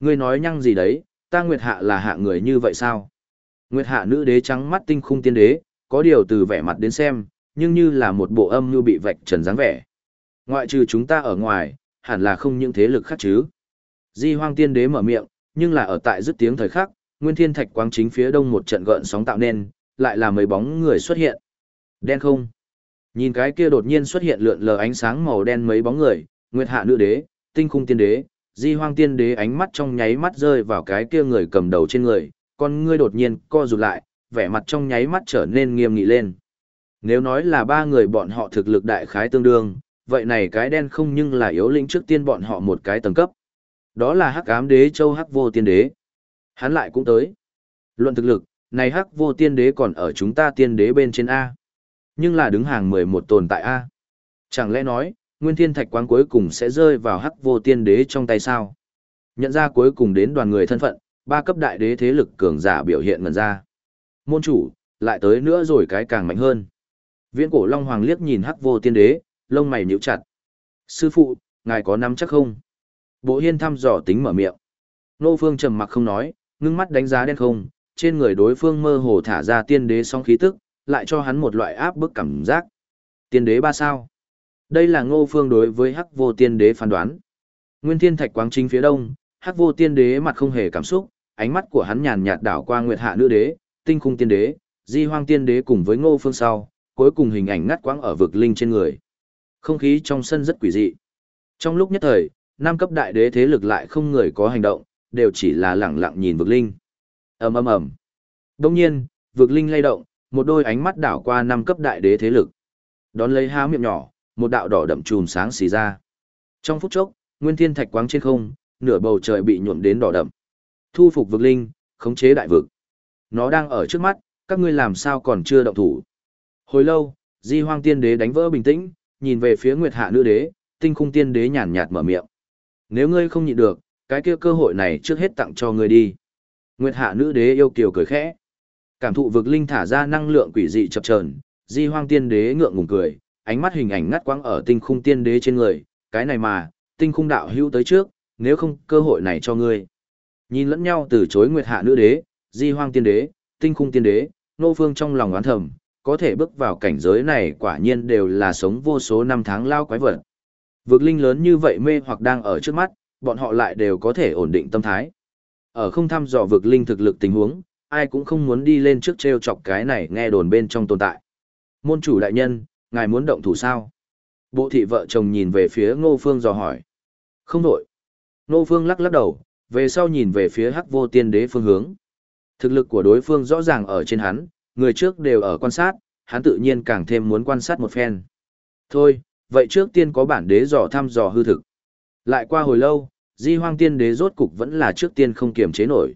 Ngươi nói nhăng gì đấy, ta Nguyệt Hạ là hạ người như vậy sao? Nguyệt Hạ nữ đế trắng mắt tinh khung tiên đế, có điều từ vẻ mặt đến xem, nhưng như là một bộ âm như bị vạch trần dáng vẻ. Ngoại trừ chúng ta ở ngoài, hẳn là không những thế lực khác chứ. Di hoang tiên đế mở miệng, nhưng là ở tại dứt tiếng thời khắc, nguyên thiên thạch quang chính phía đông một trận gợn sóng tạo nên, lại là mấy bóng người xuất hiện. Đen không? Nhìn cái kia đột nhiên xuất hiện lượn lờ ánh sáng màu đen mấy bóng người, Nguyệt Hạ nữ đế, Tinh khung tiên đế, Di Hoang tiên đế ánh mắt trong nháy mắt rơi vào cái kia người cầm đầu trên người, con ngươi đột nhiên co rụt lại, vẻ mặt trong nháy mắt trở nên nghiêm nghị lên. Nếu nói là ba người bọn họ thực lực đại khái tương đương, vậy này cái đen không nhưng là yếu lĩnh trước tiên bọn họ một cái tầng cấp. Đó là hắc ám đế châu hắc vô tiên đế. Hắn lại cũng tới. Luận thực lực, này hắc vô tiên đế còn ở chúng ta tiên đế bên trên A. Nhưng là đứng hàng 11 tồn tại A. Chẳng lẽ nói, nguyên thiên thạch quán cuối cùng sẽ rơi vào hắc vô tiên đế trong tay sao? Nhận ra cuối cùng đến đoàn người thân phận, ba cấp đại đế thế lực cường giả biểu hiện ngần ra. Môn chủ, lại tới nữa rồi cái càng mạnh hơn. Viễn cổ Long Hoàng liếc nhìn hắc vô tiên đế, lông mày nhíu chặt. Sư phụ, ngài có nắm chắc không? Bộ hiên thăm dò tính mở miệng. Nô Phương trầm mặc không nói, ngưng mắt đánh giá đen không, trên người đối phương mơ hồ thả ra tiên đế song khí tức, lại cho hắn một loại áp bức cảm giác. Tiên đế ba sao? Đây là ngô phương đối với hắc vô tiên đế phán đoán. Nguyên thiên thạch quáng chính phía đông, hắc vô tiên đế mặt không hề cảm xúc, ánh mắt của hắn nhàn nhạt đảo qua nguyệt hạ nữ đế, tinh khung tiên đế, di hoang tiên đế cùng với ngô phương sau, cuối cùng hình ảnh ngắt quãng ở vực linh trên người. Không khí trong sân rất quỷ dị. Trong lúc nhất thời, năm cấp đại đế thế lực lại không người có hành động, đều chỉ là lẳng lặng nhìn vực linh. ầm ầm ầm. Đông nhiên, vực linh lay động, một đôi ánh mắt đảo qua năm cấp đại đế thế lực. Đón lấy há miệng nhỏ, một đạo đỏ đậm chùm sáng xì ra. Trong phút chốc, nguyên thiên thạch quáng trên không, nửa bầu trời bị nhuộm đến đỏ đậm. Thu phục vực linh, khống chế đại vực. Nó đang ở trước mắt, các ngươi làm sao còn chưa động thủ. Hồi lâu, di hoang tiên đế đánh vỡ bình tĩnh, nhìn về phía nguyệt hạ nữ đế, tinh khung tiên đế nhàn nhạt mở miệng. Nếu ngươi không nhịn được, cái kia cơ hội này trước hết tặng cho ngươi đi. Nguyệt hạ nữ đế yêu kiều cười khẽ. Cảm thụ vực linh thả ra năng lượng quỷ dị chập chờn, di hoang tiên đế ngượng ngùng cười, ánh mắt hình ảnh ngắt quãng ở tinh khung tiên đế trên người, cái này mà, tinh khung đạo hữu tới trước, nếu không cơ hội này cho ngươi. Nhìn lẫn nhau từ chối nguyệt hạ nữ đế, di hoang tiên đế, tinh khung tiên đế, nô phương trong lòng oán thầm, có thể bước vào cảnh giới này quả nhiên đều là sống vô số năm tháng lao quái vật. Vực linh lớn như vậy mê hoặc đang ở trước mắt, bọn họ lại đều có thể ổn định tâm thái. Ở không thăm dò vực linh thực lực tình huống, ai cũng không muốn đi lên trước treo chọc cái này nghe đồn bên trong tồn tại. Môn chủ đại nhân, ngài muốn động thủ sao? Bộ thị vợ chồng nhìn về phía Ngô Phương dò hỏi. Không đổi. Ngô Phương lắc lắc đầu, về sau nhìn về phía hắc vô tiên đế phương hướng. Thực lực của đối phương rõ ràng ở trên hắn, người trước đều ở quan sát, hắn tự nhiên càng thêm muốn quan sát một phen. Thôi, vậy trước tiên có bản đế dò thăm dò hư thực. Lại qua hồi lâu, di hoang tiên đế rốt cục vẫn là trước tiên không kiềm chế nổi.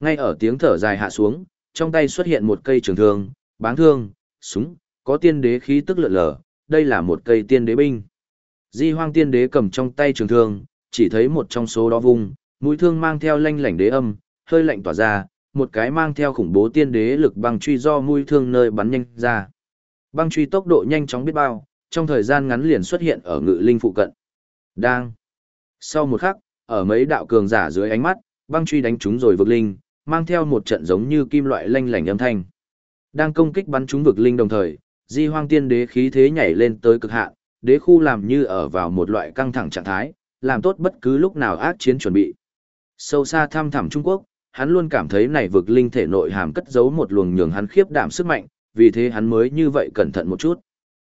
Ngay ở tiếng thở dài hạ xuống, trong tay xuất hiện một cây trường thương, báng thương, súng, có tiên đế khí tức lượn lờ, đây là một cây tiên đế binh. Di hoang tiên đế cầm trong tay trường thương, chỉ thấy một trong số đó vung mũi thương mang theo lanh lảnh đế âm, hơi lạnh tỏa ra, một cái mang theo khủng bố tiên đế lực băng truy do mũi thương nơi bắn nhanh ra. Băng truy tốc độ nhanh chóng biết bao, trong thời gian ngắn liền xuất hiện ở ngự linh phụ cận. Đang. Sau một khắc, ở mấy đạo cường giả dưới ánh mắt, băng truy đánh trúng rồi vực linh, mang theo một trận giống như kim loại lanh lảnh âm thanh. Đang công kích bắn trúng vực linh đồng thời, di hoang tiên đế khí thế nhảy lên tới cực hạn, đế khu làm như ở vào một loại căng thẳng trạng thái, làm tốt bất cứ lúc nào ác chiến chuẩn bị. Sâu xa thăm thẳm Trung Quốc, hắn luôn cảm thấy này vực linh thể nội hàm cất giấu một luồng nhường hắn khiếp đảm sức mạnh, vì thế hắn mới như vậy cẩn thận một chút.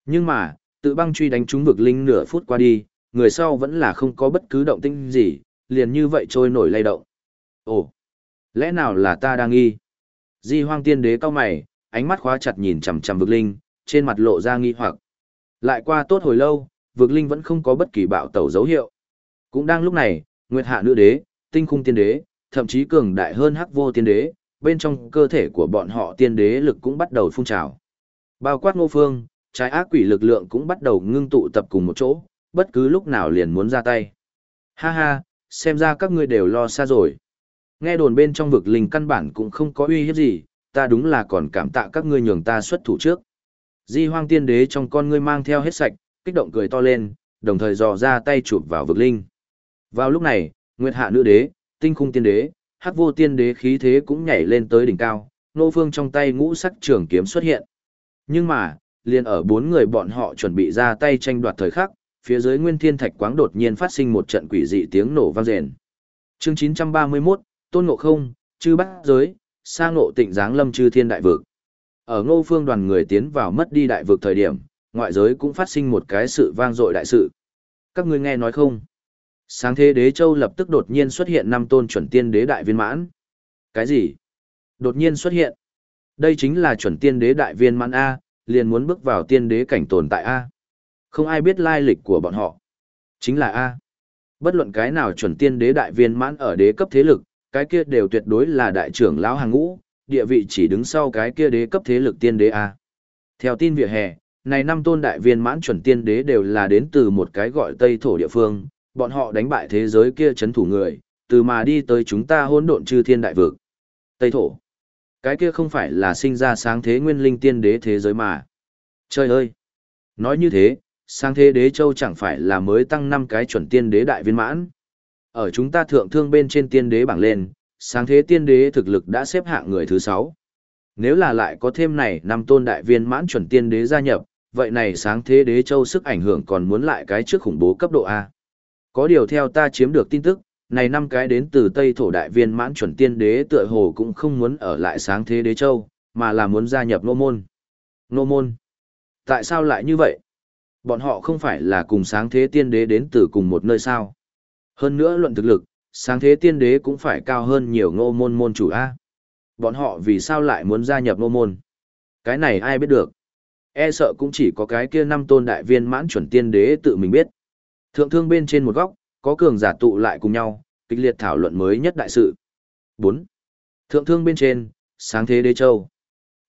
Nhưng mà, tự băng truy đánh trúng vực linh nửa phút qua đi, người sau vẫn là không có bất cứ động tĩnh gì, liền như vậy trôi nổi lay động. Ồ, lẽ nào là ta đang nghi? Di hoang tiên đế cao mày, ánh mắt khóa chặt nhìn chằm chằm vực linh, trên mặt lộ ra nghi hoặc. Lại qua tốt hồi lâu, vực linh vẫn không có bất kỳ bạo tẩu dấu hiệu. Cũng đang lúc này, Nguyệt Hạ nữ đế, Tinh khung tiên đế, thậm chí cường đại hơn Hắc vô tiên đế, bên trong cơ thể của bọn họ tiên đế lực cũng bắt đầu phun trào. Bao quát Ngô Phương, trái ác quỷ lực lượng cũng bắt đầu ngưng tụ tập cùng một chỗ, bất cứ lúc nào liền muốn ra tay. Ha ha, xem ra các ngươi đều lo xa rồi. Nghe đồn bên trong vực linh căn bản cũng không có uy hiếp gì, ta đúng là còn cảm tạ các ngươi nhường ta xuất thủ trước. Di hoang tiên đế trong con ngươi mang theo hết sạch, kích động cười to lên, đồng thời dò ra tay chụp vào vực linh. Vào lúc này, Nguyệt Hạ nữ đế, tinh khung tiên đế, hắc vô tiên đế khí thế cũng nhảy lên tới đỉnh cao, nô phương trong tay ngũ sắc trường kiếm xuất hiện. Nhưng mà, liền ở bốn người bọn họ chuẩn bị ra tay tranh đoạt thời khắc, phía dưới nguyên thiên thạch quáng đột nhiên phát sinh một trận quỷ dị tiếng nổ vang rền. Chương 931, Tôn Ngộ Không, Chư Bát Giới, Sa Ngộ Tịnh Giáng Lâm Chư Thiên Đại Vực. Ở Ngô Phương đoàn người tiến vào mất đi đại vực thời điểm, ngoại giới cũng phát sinh một cái sự vang dội đại sự. Các ngươi nghe nói không? Sáng thế đế châu lập tức đột nhiên xuất hiện năm tôn chuẩn tiên đế đại viên mãn. Cái gì? Đột nhiên xuất hiện. Đây chính là chuẩn tiên đế đại viên mãn A, liền muốn bước vào tiên đế cảnh tồn tại A. Không ai biết lai lịch của bọn họ. Chính là A. Bất luận cái nào chuẩn tiên đế đại viên mãn ở đế cấp thế lực, cái kia đều tuyệt đối là đại trưởng lão hàng ngũ, địa vị chỉ đứng sau cái kia đế cấp thế lực tiên đế A. Theo tin vỉa hè, này năm tôn đại viên mãn chuẩn tiên đế đều là đến từ một cái gọi Tây Thổ địa phương, bọn họ đánh bại thế giới kia chấn thủ người, từ mà đi tới chúng ta hỗn độn chư thiên đại vực. Tây Thổ. Cái kia không phải là sinh ra sáng thế nguyên linh tiên đế thế giới mà. Trời ơi! Nói như thế, sáng thế đế châu chẳng phải là mới tăng năm cái chuẩn tiên đế đại viên mãn. Ở chúng ta thượng thương bên trên tiên đế bảng lên, sáng thế tiên đế thực lực đã xếp hạng người thứ 6. Nếu là lại có thêm này năm tôn đại viên mãn chuẩn tiên đế gia nhập, vậy này sáng thế đế châu sức ảnh hưởng còn muốn lại cái trước khủng bố cấp độ A. Có điều theo ta chiếm được tin tức, này năm cái đến từ Tây Thổ Đại Viên mãn chuẩn tiên đế tựa hồ cũng không muốn ở lại sáng thế đế châu, mà là muốn gia nhập nô môn. Nô môn? Tại sao lại như vậy? Bọn họ không phải là cùng sáng thế tiên đế đến từ cùng một nơi sao? Hơn nữa luận thực lực, sáng thế tiên đế cũng phải cao hơn nhiều ngô môn môn chủ A. Bọn họ vì sao lại muốn gia nhập ngô môn? Cái này ai biết được? E sợ cũng chỉ có cái kia năm tôn đại viên mãn chuẩn tiên đế tự mình biết. Thượng thương bên trên một góc, có cường giả tụ lại cùng nhau, kịch liệt thảo luận mới nhất đại sự. 4. Thượng thương bên trên, sáng thế đế châu.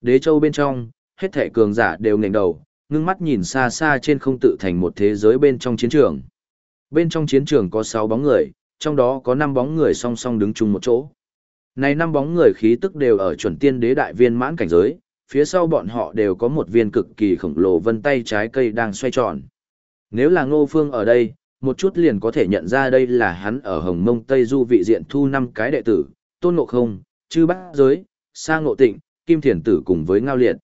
Đế châu bên trong, hết thể cường giả đều ngẩng đầu, ngưng mắt nhìn xa xa trên không tự thành một thế giới bên trong chiến trường. Bên trong chiến trường có 6 bóng người, trong đó có 5 bóng người song song đứng chung một chỗ. Này năm bóng người khí tức đều ở chuẩn tiên đế đại viên mãn cảnh giới, phía sau bọn họ đều có một viên cực kỳ khổng lồ vân tay trái cây đang xoay tròn. Nếu là Ngô Phương ở đây, một chút liền có thể nhận ra đây là hắn ở Hồng Mông Tây Du vị diện thu năm cái đệ tử, Tôn Ngộ Không, Chư Bát Giới, Sa Ngộ Tịnh, Kim Thiền Tử cùng với Ngao Liệt.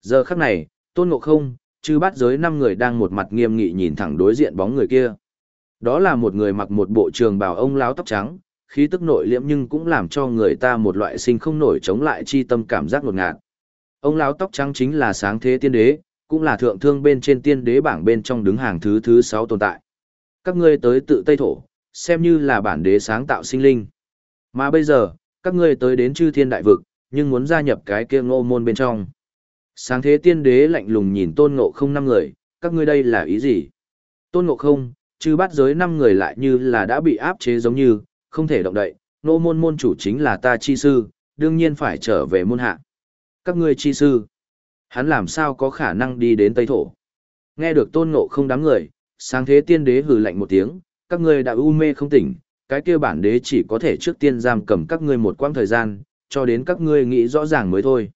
Giờ khắc này, Tôn Ngộ Không, Chư Bát Giới năm người đang một mặt nghiêm nghị nhìn thẳng đối diện bóng người kia. Đó là một người mặc một bộ trường bào ông láo tóc trắng, khí tức nội liễm nhưng cũng làm cho người ta một loại sinh không nổi chống lại chi tâm cảm giác ngột ngạt. Ông láo tóc trắng chính là sáng thế tiên đế, cũng là thượng thương bên trên tiên đế bảng bên trong đứng hàng thứ thứ sáu tồn tại. Các ngươi tới tự Tây Thổ, xem như là bản đế sáng tạo sinh linh. Mà bây giờ, các ngươi tới đến chư thiên đại vực, nhưng muốn gia nhập cái kia ngô môn bên trong. Sáng thế tiên đế lạnh lùng nhìn tôn ngộ không năm người, các ngươi đây là ý gì? Tôn ngộ không, chư bắt giới năm người lại như là đã bị áp chế giống như, không thể động đậy, nô môn môn chủ chính là ta chi sư, đương nhiên phải trở về môn hạ. Các ngươi chi sư, hắn làm sao có khả năng đi đến Tây Thổ? Nghe được tôn ngộ không đám người, sáng thế tiên đế hừ lạnh một tiếng, các ngươi đã u mê không tỉnh, cái kia bản đế chỉ có thể trước tiên giam cầm các ngươi một quãng thời gian, cho đến các ngươi nghĩ rõ ràng mới thôi.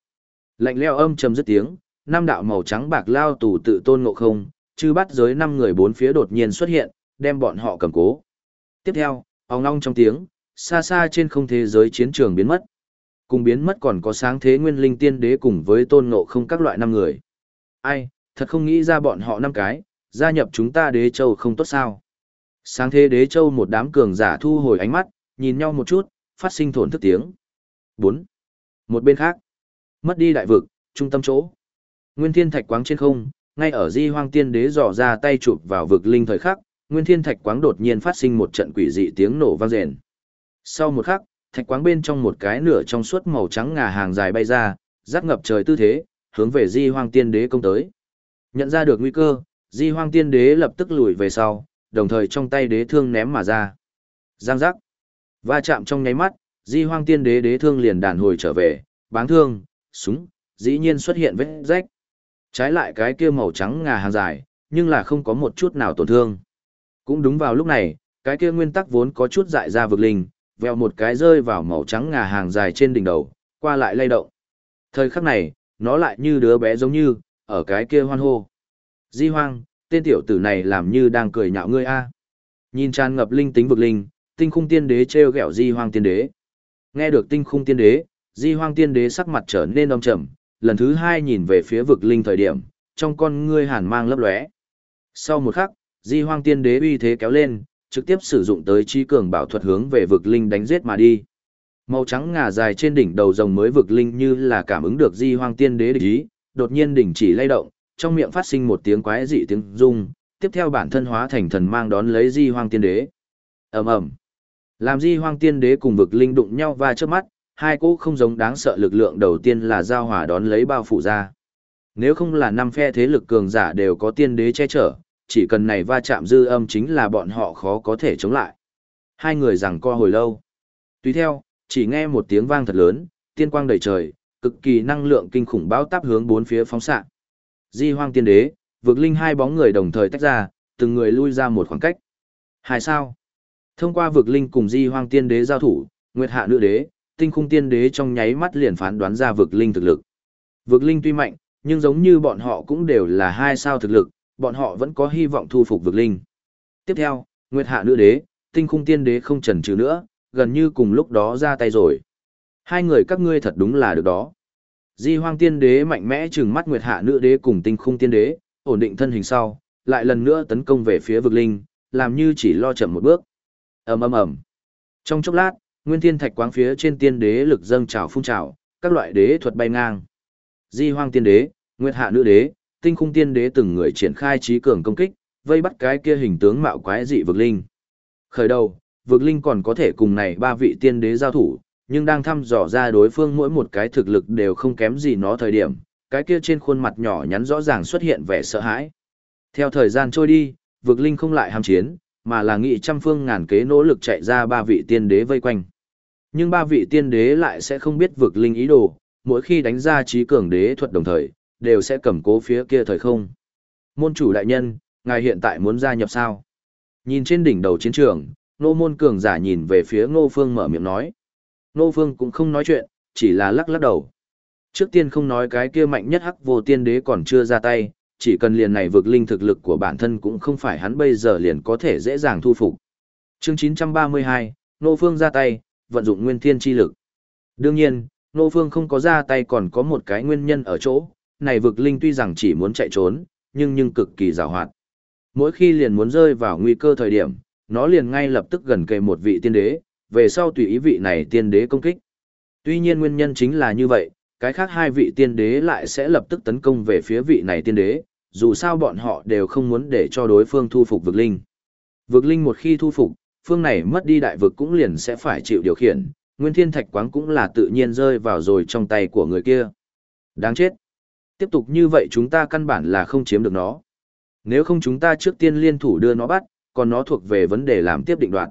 Lạnh leo âm trầm dứt tiếng, năm đạo màu trắng bạc lao tù tự tôn ngộ không, chư bắt giới năm người bốn phía đột nhiên xuất hiện, đem bọn họ cầm cố. Tiếp theo, ong long trong tiếng, xa xa trên không thế giới chiến trường biến mất. Cùng biến mất còn có sáng thế nguyên linh tiên đế cùng với tôn ngộ không các loại năm người. Ai, thật không nghĩ ra bọn họ năm cái, gia nhập chúng ta đế châu không tốt sao. Sáng thế đế châu một đám cường giả thu hồi ánh mắt, nhìn nhau một chút, phát sinh thổn thức tiếng. 4. Một bên khác, mất đi đại vực, trung tâm chỗ. Nguyên thiên thạch quáng trên không, ngay ở di hoang tiên đế dò ra tay chụp vào vực linh thời khắc, nguyên thiên thạch quáng đột nhiên phát sinh một trận quỷ dị tiếng nổ vang rền. Sau một khắc, thạch quáng bên trong một cái nửa trong suốt màu trắng ngà hàng dài bay ra, rắc ngập trời tư thế, hướng về di hoang tiên đế công tới. Nhận ra được nguy cơ, di hoang tiên đế lập tức lùi về sau, đồng thời trong tay đế thương ném mà ra. Giang giác. Va chạm trong nháy mắt, di hoang tiên đế đế thương liền đàn hồi trở về, báng thương, súng, dĩ nhiên xuất hiện vết rách. Trái lại cái kia màu trắng ngà hàng dài, nhưng là không có một chút nào tổn thương. Cũng đúng vào lúc này, cái kia nguyên tắc vốn có chút dại ra vực linh, vèo một cái rơi vào màu trắng ngà hàng dài trên đỉnh đầu, qua lại lay động. Thời khắc này, nó lại như đứa bé giống như, ở cái kia hoan hô. Di hoang, tên tiểu tử này làm như đang cười nhạo ngươi a. Nhìn tràn ngập linh tính vực linh, tinh khung tiên đế treo gẹo di hoang tiên đế. Nghe được tinh khung tiên đế, di hoang tiên đế sắc mặt trở nên âm trầm, lần thứ hai nhìn về phía vực linh thời điểm, trong con ngươi hàn mang lấp lóe. Sau một khắc, di hoang tiên đế uy thế kéo lên, trực tiếp sử dụng tới chi cường bảo thuật hướng về vực linh đánh giết mà đi. Màu trắng ngà dài trên đỉnh đầu rồng mới vực linh như là cảm ứng được di hoang tiên đế địch ý, đột nhiên đỉnh chỉ lay động, trong miệng phát sinh một tiếng quái dị tiếng rung, tiếp theo bản thân hóa thành thần mang đón lấy di hoang tiên đế. ầm ầm Làm di hoang tiên đế cùng vực linh đụng nhau và trước mắt, hai cỗ không giống đáng sợ lực lượng đầu tiên là giao hòa đón lấy bao phủ ra. Nếu không là năm phe thế lực cường giả đều có tiên đế che chở, chỉ cần này va chạm dư âm chính là bọn họ khó có thể chống lại. Hai người rằng co hồi lâu. Tùy theo, chỉ nghe một tiếng vang thật lớn, tiên quang đầy trời, cực kỳ năng lượng kinh khủng bão táp hướng bốn phía phóng xạ. Di Hoang Tiên Đế, vực linh hai bóng người đồng thời tách ra, từng người lui ra một khoảng cách. Hai sao? Thông qua vực linh cùng Di Hoang Tiên Đế giao thủ, Nguyệt Hạ Nữ Đế, Tinh Khung Tiên Đế trong nháy mắt liền phán đoán ra vực linh thực lực. Vực linh tuy mạnh, nhưng giống như bọn họ cũng đều là hai sao thực lực, bọn họ vẫn có hy vọng thu phục vực linh. Tiếp theo, Nguyệt Hạ Nữ Đế, Tinh Khung Tiên Đế không chần chừ nữa, gần như cùng lúc đó ra tay rồi. Hai người các ngươi thật đúng là được đó. Di Hoang Tiên Đế mạnh mẽ trừng mắt Nguyệt Hạ Nữ Đế cùng Tinh Khung Tiên Đế, ổn định thân hình sau, lại lần nữa tấn công về phía vực linh, làm như chỉ lo chậm một bước. Ầm ầm ầm. Trong chốc lát, Nguyên Thiên Thạch quáng phía trên Tiên Đế lực dâng trào phun trào, các loại đế thuật bay ngang. Di Hoang Tiên Đế, Nguyệt Hạ Nữ Đế, Tinh Khung Tiên Đế từng người triển khai trí cường công kích, vây bắt cái kia hình tướng mạo quái dị vực linh. Khởi đầu, vực linh còn có thể cùng này ba vị tiên đế giao thủ, nhưng đang thăm dò ra đối phương mỗi một cái thực lực đều không kém gì nó thời điểm, cái kia trên khuôn mặt nhỏ nhắn rõ ràng xuất hiện vẻ sợ hãi. Theo thời gian trôi đi, vực linh không lại ham chiến, mà là nghị trăm phương ngàn kế nỗ lực chạy ra ba vị tiên đế vây quanh. Nhưng ba vị tiên đế lại sẽ không biết vực linh ý đồ, mỗi khi đánh ra trí cường đế thuật đồng thời, đều sẽ cầm cố phía kia thời không. Môn chủ đại nhân, ngài hiện tại muốn gia nhập sao? Nhìn trên đỉnh đầu chiến trường, nô môn cường giả nhìn về phía ngô phương mở miệng nói. nô phương cũng không nói chuyện, chỉ là lắc lắc đầu. Trước tiên không nói cái kia mạnh nhất hắc vô tiên đế còn chưa ra tay, chỉ cần liền này vượt linh thực lực của bản thân cũng không phải hắn bây giờ liền có thể dễ dàng thu phục. Chương 932, Nô Phương ra tay, vận dụng nguyên thiên chi lực. Đương nhiên, Nô Phương không có ra tay còn có một cái nguyên nhân ở chỗ, này vực linh tuy rằng chỉ muốn chạy trốn, nhưng nhưng cực kỳ rào hoạt. Mỗi khi liền muốn rơi vào nguy cơ thời điểm, nó liền ngay lập tức gần kề một vị tiên đế, về sau tùy ý vị này tiên đế công kích. Tuy nhiên nguyên nhân chính là như vậy, cái khác hai vị tiên đế lại sẽ lập tức tấn công về phía vị này tiên đế, dù sao bọn họ đều không muốn để cho đối phương thu phục vực linh. Vực linh một khi thu phục, phương này mất đi đại vực cũng liền sẽ phải chịu điều khiển, nguyên thiên thạch quáng cũng là tự nhiên rơi vào rồi trong tay của người kia. Đáng chết. Tiếp tục như vậy chúng ta căn bản là không chiếm được nó. Nếu không chúng ta trước tiên liên thủ đưa nó bắt, còn nó thuộc về vấn đề làm tiếp định đoạn.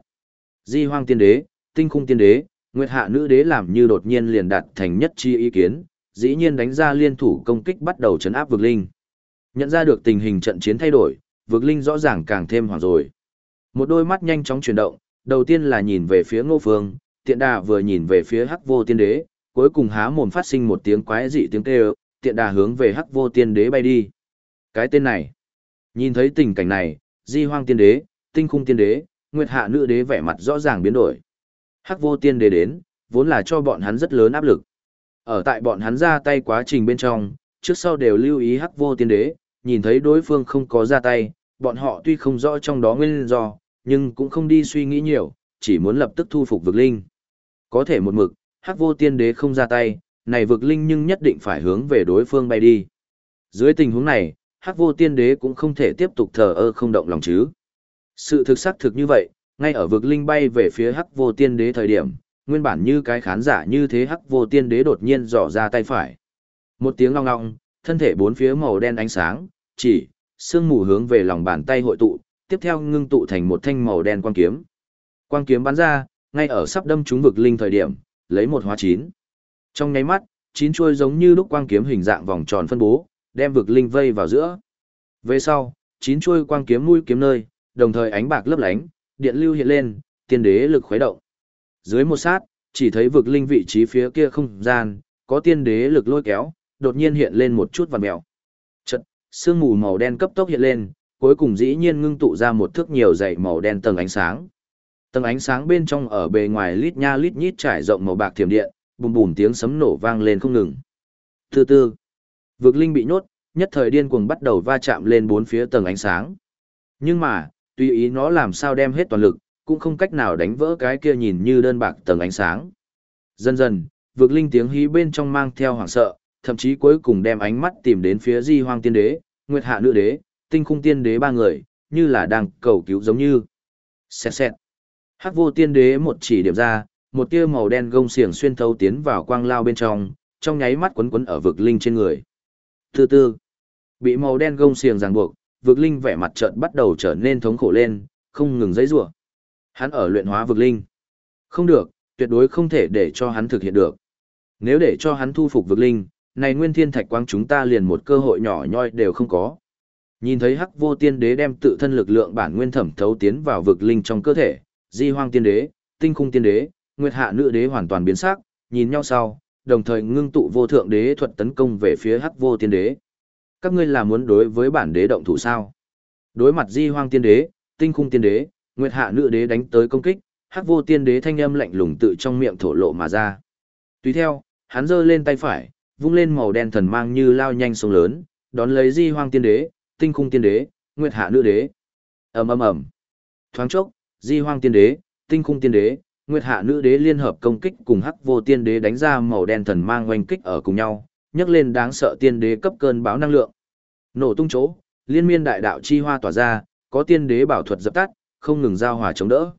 Di hoang tiên đế, tinh khung tiên đế, nguyệt hạ nữ đế làm như đột nhiên liền đạt thành nhất chi ý kiến, dĩ nhiên đánh ra liên thủ công kích bắt đầu chấn áp vực linh. Nhận ra được tình hình trận chiến thay đổi, vực linh rõ ràng càng thêm hoảng rồi. Một đôi mắt nhanh chóng chuyển động, đầu tiên là nhìn về phía ngô phương, tiện đà vừa nhìn về phía hắc vô tiên đế, cuối cùng há mồm phát sinh một tiếng quái dị tiếng kêu, tiện đà hướng về hắc vô tiên đế bay đi. Cái tên này, nhìn thấy tình cảnh này, di hoang tiên đế, tinh khung tiên đế, nguyệt hạ nữ đế vẻ mặt rõ ràng biến đổi. Hắc vô tiên đế đến, vốn là cho bọn hắn rất lớn áp lực. Ở tại bọn hắn ra tay quá trình bên trong, trước sau đều lưu ý hắc vô tiên đế, nhìn thấy đối phương không có ra tay, bọn họ tuy không rõ trong đó nguyên do, nhưng cũng không đi suy nghĩ nhiều, chỉ muốn lập tức thu phục vực linh. Có thể một mực, hắc vô tiên đế không ra tay, này vực linh nhưng nhất định phải hướng về đối phương bay đi. Dưới tình huống này, hắc vô tiên đế cũng không thể tiếp tục thờ ơ không động lòng chứ. Sự thực xác thực như vậy, ngay ở vực linh bay về phía hắc vô tiên đế thời điểm, nguyên bản như cái khán giả như thế hắc vô tiên đế đột nhiên dò ra tay phải. Một tiếng long ngọng, thân thể bốn phía màu đen ánh sáng, chỉ, sương mù hướng về lòng bàn tay hội tụ, tiếp theo ngưng tụ thành một thanh màu đen quang kiếm. Quang kiếm bắn ra, ngay ở sắp đâm trúng vực linh thời điểm, lấy một hóa chín. Trong nháy mắt, chín chuôi giống như lúc quang kiếm hình dạng vòng tròn phân bố, đem vực linh vây vào giữa. Về sau, chín chuôi quang kiếm mũi kiếm nơi, đồng thời ánh bạc lấp lánh, điện lưu hiện lên, tiên đế lực khuấy động. Dưới một sát, chỉ thấy vực linh vị trí phía kia không gian, có tiên đế lực lôi kéo, đột nhiên hiện lên một chút vằn mèo. Chật, sương mù màu đen cấp tốc hiện lên, cuối cùng dĩ nhiên ngưng tụ ra một thước nhiều dày màu đen tầng ánh sáng. Tầng ánh sáng bên trong ở bề ngoài lít nha lít nhít trải rộng màu bạc thiểm điện, bùm bùm tiếng sấm nổ vang lên không ngừng. Từ từ, vực linh bị nhốt, nhất thời điên cuồng bắt đầu va chạm lên bốn phía tầng ánh sáng. Nhưng mà, tùy ý nó làm sao đem hết toàn lực, cũng không cách nào đánh vỡ cái kia nhìn như đơn bạc tầng ánh sáng. Dần dần, vực linh tiếng hí bên trong mang theo hoảng sợ, thậm chí cuối cùng đem ánh mắt tìm đến phía di hoang tiên đế, nguyệt hạ nữ đế, tinh khung tiên đế ba người, như là đang cầu cứu giống như. Xẹt xẹt. Hắc vô tiên đế một chỉ điểm ra, một tia màu đen gông xiềng xuyên thấu tiến vào quang lao bên trong, trong nháy mắt quấn quấn ở vực linh trên người. Từ từ, bị màu đen gông xiềng ràng buộc, vực linh vẻ mặt trợn bắt đầu trở nên thống khổ lên, không ngừng dãy rủa. Hắn ở luyện hóa vực linh. Không được, tuyệt đối không thể để cho hắn thực hiện được. Nếu để cho hắn thu phục vực linh, này nguyên thiên thạch quang chúng ta liền một cơ hội nhỏ nhoi đều không có. Nhìn thấy hắc vô tiên đế đem tự thân lực lượng bản nguyên thẩm thấu tiến vào vực linh trong cơ thể, di hoang tiên đế, tinh khung tiên đế, nguyệt hạ nữ đế hoàn toàn biến sắc, nhìn nhau sau, đồng thời ngưng tụ vô thượng đế thuật tấn công về phía hắc vô tiên đế. Các ngươi là muốn đối với bản đế động thủ sao? Đối mặt di hoang tiên đế, tinh khung tiên đế, nguyệt hạ nữ đế đánh tới công kích, hắc vô tiên đế thanh âm lạnh lùng tự trong miệng thổ lộ mà ra. Tùy theo, hắn giơ lên tay phải, vung lên màu đen thần mang như lao nhanh sông lớn, đón lấy di hoang tiên đế, tinh khung tiên đế, nguyệt hạ nữ đế. ầm ầm ầm. Thoáng chốc, di hoang tiên đế, tinh khung tiên đế, nguyệt hạ nữ đế liên hợp công kích cùng hắc vô tiên đế đánh ra màu đen thần mang oanh kích ở cùng nhau, nhấc lên đáng sợ tiên đế cấp cơn báo năng lượng. Nổ tung chỗ, liên miên đại đạo chi hoa tỏa ra, có tiên đế bảo thuật dập tắt, không ngừng giao hòa chống đỡ.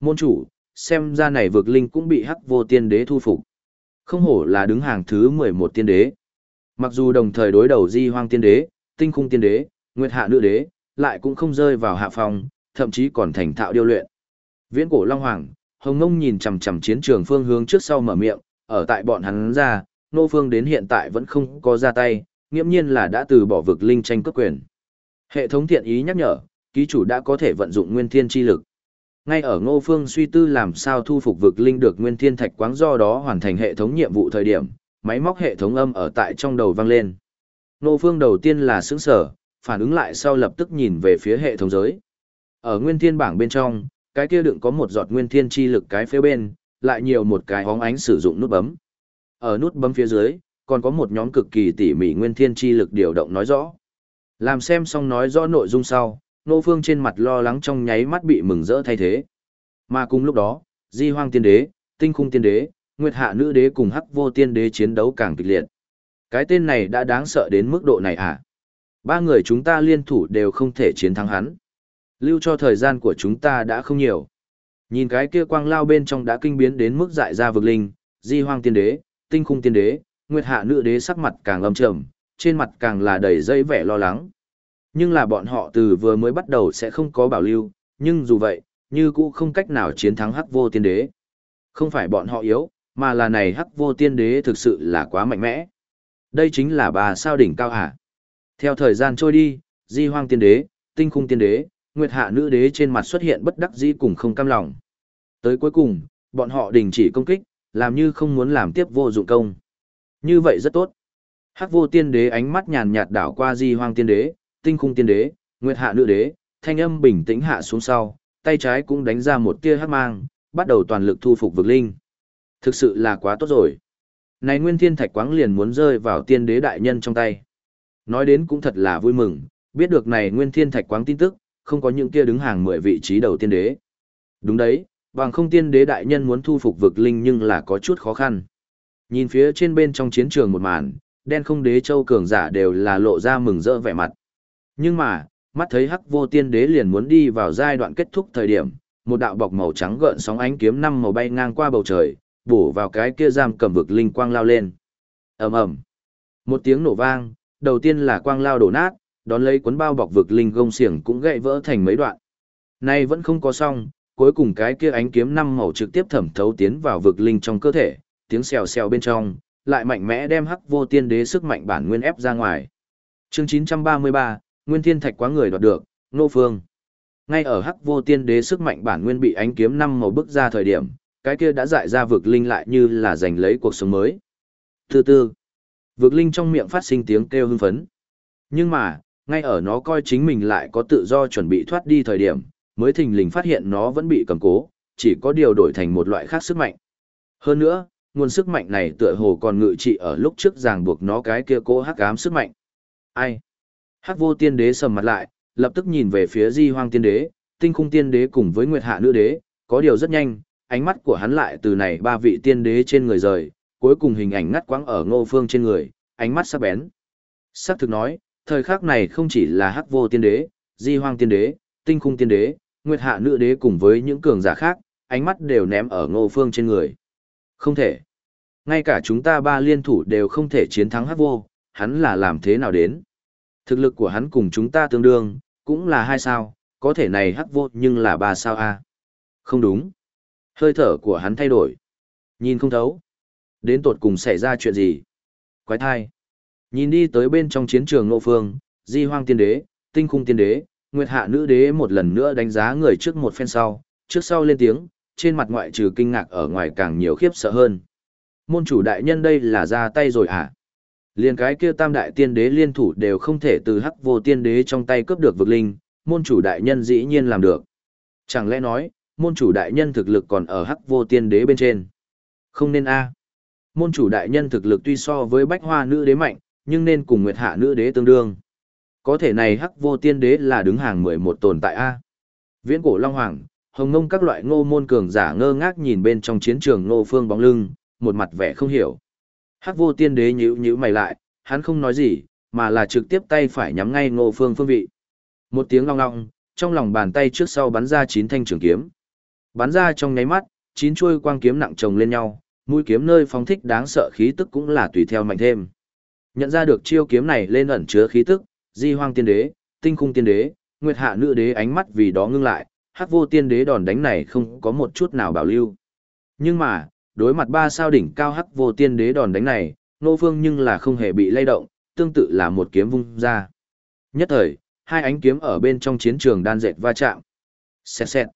Môn chủ, xem ra này vực linh cũng bị hắc vô tiên đế thu phục. Không hổ là đứng hàng thứ 11 tiên đế. Mặc dù đồng thời đối đầu di hoang tiên đế, tinh khung tiên đế, nguyệt hạ nữ đế, lại cũng không rơi vào hạ phòng, thậm chí còn thành thạo điêu luyện. Viễn cổ Long Hoàng, Hồng Ngông nhìn chằm chằm chiến trường phương hướng trước sau mở miệng, ở tại bọn hắn ra, nô phương đến hiện tại vẫn không có ra tay, nghiễm nhiên là đã từ bỏ vực linh tranh cướp quyền. Hệ thống thiện ý nhắc nhở, ký chủ đã có thể vận dụng nguyên thiên chi lực. Ngay ở Ngô Phương suy tư làm sao thu phục vực linh được nguyên thiên thạch quáng do đó hoàn thành hệ thống nhiệm vụ thời điểm, máy móc hệ thống âm ở tại trong đầu vang lên. Nô Phương đầu tiên là sững sở, phản ứng lại sau lập tức nhìn về phía hệ thống giới. Ở nguyên thiên bảng bên trong, cái kia đựng có một giọt nguyên thiên chi lực cái phía bên, lại nhiều một cái hóng ánh sử dụng nút bấm. Ở nút bấm phía dưới, còn có một nhóm cực kỳ tỉ mỉ nguyên thiên chi lực điều động nói rõ. Làm xem xong nói rõ nội dung sau, Nô Phương trên mặt lo lắng trong nháy mắt bị mừng rỡ thay thế. Mà cùng lúc đó, Di Hoang Tiên Đế, Tinh Khung Tiên Đế, Nguyệt Hạ Nữ Đế cùng Hắc Vô Tiên Đế chiến đấu càng kịch liệt. Cái tên này đã đáng sợ đến mức độ này à? Ba người chúng ta liên thủ đều không thể chiến thắng hắn. Lưu cho thời gian của chúng ta đã không nhiều. Nhìn cái kia quang lao bên trong đã kinh biến đến mức dại ra vực linh, Di Hoang Tiên Đế, Tinh Khung Tiên Đế, Nguyệt Hạ Nữ Đế sắc mặt càng âm trầm, trên mặt càng là đầy dây vẻ lo lắng. Nhưng là bọn họ từ vừa mới bắt đầu sẽ không có bảo lưu, nhưng dù vậy, như cũ không cách nào chiến thắng hắc vô tiên đế. Không phải bọn họ yếu, mà là này hắc vô tiên đế thực sự là quá mạnh mẽ. Đây chính là bà sao đỉnh cao hả. Theo thời gian trôi đi, di hoang tiên đế, tinh khung tiên đế, nguyệt hạ nữ đế trên mặt xuất hiện bất đắc dĩ cùng không cam lòng. Tới cuối cùng, bọn họ đình chỉ công kích, làm như không muốn làm tiếp vô dụng công. Như vậy rất tốt. Hắc vô tiên đế ánh mắt nhàn nhạt đảo qua di hoang tiên đế, tinh khung tiên đế, nguyệt hạ nữ đế, thanh âm bình tĩnh hạ xuống sau, tay trái cũng đánh ra một tia hắc mang, bắt đầu toàn lực thu phục vực linh. Thực sự là quá tốt rồi. Này nguyên thiên thạch quáng liền muốn rơi vào tiên đế đại nhân trong tay. Nói đến cũng thật là vui mừng, biết được này nguyên thiên thạch quáng tin tức, không có những kia đứng hàng mười vị trí đầu tiên đế. Đúng đấy, bằng không tiên đế đại nhân muốn thu phục vực linh nhưng là có chút khó khăn. Nhìn phía trên bên trong chiến trường một màn, đen không đế châu cường giả đều là lộ ra mừng rỡ vẻ mặt. Nhưng mà, mắt thấy hắc vô tiên đế liền muốn đi vào giai đoạn kết thúc thời điểm, một đạo bọc màu trắng gợn sóng ánh kiếm năm màu bay ngang qua bầu trời, bổ vào cái kia giam cầm vực linh quang lao lên. ầm ầm, một tiếng nổ vang, đầu tiên là quang lao đổ nát, đón lấy cuốn bao bọc vực linh gông xiềng cũng gãy vỡ thành mấy đoạn. Nay vẫn không có xong, cuối cùng cái kia ánh kiếm năm màu trực tiếp thẩm thấu tiến vào vực linh trong cơ thể, tiếng xèo xèo bên trong, lại mạnh mẽ đem hắc vô tiên đế sức mạnh bản nguyên ép ra ngoài. Chương 933, nguyên thiên thạch quá người đoạt được, nô phương. Ngay ở hắc vô tiên đế sức mạnh bản nguyên bị ánh kiếm năm màu bức ra thời điểm, cái kia đã dại ra vực linh lại như là giành lấy cuộc sống mới. Từ từ, vực linh trong miệng phát sinh tiếng kêu hưng phấn. Nhưng mà, ngay ở nó coi chính mình lại có tự do chuẩn bị thoát đi thời điểm, mới thình lình phát hiện nó vẫn bị cầm cố, chỉ có điều đổi thành một loại khác sức mạnh. Hơn nữa, nguồn sức mạnh này tựa hồ còn ngự trị ở lúc trước ràng buộc nó cái kia cố hắc ám sức mạnh. Ai? Hắc vô tiên đế sầm mặt lại, lập tức nhìn về phía di hoang tiên đế, tinh khung tiên đế cùng với nguyệt hạ nữ đế, có điều rất nhanh, ánh mắt của hắn lại từ này ba vị tiên đế trên người rời, cuối cùng hình ảnh ngắt quãng ở ngô phương trên người, ánh mắt sắc bén. Sắc thực nói, thời khắc này không chỉ là hắc vô tiên đế, di hoang tiên đế, tinh khung tiên đế, nguyệt hạ nữ đế cùng với những cường giả khác, ánh mắt đều ném ở ngô phương trên người. Không thể. Ngay cả chúng ta ba liên thủ đều không thể chiến thắng hắc vô, hắn là làm thế nào đến. Thực lực của hắn cùng chúng ta tương đương, cũng là hai sao, có thể này hắc vô nhưng là ba sao a Không đúng. Hơi thở của hắn thay đổi. Nhìn không thấu. Đến tột cùng xảy ra chuyện gì? Quái thai. Nhìn đi tới bên trong chiến trường nộ phương, di hoang tiên đế, tinh khung tiên đế, nguyệt hạ nữ đế một lần nữa đánh giá người trước một phen sau, trước sau lên tiếng, trên mặt ngoại trừ kinh ngạc ở ngoài càng nhiều khiếp sợ hơn. Môn chủ đại nhân đây là ra tay rồi à? Liên cái kia tam đại tiên đế liên thủ đều không thể từ hắc vô tiên đế trong tay cướp được vực linh, môn chủ đại nhân dĩ nhiên làm được. Chẳng lẽ nói, môn chủ đại nhân thực lực còn ở hắc vô tiên đế bên trên? Không nên a à. Môn chủ đại nhân thực lực tuy so với bách hoa nữ đế mạnh, nhưng nên cùng nguyệt hạ nữ đế tương đương. Có thể này hắc vô tiên đế là đứng hàng 11 tồn tại A. À. Viễn cổ Long Hoàng, hồng ngông các loại ngô môn cường giả ngơ ngác nhìn bên trong chiến trường ngô phương bóng lưng, một mặt vẻ không hiểu. Hắc vô tiên đế nhíu nhíu mày lại, hắn không nói gì, mà là trực tiếp tay phải nhắm ngay ngô phương phương vị. Một tiếng long long, trong lòng bàn tay trước sau bắn ra chín thanh trường kiếm. Bắn ra trong nháy mắt, chín chuôi quang kiếm nặng chồng lên nhau, mũi kiếm nơi phóng thích đáng sợ khí tức cũng là tùy theo mạnh thêm. Nhận ra được chiêu kiếm này lên ẩn chứa khí tức, Di Hoang Tiên Đế, Tinh Khung Tiên Đế, Nguyệt Hạ Nữ Đế ánh mắt vì đó ngưng lại, Hắc Vô Tiên Đế đòn đánh này không có một chút nào bảo lưu. Nhưng mà, đối mặt ba sao đỉnh cao Hắc Vô Tiên Đế đòn đánh này, Nô Phương nhưng là không hề bị lay động, tương tự là một kiếm vung ra. Nhất thời, hai ánh kiếm ở bên trong chiến trường đan dệt va chạm. Xẹt xẹt.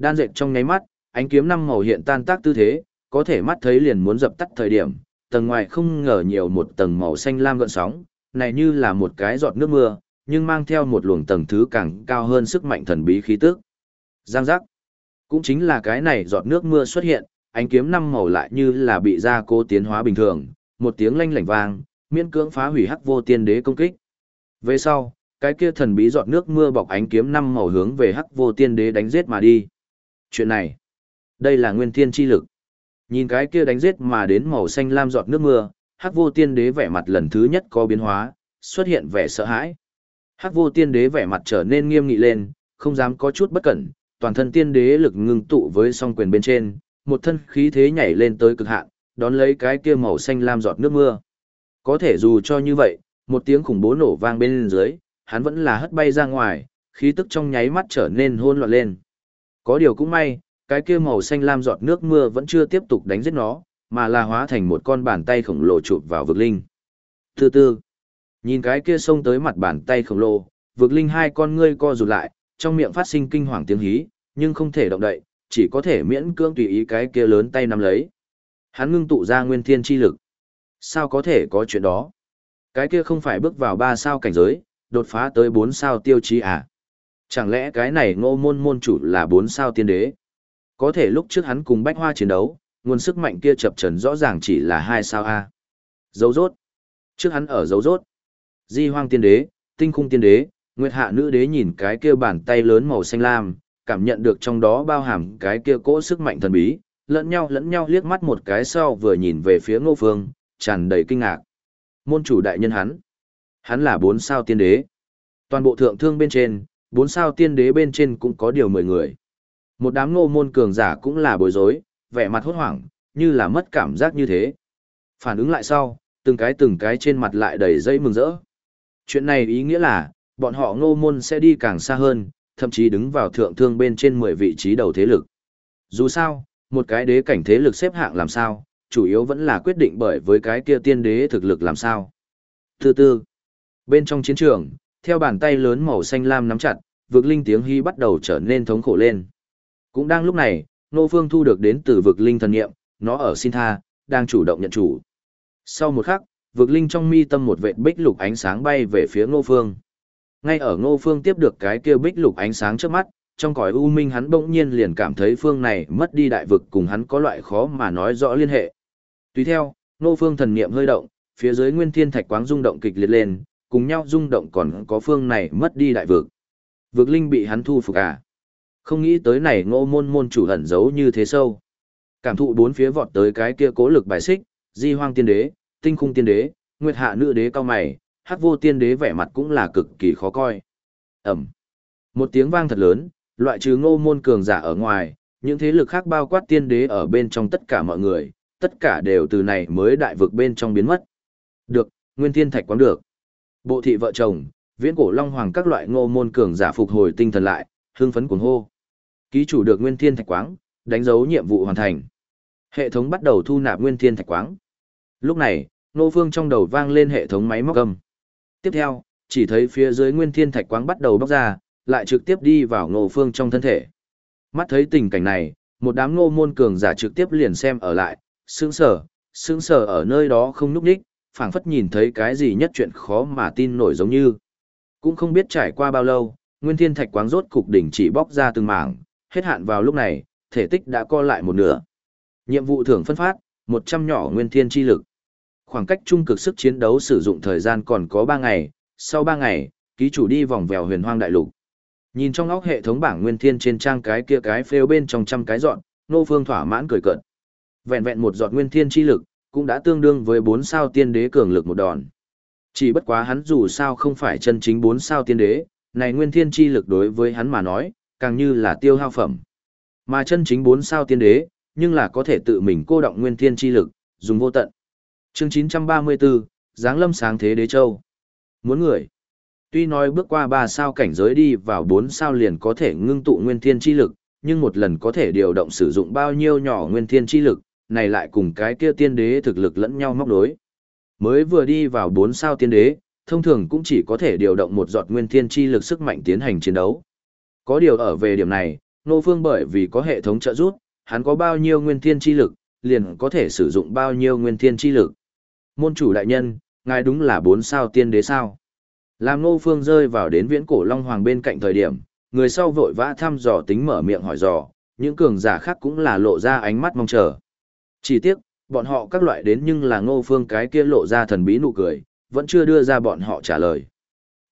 Đan dệt trong nháy mắt, ánh kiếm năm màu hiện tan tác tư thế, có thể mắt thấy liền muốn dập tắt thời điểm, tầng ngoài không ngờ nhiều một tầng màu xanh lam gợn sóng, này như là một cái giọt nước mưa, nhưng mang theo một luồng tầng thứ càng cao hơn sức mạnh thần bí khí tức. Giang giác. Cũng chính là cái này giọt nước mưa xuất hiện, ánh kiếm năm màu lại như là bị gia cố tiến hóa bình thường, một tiếng lanh lảnh vang, miễn cưỡng phá hủy hắc vô tiên đế công kích. Về sau, cái kia thần bí giọt nước mưa bọc ánh kiếm năm màu hướng về hắc vô tiên đế đánh giết mà đi. Chuyện này, đây là nguyên thiên chi lực. Nhìn cái kia đánh giết mà đến màu xanh lam giọt nước mưa, Hắc Vô Tiên Đế vẻ mặt lần thứ nhất có biến hóa, xuất hiện vẻ sợ hãi. Hắc Vô Tiên Đế vẻ mặt trở nên nghiêm nghị lên, không dám có chút bất cẩn, toàn thân tiên đế lực ngưng tụ với song quyền bên trên, một thân khí thế nhảy lên tới cực hạn, đón lấy cái kia màu xanh lam giọt nước mưa. Có thể dù cho như vậy, một tiếng khủng bố nổ vang bên dưới, hắn vẫn là hất bay ra ngoài, khí tức trong nháy mắt trở nên hỗn loạn lên. Có điều cũng may, cái kia màu xanh lam giọt nước mưa vẫn chưa tiếp tục đánh giết nó, mà là hóa thành một con bàn tay khổng lồ chụp vào vực linh. Từ từ, nhìn cái kia xông tới mặt bàn tay khổng lồ, vực linh hai con ngươi co rụt lại, trong miệng phát sinh kinh hoàng tiếng hí, nhưng không thể động đậy, chỉ có thể miễn cưỡng tùy ý cái kia lớn tay nắm lấy. Hắn ngưng tụ ra nguyên thiên chi lực. Sao có thể có chuyện đó? Cái kia không phải bước vào ba sao cảnh giới, đột phá tới bốn sao tiêu chí à? Chẳng lẽ cái này ngô môn môn chủ là bốn sao tiên đế? Có thể lúc trước hắn cùng bách hoa chiến đấu, nguồn sức mạnh kia chập trần rõ ràng chỉ là hai sao A. Dấu rốt. Trước hắn ở dấu rốt. Di hoang tiên đế, tinh khung tiên đế, nguyệt hạ nữ đế nhìn cái kia bàn tay lớn màu xanh lam, cảm nhận được trong đó bao hàm cái kia cỗ sức mạnh thần bí, lẫn nhau lẫn nhau liếc mắt một cái sau vừa nhìn về phía ngô phương, tràn đầy kinh ngạc. Môn chủ đại nhân hắn. Hắn là bốn sao tiên đế. Toàn bộ thượng thương bên trên, bốn sao tiên đế bên trên cũng có điều mười người. Một đám ngô môn cường giả cũng là bối rối, vẻ mặt hốt hoảng, như là mất cảm giác như thế. Phản ứng lại sau, từng cái từng cái trên mặt lại đầy dây mừng rỡ. Chuyện này ý nghĩa là, bọn họ ngô môn sẽ đi càng xa hơn, thậm chí đứng vào thượng thương bên trên 10 vị trí đầu thế lực. Dù sao, một cái đế cảnh thế lực xếp hạng làm sao, chủ yếu vẫn là quyết định bởi với cái kia tiên đế thực lực làm sao. Thứ tư, bên trong chiến trường, theo bàn tay lớn màu xanh lam nắm chặt, vực linh tiếng hy bắt đầu trở nên thống khổ lên. Cũng đang lúc này, Nô Phương thu được đến từ vực linh thần nghiệm, nó ở xin tha, đang chủ động nhận chủ. Sau một khắc, vực linh trong mi tâm một vệt bích lục ánh sáng bay về phía Ngô Phương. Ngay ở Ngô Phương tiếp được cái kia bích lục ánh sáng trước mắt, trong cõi u minh hắn bỗng nhiên liền cảm thấy phương này mất đi đại vực cùng hắn có loại khó mà nói rõ liên hệ. Tùy theo, nô phương thần niệm hơi động, phía dưới nguyên thiên thạch quáng rung động kịch liệt lên, cùng nhau rung động còn có phương này mất đi đại vực. Vực linh bị hắn thu phục à? Không nghĩ tới này ngô môn môn chủ ẩn giấu như thế sâu. Cảm thụ bốn phía vọt tới cái kia cố lực bài xích, di hoang tiên đế, tinh khung tiên đế, nguyệt hạ nữ đế cao mày, hắc vô tiên đế vẻ mặt cũng là cực kỳ khó coi. Ẩm. Một tiếng vang thật lớn, loại trừ ngô môn cường giả ở ngoài, những thế lực khác bao quát tiên đế ở bên trong tất cả mọi người, tất cả đều từ này mới đại vực bên trong biến mất. Được, nguyên thiên thạch quáng được. Bộ thị vợ chồng, viễn cổ long hoàng các loại ngô môn cường giả phục hồi tinh thần lại, hưng phấn cuồng hô. Ký chủ được nguyên thiên thạch quáng, đánh dấu nhiệm vụ hoàn thành. Hệ thống bắt đầu thu nạp nguyên thiên thạch quáng. Lúc này, nô phương trong đầu vang lên hệ thống máy móc âm. Tiếp theo, chỉ thấy phía dưới nguyên thiên thạch quáng bắt đầu bóc ra, lại trực tiếp đi vào nô phương trong thân thể. Mắt thấy tình cảnh này, một đám Ngô môn cường giả trực tiếp liền xem ở lại, sững sờ, sững sờ ở nơi đó không núp đích, phảng phất nhìn thấy cái gì nhất chuyện khó mà tin nổi giống như. Cũng không biết trải qua bao lâu, nguyên thiên thạch quáng rốt cục đỉnh chỉ bóc ra từng mảng, hết hạn vào lúc này, thể tích đã co lại một nửa. Nhiệm vụ thưởng phân phát, 100 nhỏ nguyên thiên chi lực. Khoảng cách trung cực sức chiến đấu sử dụng thời gian còn có 3 ngày, sau 3 ngày, ký chủ đi vòng vèo huyền hoang đại lục. Nhìn trong óc hệ thống bảng nguyên thiên trên trang cái kia cái phêu bên trong trăm cái dọn, nô phương thỏa mãn cười cợt. Vẹn vẹn một giọt nguyên thiên chi lực, cũng đã tương đương với 4 sao tiên đế cường lực một đòn. Chỉ bất quá hắn dù sao không phải chân chính 4 sao tiên đế, này nguyên thiên chi lực đối với hắn mà nói, càng như là tiêu hao phẩm. Mà chân chính 4 sao tiên đế, nhưng là có thể tự mình cô động nguyên thiên chi lực, dùng vô tận. Chương 934, Giáng lâm sáng thế đế châu. Muốn người. Tuy nói bước qua 3 sao cảnh giới đi vào 4 sao liền có thể ngưng tụ nguyên thiên chi lực, nhưng một lần có thể điều động sử dụng bao nhiêu nhỏ nguyên thiên chi lực, này lại cùng cái kia tiên đế thực lực lẫn nhau móc đối. Mới vừa đi vào 4 sao tiên đế, thông thường cũng chỉ có thể điều động một giọt nguyên thiên chi lực sức mạnh tiến hành chiến đấu. Có điều ở về điểm này, Nô Phương bởi vì có hệ thống trợ giúp, hắn có bao nhiêu nguyên thiên chi lực, liền có thể sử dụng bao nhiêu nguyên thiên chi lực. Môn chủ đại nhân, ngài đúng là bốn sao tiên đế sao. Làm Nô Phương rơi vào đến viễn cổ Long Hoàng bên cạnh thời điểm, người sau vội vã thăm dò tính mở miệng hỏi dò, những cường giả khác cũng là lộ ra ánh mắt mong chờ. Chỉ tiếc, bọn họ các loại đến nhưng là Ngô Phương cái kia lộ ra thần bí nụ cười, vẫn chưa đưa ra bọn họ trả lời.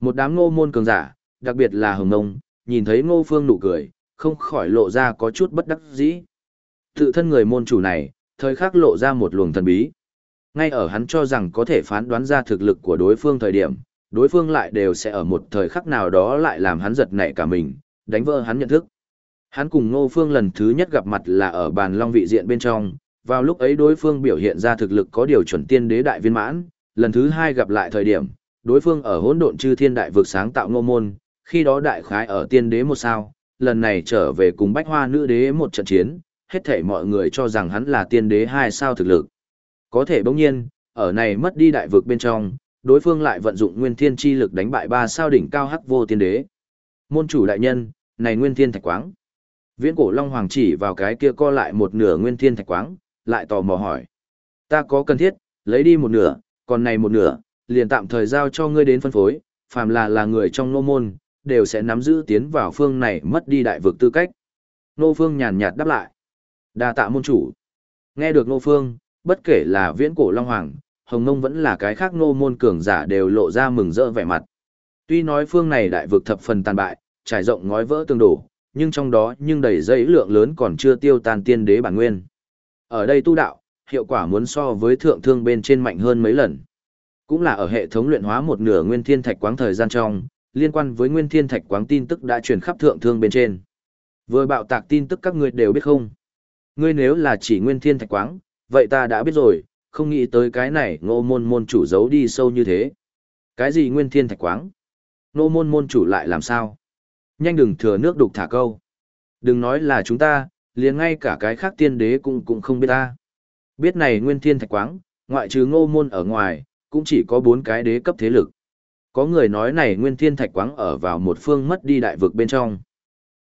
Một đám ngô môn cường giả, đặc biệt là Hồng ngông, nhìn thấy Ngô Phương nụ cười, không khỏi lộ ra có chút bất đắc dĩ. Tự thân người môn chủ này, thời khắc lộ ra một luồng thần bí. Ngay ở hắn cho rằng có thể phán đoán ra thực lực của đối phương thời điểm, đối phương lại đều sẽ ở một thời khắc nào đó lại làm hắn giật nảy cả mình, đánh vỡ hắn nhận thức. Hắn cùng Ngô Phương lần thứ nhất gặp mặt là ở bàn long vị diện bên trong, vào lúc ấy đối phương biểu hiện ra thực lực có điều chuẩn tiên đế đại viên mãn, lần thứ hai gặp lại thời điểm, đối phương ở hỗn độn chư thiên đại vực sáng tạo ngô môn, khi đó đại khái ở tiên đế một sao, lần này trở về cùng bách hoa nữ đế một trận chiến, hết thể mọi người cho rằng hắn là tiên đế hai sao thực lực. Có thể bỗng nhiên, ở này mất đi đại vực bên trong, đối phương lại vận dụng nguyên thiên chi lực đánh bại ba sao đỉnh cao hắc vô tiên đế. Môn chủ đại nhân, này nguyên thiên thạch quáng. Viễn cổ Long Hoàng chỉ vào cái kia co lại một nửa nguyên thiên thạch quáng, lại tò mò hỏi. Ta có cần thiết, lấy đi một nửa, còn này một nửa, liền tạm thời giao cho ngươi đến phân phối, phàm là là người trong nô môn, đều sẽ nắm giữ tiến vào phương này mất đi đại vực tư cách. Nô phương nhàn nhạt đáp lại. đa tạ môn chủ. Nghe được nô phương, bất kể là viễn cổ Long Hoàng, Hồng Nông vẫn là cái khác nô môn cường giả đều lộ ra mừng rỡ vẻ mặt. Tuy nói phương này đại vực thập phần tàn bại, trải rộng ngói vỡ tương đổ, nhưng trong đó nhưng đầy dây lượng lớn còn chưa tiêu tan tiên đế bản nguyên. Ở đây tu đạo, hiệu quả muốn so với thượng thương bên trên mạnh hơn mấy lần. Cũng là ở hệ thống luyện hóa một nửa nguyên thiên thạch quáng thời gian trong, liên quan với nguyên thiên thạch quáng tin tức đã truyền khắp thượng thương bên trên. Vừa bạo tạc tin tức các ngươi đều biết không? Ngươi nếu là chỉ nguyên thiên thạch quáng, vậy ta đã biết rồi, không nghĩ tới cái này ngô môn môn chủ giấu đi sâu như thế. Cái gì nguyên thiên thạch quáng? Ngô môn môn chủ lại làm sao? Nhanh đừng thừa nước đục thả câu. Đừng nói là chúng ta, liền ngay cả cái khác tiên đế cũng cũng không biết ta. Biết này nguyên thiên thạch quáng, ngoại trừ ngô môn ở ngoài, cũng chỉ có bốn cái đế cấp thế lực. Có người nói này nguyên thiên thạch quáng ở vào một phương mất đi đại vực bên trong.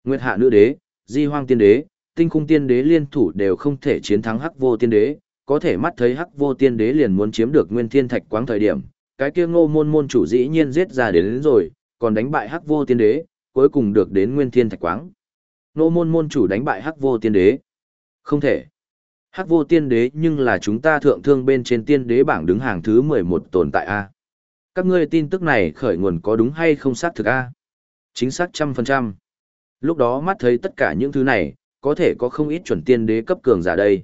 Nguyệt hạ nữ đế, di hoang tiên đế, tinh khung tiên đế liên thủ đều không thể chiến thắng hắc vô tiên đế, có thể mắt thấy hắc vô tiên đế liền muốn chiếm được nguyên thiên thạch quáng thời điểm. Cái kia ngô môn môn chủ dĩ nhiên giết ra đến, đến rồi, còn đánh bại hắc vô tiên đế, cuối cùng được đến nguyên thiên thạch quáng. Nô môn môn chủ đánh bại hắc vô tiên đế. Không thể. Hắc vô tiên đế nhưng là chúng ta thượng thương bên trên tiên đế bảng đứng hàng thứ 11 tồn tại A. Các ngươi tin tức này khởi nguồn có đúng hay không xác thực A? Chính xác trăm phần trăm. Lúc đó mắt thấy tất cả những thứ này, có thể có không ít chuẩn tiên đế cấp cường giả đây.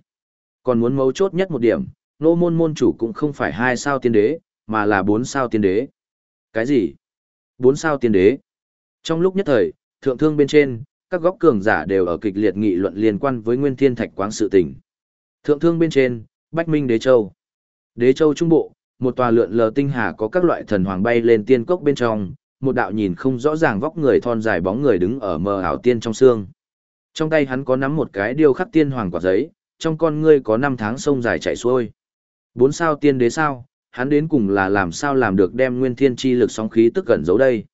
Còn muốn mấu chốt nhất một điểm, nô môn môn chủ cũng không phải hai sao tiên đế, mà là bốn sao tiên đế. Cái gì? Bốn sao tiên đế? Trong lúc nhất thời, thượng thương bên trên, các góc cường giả đều ở kịch liệt nghị luận liên quan với nguyên thiên thạch quáng sự tình. Thượng thương bên trên, Bách Minh Đế Châu. Đế Châu Trung Bộ, một tòa lượn lờ tinh hà có các loại thần hoàng bay lên tiên cốc bên trong, một đạo nhìn không rõ ràng vóc người thon dài bóng người đứng ở mờ ảo tiên trong xương. Trong tay hắn có nắm một cái điêu khắc tiên hoàng quả giấy, trong con ngươi có năm tháng sông dài chảy xuôi. Bốn sao tiên đế sao, hắn đến cùng là làm sao làm được đem nguyên thiên chi lực sóng khí tức gần giấu đây.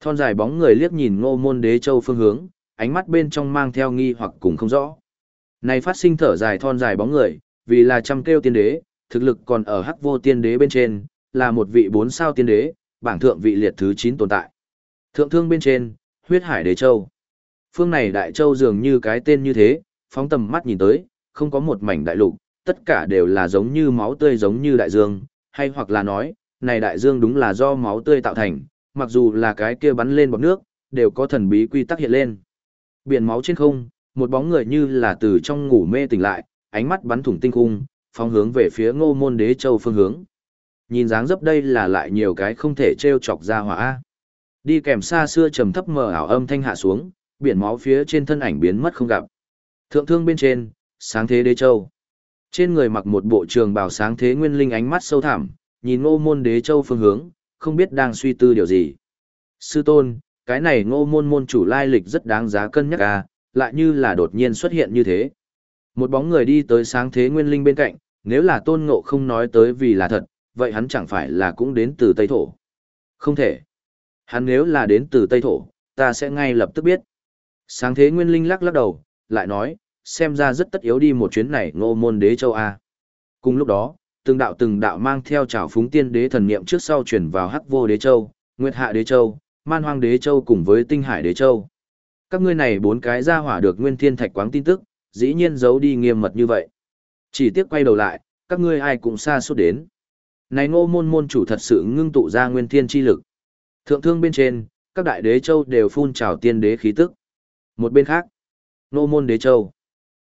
Thon dài bóng người liếc nhìn ngô môn đế châu phương hướng, ánh mắt bên trong mang theo nghi hoặc cùng không rõ. Này phát sinh thở dài thon dài bóng người, vì là trăm kêu tiên đế, thực lực còn ở hắc vô tiên đế bên trên, là một vị bốn sao tiên đế, bảng thượng vị liệt thứ 9 tồn tại. Thượng thương bên trên, huyết hải đế châu. Phương này đại châu dường như cái tên như thế, phóng tầm mắt nhìn tới, không có một mảnh đại lục, tất cả đều là giống như máu tươi giống như đại dương, hay hoặc là nói, này đại dương đúng là do máu tươi tạo thành, mặc dù là cái kia bắn lên bọt nước, đều có thần bí quy tắc hiện lên. Biển máu trên không, một bóng người như là từ trong ngủ mê tỉnh lại, ánh mắt bắn thủng tinh khung, phóng hướng về phía ngô môn đế châu phương hướng. Nhìn dáng dấp đây là lại nhiều cái không thể treo chọc ra hỏa. Đi kèm xa xưa trầm thấp mờ ảo âm thanh hạ xuống, biển máu phía trên thân ảnh biến mất không gặp. Thượng thương bên trên, sáng thế đế châu. Trên người mặc một bộ trường bào sáng thế nguyên linh ánh mắt sâu thẳm, nhìn ngô môn đế châu phương hướng, không biết đang suy tư điều gì. Sư tôn, cái này ngô môn môn chủ lai lịch rất đáng giá cân nhắc à, lại như là đột nhiên xuất hiện như thế. Một bóng người đi tới sáng thế nguyên linh bên cạnh, nếu là tôn ngộ không nói tới vì là thật, vậy hắn chẳng phải là cũng đến từ Tây Thổ. Không thể. Hắn nếu là đến từ Tây Thổ, ta sẽ ngay lập tức biết. Sáng thế nguyên linh lắc lắc đầu, lại nói, xem ra rất tất yếu đi một chuyến này ngô môn đế châu A. Cùng lúc đó, từng đạo từng đạo mang theo trào phúng tiên đế thần niệm trước sau chuyển vào hắc vô đế châu, nguyệt hạ đế châu, man hoang đế châu cùng với tinh hải đế châu. Các ngươi này bốn cái ra hỏa được nguyên thiên thạch quáng tin tức, dĩ nhiên giấu đi nghiêm mật như vậy. Chỉ tiếc quay đầu lại, các ngươi ai cũng xa suốt đến. Này ngô môn môn chủ thật sự ngưng tụ ra nguyên thiên chi lực. Thượng thương bên trên, các đại đế châu đều phun trào tiên đế khí tức. Một bên khác, ngô môn đế châu.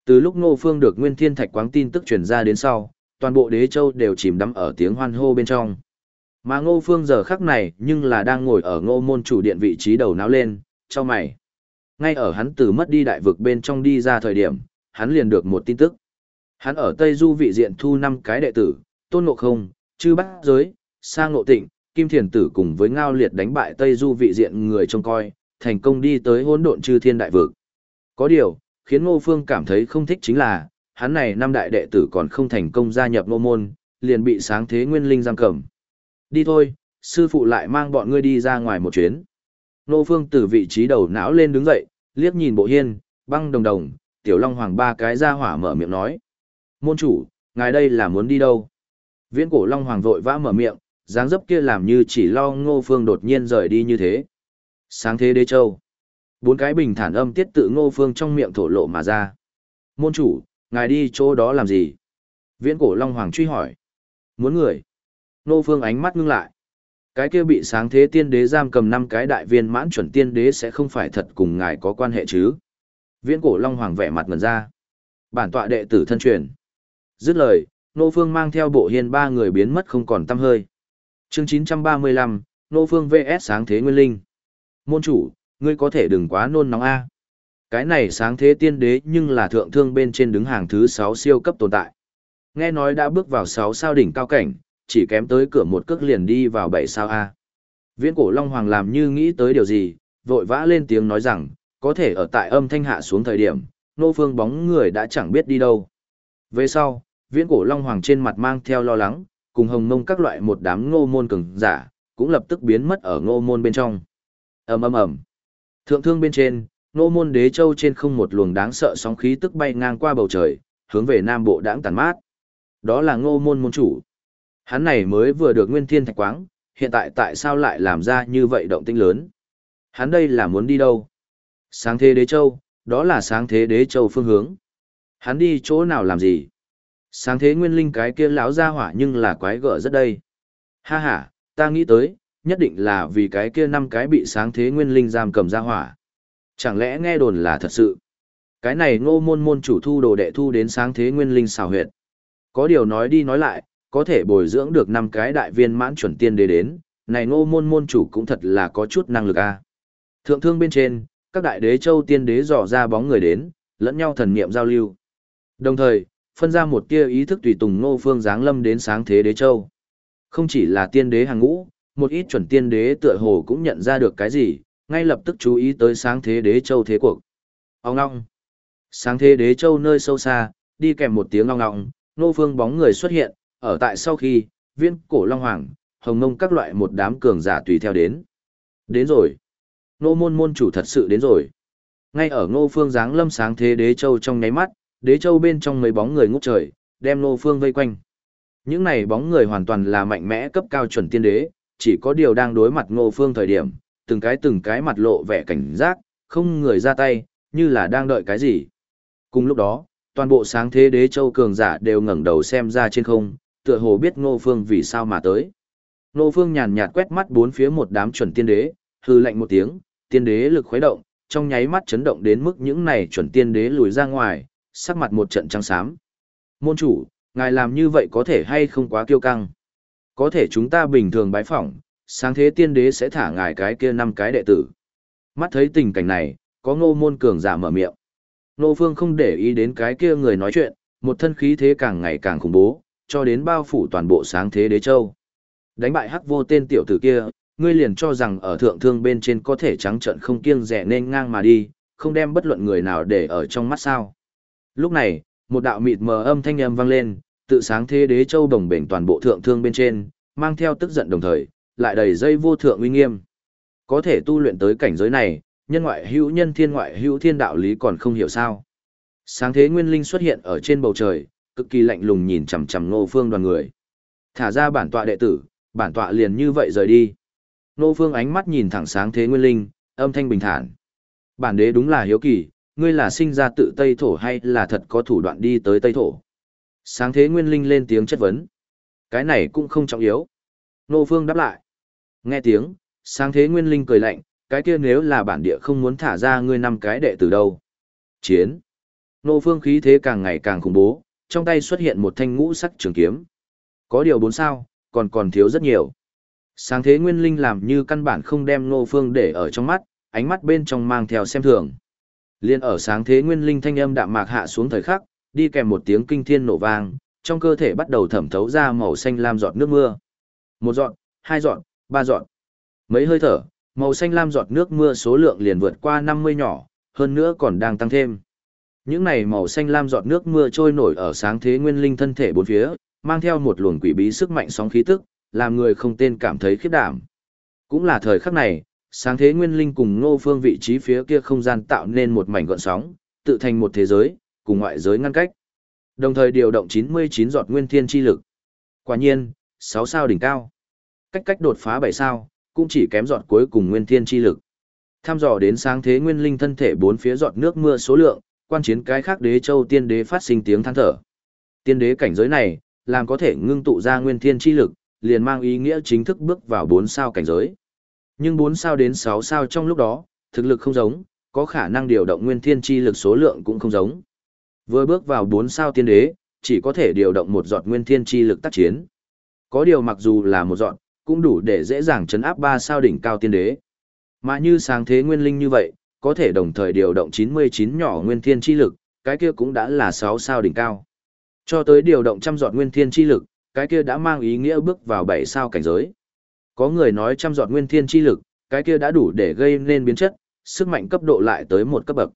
Từ lúc ngô phương được nguyên thiên thạch quáng tin tức truyền ra đến sau, toàn bộ đế châu đều chìm đắm ở tiếng hoan hô bên trong. Mà ngô phương giờ khắc này nhưng là đang ngồi ở ngô môn chủ điện vị trí đầu náo lên, cho mày. Ngay ở hắn từ mất đi đại vực bên trong đi ra thời điểm, hắn liền được một tin tức. Hắn ở Tây Du vị diện thu năm cái đệ tử, Tôn Ngộ Không, Chư Bát Giới, Sa Ngộ Tịnh, Kim Thiền Tử cùng với Ngao Liệt đánh bại Tây Du vị diện người trông coi, thành công đi tới hỗn độn chư thiên đại vực. Có điều, khiến Ngô Phương cảm thấy không thích chính là, hắn này năm đại đệ tử còn không thành công gia nhập Ngô Môn, liền bị sáng thế nguyên linh giam cầm. Đi thôi, sư phụ lại mang bọn ngươi đi ra ngoài một chuyến. Ngô Phương từ vị trí đầu não lên đứng dậy, liếc nhìn bộ hiên, băng đồng đồng, tiểu long hoàng ba cái ra hỏa mở miệng nói. Môn chủ, ngài đây là muốn đi đâu? Viễn cổ long hoàng vội vã mở miệng, dáng dấp kia làm như chỉ lo ngô phương đột nhiên rời đi như thế. Sáng thế đế châu. Bốn cái bình thản âm tiết tự ngô phương trong miệng thổ lộ mà ra. Môn chủ, ngài đi chỗ đó làm gì? Viễn cổ long hoàng truy hỏi. Muốn người. Nô phương ánh mắt ngưng lại. Cái kia bị sáng thế tiên đế giam cầm năm cái đại viên mãn chuẩn tiên đế sẽ không phải thật cùng ngài có quan hệ chứ? Viễn cổ long hoàng vẻ mặt ngần ra. Bản tọa đệ tử thân truyền. Dứt lời, Nô Phương mang theo bộ hiên ba người biến mất không còn tăm hơi. Chương 935, Nô Phương VS sáng thế nguyên linh. Môn chủ, ngươi có thể đừng quá nôn nóng a. Cái này sáng thế tiên đế nhưng là thượng thương bên trên đứng hàng thứ 6 siêu cấp tồn tại. Nghe nói đã bước vào 6 sao đỉnh cao cảnh, chỉ kém tới cửa một cước liền đi vào bảy sao a. Viễn cổ Long Hoàng làm như nghĩ tới điều gì, vội vã lên tiếng nói rằng, có thể ở tại âm thanh hạ xuống thời điểm, nô phương bóng người đã chẳng biết đi đâu. Về sau, viễn cổ long hoàng trên mặt mang theo lo lắng, cùng hồng mông các loại một đám ngô môn cường giả, cũng lập tức biến mất ở ngô môn bên trong. ầm ầm ầm Thượng thương bên trên, ngô môn đế châu trên không một luồng đáng sợ sóng khí tức bay ngang qua bầu trời, hướng về nam bộ đãng tàn mát. Đó là ngô môn môn chủ. Hắn này mới vừa được nguyên thiên thạch quáng, hiện tại tại sao lại làm ra như vậy động tĩnh lớn? Hắn đây là muốn đi đâu? Sáng thế đế châu, đó là sáng thế đế châu phương hướng. Hắn đi chỗ nào làm gì? Sáng thế nguyên linh cái kia lão ra hỏa nhưng là quái gở rất đây. Ha ha, ta nghĩ tới, nhất định là vì cái kia năm cái bị sáng thế nguyên linh giam cầm ra hỏa. Chẳng lẽ nghe đồn là thật sự? Cái này ngô môn môn chủ thu đồ đệ thu đến sáng thế nguyên linh xào huyệt. Có điều nói đi nói lại, có thể bồi dưỡng được năm cái đại viên mãn chuẩn tiên đế đến, này ngô môn môn chủ cũng thật là có chút năng lực a. Thượng thương bên trên, các đại đế châu tiên đế dò ra bóng người đến, lẫn nhau thần niệm giao lưu. Đồng thời, phân ra một tia ý thức tùy tùng ngô phương giáng lâm đến sáng thế đế châu. Không chỉ là tiên đế hàng ngũ, một ít chuẩn tiên đế tựa hồ cũng nhận ra được cái gì, ngay lập tức chú ý tới sáng thế đế châu thế cuộc. Ông ngong. Sáng thế đế châu nơi sâu xa, đi kèm một tiếng ngong ngong, ngô phương bóng người xuất hiện, ở tại sau khi, viên cổ long hoàng, hồng ngông các loại một đám cường giả tùy theo đến. Đến rồi. Ngô môn môn chủ thật sự đến rồi. Ngay ở ngô phương giáng lâm sáng thế đế châu trong nháy mắt, đế châu bên trong mấy bóng người ngút trời, đem ngô phương vây quanh. Những này bóng người hoàn toàn là mạnh mẽ cấp cao chuẩn tiên đế, chỉ có điều đang đối mặt ngô phương thời điểm, từng cái từng cái mặt lộ vẻ cảnh giác, không người ra tay, như là đang đợi cái gì. Cùng lúc đó, toàn bộ sáng thế đế châu cường giả đều ngẩng đầu xem ra trên không, tựa hồ biết ngô phương vì sao mà tới. Ngô phương nhàn nhạt quét mắt bốn phía một đám chuẩn tiên đế, hư lệnh một tiếng, tiên đế lực khuấy động, trong nháy mắt chấn động đến mức những này chuẩn tiên đế lùi ra ngoài, sắc mặt một trận trắng xám. Môn chủ, ngài làm như vậy có thể hay không quá kiêu căng? Có thể chúng ta bình thường bái phỏng, sáng thế tiên đế sẽ thả ngài cái kia năm cái đệ tử. Mắt thấy tình cảnh này, có ngô môn cường giả mở miệng. Ngô phương không để ý đến cái kia người nói chuyện, một thân khí thế càng ngày càng khủng bố, cho đến bao phủ toàn bộ sáng thế đế châu. Đánh bại hắc vô tên tiểu tử kia, ngươi liền cho rằng ở thượng thương bên trên có thể trắng trận không kiêng rẻ nên ngang mà đi, không đem bất luận người nào để ở trong mắt sao. Lúc này, một đạo mịt mờ âm thanh âm vang lên, tự sáng thế đế châu đồng bền toàn bộ thượng thương bên trên, mang theo tức giận đồng thời, lại đầy dây vô thượng uy nghiêm. Có thể tu luyện tới cảnh giới này, nhân ngoại hữu nhân thiên ngoại hữu thiên đạo lý còn không hiểu sao. Sáng thế nguyên linh xuất hiện ở trên bầu trời, cực kỳ lạnh lùng nhìn chằm chằm Ngô Phương đoàn người. Thả ra bản tọa đệ tử, bản tọa liền như vậy rời đi. Ngô Phương ánh mắt nhìn thẳng sáng thế nguyên linh, âm thanh bình thản. Bản đế đúng là hiếu kỳ, ngươi là sinh ra tự Tây Thổ hay là thật có thủ đoạn đi tới Tây Thổ? Sáng thế nguyên linh lên tiếng chất vấn. Cái này cũng không trọng yếu. Ngô Phương đáp lại. Nghe tiếng, sáng thế nguyên linh cười lạnh, cái kia nếu là bản địa không muốn thả ra ngươi năm cái đệ tử đâu. Chiến. Nô Phương khí thế càng ngày càng khủng bố, trong tay xuất hiện một thanh ngũ sắc trường kiếm. Có điều bốn sao, còn còn thiếu rất nhiều. Sáng thế nguyên linh làm như căn bản không đem Ngô Phương để ở trong mắt, ánh mắt bên trong mang theo xem thường. Liên ở sáng thế nguyên linh thanh âm đạm mạc hạ xuống thời khắc, đi kèm một tiếng kinh thiên nổ vang, trong cơ thể bắt đầu thẩm thấu ra màu xanh lam giọt nước mưa. Một giọt, hai giọt, ba giọt. Mấy hơi thở, màu xanh lam giọt nước mưa số lượng liền vượt qua 50 nhỏ, hơn nữa còn đang tăng thêm. Những này màu xanh lam giọt nước mưa trôi nổi ở sáng thế nguyên linh thân thể bốn phía, mang theo một luồng quỷ bí sức mạnh sóng khí tức, làm người không tên cảm thấy khiếp đảm. Cũng là thời khắc này, sáng thế nguyên linh cùng ngô phương vị trí phía kia không gian tạo nên một mảnh gọn sóng, tự thành một thế giới, cùng ngoại giới ngăn cách. Đồng thời điều động 99 giọt nguyên thiên chi lực. Quả nhiên, 6 sao đỉnh cao. Cách cách đột phá 7 sao, cũng chỉ kém giọt cuối cùng nguyên thiên chi lực. Tham dò đến sáng thế nguyên linh thân thể bốn phía giọt nước mưa số lượng, quan chiến cái khác đế châu tiên đế phát sinh tiếng than thở. Tiên đế cảnh giới này, làm có thể ngưng tụ ra nguyên thiên chi lực, liền mang ý nghĩa chính thức bước vào 4 sao cảnh giới. Nhưng 4 sao đến 6 sao trong lúc đó, thực lực không giống, có khả năng điều động nguyên thiên chi lực số lượng cũng không giống. Vừa bước vào 4 sao tiên đế, chỉ có thể điều động một giọt nguyên thiên chi lực tác chiến. Có điều mặc dù là một giọt, cũng đủ để dễ dàng chấn áp 3 sao đỉnh cao tiên đế. Mà như sáng thế nguyên linh như vậy, có thể đồng thời điều động 99 nhỏ nguyên thiên chi lực, cái kia cũng đã là 6 sao đỉnh cao. Cho tới điều động trăm giọt nguyên thiên chi lực, cái kia đã mang ý nghĩa bước vào 7 sao cảnh giới. Có người nói trăm giọt nguyên thiên chi lực, cái kia đã đủ để gây nên biến chất, sức mạnh cấp độ lại tới một cấp bậc.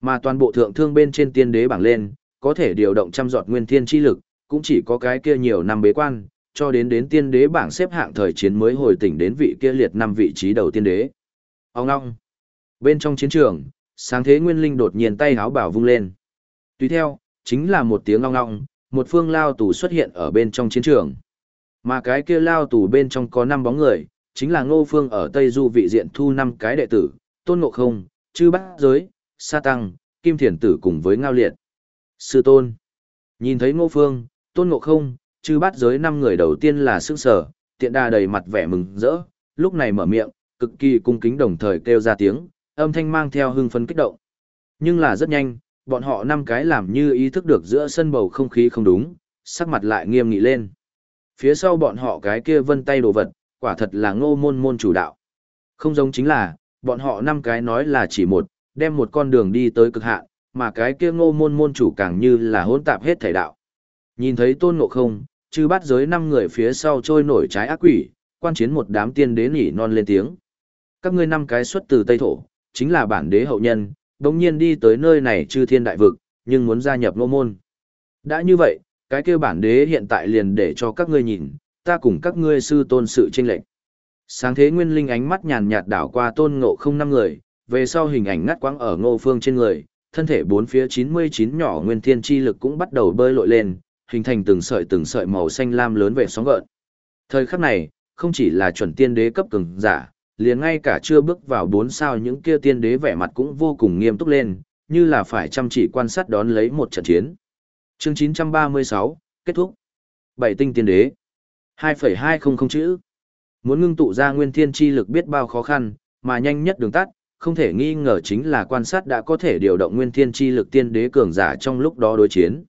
Mà toàn bộ thượng thương bên trên tiên đế bảng lên, có thể điều động trăm giọt nguyên thiên chi lực, cũng chỉ có cái kia nhiều năm bế quan, cho đến đến tiên đế bảng xếp hạng thời chiến mới hồi tỉnh đến vị kia liệt năm vị trí đầu tiên đế. Ông ngong. Bên trong chiến trường, sáng thế nguyên linh đột nhiên tay háo bảo vung lên. Tùy theo, chính là một tiếng long ngong, một phương lao tù xuất hiện ở bên trong chiến trường. Mà cái kia lao tù bên trong có năm bóng người, chính là ngô phương ở Tây Du vị diện thu năm cái đệ tử, tôn ngộ không, chư bát giới, sa tăng, Kim Thiền Tử cùng với Ngao Liệt. Sư Tôn. Nhìn thấy Ngô Phương, Tôn Ngộ Không, chư bát giới năm người đầu tiên là sức sở, tiện đà đầy mặt vẻ mừng rỡ, lúc này mở miệng, cực kỳ cung kính đồng thời kêu ra tiếng, âm thanh mang theo hưng phấn kích động. Nhưng là rất nhanh, bọn họ năm cái làm như ý thức được giữa sân bầu không khí không đúng, sắc mặt lại nghiêm nghị lên. Phía sau bọn họ cái kia vân tay đồ vật, quả thật là ngô môn môn chủ đạo. Không giống chính là, bọn họ năm cái nói là chỉ một, đem một con đường đi tới cực hạn, mà cái kia ngô môn môn chủ càng như là hỗn tạp hết thể đạo. Nhìn thấy tôn ngộ không, chư bắt giới năm người phía sau trôi nổi trái ác quỷ, quan chiến một đám tiên đế nhỉ non lên tiếng. Các ngươi năm cái xuất từ Tây Thổ, chính là bản đế hậu nhân, đồng nhiên đi tới nơi này chư thiên đại vực, nhưng muốn gia nhập ngô môn. Đã như vậy, cái kia bản đế hiện tại liền để cho các ngươi nhìn, ta cùng các ngươi sư tôn sự tranh lệch. Sáng thế nguyên linh ánh mắt nhàn nhạt đảo qua tôn ngộ không năm người, về sau hình ảnh ngắt quãng ở ngô phương trên người, thân thể bốn phía 99 nhỏ nguyên thiên chi lực cũng bắt đầu bơi lội lên, hình thành từng sợi từng sợi màu xanh lam lớn về sóng gợn. Thời khắc này, không chỉ là chuẩn tiên đế cấp cường giả, liền ngay cả chưa bước vào bốn sao những kia tiên đế vẻ mặt cũng vô cùng nghiêm túc lên, như là phải chăm chỉ quan sát đón lấy một trận chiến. Chương 936, kết thúc. Bảy tinh tiên đế. 2,200 chữ. Muốn ngưng tụ ra nguyên thiên chi lực biết bao khó khăn, mà nhanh nhất đường tắt, không thể nghi ngờ chính là quan sát đã có thể điều động nguyên thiên chi lực tiên đế cường giả trong lúc đó đối chiến.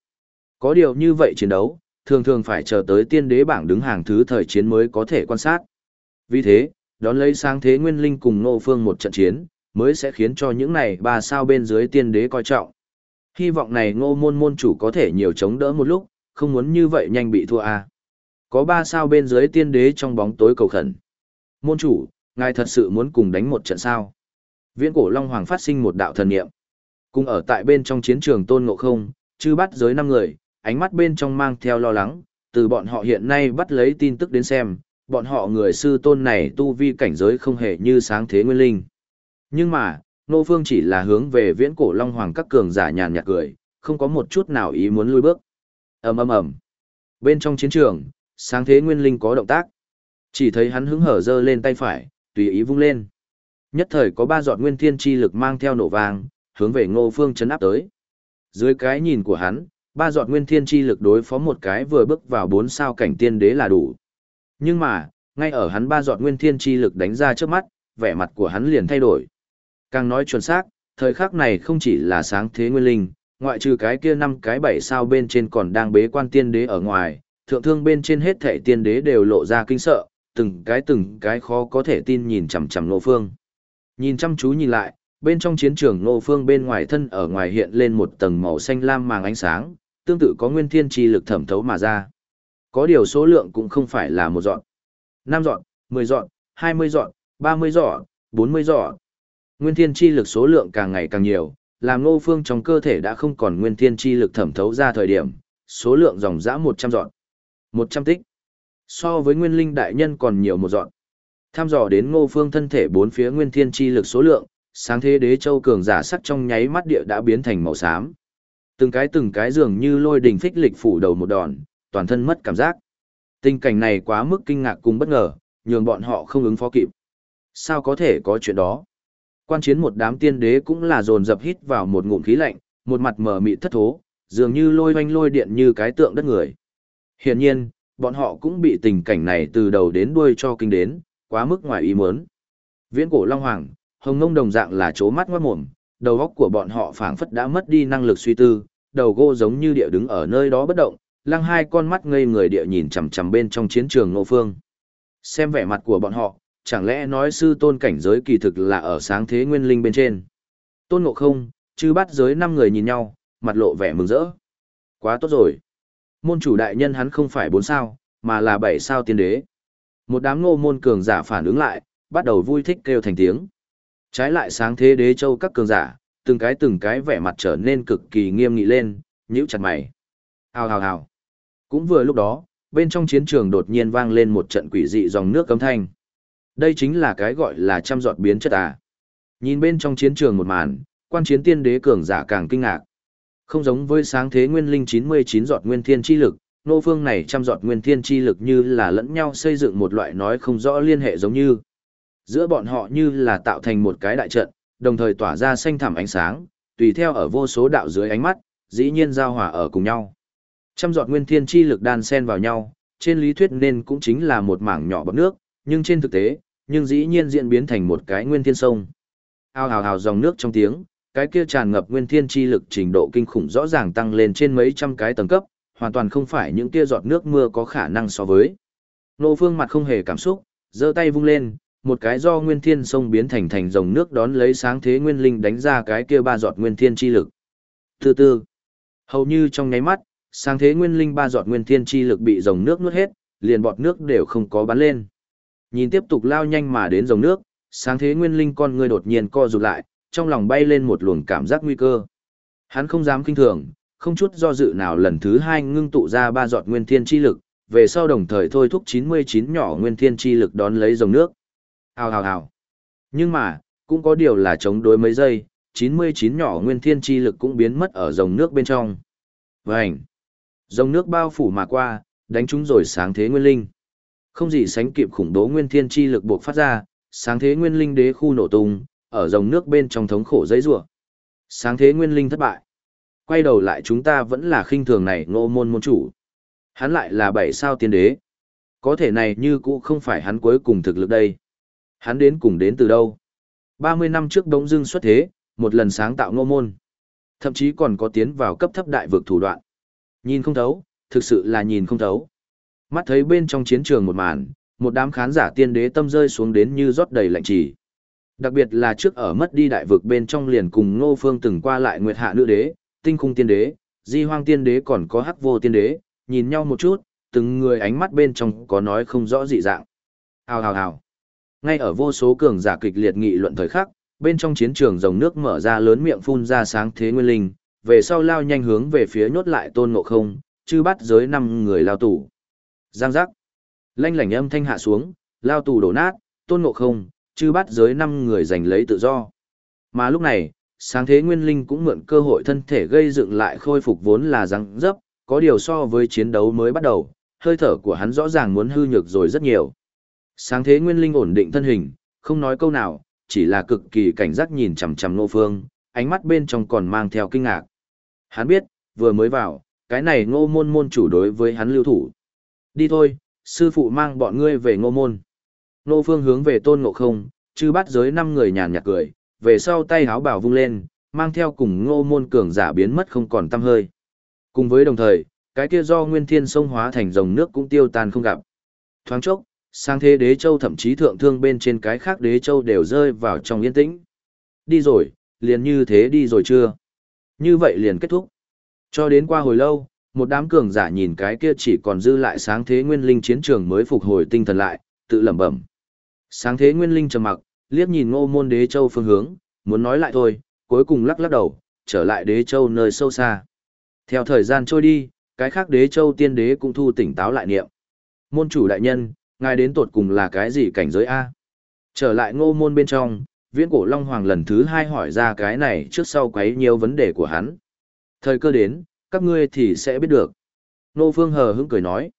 Có điều như vậy chiến đấu, thường thường phải chờ tới tiên đế bảng đứng hàng thứ thời chiến mới có thể quan sát. Vì thế, đón lấy sáng thế nguyên linh cùng Ngô phương một trận chiến, mới sẽ khiến cho những này ba sao bên dưới tiên đế coi trọng. Hy vọng này ngô môn môn chủ có thể nhiều chống đỡ một lúc, không muốn như vậy nhanh bị thua à. Có ba sao bên dưới tiên đế trong bóng tối cầu khẩn. Môn chủ, ngài thật sự muốn cùng đánh một trận sao? Viễn cổ Long Hoàng phát sinh một đạo thần niệm. Cùng ở tại bên trong chiến trường tôn ngộ không, chư bắt giới năm người, ánh mắt bên trong mang theo lo lắng, từ bọn họ hiện nay bắt lấy tin tức đến xem, bọn họ người sư tôn này tu vi cảnh giới không hề như sáng thế nguyên linh. Nhưng mà, Nô Phương chỉ là hướng về viễn cổ Long Hoàng các cường giả nhàn nhạt cười, không có một chút nào ý muốn lui bước. ầm ầm ầm. Bên trong chiến trường, sáng thế nguyên linh có động tác. Chỉ thấy hắn hứng hở giơ lên tay phải, tùy ý vung lên. Nhất thời có ba giọt nguyên thiên chi lực mang theo nổ vàng, hướng về Ngô Phương chấn áp tới. Dưới cái nhìn của hắn, ba giọt nguyên thiên chi lực đối phó một cái vừa bước vào bốn sao cảnh tiên đế là đủ. Nhưng mà, ngay ở hắn ba giọt nguyên thiên chi lực đánh ra trước mắt, vẻ mặt của hắn liền thay đổi. Càng nói chuẩn xác, thời khắc này không chỉ là sáng thế nguyên linh, ngoại trừ cái kia năm cái bảy sao bên trên còn đang bế quan tiên đế ở ngoài, thượng thương bên trên hết thảy tiên đế đều lộ ra kinh sợ, từng cái từng cái khó có thể tin nhìn chằm chằm Ngô Phương. Nhìn chăm chú nhìn lại, bên trong chiến trường Ngô Phương bên ngoài thân ở ngoài hiện lên một tầng màu xanh lam màng ánh sáng, tương tự có nguyên thiên chi lực thẩm thấu mà ra. Có điều số lượng cũng không phải là một dọn. 5 dọn, 10 dọn, 20 dọn, 30 dọn, 40 dọn. Nguyên thiên chi lực số lượng càng ngày càng nhiều, làm Ngô Phương trong cơ thể đã không còn nguyên thiên chi lực thẩm thấu ra thời điểm, số lượng dòng dã 100 dọn. 100 tích. So với nguyên linh đại nhân còn nhiều một dọn. Tham dò đến ngô phương thân thể bốn phía nguyên thiên chi lực số lượng, sáng thế đế châu cường giả sắc trong nháy mắt địa đã biến thành màu xám. Từng cái từng cái dường như lôi đình phích lịch phủ đầu một đòn, toàn thân mất cảm giác. Tình cảnh này quá mức kinh ngạc cùng bất ngờ, nhường bọn họ không ứng phó kịp. Sao có thể có chuyện đó? Quan chiến một đám tiên đế cũng là dồn dập hít vào một ngụm khí lạnh, một mặt mở mịt thất thố, dường như lôi hoanh lôi điện như cái tượng đất người. Hiển nhiên, bọn họ cũng bị tình cảnh này từ đầu đến đuôi cho kinh đến, quá mức ngoài ý muốn. Viễn cổ Long Hoàng, hồng ngông đồng dạng là chố mắt ngoát mồm, đầu óc của bọn họ phảng phất đã mất đi năng lực suy tư, đầu gỗ giống như địa đứng ở nơi đó bất động, lăng hai con mắt ngây người địa nhìn chằm chằm bên trong chiến trường Ngô Phương. Xem vẻ mặt của bọn họ, chẳng lẽ nói sư tôn cảnh giới kỳ thực là ở sáng thế nguyên linh bên trên. Tôn Ngộ Không, chư bắt giới năm người nhìn nhau, mặt lộ vẻ mừng rỡ. Quá tốt rồi. Môn chủ đại nhân hắn không phải bốn sao, mà là bảy sao tiên đế. Một đám ngô môn cường giả phản ứng lại, bắt đầu vui thích kêu thành tiếng. Trái lại sáng thế đế châu các cường giả, từng cái từng cái vẻ mặt trở nên cực kỳ nghiêm nghị lên, nhíu chặt mày. Hào hào hào. Cũng vừa lúc đó, bên trong chiến trường đột nhiên vang lên một trận quỷ dị dòng nước cấm thanh. Đây chính là cái gọi là trăm giọt biến chất à. Nhìn bên trong chiến trường một màn, quan chiến tiên đế cường giả càng kinh ngạc. Không giống với sáng thế nguyên linh 99 giọt nguyên thiên chi lực, nô phương này trăm giọt nguyên thiên chi lực như là lẫn nhau xây dựng một loại nói không rõ liên hệ giống như. Giữa bọn họ như là tạo thành một cái đại trận, đồng thời tỏa ra xanh thẳm ánh sáng, tùy theo ở vô số đạo dưới ánh mắt, dĩ nhiên giao hòa ở cùng nhau. Trăm giọt nguyên thiên chi lực đan xen vào nhau, trên lý thuyết nên cũng chính là một mảng nhỏ bọt nước, nhưng trên thực tế, nhưng dĩ nhiên diễn biến thành một cái nguyên thiên sông. Ao hào hào dòng nước trong tiếng, cái kia tràn ngập nguyên thiên chi lực trình độ kinh khủng rõ ràng tăng lên trên mấy trăm cái tầng cấp, hoàn toàn không phải những kia giọt nước mưa có khả năng so với. Nô Phương mặt không hề cảm xúc, giơ tay vung lên, một cái do nguyên thiên sông biến thành thành dòng nước đón lấy sáng thế nguyên linh đánh ra cái kia ba giọt nguyên thiên chi lực. Từ từ, hầu như trong nháy mắt, sáng thế nguyên linh ba giọt nguyên thiên chi lực bị dòng nước nuốt hết, liền bọt nước đều không có bắn lên. Nhìn tiếp tục lao nhanh mà đến dòng nước, sáng thế nguyên linh con người đột nhiên co rụt lại, trong lòng bay lên một luồng cảm giác nguy cơ. Hắn không dám kinh thường, không chút do dự nào lần thứ hai ngưng tụ ra ba giọt nguyên thiên chi lực, về sau đồng thời thôi thúc 99 nhỏ nguyên thiên chi lực đón lấy dòng nước. Hào hào hào. Nhưng mà, cũng có điều là chống đối mấy giây, 99 nhỏ nguyên thiên chi lực cũng biến mất ở dòng nước bên trong. Vành. Dòng nước bao phủ mà qua, đánh chúng rồi sáng thế nguyên linh. Không gì sánh kịp khủng bố nguyên thiên chi lực buộc phát ra, sáng thế nguyên linh đế khu nổ tung, ở dòng nước bên trong thống khổ giấy rủa. Sáng thế nguyên linh thất bại. Quay đầu lại chúng ta vẫn là khinh thường này ngô môn môn chủ. Hắn lại là bảy sao tiên đế. Có thể này như cũ không phải hắn cuối cùng thực lực đây. Hắn đến cùng đến từ đâu? 30 năm trước đống dưng xuất thế, một lần sáng tạo ngô môn. Thậm chí còn có tiến vào cấp thấp đại vực thủ đoạn. Nhìn không thấu, thực sự là nhìn không thấu. Mắt thấy bên trong chiến trường một màn, một đám khán giả tiên đế tâm rơi xuống đến như rót đầy lạnh chỉ. Đặc biệt là trước ở mất đi đại vực bên trong liền cùng Ngô Phương từng qua lại Nguyệt Hạ nữ đế, Tinh Khung tiên đế, Di Hoang tiên đế còn có Hắc Vô tiên đế, nhìn nhau một chút, từng người ánh mắt bên trong có nói không rõ dị dạng. Hào hào hào. Ngay ở vô số cường giả kịch liệt nghị luận thời khắc, bên trong chiến trường dòng nước mở ra lớn miệng phun ra sáng thế nguyên linh, về sau lao nhanh hướng về phía nhốt lại tôn ngộ không, chư bắt giới năm người lao tù. Giang giác. Lanh lảnh âm thanh hạ xuống, lao tù đổ nát, tôn ngộ không, chư bắt giới năm người giành lấy tự do. Mà lúc này, sáng thế nguyên linh cũng mượn cơ hội thân thể gây dựng lại khôi phục vốn là răng dấp, có điều so với chiến đấu mới bắt đầu, hơi thở của hắn rõ ràng muốn hư nhược rồi rất nhiều. Sáng thế nguyên linh ổn định thân hình, không nói câu nào, chỉ là cực kỳ cảnh giác nhìn chằm chằm nô Phương, ánh mắt bên trong còn mang theo kinh ngạc. Hắn biết, vừa mới vào, cái này ngô môn môn chủ đối với hắn lưu thủ. Đi thôi, sư phụ mang bọn ngươi về ngô môn. Ngô Phương hướng về tôn ngộ không, chư bắt giới năm người nhàn nhạt cười, về sau tay háo bảo vung lên, mang theo cùng ngô môn cường giả biến mất không còn tăm hơi. Cùng với đồng thời, cái kia do nguyên thiên sông hóa thành dòng nước cũng tiêu tan không gặp. Thoáng chốc, sang thế đế châu thậm chí thượng thương bên trên cái khác đế châu đều rơi vào trong yên tĩnh. Đi rồi, liền như thế đi rồi chưa? Như vậy liền kết thúc. Cho đến qua hồi lâu, một đám cường giả nhìn cái kia chỉ còn dư lại sáng thế nguyên linh chiến trường mới phục hồi tinh thần lại, tự lẩm bẩm. Sáng thế nguyên linh trầm mặc, liếc nhìn ngô môn đế châu phương hướng, muốn nói lại thôi, cuối cùng lắc lắc đầu, trở lại đế châu nơi sâu xa. Theo thời gian trôi đi, cái khác đế châu tiên đế cũng thu tỉnh táo lại niệm. Môn chủ đại nhân, ngài đến tột cùng là cái gì cảnh giới A? Trở lại ngô môn bên trong, viễn cổ Long Hoàng lần thứ hai hỏi ra cái này trước sau quấy nhiều vấn đề của hắn. Thời cơ đến, các ngươi thì sẽ biết được. Nô Phương hờ hững cười nói.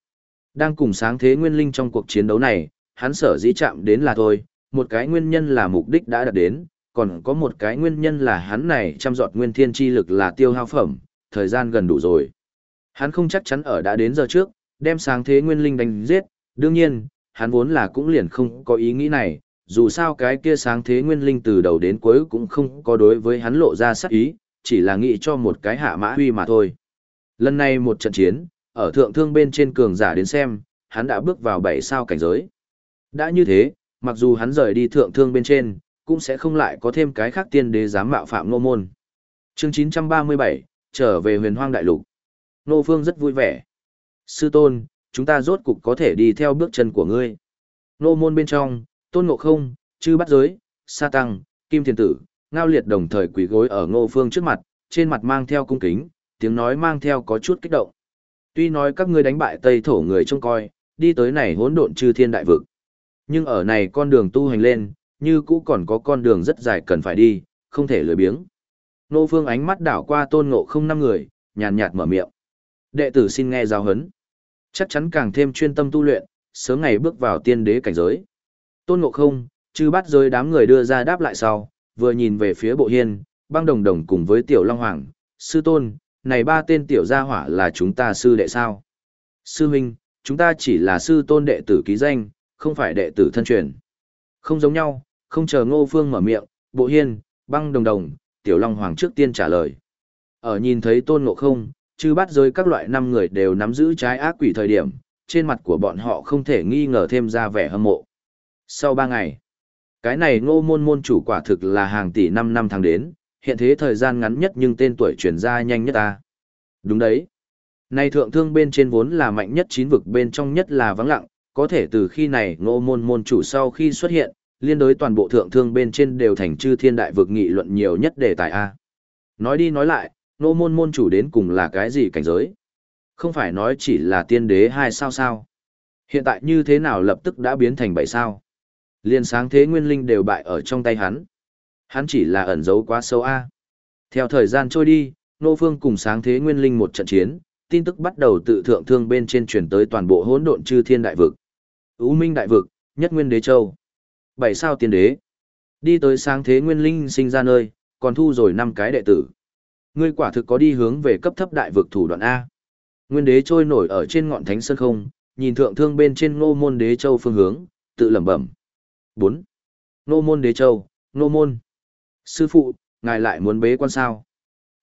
Đang cùng sáng thế nguyên linh trong cuộc chiến đấu này, hắn sở dĩ chạm đến là thôi, một cái nguyên nhân là mục đích đã đạt đến, còn có một cái nguyên nhân là hắn này chăm dọt nguyên thiên chi lực là tiêu hao phẩm, thời gian gần đủ rồi. Hắn không chắc chắn ở đã đến giờ trước, đem sáng thế nguyên linh đánh giết, đương nhiên, hắn vốn là cũng liền không có ý nghĩ này, dù sao cái kia sáng thế nguyên linh từ đầu đến cuối cũng không có đối với hắn lộ ra sắc ý, chỉ là nghĩ cho một cái hạ mã huy mà thôi. Lần này một trận chiến, ở thượng thương bên trên cường giả đến xem, hắn đã bước vào bảy sao cảnh giới. Đã như thế, mặc dù hắn rời đi thượng thương bên trên, cũng sẽ không lại có thêm cái khác tiên đế dám mạo phạm nô môn. Chương 937, trở về huyền hoang đại lục. Nô Phương rất vui vẻ. Sư tôn, chúng ta rốt cục có thể đi theo bước chân của ngươi. Nô môn bên trong, tôn ngộ không, chư bắt giới, sa tăng, kim thiền tử, ngao liệt đồng thời quỳ gối ở ngô phương trước mặt, trên mặt mang theo cung kính, tiếng nói mang theo có chút kích động. Tuy nói các ngươi đánh bại Tây thổ người trông coi, đi tới này hỗn độn chư thiên đại vực. Nhưng ở này con đường tu hành lên, như cũ còn có con đường rất dài cần phải đi, không thể lười biếng. Ngô phương ánh mắt đảo qua tôn ngộ không năm người, nhàn nhạt mở miệng. Đệ tử xin nghe giáo huấn, Chắc chắn càng thêm chuyên tâm tu luyện, sớm ngày bước vào tiên đế cảnh giới. Tôn ngộ không, chư bắt rơi đám người đưa ra đáp lại sau, vừa nhìn về phía bộ hiên, băng đồng đồng cùng với tiểu long hoàng, sư tôn, này ba tên tiểu gia hỏa là chúng ta sư đệ sao? Sư huynh, chúng ta chỉ là sư tôn đệ tử ký danh, không phải đệ tử thân truyền. Không giống nhau, không chờ ngô phương mở miệng, bộ hiên, băng đồng đồng, tiểu long hoàng trước tiên trả lời. Ở nhìn thấy tôn ngộ không, chư bắt rơi các loại năm người đều nắm giữ trái ác quỷ thời điểm, trên mặt của bọn họ không thể nghi ngờ thêm ra vẻ hâm mộ. Sau ba ngày, cái này ngô môn môn chủ quả thực là hàng tỷ năm năm tháng đến, hiện thế thời gian ngắn nhất nhưng tên tuổi chuyển ra nhanh nhất ta. Đúng đấy. nay thượng thương bên trên vốn là mạnh nhất chín vực bên trong nhất là vắng lặng, có thể từ khi này ngô môn môn chủ sau khi xuất hiện, liên đối toàn bộ thượng thương bên trên đều thành chư thiên đại vực nghị luận nhiều nhất đề tài A. Nói đi nói lại, ngô môn môn chủ đến cùng là cái gì cảnh giới? Không phải nói chỉ là tiên đế hai sao sao? Hiện tại như thế nào lập tức đã biến thành bảy sao? Liên sáng thế nguyên linh đều bại ở trong tay hắn. Hắn chỉ là ẩn giấu quá sâu A. Theo thời gian trôi đi, Nô Phương cùng sáng thế nguyên linh một trận chiến, tin tức bắt đầu tự thượng thương bên trên truyền tới toàn bộ hỗn độn chư thiên đại vực. Ú Minh đại vực, nhất nguyên đế châu. Bảy sao tiên đế. Đi tới sáng thế nguyên linh sinh ra nơi, còn thu rồi năm cái đệ tử. Ngươi quả thực có đi hướng về cấp thấp đại vực thủ đoạn A. Nguyên đế trôi nổi ở trên ngọn thánh sơn không, nhìn thượng thương bên trên ngô môn đế châu phương hướng, tự lẩm bẩm. 4. nô môn đế châu, nô môn. Sư phụ, ngài lại muốn bế quan sao?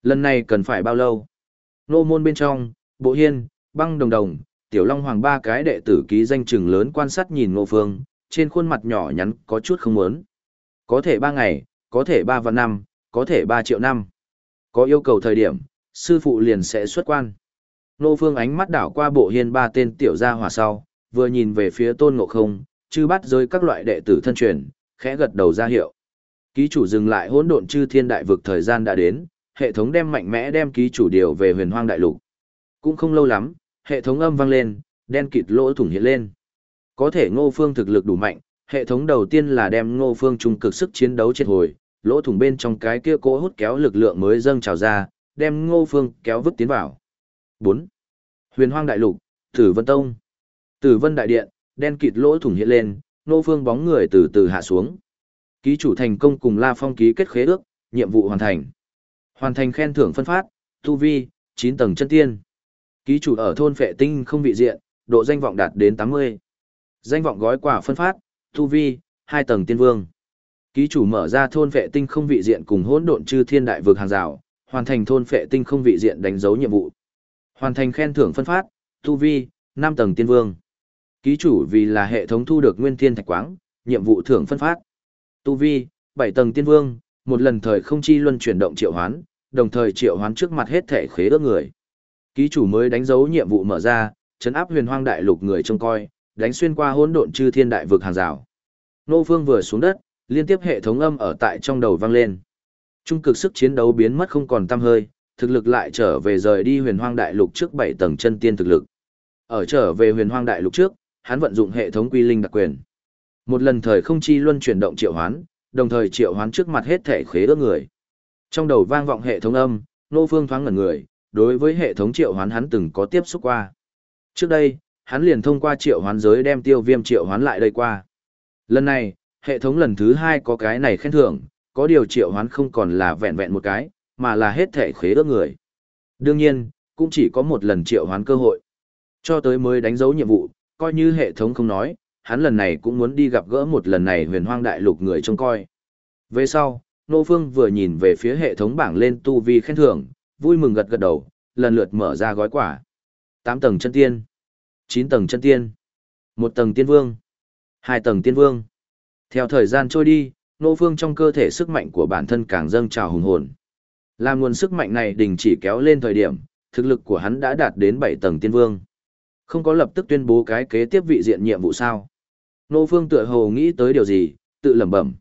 Lần này cần phải bao lâu? nô môn bên trong, bộ hiên, băng đồng đồng, tiểu long hoàng ba cái đệ tử ký danh chừng lớn quan sát nhìn ngô phương, trên khuôn mặt nhỏ nhắn có chút không muốn. Có thể ba ngày, có thể ba vạn năm, có thể ba triệu năm. Có yêu cầu thời điểm, sư phụ liền sẽ xuất quan. Nô Phương ánh mắt đảo qua bộ hiên ba tên tiểu gia hỏa sau, vừa nhìn về phía tôn ngộ không, chư bắt rơi các loại đệ tử thân truyền, khẽ gật đầu ra hiệu. Ký chủ dừng lại hỗn độn chư thiên đại vực thời gian đã đến, hệ thống đem mạnh mẽ đem ký chủ điều về huyền hoang đại lục. Cũng không lâu lắm, hệ thống âm vang lên, đen kịt lỗ thủng hiện lên. Có thể ngô phương thực lực đủ mạnh, hệ thống đầu tiên là đem ngô phương trung cực sức chiến đấu chết hồi, lỗ thủng bên trong cái kia cố hút kéo lực lượng mới dâng trào ra, đem ngô phương kéo vứt tiến vào. 4. Huyền hoang đại lục, Tử Vân Tông. Tử Vân đại điện, đen kịt lỗ thủng hiện lên, nô phương bóng người từ từ hạ xuống. Ký chủ thành công cùng La Phong ký kết khế ước, nhiệm vụ hoàn thành. Hoàn thành khen thưởng phân phát, tu vi, 9 tầng chân tiên. Ký chủ ở thôn phệ tinh không vị diện, độ danh vọng đạt đến 80. Danh vọng gói quả phân phát, tu vi, 2 tầng tiên vương. Ký chủ mở ra thôn phệ tinh không vị diện cùng hỗn độn chư thiên đại vực hàng rào, hoàn thành thôn phệ tinh không vị diện đánh dấu nhiệm vụ. Hoàn thành khen thưởng phân phát, tu vi, 5 tầng tiên vương. Ký chủ vì là hệ thống thu được nguyên thiên thạch quáng, nhiệm vụ thưởng phân phát. Tu vi, 7 tầng tiên vương, một lần thời không chi luân chuyển động triệu hoán, đồng thời triệu hoán trước mặt hết thể khế ước người. Ký chủ mới đánh dấu nhiệm vụ mở ra, chấn áp huyền hoang đại lục người trông coi, đánh xuyên qua hỗn độn chư thiên đại vực hàng rào. Nô Phương vừa xuống đất, liên tiếp hệ thống âm ở tại trong đầu vang lên. Trung cực sức chiến đấu biến mất không còn tăm hơi, thực lực lại trở về rời đi huyền hoang đại lục trước 7 tầng chân tiên thực lực. Ở trở về huyền hoang đại lục trước, hắn vận dụng hệ thống quy linh đặc quyền. Một lần thời không chi luân chuyển động triệu hoán, đồng thời triệu hoán trước mặt hết thể khế ước người. Trong đầu vang vọng hệ thống âm, nô phương thoáng ngẩn người, đối với hệ thống triệu hoán hắn từng có tiếp xúc qua. Trước đây, hắn liền thông qua triệu hoán giới đem tiêu viêm triệu hoán lại đây qua. Lần này, hệ thống lần thứ hai có cái này khen thưởng, có điều triệu hoán không còn là vẹn vẹn một cái, mà là hết thể khế ước người. Đương nhiên, cũng chỉ có một lần triệu hoán cơ hội. Cho tới mới đánh dấu nhiệm vụ, coi như hệ thống không nói, hắn lần này cũng muốn đi gặp gỡ một lần này huyền hoang đại lục người trông coi. Về sau, Nô Phương vừa nhìn về phía hệ thống bảng lên tu vi khen thưởng, vui mừng gật gật đầu, lần lượt mở ra gói quả. 8 tầng chân tiên, 9 tầng chân tiên, 1 tầng tiên vương, 2 tầng tiên vương. Theo thời gian trôi đi, Nô Phương trong cơ thể sức mạnh của bản thân càng dâng trào hùng hồn. Làm nguồn sức mạnh này đình chỉ kéo lên thời điểm, thực lực của hắn đã đạt đến 7 tầng tiên vương. Không có lập tức tuyên bố cái kế tiếp vị diện nhiệm vụ sao. Nô Phương tựa hồ nghĩ tới điều gì, tự lẩm bẩm.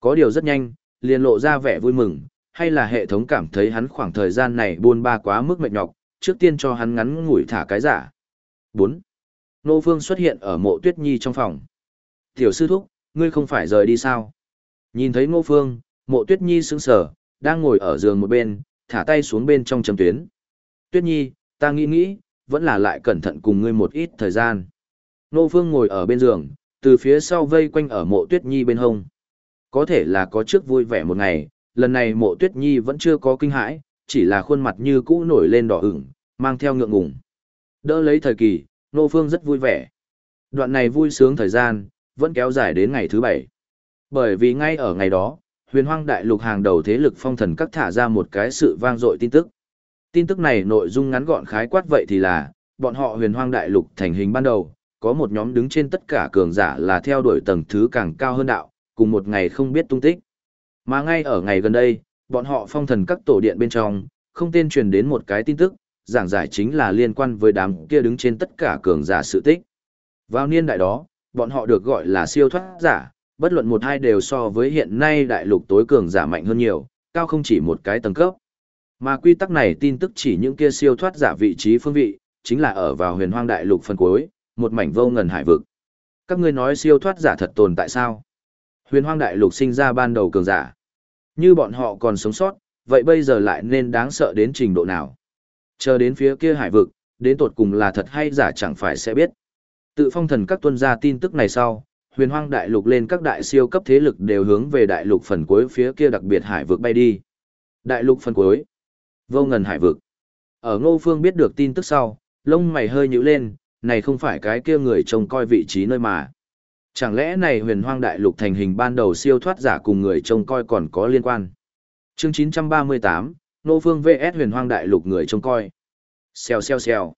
Có điều rất nhanh, liền lộ ra vẻ vui mừng, hay là hệ thống cảm thấy hắn khoảng thời gian này buôn ba quá mức mệt nhọc, trước tiên cho hắn ngắn ngủi thả cái giả. 4. Nô Phương xuất hiện ở mộ Tuyết Nhi trong phòng. Tiểu sư thúc, ngươi không phải rời đi sao? Nhìn thấy Ngô Phương, mộ Tuyết Nhi sững sờ, đang ngồi ở giường một bên, thả tay xuống bên trong chấm tuyến. Tuyết Nhi, ta nghĩ nghĩ, vẫn là lại cẩn thận cùng ngươi một ít thời gian. Nô Phương ngồi ở bên giường, từ phía sau vây quanh ở mộ Tuyết Nhi bên hông. Có thể là có trước vui vẻ một ngày, lần này mộ tuyết nhi vẫn chưa có kinh hãi, chỉ là khuôn mặt như cũ nổi lên đỏ ửng, mang theo ngượng ngùng. Đỡ lấy thời kỳ, Nô Phương rất vui vẻ. Đoạn này vui sướng thời gian, vẫn kéo dài đến ngày thứ bảy. Bởi vì ngay ở ngày đó, huyền hoang đại lục hàng đầu thế lực phong thần các thả ra một cái sự vang dội tin tức. Tin tức này nội dung ngắn gọn khái quát vậy thì là, bọn họ huyền hoang đại lục thành hình ban đầu, có một nhóm đứng trên tất cả cường giả là theo đuổi tầng thứ càng cao hơn đạo, cùng một ngày không biết tung tích. Mà ngay ở ngày gần đây, bọn họ phong thần các tổ điện bên trong, không tên truyền đến một cái tin tức, giảng giải chính là liên quan với đám kia đứng trên tất cả cường giả sự tích. Vào niên đại đó, bọn họ được gọi là siêu thoát giả, bất luận một hai đều so với hiện nay đại lục tối cường giả mạnh hơn nhiều, cao không chỉ một cái tầng cấp. Mà quy tắc này tin tức chỉ những kia siêu thoát giả vị trí phương vị, chính là ở vào huyền hoang đại lục phần cuối, một mảnh vô ngần hải vực. Các ngươi nói siêu thoát giả thật tồn tại sao? Huyền hoang đại lục sinh ra ban đầu cường giả. Như bọn họ còn sống sót, vậy bây giờ lại nên đáng sợ đến trình độ nào? Chờ đến phía kia hải vực, đến tột cùng là thật hay giả chẳng phải sẽ biết. Tự phong thần các tuân gia tin tức này sau, huyền hoang đại lục lên các đại siêu cấp thế lực đều hướng về đại lục phần cuối phía kia đặc biệt hải vực bay đi. Đại lục phần cuối, vô ngần hải vực. Ở ngô phương biết được tin tức sau, lông mày hơi nhíu lên, này không phải cái kia người trông coi vị trí nơi mà. Chẳng lẽ này huyền hoang đại lục thành hình ban đầu siêu thoát giả cùng người trông coi còn có liên quan? Chương 938, Ngô Phương VS huyền hoang đại lục người trông coi. Xèo xèo xèo.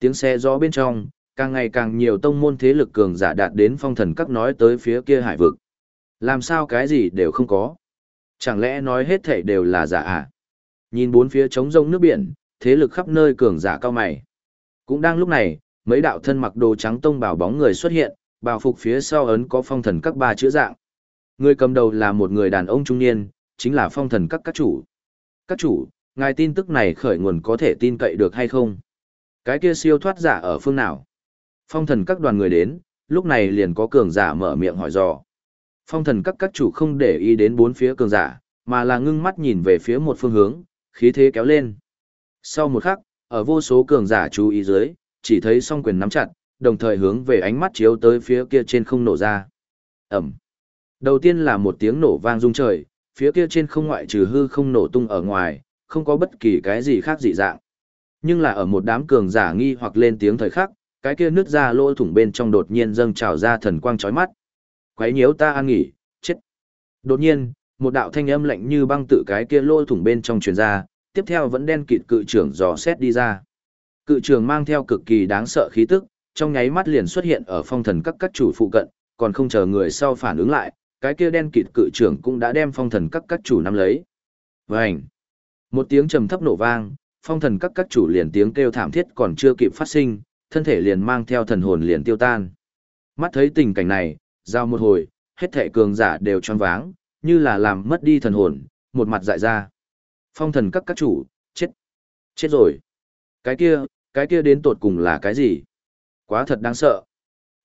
Tiếng xe gió bên trong, càng ngày càng nhiều tông môn thế lực cường giả đạt đến phong thần các nói tới phía kia hải vực. Làm sao cái gì đều không có? Chẳng lẽ nói hết thảy đều là giả à? Nhìn bốn phía trống rông nước biển, thế lực khắp nơi cường giả cao mày. Cũng đang lúc này, mấy đạo thân mặc đồ trắng tông bảo bóng người xuất hiện, bào phục phía sau ấn có phong thần các ba chữ dạng. Người cầm đầu là một người đàn ông trung niên, chính là phong thần các các chủ. Các chủ, ngài tin tức này khởi nguồn có thể tin cậy được hay không? Cái kia siêu thoát giả ở phương nào? Phong thần các đoàn người đến, lúc này liền có cường giả mở miệng hỏi dò. Phong thần các các chủ không để ý đến bốn phía cường giả, mà là ngưng mắt nhìn về phía một phương hướng, khí thế kéo lên. Sau một khắc, ở vô số cường giả chú ý dưới, chỉ thấy song quyền nắm chặt, đồng thời hướng về ánh mắt chiếu tới phía kia trên không nổ ra. Ẩm. Đầu tiên là một tiếng nổ vang rung trời, phía kia trên không ngoại trừ hư không nổ tung ở ngoài, không có bất kỳ cái gì khác dị dạng. Nhưng là ở một đám cường giả nghi hoặc lên tiếng thời khắc, cái kia nứt ra lỗ thủng bên trong đột nhiên dâng trào ra thần quang chói mắt. Quấy nhiễu ta an nghỉ, chết. Đột nhiên, một đạo thanh âm lạnh như băng tự cái kia lỗ thủng bên trong truyền ra, tiếp theo vẫn đen kịt cự trưởng dò xét đi ra. Cự trưởng mang theo cực kỳ đáng sợ khí tức, trong nháy mắt liền xuất hiện ở phong thần các các chủ phụ cận, còn không chờ người sau phản ứng lại, cái kia đen kịt cự trưởng cũng đã đem phong thần các các chủ nắm lấy. Vành! Một tiếng trầm thấp nổ vang, phong thần các các chủ liền tiếng kêu thảm thiết còn chưa kịp phát sinh, thân thể liền mang theo thần hồn liền tiêu tan. Mắt thấy tình cảnh này, giao một hồi, hết thể cường giả đều choáng váng, như là làm mất đi thần hồn, một mặt dại ra. Phong thần các các chủ, chết. Chết rồi. Cái kia, cái kia đến tột cùng là cái gì? Quá thật đáng sợ.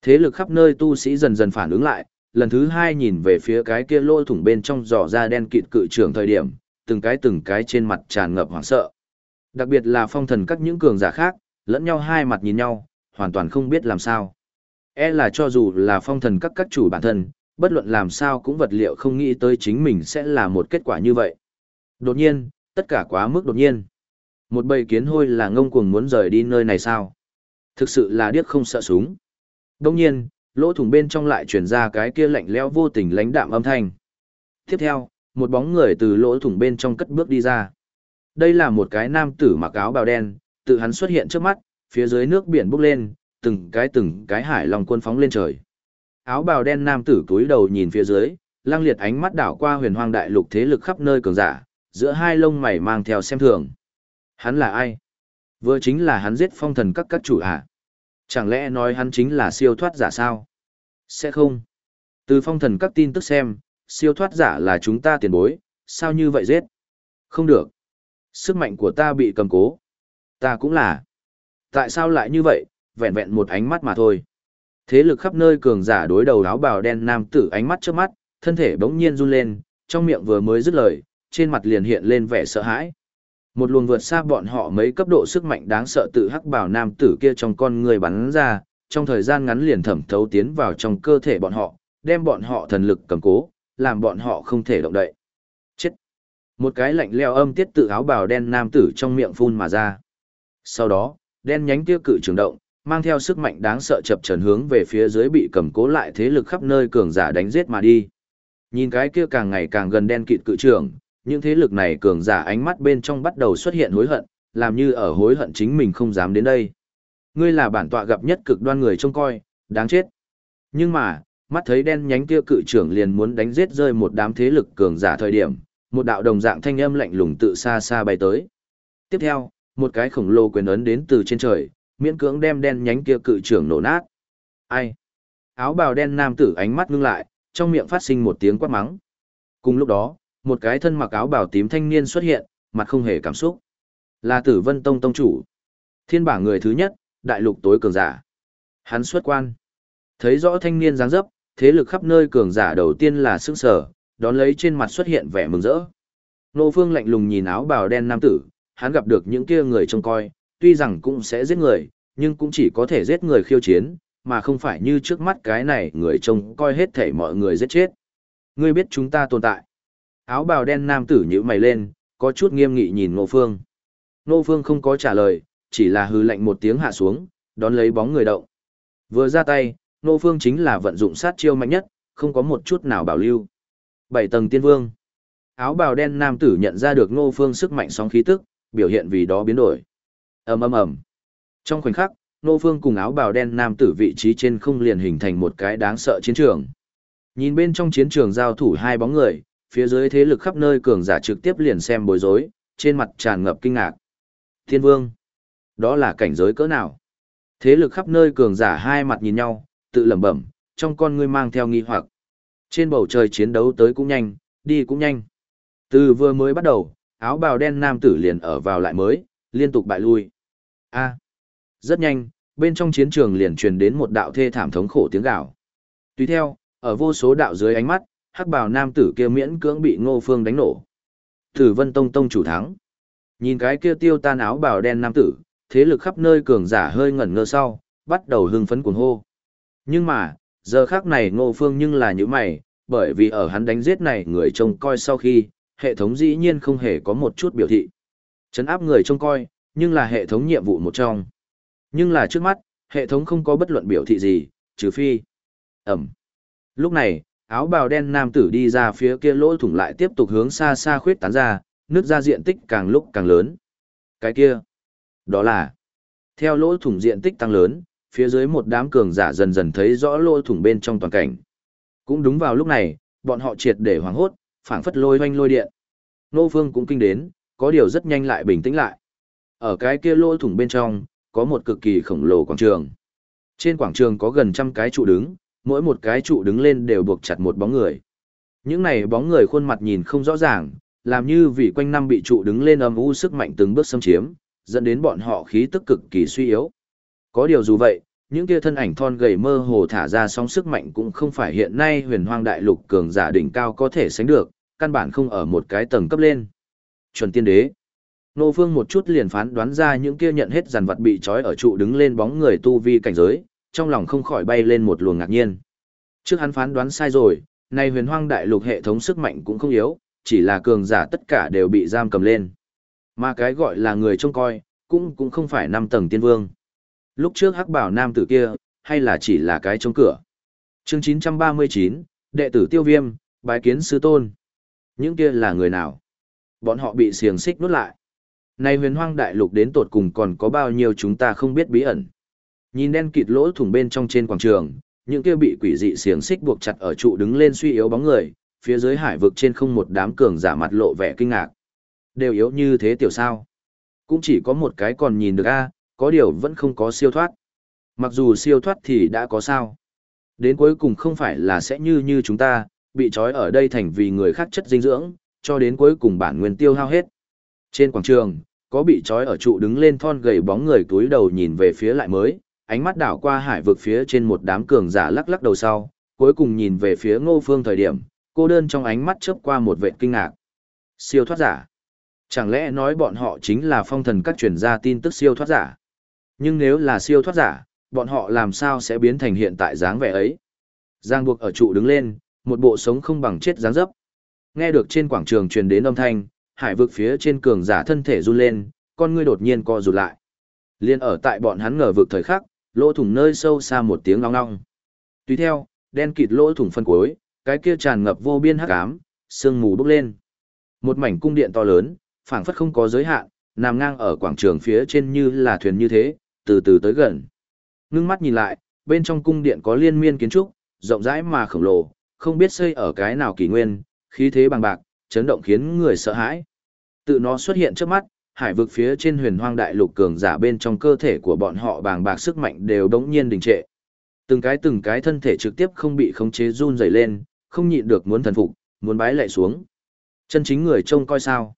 Thế lực khắp nơi tu sĩ dần dần phản ứng lại, lần thứ hai nhìn về phía cái kia lỗ thủng bên trong giỏ ra đen kịt cự trưởng thời điểm, từng cái từng cái trên mặt tràn ngập hoảng sợ. Đặc biệt là phong thần các những cường giả khác, lẫn nhau hai mặt nhìn nhau, hoàn toàn không biết làm sao. E là cho dù là phong thần các các chủ bản thân, bất luận làm sao cũng vật liệu không nghĩ tới chính mình sẽ là một kết quả như vậy. Đột nhiên, tất cả quá mức đột nhiên. Một bầy kiến hôi là ngông cuồng muốn rời đi nơi này sao? Thực sự là điếc không sợ súng. Đông nhiên, lỗ thủng bên trong lại truyền ra cái kia lạnh lẽo vô tình lãnh đạm âm thanh. Tiếp theo, một bóng người từ lỗ thủng bên trong cất bước đi ra. Đây là một cái nam tử mặc áo bào đen, tự hắn xuất hiện trước mắt, phía dưới nước biển bốc lên, từng cái từng cái hải lòng quân phóng lên trời. Áo bào đen nam tử cúi đầu nhìn phía dưới, lang liệt ánh mắt đảo qua huyền hoang đại lục thế lực khắp nơi cường giả, giữa hai lông mày mang theo xem thường. Hắn là ai? Vừa chính là hắn giết phong thần các các chủ à? Chẳng lẽ nói hắn chính là siêu thoát giả sao? Sẽ không. Từ phong thần các tin tức xem, siêu thoát giả là chúng ta tiền bối, sao như vậy giết? Không được. Sức mạnh của ta bị cầm cố. Ta cũng là. Tại sao lại như vậy, vẹn vẹn một ánh mắt mà thôi. Thế lực khắp nơi cường giả đối đầu áo bào đen nam tử ánh mắt trước mắt, thân thể bỗng nhiên run lên, trong miệng vừa mới dứt lời, trên mặt liền hiện lên vẻ sợ hãi. Một luồng vượt xa bọn họ mấy cấp độ sức mạnh đáng sợ tự hắc bảo nam tử kia trong con người bắn ra, trong thời gian ngắn liền thẩm thấu tiến vào trong cơ thể bọn họ, đem bọn họ thần lực cầm cố, làm bọn họ không thể động đậy. Chết! Một cái lạnh leo âm tiết tự áo bào đen nam tử trong miệng phun mà ra. Sau đó, đen nhánh kia cự trường động, mang theo sức mạnh đáng sợ chập trần hướng về phía dưới bị cầm cố lại thế lực khắp nơi cường giả đánh giết mà đi. Nhìn cái kia càng ngày càng gần đen kịt cự trường, những thế lực này cường giả ánh mắt bên trong bắt đầu xuất hiện hối hận, làm như ở hối hận chính mình không dám đến đây. Ngươi là bản tọa gặp nhất cực đoan người trông coi, đáng chết. Nhưng mà, mắt thấy đen nhánh kia cự trưởng liền muốn đánh giết rơi một đám thế lực cường giả thời điểm, một đạo đồng dạng thanh âm lạnh lùng tự xa xa bay tới. Tiếp theo, một cái khổng lồ quyền ấn đến từ trên trời, miễn cưỡng đem đen nhánh kia cự trưởng nổ nát. Ai? Áo bào đen nam tử ánh mắt ngưng lại, trong miệng phát sinh một tiếng quát mắng. Cùng lúc đó, một cái thân mặc áo bào tím thanh niên xuất hiện, mặt không hề cảm xúc. Là Tử Vân Tông tông chủ. Thiên bảng người thứ nhất, đại lục tối cường giả. Hắn xuất quan. Thấy rõ thanh niên dáng dấp, thế lực khắp nơi cường giả đầu tiên là sức sở, đón lấy trên mặt xuất hiện vẻ mừng rỡ. Nô Phương lạnh lùng nhìn áo bào đen nam tử, hắn gặp được những kia người trông coi, tuy rằng cũng sẽ giết người, nhưng cũng chỉ có thể giết người khiêu chiến, mà không phải như trước mắt cái này người trông coi hết thể mọi người giết chết. Ngươi biết chúng ta tồn tại. Áo bào đen nam tử nhíu mày lên, có chút nghiêm nghị nhìn Ngô Phương. Ngô Phương không có trả lời, chỉ là hư lạnh một tiếng hạ xuống, đón lấy bóng người động. Vừa ra tay, Ngô Phương chính là vận dụng sát chiêu mạnh nhất, không có một chút nào bảo lưu. Bảy tầng tiên vương. Áo bào đen nam tử nhận ra được Ngô Phương sức mạnh sóng khí tức, biểu hiện vì đó biến đổi ầm ầm ầm. Trong khoảnh khắc, Nô Phương cùng áo bào đen nam tử vị trí trên không liền hình thành một cái đáng sợ chiến trường. Nhìn bên trong chiến trường giao thủ hai bóng người, phía dưới thế lực khắp nơi cường giả trực tiếp liền xem bối rối, trên mặt tràn ngập kinh ngạc. Thiên vương, đó là cảnh giới cỡ nào? Thế lực khắp nơi cường giả hai mặt nhìn nhau, tự lẩm bẩm, trong con ngươi mang theo nghi hoặc. Trên bầu trời chiến đấu tới cũng nhanh, đi cũng nhanh. Từ vừa mới bắt đầu, áo bào đen nam tử liền ở vào lại mới, liên tục bại lui. A. rất nhanh, bên trong chiến trường liền truyền đến một đạo thê thảm thống khổ tiếng gào. Tùy theo, ở vô số đạo dưới ánh mắt, hắc bào nam tử kia miễn cưỡng bị Ngô Phương đánh nổ. Tử Vân Tông tông chủ thắng. Nhìn cái kia tiêu tan áo bào đen nam tử, thế lực khắp nơi cường giả hơi ngẩn ngơ sau, bắt đầu hưng phấn cuồng hô. Nhưng mà, giờ khác này ngô phương nhưng là những mày, bởi vì ở hắn đánh giết này người trông coi sau khi, hệ thống dĩ nhiên không hề có một chút biểu thị. Chấn áp người trông coi, nhưng là hệ thống nhiệm vụ một trong. Nhưng là trước mắt, hệ thống không có bất luận biểu thị gì, trừ phi. Ẩm. Lúc này, áo bào đen nam tử đi ra phía kia lỗ thủng lại tiếp tục hướng xa xa khuyết tán ra, nước ra diện tích càng lúc càng lớn. Cái kia, đó là, theo lỗ thủng diện tích tăng lớn, phía dưới một đám cường giả dần dần thấy rõ lỗ thủng bên trong toàn cảnh. Cũng đúng vào lúc này, bọn họ triệt để hoảng hốt, phảng phất lôi hoanh lôi điện. Nô Phương cũng kinh đến, có điều rất nhanh lại bình tĩnh lại. Ở cái kia lỗ thủng bên trong, có một cực kỳ khổng lồ quảng trường. Trên quảng trường có gần trăm cái trụ đứng, mỗi một cái trụ đứng lên đều buộc chặt một bóng người. Những này bóng người khuôn mặt nhìn không rõ ràng, làm như vì quanh năm bị trụ đứng lên âm u sức mạnh từng bước xâm chiếm, dẫn đến bọn họ khí tức cực kỳ suy yếu. Có điều dù vậy, những kia thân ảnh thon gầy mơ hồ thả ra sóng sức mạnh cũng không phải hiện nay huyền hoang đại lục cường giả đỉnh cao có thể sánh được, căn bản không ở một cái tầng cấp lên. Chuẩn tiên đế. Nô Phương một chút liền phán đoán ra những kia nhận hết dàn vật bị trói ở trụ đứng lên bóng người tu vi cảnh giới, trong lòng không khỏi bay lên một luồng ngạc nhiên. Trước hắn phán đoán sai rồi, nay huyền hoang đại lục hệ thống sức mạnh cũng không yếu, chỉ là cường giả tất cả đều bị giam cầm lên. Mà cái gọi là người trông coi, cũng cũng không phải năm tầng tiên vương. Lúc trước hắc bảo nam tử kia, hay là chỉ là cái trông cửa. chương 939, đệ tử tiêu viêm, bái kiến sư tôn. Những kia là người nào? Bọn họ bị xiềng xích nuốt lại. Này huyền hoang đại lục đến tột cùng còn có bao nhiêu chúng ta không biết bí ẩn. Nhìn đen kịt lỗ thủng bên trong trên quảng trường, những kia bị quỷ dị xiềng xích buộc chặt ở trụ đứng lên suy yếu bóng người, phía dưới hải vực trên không một đám cường giả mặt lộ vẻ kinh ngạc. Đều yếu như thế tiểu sao. Cũng chỉ có một cái còn nhìn được a có điều vẫn không có siêu thoát. Mặc dù siêu thoát thì đã có sao. Đến cuối cùng không phải là sẽ như như chúng ta, bị trói ở đây thành vì người khác chất dinh dưỡng, cho đến cuối cùng bản nguyên tiêu hao hết. Trên quảng trường, có bị trói ở trụ đứng lên thon gầy bóng người túi đầu nhìn về phía lại mới, ánh mắt đảo qua hải vực phía trên một đám cường giả lắc lắc đầu sau, cuối cùng nhìn về phía ngô phương thời điểm, cô đơn trong ánh mắt chớp qua một vệ kinh ngạc. Siêu thoát giả. Chẳng lẽ nói bọn họ chính là phong thần các truyền gia tin tức siêu thoát giả? Nhưng nếu là siêu thoát giả, bọn họ làm sao sẽ biến thành hiện tại dáng vẻ ấy? Giang buộc ở trụ đứng lên, một bộ sống không bằng chết dáng dấp. Nghe được trên quảng trường truyền đến âm thanh, hải vực phía trên cường giả thân thể run lên, con ngươi đột nhiên co rụt lại. Liên ở tại bọn hắn ngờ vực thời khắc, lỗ thủng nơi sâu xa một tiếng long long. Tùy theo, đen kịt lỗ thủng phân cuối, cái kia tràn ngập vô biên hắc ám, sương mù bốc lên. Một mảnh cung điện to lớn, phảng phất không có giới hạn, nằm ngang ở quảng trường phía trên như là thuyền như thế, từ từ tới gần. Ngưng mắt nhìn lại, bên trong cung điện có liên miên kiến trúc, rộng rãi mà khổng lồ, không biết xây ở cái nào kỳ nguyên, khí thế bằng bạc, chấn động khiến người sợ hãi. Tự nó xuất hiện trước mắt, hải vực phía trên huyền hoang đại lục cường giả bên trong cơ thể của bọn họ bàng bạc sức mạnh đều đống nhiên đình trệ. Từng cái từng cái thân thể trực tiếp không bị khống chế run rẩy lên, không nhịn được muốn thần phục, muốn bái lạy xuống. Chân chính người trông coi sao.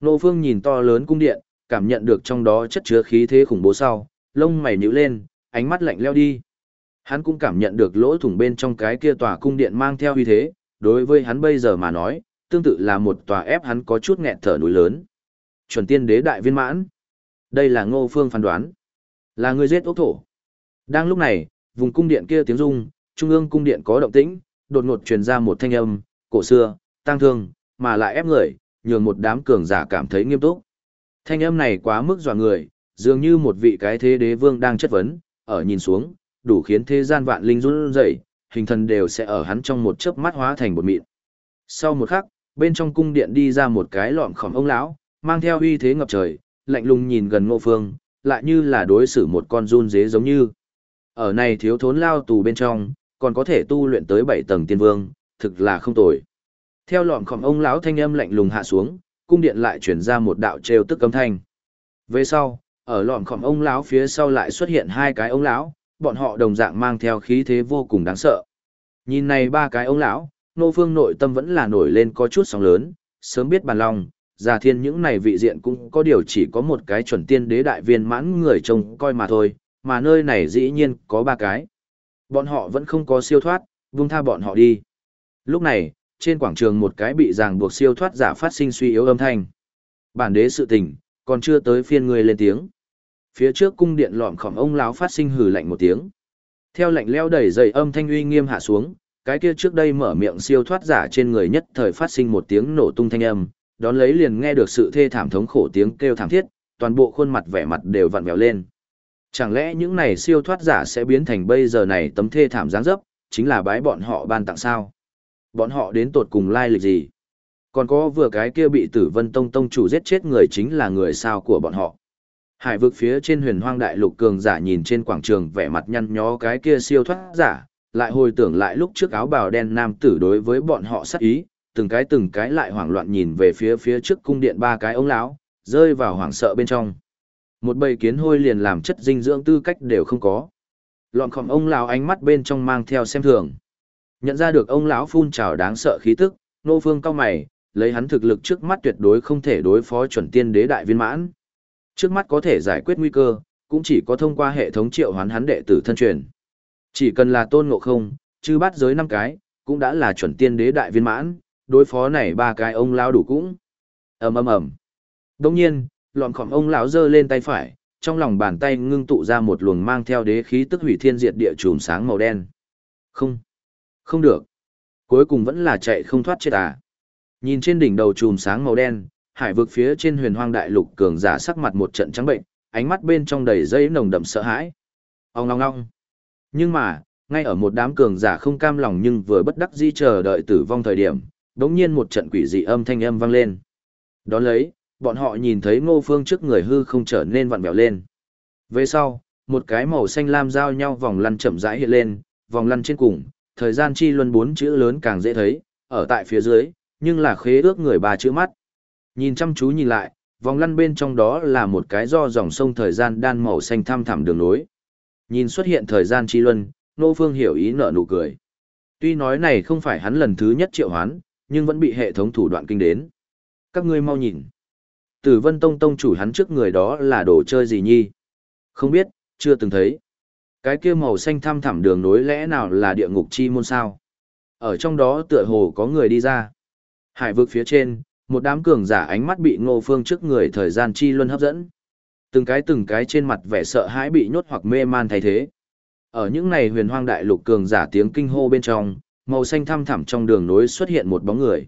Nô Phương nhìn to lớn cung điện, cảm nhận được trong đó chất chứa khí thế khủng bố sau, lông mày nhíu lên, ánh mắt lạnh leo đi. Hắn cũng cảm nhận được lỗ thủng bên trong cái kia tòa cung điện mang theo uy thế, đối với hắn bây giờ mà nói, tương tự là một tòa ép hắn có chút nghẹt thở núi lớn. Chuẩn tiên đế đại viên mãn. Đây là ngô phương phán đoán. Là người giết ốc thổ. Đang lúc này, vùng cung điện kia tiếng rung, trung ương cung điện có động tĩnh, đột ngột truyền ra một thanh âm, cổ xưa, tăng thương, mà lại ép người, nhường một đám cường giả cảm thấy nghiêm túc. Thanh âm này quá mức dọa người, dường như một vị cái thế đế vương đang chất vấn, ở nhìn xuống, đủ khiến thế gian vạn linh run rẩy, hình thần đều sẽ ở hắn trong một chớp mắt hóa thành một mịn. Sau một khắc, bên trong cung điện đi ra một cái lọm khỏm ông lão, mang theo uy thế ngập trời, lạnh lùng nhìn gần Ngô Phương, lại như là đối xử một con run dế giống như. Ở này thiếu thốn lao tù bên trong, còn có thể tu luyện tới bảy tầng tiên vương, thực là không tồi. Theo lọm khỏm ông lão thanh âm lạnh lùng hạ xuống, cung điện lại chuyển ra một đạo trêu tức cấm thanh. Về sau, ở lọm khỏm ông lão phía sau lại xuất hiện hai cái ông lão, bọn họ đồng dạng mang theo khí thế vô cùng đáng sợ. Nhìn này ba cái ông lão, nô phương nội tâm vẫn là nổi lên có chút sóng lớn, sớm biết bàn lòng, già thiên những này vị diện cũng có điều chỉ có một cái chuẩn tiên đế đại viên mãn người trông coi mà thôi, mà nơi này dĩ nhiên có ba cái. Bọn họ vẫn không có siêu thoát, vung tha bọn họ đi. Lúc này, trên quảng trường một cái bị ràng buộc siêu thoát giả phát sinh suy yếu âm thanh. Bản đế sự tình, còn chưa tới phiên người lên tiếng. Phía trước cung điện lọm khỏm ông lão phát sinh hừ lạnh một tiếng. Theo lạnh leo đẩy dày âm thanh uy nghiêm hạ xuống, cái kia trước đây mở miệng siêu thoát giả trên người nhất thời phát sinh một tiếng nổ tung thanh âm, đón lấy liền nghe được sự thê thảm thống khổ tiếng kêu thảm thiết, toàn bộ khuôn mặt vẻ mặt đều vặn vẹo lên. Chẳng lẽ những này siêu thoát giả sẽ biến thành bây giờ này tấm thê thảm dáng dấp, chính là bái bọn họ ban tặng sao? Bọn họ đến tột cùng lai lịch gì? Còn có vừa cái kia bị tử vân tông tông chủ giết chết người chính là người sao của bọn họ. Hải vực phía trên huyền hoang đại lục cường giả nhìn trên quảng trường vẻ mặt nhăn nhó cái kia siêu thoát giả, lại hồi tưởng lại lúc trước áo bào đen nam tử đối với bọn họ sát ý, từng cái từng cái lại hoảng loạn nhìn về phía phía trước cung điện ba cái ống lão, rơi vào hoảng sợ bên trong. Một bầy kiến hôi liền làm chất dinh dưỡng tư cách đều không có. Lọn khom ông lão ánh mắt bên trong mang theo xem thường. Nhận ra được ông lão phun trào đáng sợ khí tức, nô phương cao mày, lấy hắn thực lực trước mắt tuyệt đối không thể đối phó chuẩn tiên đế đại viên mãn. Trước mắt có thể giải quyết nguy cơ, cũng chỉ có thông qua hệ thống triệu hoán hắn đệ tử thân truyền. Chỉ cần là tôn ngộ không, chứ bắt giới năm cái, cũng đã là chuẩn tiên đế đại viên mãn, đối phó này ba cái ông lao đủ cũng. ầm ầm ầm. Đông nhiên, lọn khỏm ông lão giơ lên tay phải, trong lòng bàn tay ngưng tụ ra một luồng mang theo đế khí tức hủy thiên diệt địa chùm sáng màu đen. Không, không được. Cuối cùng vẫn là chạy không thoát chết à. Nhìn trên đỉnh đầu chùm sáng màu đen, hải vực phía trên huyền hoang đại lục cường giả sắc mặt một trận trắng bệnh, ánh mắt bên trong đầy dây nồng đậm sợ hãi. Ông ngong ngong. Nhưng mà, ngay ở một đám cường giả không cam lòng nhưng vừa bất đắc dĩ chờ đợi tử vong thời điểm, đống nhiên một trận quỷ dị âm thanh âm vang lên. Đón lấy, bọn họ nhìn thấy ngô phương trước người hư không trở nên vặn vẹo lên. Về sau, một cái màu xanh lam giao nhau vòng lăn chậm rãi hiện lên, vòng lăn trên cùng, thời gian chi luân bốn chữ lớn càng dễ thấy, ở tại phía dưới, nhưng là khế ước người ba chữ mắt. Nhìn chăm chú nhìn lại, vòng lăn bên trong đó là một cái do dòng sông thời gian đan màu xanh thăm thẳm đường nối. Nhìn xuất hiện thời gian chi luân, Nô Phương hiểu ý nở nụ cười. Tuy nói này không phải hắn lần thứ nhất triệu hoán, nhưng vẫn bị hệ thống thủ đoạn kinh đến. Các ngươi mau nhìn. Tử Vân Tông Tông chủ hắn trước người đó là đồ chơi gì nhi? Không biết, chưa từng thấy. Cái kia màu xanh thăm thẳm đường nối lẽ nào là địa ngục chi môn sao? Ở trong đó tựa hồ có người đi ra. Hải vực phía trên, một đám cường giả ánh mắt bị ngô phương trước người thời gian chi luân hấp dẫn. Từng cái từng cái trên mặt vẻ sợ hãi bị nhốt hoặc mê man thay thế. Ở những này huyền hoang đại lục cường giả tiếng kinh hô bên trong, màu xanh thăm thẳm trong đường nối xuất hiện một bóng người.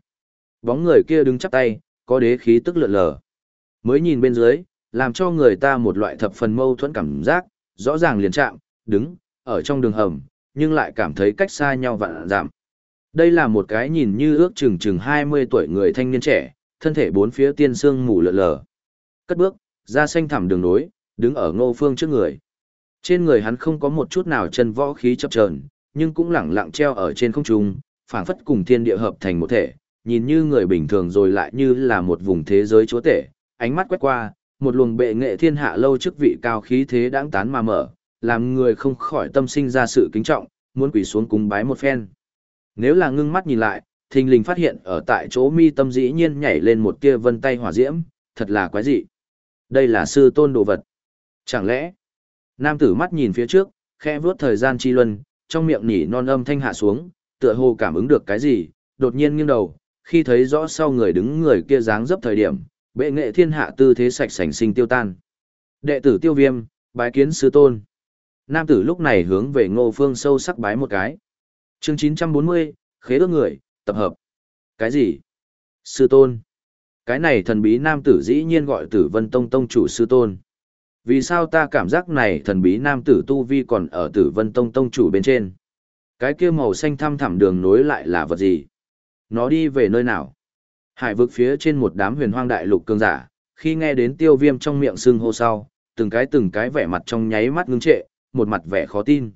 Bóng người kia đứng chắp tay, có đế khí tức lượn lờ. Mới nhìn bên dưới, làm cho người ta một loại thập phần mâu thuẫn cảm giác, rõ ràng liền chạm, đứng, ở trong đường hầm, nhưng lại cảm thấy cách xa nhau vạn giảm. Đây là một cái nhìn như ước chừng chừng 20 tuổi người thanh niên trẻ, thân thể bốn phía tiên xương mù lờ lờ. Cất bước, ra xanh thẳm đường nối, đứng ở ngô phương trước người. Trên người hắn không có một chút nào chân võ khí chập chờn, nhưng cũng lẳng lặng treo ở trên không trung, phảng phất cùng thiên địa hợp thành một thể, nhìn như người bình thường rồi lại như là một vùng thế giới chúa tể, ánh mắt quét qua, một luồng bệ nghệ thiên hạ lâu chức vị cao khí thế đáng tán mà mở, làm người không khỏi tâm sinh ra sự kính trọng, muốn quỳ xuống cúng bái một phen. Nếu là ngưng mắt nhìn lại, thình lình phát hiện ở tại chỗ mi tâm dĩ nhiên nhảy lên một tia vân tay hỏa diễm, thật là quái dị. Đây là sư tôn đồ vật. Chẳng lẽ, nam tử mắt nhìn phía trước, khẽ vuốt thời gian chi luân, trong miệng nỉ non âm thanh hạ xuống, tựa hồ cảm ứng được cái gì, đột nhiên nghiêng đầu, khi thấy rõ sau người đứng người kia dáng dấp thời điểm, bệ nghệ thiên hạ tư thế sạch sành sinh tiêu tan. Đệ tử tiêu viêm, bái kiến sư tôn. Nam tử lúc này hướng về ngô phương sâu sắc bái một cái. chương 940, khế ước người, tập hợp. Cái gì? Sư tôn. Cái này thần bí nam tử dĩ nhiên gọi tử vân tông tông chủ sư tôn. Vì sao ta cảm giác này thần bí nam tử tu vi còn ở tử vân tông tông chủ bên trên? Cái kia màu xanh thăm thẳm đường nối lại là vật gì? Nó đi về nơi nào? Hải vực phía trên một đám huyền hoang đại lục cường giả, khi nghe đến tiêu viêm trong miệng xương hô sau, từng cái từng cái vẻ mặt trong nháy mắt ngưng trệ, một mặt vẻ khó tin.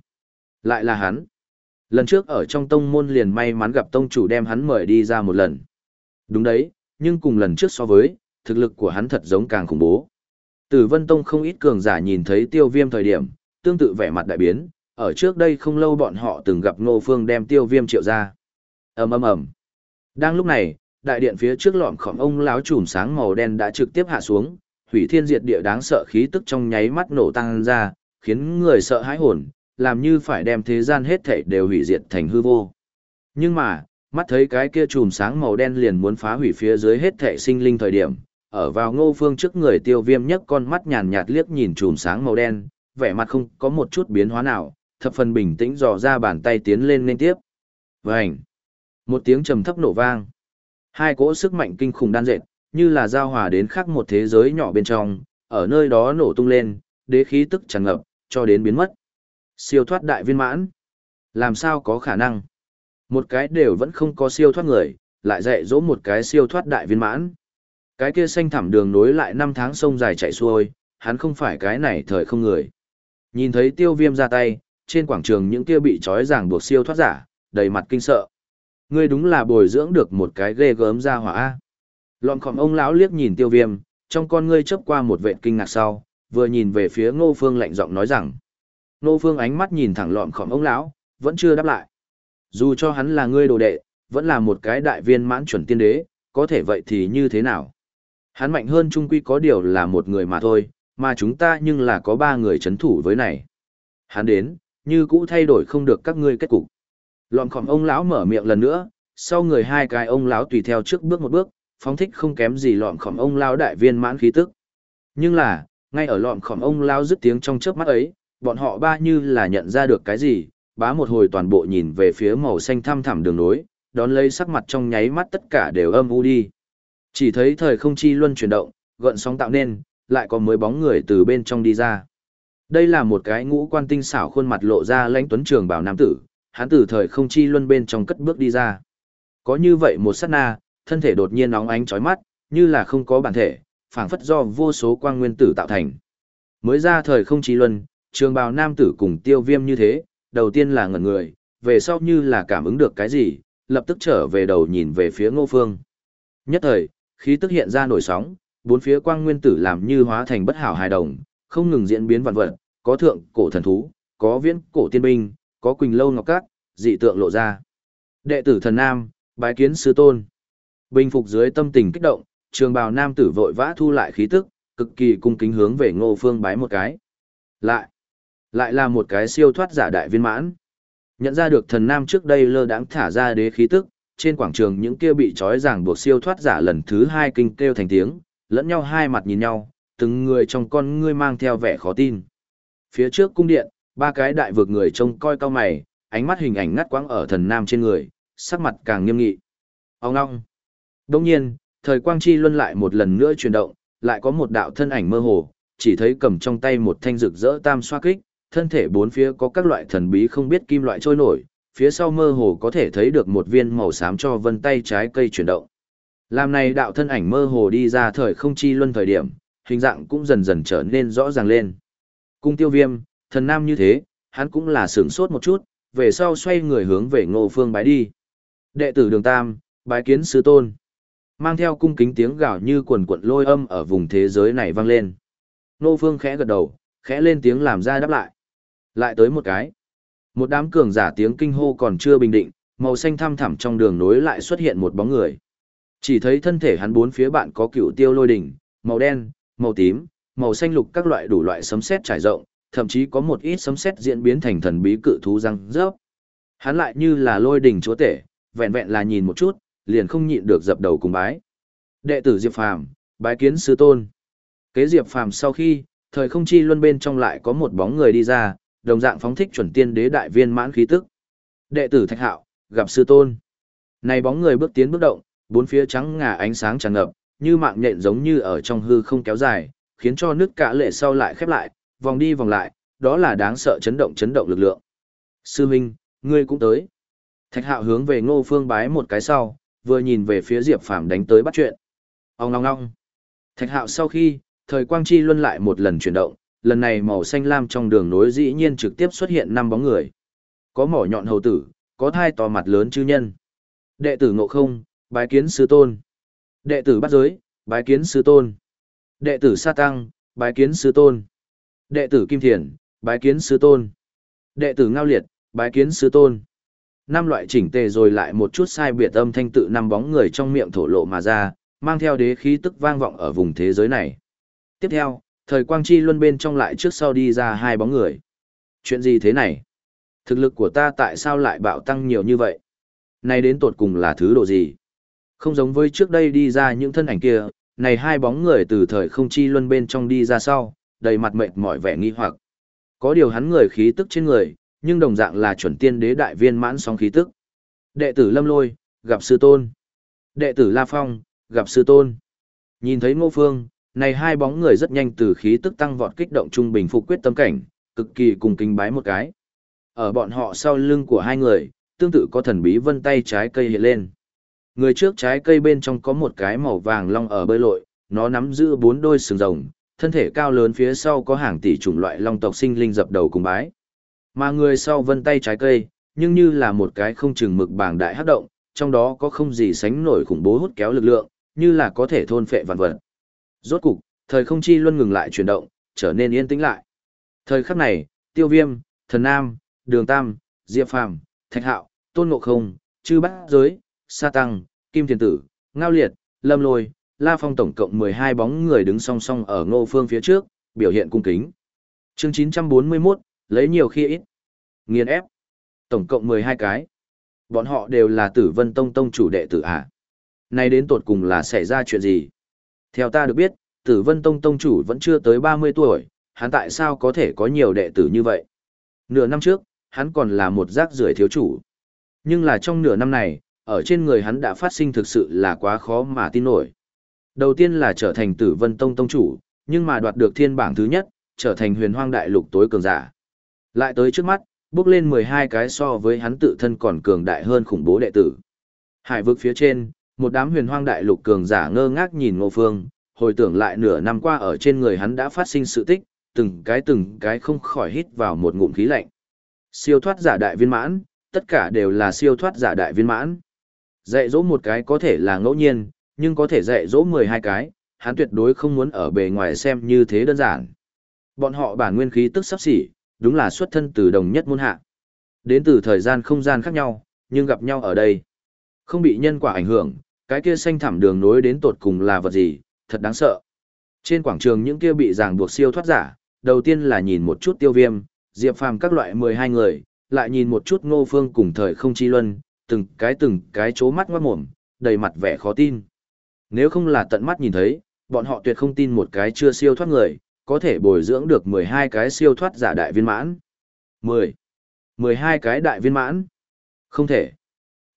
Lại là hắn. Lần trước ở trong tông môn liền may mắn gặp tông chủ đem hắn mời đi ra một lần. Đúng đấy, nhưng cùng lần trước so với, thực lực của hắn thật giống càng khủng bố. Tử Vân Tông không ít cường giả nhìn thấy tiêu viêm thời điểm, tương tự vẻ mặt đại biến, ở trước đây không lâu bọn họ từng gặp Ngô Phương đem tiêu viêm triệu ra. ầm ầm ầm. Đang lúc này, đại điện phía trước lọm khổng ông láo trùm sáng màu đen đã trực tiếp hạ xuống, hủy thiên diệt địa đáng sợ khí tức trong nháy mắt nổ tăng ra, khiến người sợ hãi hồn, làm như phải đem thế gian hết thảy đều hủy diệt thành hư vô. Nhưng mà, mắt thấy cái kia chùm sáng màu đen liền muốn phá hủy phía dưới hết thảy sinh linh thời điểm, ở vào ngô phương trước người tiêu viêm nhấc con mắt nhàn nhạt liếc nhìn chùm sáng màu đen, vẻ mặt không có một chút biến hóa nào, thập phần bình tĩnh dò ra bàn tay tiến lên lên tiếp. Vành! Một tiếng trầm thấp nổ vang. Hai cỗ sức mạnh kinh khủng đan dệt, như là giao hòa đến khác một thế giới nhỏ bên trong, ở nơi đó nổ tung lên, đế khí tức tràn ngập, cho đến biến mất. Siêu thoát đại viên mãn. Làm sao có khả năng? Một cái đều vẫn không có siêu thoát người, lại dạy dỗ một cái siêu thoát đại viên mãn. Cái kia xanh thẳm đường nối lại năm tháng sông dài chạy xuôi, hắn không phải cái này thời không người. Nhìn thấy tiêu viêm ra tay, trên quảng trường những kia bị trói ràng buộc siêu thoát giả, đầy mặt kinh sợ. Ngươi đúng là bồi dưỡng được một cái ghê gớm ra hỏa Lọn khỏm ông lão liếc nhìn tiêu viêm, trong con ngươi chớp qua một vệ kinh ngạc sau, vừa nhìn về phía ngô phương lạnh giọng nói rằng. Ngô phương ánh mắt nhìn thẳng lọn khỏm ông lão, vẫn chưa đáp lại. Dù cho hắn là ngươi đồ đệ, vẫn là một cái đại viên mãn chuẩn tiên đế, có thể vậy thì như thế nào? Hắn mạnh hơn trung quy có điều là một người mà thôi, mà chúng ta nhưng là có ba người chấn thủ với này. Hắn đến, như cũ thay đổi không được các ngươi kết cục. Lọn khỏm ông lão mở miệng lần nữa, sau người hai cái ông lão tùy theo trước bước một bước, phóng thích không kém gì lọn khỏm ông lão đại viên mãn khí tức. Nhưng là, ngay ở lọn khỏm ông lão dứt tiếng trong chớp mắt ấy, bọn họ ba như là nhận ra được cái gì, bá một hồi toàn bộ nhìn về phía màu xanh thăm thẳm đường nối, đón lấy sắc mặt trong nháy mắt tất cả đều âm u đi. Chỉ thấy thời không chi luân chuyển động, gợn sóng tạo nên, lại có mới bóng người từ bên trong đi ra. Đây là một cái ngũ quan tinh xảo khuôn mặt lộ ra lãnh tuấn trường bảo nam tử, hắn từ thời không chi luân bên trong cất bước đi ra. Có như vậy một sát na, thân thể đột nhiên nóng ánh chói mắt, như là không có bản thể, phảng phất do vô số quang nguyên tử tạo thành. Mới ra thời không chi luân, trường bào nam tử cùng tiêu viêm như thế, đầu tiên là ngẩn người, về sau như là cảm ứng được cái gì, lập tức trở về đầu nhìn về phía ngô phương. Nhất thời, khí tức hiện ra nổi sóng, bốn phía quang nguyên tử làm như hóa thành bất hảo hài đồng, không ngừng diễn biến vạn vật, có thượng cổ thần thú, có viễn cổ tiên binh, có quỳnh lâu ngọc cát, dị tượng lộ ra. Đệ tử thần nam, bái kiến sư tôn. Bình phục dưới tâm tình kích động, trường bào nam tử vội vã thu lại khí tức, cực kỳ cung kính hướng về ngô phương bái một cái. Lại, lại là một cái siêu thoát giả đại viên mãn. Nhận ra được thần nam trước đây lơ đãng thả ra đế khí tức, trên quảng trường những kia bị trói ràng buộc siêu thoát giả lần thứ hai kinh kêu thành tiếng, lẫn nhau hai mặt nhìn nhau, từng người trong con ngươi mang theo vẻ khó tin. Phía trước cung điện, ba cái đại vực người trông coi cao mày, ánh mắt hình ảnh ngắt quãng ở thần nam trên người, sắc mặt càng nghiêm nghị. Ông ngong. Đông nhiên, thời quang chi luân lại một lần nữa chuyển động, lại có một đạo thân ảnh mơ hồ, chỉ thấy cầm trong tay một thanh rực rỡ tam xoa kích, thân thể bốn phía có các loại thần bí không biết kim loại trôi nổi, phía sau mơ hồ có thể thấy được một viên màu xám cho vân tay trái cây chuyển động. Làm này đạo thân ảnh mơ hồ đi ra thời không chi luân thời điểm, hình dạng cũng dần dần trở nên rõ ràng lên. Cung tiêu viêm, thần nam như thế, hắn cũng là sửng sốt một chút, về sau xoay người hướng về ngô phương bái đi. Đệ tử đường tam, bái kiến sư tôn. Mang theo cung kính tiếng gào như quần quận lôi âm ở vùng thế giới này vang lên. Ngô phương khẽ gật đầu, khẽ lên tiếng làm ra đáp lại. Lại tới một cái. Một đám cường giả tiếng kinh hô còn chưa bình định, màu xanh thăm thẳm trong đường nối lại xuất hiện một bóng người. Chỉ thấy thân thể hắn bốn phía bạn có cựu tiêu lôi đỉnh, màu đen, màu tím, màu xanh lục các loại đủ loại sấm sét trải rộng, thậm chí có một ít sấm sét diễn biến thành thần bí cự thú răng rớp. Hắn lại như là lôi đỉnh chúa tể, vẹn vẹn là nhìn một chút, liền không nhịn được dập đầu cùng bái. Đệ tử Diệp Phàm, bái kiến sư tôn. Kế Diệp Phàm sau khi, thời không chi luân bên trong lại có một bóng người đi ra, đồng dạng phóng thích chuẩn tiên đế đại viên mãn khí tức. Đệ tử Thạch Hạo, gặp sư tôn. Này bóng người bước tiến bước động, bốn phía trắng ngà ánh sáng tràn ngập, như mạng nhện giống như ở trong hư không kéo dài, khiến cho nước cả lệ sau lại khép lại, vòng đi vòng lại, đó là đáng sợ chấn động chấn động lực lượng. Sư Minh, ngươi cũng tới. Thạch hạo hướng về ngô phương bái một cái sau, vừa nhìn về phía Diệp Phàm đánh tới bắt chuyện. Ong ngong ngong. Thạch hạo sau khi, thời quang chi luân lại một lần chuyển động, lần này màu xanh lam trong đường nối dĩ nhiên trực tiếp xuất hiện năm bóng người. Có mỏ nhọn hầu tử, có thai to mặt lớn chư nhân. Đệ tử ngộ không, bái kiến sư tôn. Đệ tử bắt giới, bái kiến sư tôn. Đệ tử sa tăng, bái kiến sư tôn. Đệ tử kim thiền, bái kiến sư tôn. Đệ tử ngao liệt, bái kiến sư tôn. Năm loại chỉnh tề rồi lại một chút sai biệt âm thanh tự năm bóng người trong miệng thổ lộ mà ra, mang theo đế khí tức vang vọng ở vùng thế giới này. Tiếp theo, thời quang chi luân bên trong lại trước sau đi ra hai bóng người. Chuyện gì thế này? Thực lực của ta tại sao lại bạo tăng nhiều như vậy? Này đến tột cùng là thứ độ gì? Không giống với trước đây đi ra những thân ảnh kia, này hai bóng người từ thời không chi luân bên trong đi ra sau, đầy mặt mệt mỏi vẻ nghi hoặc. Có điều hắn người khí tức trên người, nhưng đồng dạng là chuẩn tiên đế đại viên mãn song khí tức. Đệ tử Lâm Lôi, gặp sư tôn. Đệ tử La Phong, gặp sư tôn. Nhìn thấy Ngô Phương, này hai bóng người rất nhanh từ khí tức tăng vọt kích động trung bình phục quyết tâm cảnh, cực kỳ cùng kính bái một cái. Ở bọn họ sau lưng của hai người, tương tự có thần bí vân tay trái cây hiện lên. Người trước trái cây bên trong có một cái màu vàng long ở bơi lội, nó nắm giữ bốn đôi sừng rồng, thân thể cao lớn phía sau có hàng tỷ chủng loại long tộc sinh linh dập đầu cùng bái. Mà người sau vân tay trái cây, nhưng như là một cái không chừng mực bảng đại hấp động, trong đó có không gì sánh nổi khủng bố hút kéo lực lượng, như là có thể thôn phệ vạn vật. Rốt cục, thời không chi luân ngừng lại chuyển động, trở nên yên tĩnh lại. Thời khắc này, Tiêu Viêm, Thần Nam, Đường Tam, Diệp Phàm, Thạch Hạo, Tôn Ngộ Không, Chư Bát Giới, Sa Tăng, Kim Thiền Tử, Ngao Liệt, Lâm Lôi, La Phong tổng cộng 12 bóng người đứng song song ở ngô phương phía trước, biểu hiện cung kính. Chương 941, lấy nhiều khi ít. Nghiền ép. Tổng cộng 12 cái. Bọn họ đều là tử vân tông tông chủ đệ tử à. Nay đến tột cùng là xảy ra chuyện gì? Theo ta được biết, tử vân tông tông chủ vẫn chưa tới 30 tuổi, hắn tại sao có thể có nhiều đệ tử như vậy? Nửa năm trước, hắn còn là một rác rưởi thiếu chủ. Nhưng là trong nửa năm này, ở trên người hắn đã phát sinh thực sự là quá khó mà tin nổi. Đầu tiên là trở thành tử vân tông tông chủ, nhưng mà đoạt được thiên bảng thứ nhất, trở thành huyền hoang đại lục tối cường giả. Lại tới trước mắt, bước lên 12 cái so với hắn tự thân còn cường đại hơn khủng bố đệ tử. Hải vực phía trên, một đám huyền hoang đại lục cường giả ngơ ngác nhìn ngô phương, hồi tưởng lại nửa năm qua ở trên người hắn đã phát sinh sự tích, từng cái từng cái không khỏi hít vào một ngụm khí lạnh. Siêu thoát giả đại viên mãn, tất cả đều là siêu thoát giả đại viên mãn. Dạy dỗ một cái có thể là ngẫu nhiên, nhưng có thể dạy dỗ 12 cái, hắn tuyệt đối không muốn ở bề ngoài xem như thế đơn giản. Bọn họ bản nguyên khí tức sắp xỉ, đúng là xuất thân từ đồng nhất môn hạ. Đến từ thời gian không gian khác nhau, nhưng gặp nhau ở đây. Không bị nhân quả ảnh hưởng, cái kia xanh thẳm đường nối đến tột cùng là vật gì, thật đáng sợ. Trên quảng trường những kia bị ràng buộc siêu thoát giả, đầu tiên là nhìn một chút tiêu viêm, diệp phàm các loại 12 người, lại nhìn một chút ngô phương cùng thời không chi luân, từng cái từng cái chố mắt ngoát mồm, đầy mặt vẻ khó tin. Nếu không là tận mắt nhìn thấy, bọn họ tuyệt không tin một cái chưa siêu thoát người, có thể bồi dưỡng được 12 cái siêu thoát giả đại viên mãn. 10. 12 cái đại viên mãn. Không thể.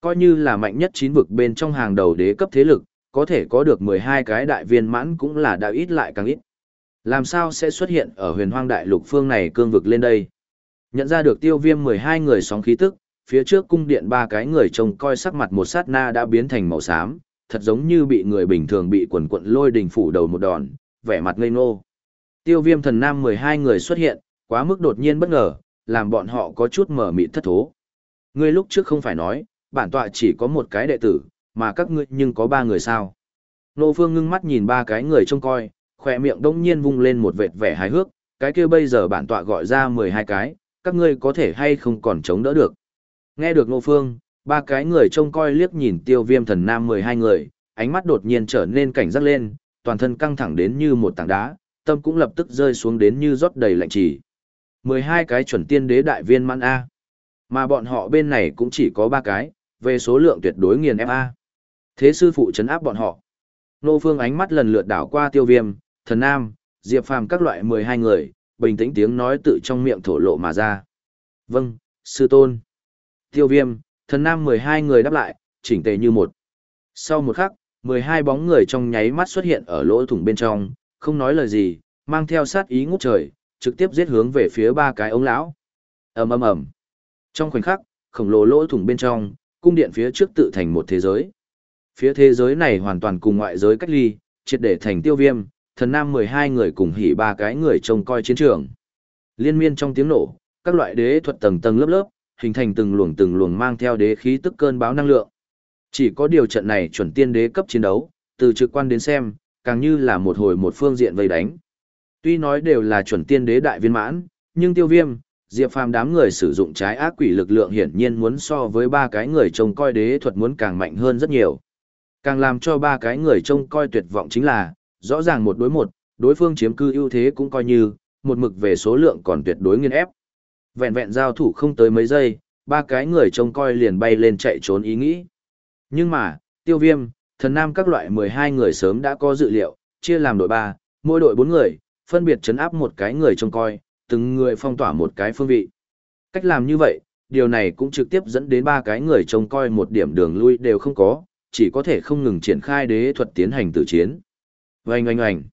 Coi như là mạnh nhất chín vực bên trong hàng đầu đế cấp thế lực, có thể có được 12 cái đại viên mãn cũng là đã ít lại càng ít. Làm sao sẽ xuất hiện ở huyền hoang đại lục phương này cương vực lên đây? Nhận ra được tiêu viêm 12 người sóng khí tức, phía trước cung điện ba cái người trông coi sắc mặt một sát na đã biến thành màu xám, thật giống như bị người bình thường bị quần quận lôi đình phủ đầu một đòn, vẻ mặt ngây ngô. Tiêu viêm thần nam 12 người xuất hiện, quá mức đột nhiên bất ngờ, làm bọn họ có chút mở mịt thất thố. Ngươi lúc trước không phải nói, bản tọa chỉ có một cái đệ tử, mà các ngươi nhưng có ba người sao. Nô Phương ngưng mắt nhìn ba cái người trông coi, khỏe miệng đông nhiên vung lên một vệt vẻ hài hước, cái kia bây giờ bản tọa gọi ra 12 cái, các ngươi có thể hay không còn chống đỡ được. Nghe được Nô Phương, ba cái người trông coi liếc nhìn tiêu viêm thần nam 12 người, ánh mắt đột nhiên trở nên cảnh giác lên, toàn thân căng thẳng đến như một tảng đá, tâm cũng lập tức rơi xuống đến như rót đầy lạnh trì. 12 cái chuẩn tiên đế đại viên mãn A. Mà bọn họ bên này cũng chỉ có ba cái, về số lượng tuyệt đối nghiền FA. Thế sư phụ chấn áp bọn họ. Nô Phương ánh mắt lần lượt đảo qua tiêu viêm, thần nam, diệp phàm các loại 12 người, bình tĩnh tiếng nói tự trong miệng thổ lộ mà ra. Vâng, sư tôn. Tiêu viêm, thần nam 12 người đáp lại, chỉnh tề như một. Sau một khắc, 12 bóng người trong nháy mắt xuất hiện ở lỗ thủng bên trong, không nói lời gì, mang theo sát ý ngút trời, trực tiếp giết hướng về phía ba cái ống lão. ầm ầm ầm. Trong khoảnh khắc, khổng lồ lỗ thủng bên trong, cung điện phía trước tự thành một thế giới. Phía thế giới này hoàn toàn cùng ngoại giới cách ly, triệt để thành tiêu viêm, thần nam 12 người cùng hỉ ba cái người trông coi chiến trường. Liên miên trong tiếng nổ, các loại đế thuật tầng tầng lớp lớp, hình thành từng luồng từng luồng mang theo đế khí tức cơn báo năng lượng. Chỉ có điều trận này chuẩn tiên đế cấp chiến đấu, từ trực quan đến xem, càng như là một hồi một phương diện vây đánh. Tuy nói đều là chuẩn tiên đế đại viên mãn, nhưng tiêu viêm, Diệp Phàm đám người sử dụng trái ác quỷ lực lượng hiển nhiên muốn so với ba cái người trông coi đế thuật muốn càng mạnh hơn rất nhiều. Càng làm cho ba cái người trông coi tuyệt vọng chính là, rõ ràng một đối một, đối phương chiếm cư ưu thế cũng coi như, một mực về số lượng còn tuyệt đối nghiên ép. Vẹn vẹn giao thủ không tới mấy giây, ba cái người trông coi liền bay lên chạy trốn ý nghĩ. Nhưng mà, tiêu viêm, thần nam các loại 12 người sớm đã có dự liệu, chia làm đội 3, mỗi đội 4 người, phân biệt chấn áp một cái người trông coi, từng người phong tỏa một cái phương vị. Cách làm như vậy, điều này cũng trực tiếp dẫn đến ba cái người trông coi một điểm đường lui đều không có, chỉ có thể không ngừng triển khai đế thuật tiến hành tử chiến. Oanh oanh oanh.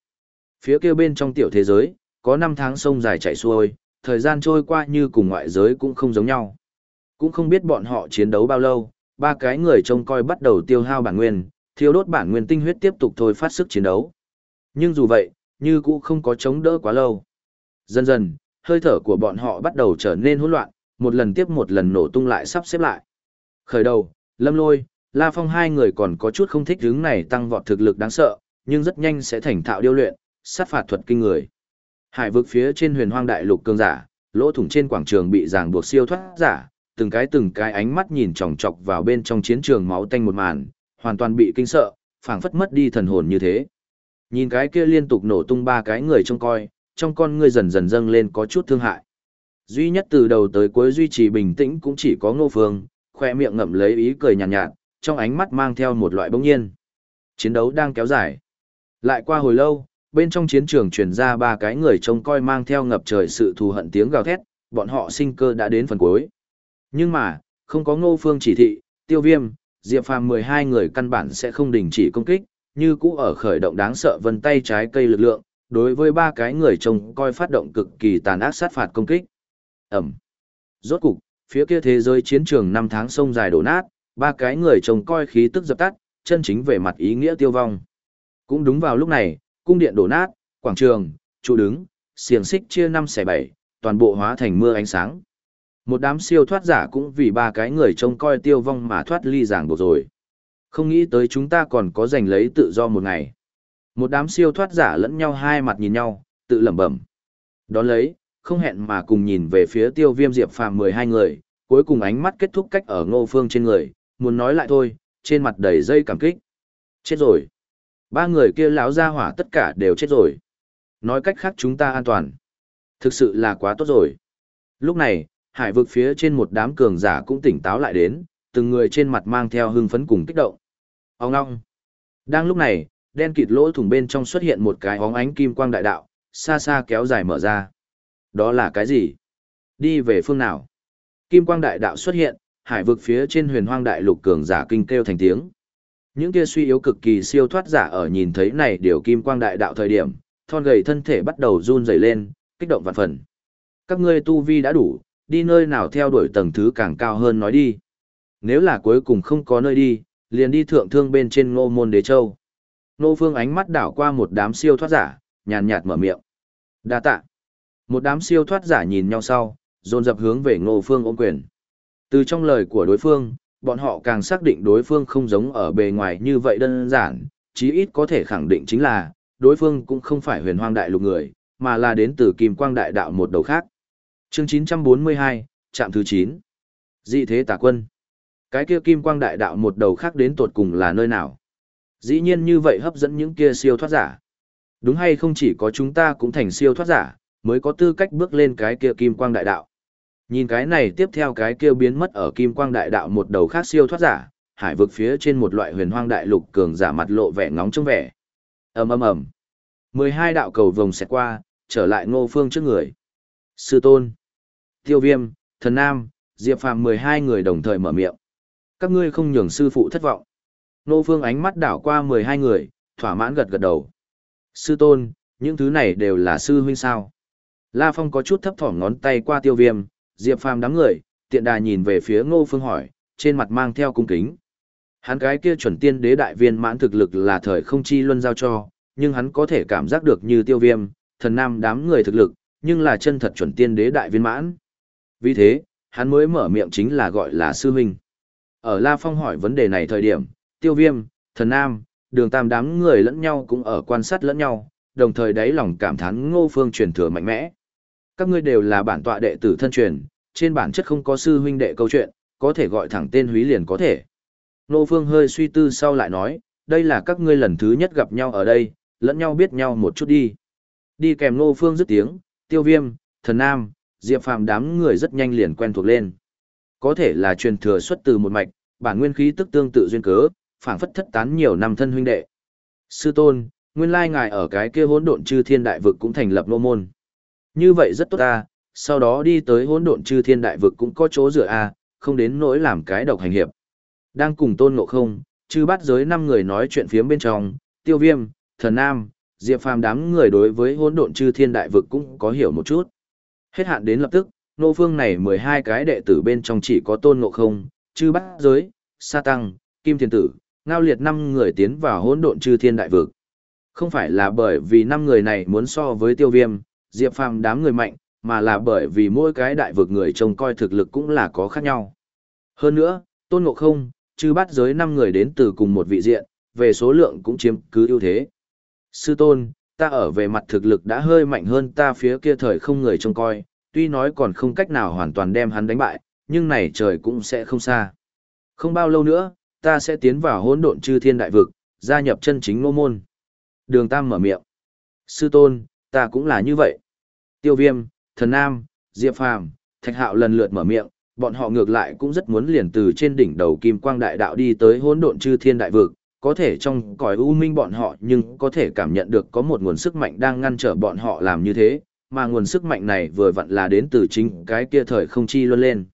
Phía kia bên trong tiểu thế giới, có 5 tháng sông dài chảy xuôi, thời gian trôi qua như cùng ngoại giới cũng không giống nhau. Cũng không biết bọn họ chiến đấu bao lâu, ba cái người trông coi bắt đầu tiêu hao bản nguyên, thiêu đốt bản nguyên tinh huyết tiếp tục thôi phát sức chiến đấu. Nhưng dù vậy, như cũ không có chống đỡ quá lâu. Dần dần, hơi thở của bọn họ bắt đầu trở nên hỗn loạn, một lần tiếp một lần nổ tung lại sắp xếp lại. Khởi đầu, Lâm Lôi, La Phong hai người còn có chút không thích hướng này tăng vọt thực lực đáng sợ, nhưng rất nhanh sẽ thành thạo điêu luyện, sát phạt thuật kinh người. Hải vực phía trên huyền hoang đại lục cường giả, lỗ thủng trên quảng trường bị ràng buộc siêu thoát giả, từng cái từng cái ánh mắt nhìn chòng chọc vào bên trong chiến trường máu tanh một màn, hoàn toàn bị kinh sợ, phảng phất mất đi thần hồn như thế. Nhìn cái kia liên tục nổ tung ba cái người trông coi, trong con ngươi dần dần dâng lên có chút thương hại. Duy nhất từ đầu tới cuối duy trì bình tĩnh cũng chỉ có Ngô Phương, khoe miệng ngậm lấy ý cười nhàn nhạt, nhạt, trong ánh mắt mang theo một loại bỗng nhiên. Chiến đấu đang kéo dài. Lại qua hồi lâu, bên trong chiến trường truyền ra ba cái người trông coi mang theo ngập trời sự thù hận tiếng gào thét, bọn họ sinh cơ đã đến phần cuối. Nhưng mà, không có Ngô Phương chỉ thị, Tiêu Viêm, Diệp Phàm 12 người căn bản sẽ không đình chỉ công kích, như cũ ở khởi động đáng sợ vân tay trái cây lực lượng, đối với ba cái người trông coi phát động cực kỳ tàn ác sát phạt công kích. Ẩm. Rốt cục, phía kia thế giới chiến trường năm tháng sông dài đổ nát, ba cái người trông coi khí tức dập tắt, chân chính về mặt ý nghĩa tiêu vong. Cũng đúng vào lúc này, cung điện đổ nát, quảng trường, trụ đứng, xiềng xích chia năm xẻ bảy, toàn bộ hóa thành mưa ánh sáng. Một đám siêu thoát giả cũng vì ba cái người trông coi tiêu vong mà thoát ly giảng buộc rồi. Không nghĩ tới chúng ta còn có giành lấy tự do một ngày. Một đám siêu thoát giả lẫn nhau hai mặt nhìn nhau, tự lẩm bẩm. Đón lấy, không hẹn mà cùng nhìn về phía tiêu viêm diệp phàm mười hai người, cuối cùng ánh mắt kết thúc cách ở ngô phương trên người, muốn nói lại thôi, trên mặt đầy dây cảm kích. Chết rồi. Ba người kia lão ra hỏa tất cả đều chết rồi. Nói cách khác chúng ta an toàn. Thực sự là quá tốt rồi. Lúc này, hải vực phía trên một đám cường giả cũng tỉnh táo lại đến, từng người trên mặt mang theo hưng phấn cùng kích động. Ông ngong. Đang lúc này, đen kịt lỗ thủng bên trong xuất hiện một cái óng ánh kim quang đại đạo, xa xa kéo dài mở ra. Đó là cái gì? Đi về phương nào? Kim quang đại đạo xuất hiện, hải vực phía trên huyền hoang đại lục cường giả kinh kêu thành tiếng. Những kia suy yếu cực kỳ siêu thoát giả ở nhìn thấy này điều kim quang đại đạo thời điểm, thon gầy thân thể bắt đầu run rẩy lên, kích động vạn phần. Các ngươi tu vi đã đủ, đi nơi nào theo đuổi tầng thứ càng cao hơn nói đi. Nếu là cuối cùng không có nơi đi, liền đi thượng thương bên trên ngô môn đế châu. Nô phương ánh mắt đảo qua một đám siêu thoát giả, nhàn nhạt mở miệng. đa tạ. Một đám siêu thoát giả nhìn nhau sau, dồn dập hướng về ngô phương ôm quyền. Từ trong lời của đối phương, bọn họ càng xác định đối phương không giống ở bề ngoài như vậy đơn giản, chí ít có thể khẳng định chính là, đối phương cũng không phải huyền hoang đại lục người, mà là đến từ kim quang đại đạo một đầu khác. Chương 942, trạm thứ 9. Dị thế tà quân. Cái kia kim quang đại đạo một đầu khác đến tột cùng là nơi nào? Dĩ nhiên như vậy hấp dẫn những kia siêu thoát giả. Đúng hay không chỉ có chúng ta cũng thành siêu thoát giả, mới có tư cách bước lên cái kia kim quang đại đạo. Nhìn cái này tiếp theo cái kia biến mất ở kim quang đại đạo một đầu khác siêu thoát giả, hải vực phía trên một loại huyền hoang đại lục cường giả mặt lộ vẻ ngóng trông vẻ. ầm ầm ầm, mười hai đạo cầu vồng xẹt qua, trở lại Ngô Phương trước người. Sư tôn, Tiêu Viêm, Thần Nam, Diệp Phàm mười hai người đồng thời mở miệng. Các ngươi không nhường sư phụ thất vọng. Ngô Phương ánh mắt đảo qua mười hai người, thỏa mãn gật gật đầu. Sư tôn, những thứ này đều là sư huynh sao? La Phong có chút thấp thỏm ngón tay qua Tiêu Viêm, Diệp Phàm đám người, tiện đà nhìn về phía Ngô Phương hỏi, trên mặt mang theo cung kính. Hắn cái kia chuẩn tiên đế đại viên mãn thực lực là thời không chi luân giao cho, nhưng hắn có thể cảm giác được như tiêu viêm, thần nam đám người thực lực, nhưng là chân thật chuẩn tiên đế đại viên mãn. Vì thế, hắn mới mở miệng chính là gọi là sư huynh. Ở La Phong hỏi vấn đề này thời điểm, tiêu viêm, thần nam, đường tam đám người lẫn nhau cũng ở quan sát lẫn nhau, đồng thời đáy lòng cảm thán ngô phương truyền thừa mạnh mẽ. Các ngươi đều là bản tọa đệ tử thân truyền, trên bản chất không có sư huynh đệ câu chuyện, có thể gọi thẳng tên húy liền có thể. Ngô Phương hơi suy tư sau lại nói, đây là các ngươi lần thứ nhất gặp nhau ở đây, lẫn nhau biết nhau một chút đi. Đi kèm Ngô Phương dứt tiếng, tiêu viêm, thần nam, diệp phàm đám người rất nhanh liền quen thuộc lên. Có thể là truyền thừa xuất từ một mạch, bản nguyên khí tức tương tự duyên cớ, phảng phất thất tán nhiều năm thân huynh đệ. Sư tôn, nguyên lai ngài ở cái kia hỗn độn chư thiên đại vực cũng thành lập nô môn. Như vậy rất tốt ta, sau đó đi tới hỗn độn chư thiên đại vực cũng có chỗ dựa a, không đến nỗi làm cái độc hành hiệp. Đang cùng tôn ngộ không, chư bắt giới năm người nói chuyện phía bên trong, tiêu viêm, thần nam, diệp phàm đám người đối với hỗn độn chư thiên đại vực cũng có hiểu một chút. Hết hạn đến lập tức, nô phương này 12 cái đệ tử bên trong chỉ có tôn ngộ không, chư bắt giới, sa tăng, kim thiên tử, ngao liệt năm người tiến vào hỗn độn chư thiên đại vực. Không phải là bởi vì năm người này muốn so với tiêu viêm, diệp phàm đám người mạnh, mà là bởi vì mỗi cái đại vực người trông coi thực lực cũng là có khác nhau. Hơn nữa, tôn ngộ không, chư bắt giới năm người đến từ cùng một vị diện, về số lượng cũng chiếm cứ ưu thế. Sư tôn, ta ở về mặt thực lực đã hơi mạnh hơn ta phía kia thời không người trông coi, tuy nói còn không cách nào hoàn toàn đem hắn đánh bại, nhưng này trời cũng sẽ không xa. Không bao lâu nữa, ta sẽ tiến vào hỗn độn chư thiên đại vực, gia nhập chân chính ngô môn. Đường Tam mở miệng. Sư tôn, ta cũng là như vậy. Tiêu viêm, thần nam, diệp phàm, thạch hạo lần lượt mở miệng, bọn họ ngược lại cũng rất muốn liền từ trên đỉnh đầu kim quang đại đạo đi tới hỗn độn chư thiên đại vực, có thể trong cõi u minh bọn họ nhưng có thể cảm nhận được có một nguồn sức mạnh đang ngăn trở bọn họ làm như thế, mà nguồn sức mạnh này vừa vặn là đến từ chính cái kia thời không chi luân lên.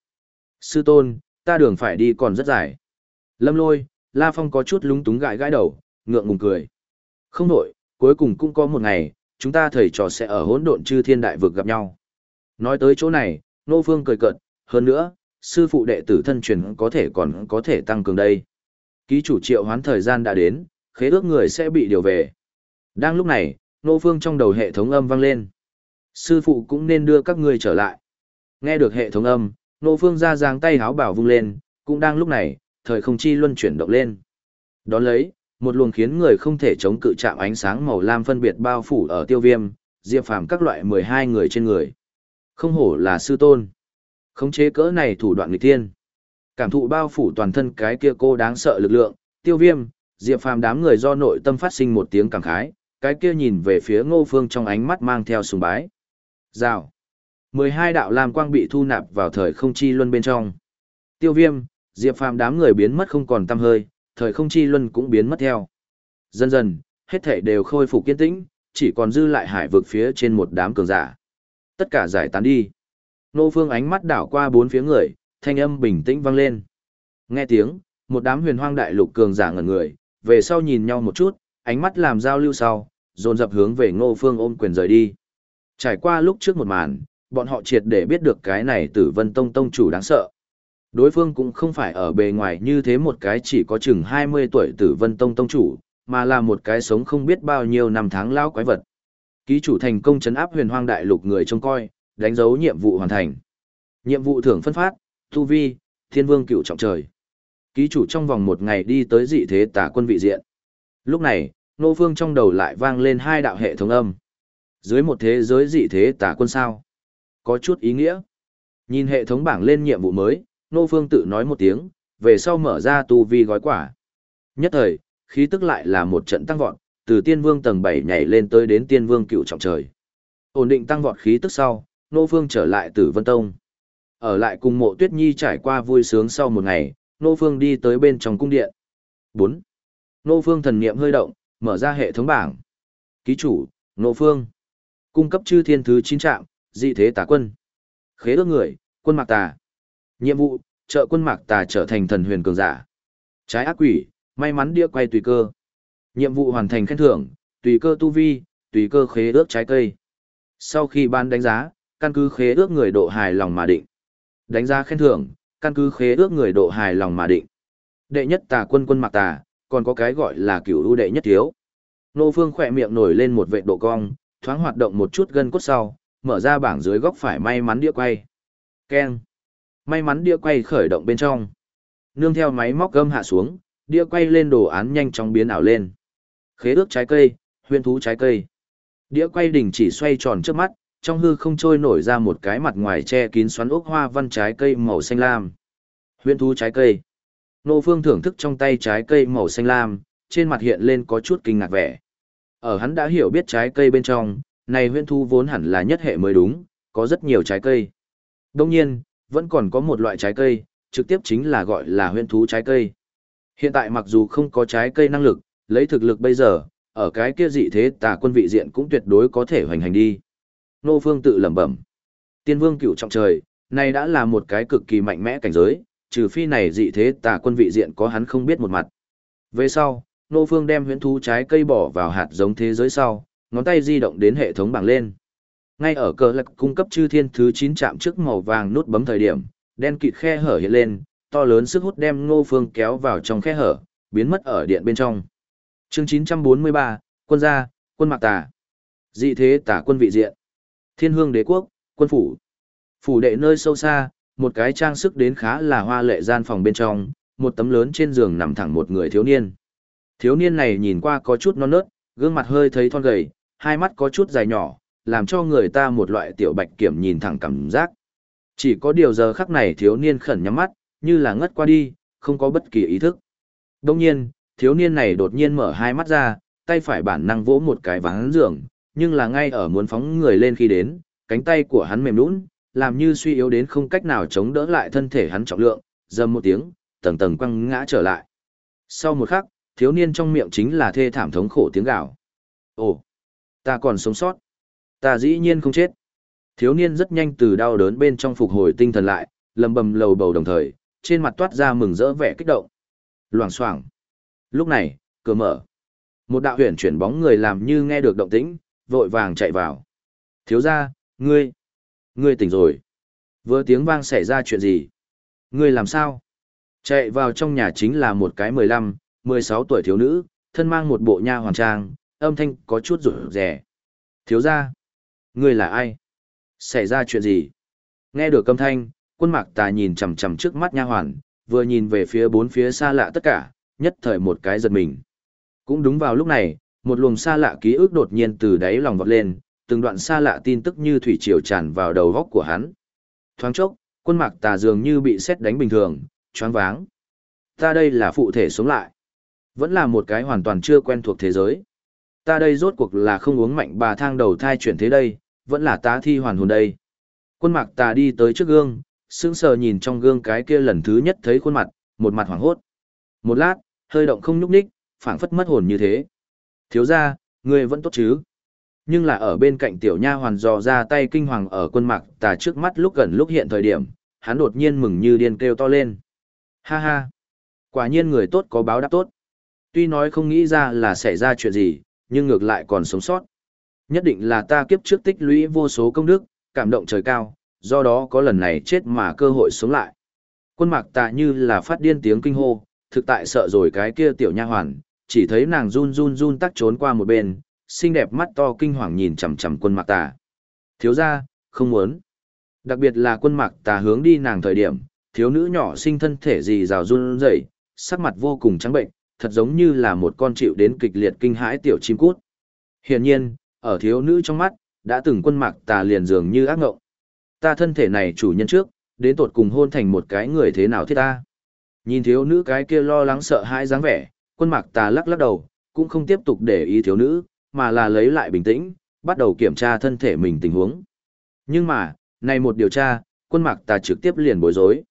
Sư tôn, ta đường phải đi còn rất dài. Lâm lôi, La Phong có chút lúng túng gãi gãi đầu, ngượng ngùng cười. Không nổi, cuối cùng cũng có một ngày, chúng ta thầy trò sẽ ở hỗn độn chư thiên đại vực gặp nhau. Nói tới chỗ này, Nô Phương cười cợt, hơn nữa, sư phụ đệ tử thân truyền có thể còn có thể tăng cường đây. Ký chủ triệu hoán thời gian đã đến, khế ước người sẽ bị điều về. Đang lúc này, Nô Phương trong đầu hệ thống âm vang lên. Sư phụ cũng nên đưa các ngươi trở lại. Nghe được hệ thống âm, Nô Phương ra giang tay háo bảo vung lên, cũng đang lúc này, thời không chi luân chuyển động lên. Đón lấy, một luồng khiến người không thể chống cự chạm ánh sáng màu lam phân biệt bao phủ ở tiêu viêm, diệp phàm các loại 12 người trên người. Không hổ là sư tôn. Khống chế cỡ này thủ đoạn nghịch thiên. Cảm thụ bao phủ toàn thân cái kia cô đáng sợ lực lượng, tiêu viêm, diệp phàm đám người do nội tâm phát sinh một tiếng cảm khái, cái kia nhìn về phía ngô phương trong ánh mắt mang theo sùng bái. Rào. 12 đạo lam quang bị thu nạp vào thời không chi luân bên trong. Tiêu viêm, diệp phàm đám người biến mất không còn tăm hơi, thời không chi luân cũng biến mất theo. Dần dần, hết thảy đều khôi phục kiên tĩnh, chỉ còn dư lại hải vực phía trên một đám cường giả. Tất cả giải tán đi. Nô Phương ánh mắt đảo qua bốn phía người, thanh âm bình tĩnh vang lên. Nghe tiếng, một đám huyền hoang đại lục cường giả ngẩn người, về sau nhìn nhau một chút, ánh mắt làm giao lưu sau, dồn dập hướng về Ngô Phương ôm quyền rời đi. Trải qua lúc trước một màn, bọn họ triệt để biết được cái này tử vân tông tông chủ đáng sợ. Đối phương cũng không phải ở bề ngoài như thế một cái chỉ có chừng 20 tuổi tử vân tông tông chủ, mà là một cái sống không biết bao nhiêu năm tháng lao quái vật. Ký chủ thành công chấn áp huyền hoang đại lục người trông coi, đánh dấu nhiệm vụ hoàn thành. Nhiệm vụ thưởng phân phát, tu vi, thiên vương cựu trọng trời. Ký chủ trong vòng một ngày đi tới dị thế tả quân vị diện. Lúc này, nô phương trong đầu lại vang lên hai đạo hệ thống âm. Dưới một thế giới dị thế tả quân sao? Có chút ý nghĩa. Nhìn hệ thống bảng lên nhiệm vụ mới, nô phương tự nói một tiếng, về sau mở ra tu vi gói quả. Nhất thời, khí tức lại là một trận tăng vọt, từ tiên vương tầng 7 nhảy lên tới đến tiên vương cựu trọng trời. Ổn định tăng vọt khí tức sau, nô phương trở lại tử vân tông. Ở lại cùng mộ tuyết nhi trải qua vui sướng sau một ngày, nô phương đi tới bên trong cung điện. 4. Nô phương thần niệm hơi động, mở ra hệ thống bảng. Ký chủ, nô phương. Cung cấp chư thiên thứ 9 trạm, dị thế tà quân. Khế ước người, quân mạc tà. Nhiệm vụ, trợ quân mạc tà trở thành thần huyền cường giả. Trái ác quỷ, may mắn đĩa quay tùy cơ. Nhiệm vụ hoàn thành khen thưởng, tùy cơ tu vi, tùy cơ khế ước trái cây. Sau khi ban đánh giá, căn cứ khế ước người độ hài lòng mà định. Đánh giá khen thưởng, căn cứ khế ước người độ hài lòng mà định. Đệ nhất tà quân quân mạc tà, còn có cái gọi là cửu ưu đệ nhất thiếu. Nô Phương khỏe miệng nổi lên một vệ độ cong, thoáng hoạt động một chút gân cốt sau, mở ra bảng dưới góc phải may mắn đĩa quay. Keng. May mắn đĩa quay khởi động bên trong. Nương theo máy móc gâm hạ xuống, đĩa quay lên đồ án nhanh chóng biến ảo lên. Khế ước trái cây, huyền thú trái cây. Đĩa quay đỉnh chỉ xoay tròn trước mắt, trong hư không trôi nổi ra một cái mặt ngoài che kín xoắn ốc hoa văn trái cây màu xanh lam. Huyền thú trái cây. Nô Phương thưởng thức trong tay trái cây màu xanh lam, trên mặt hiện lên có chút kinh ngạc vẻ. Ở hắn đã hiểu biết trái cây bên trong, này huyền thú vốn hẳn là nhất hệ mới đúng, có rất nhiều trái cây. Đông nhiên, vẫn còn có một loại trái cây, trực tiếp chính là gọi là huyên thú trái cây. Hiện tại mặc dù không có trái cây năng lực, lấy thực lực bây giờ, ở cái kia dị thế tà quân vị diện cũng tuyệt đối có thể hoành hành đi. Nô Phương tự lẩm bẩm. Tiên vương cựu trọng trời, này đã là một cái cực kỳ mạnh mẽ cảnh giới, trừ phi này dị thế tà quân vị diện có hắn không biết một mặt. Về sau, Nô Phương đem huyễn thú trái cây bỏ vào hạt giống thế giới sau, ngón tay di động đến hệ thống bảng lên. Ngay ở cờ lạc cung cấp chư thiên thứ 9 chạm trước màu vàng nút bấm thời điểm, đen kịt khe hở hiện lên, to lớn sức hút đem Ngô Phương kéo vào trong khe hở, biến mất ở điện bên trong. Chương 943, quân gia, quân mạc tà. Dị thế tả quân vị diện. Thiên hương đế quốc, quân phủ. Phủ đệ nơi sâu xa, một cái trang sức đến khá là hoa lệ gian phòng bên trong, một tấm lớn trên giường nằm thẳng một người thiếu niên. Thiếu niên này nhìn qua có chút non nớt, gương mặt hơi thấy thon gầy, hai mắt có chút dài nhỏ, làm cho người ta một loại tiểu bạch kiểm nhìn thẳng cảm giác. Chỉ có điều giờ khắc này thiếu niên khẩn nhắm mắt, như là ngất qua đi, không có bất kỳ ý thức. Đông nhiên, thiếu niên này đột nhiên mở hai mắt ra, tay phải bản năng vỗ một cái ván giường, nhưng là ngay ở muốn phóng người lên khi đến, cánh tay của hắn mềm nũng, làm như suy yếu đến không cách nào chống đỡ lại thân thể hắn trọng lượng, dầm một tiếng, tầng tầng quăng ngã trở lại. Sau một khắc, thiếu niên trong miệng chính là thê thảm thống khổ tiếng gào. Ồ, ta còn sống sót. Ta dĩ nhiên không chết. Thiếu niên rất nhanh từ đau đớn bên trong phục hồi tinh thần lại, lầm bầm lầu bầu đồng thời, trên mặt toát ra mừng rỡ vẻ kích động. Loảng xoảng. Lúc này, cửa mở. Một đạo huyền chuyển bóng người làm như nghe được động tĩnh, vội vàng chạy vào. Thiếu ra, ngươi, ngươi tỉnh rồi. Vừa tiếng vang xảy ra chuyện gì? Ngươi làm sao? Chạy vào trong nhà chính là một cái 15, 16 tuổi thiếu nữ, thân mang một bộ nha hoàn trang, âm thanh có chút rủ rẻ. Thiếu ra, ngươi là ai? Xảy ra chuyện gì? Nghe được âm thanh, quân mạc tà nhìn chằm chằm trước mắt nha hoàn, vừa nhìn về phía bốn phía xa lạ tất cả, nhất thời một cái giật mình. Cũng đúng vào lúc này, một luồng xa lạ ký ức đột nhiên từ đáy lòng vọt lên, từng đoạn xa lạ tin tức như thủy triều tràn vào đầu góc của hắn. Thoáng chốc, quân mạc tà dường như bị xét đánh bình thường, choáng váng. Ta đây là phụ thể sống lại. Vẫn là một cái hoàn toàn chưa quen thuộc thế giới. Ta đây rốt cuộc là không uống mạnh bà thang đầu thai chuyển thế đây, vẫn là tá thi hoàn hồn đây. Quân mạc tà đi tới trước gương, sững sờ nhìn trong gương cái kia lần thứ nhất thấy khuôn mặt, một mặt hoảng hốt. Một lát, hơi động không nhúc nhích, phảng phất mất hồn như thế. Thiếu gia, người vẫn tốt chứ? Nhưng là ở bên cạnh tiểu nha hoàn dò ra tay kinh hoàng ở quân mạc tà trước mắt lúc gần lúc hiện thời điểm, hắn đột nhiên mừng như điên kêu to lên. Ha ha! Quả nhiên người tốt có báo đáp tốt. Tuy nói không nghĩ ra là xảy ra chuyện gì, nhưng ngược lại còn sống sót. Nhất định là ta kiếp trước tích lũy vô số công đức, cảm động trời cao, do đó có lần này chết mà cơ hội sống lại. Quân mạc tạ như là phát điên tiếng kinh hô, thực tại sợ rồi cái kia tiểu nha hoàn, chỉ thấy nàng run run run tắc trốn qua một bên, xinh đẹp mắt to kinh hoàng nhìn chằm chằm quân mạc tà. Thiếu ra, không muốn. Đặc biệt là quân mạc tà hướng đi nàng thời điểm, thiếu nữ nhỏ sinh thân thể gì rào run rẩy, sắc mặt vô cùng trắng bệnh, thật giống như là một con chịu đến kịch liệt kinh hãi tiểu chim cút. Hiển nhiên, ở thiếu nữ trong mắt, đã từng quân mạc tà liền dường như ác ngộng. Ta thân thể này chủ nhân trước, đến tột cùng hôn thành một cái người thế nào thiết ta. Nhìn thiếu nữ cái kia lo lắng sợ hãi dáng vẻ, quân mạc tà lắc lắc đầu, cũng không tiếp tục để ý thiếu nữ, mà là lấy lại bình tĩnh, bắt đầu kiểm tra thân thể mình tình huống. Nhưng mà, này một điều tra, quân mạc tà trực tiếp liền bối rối.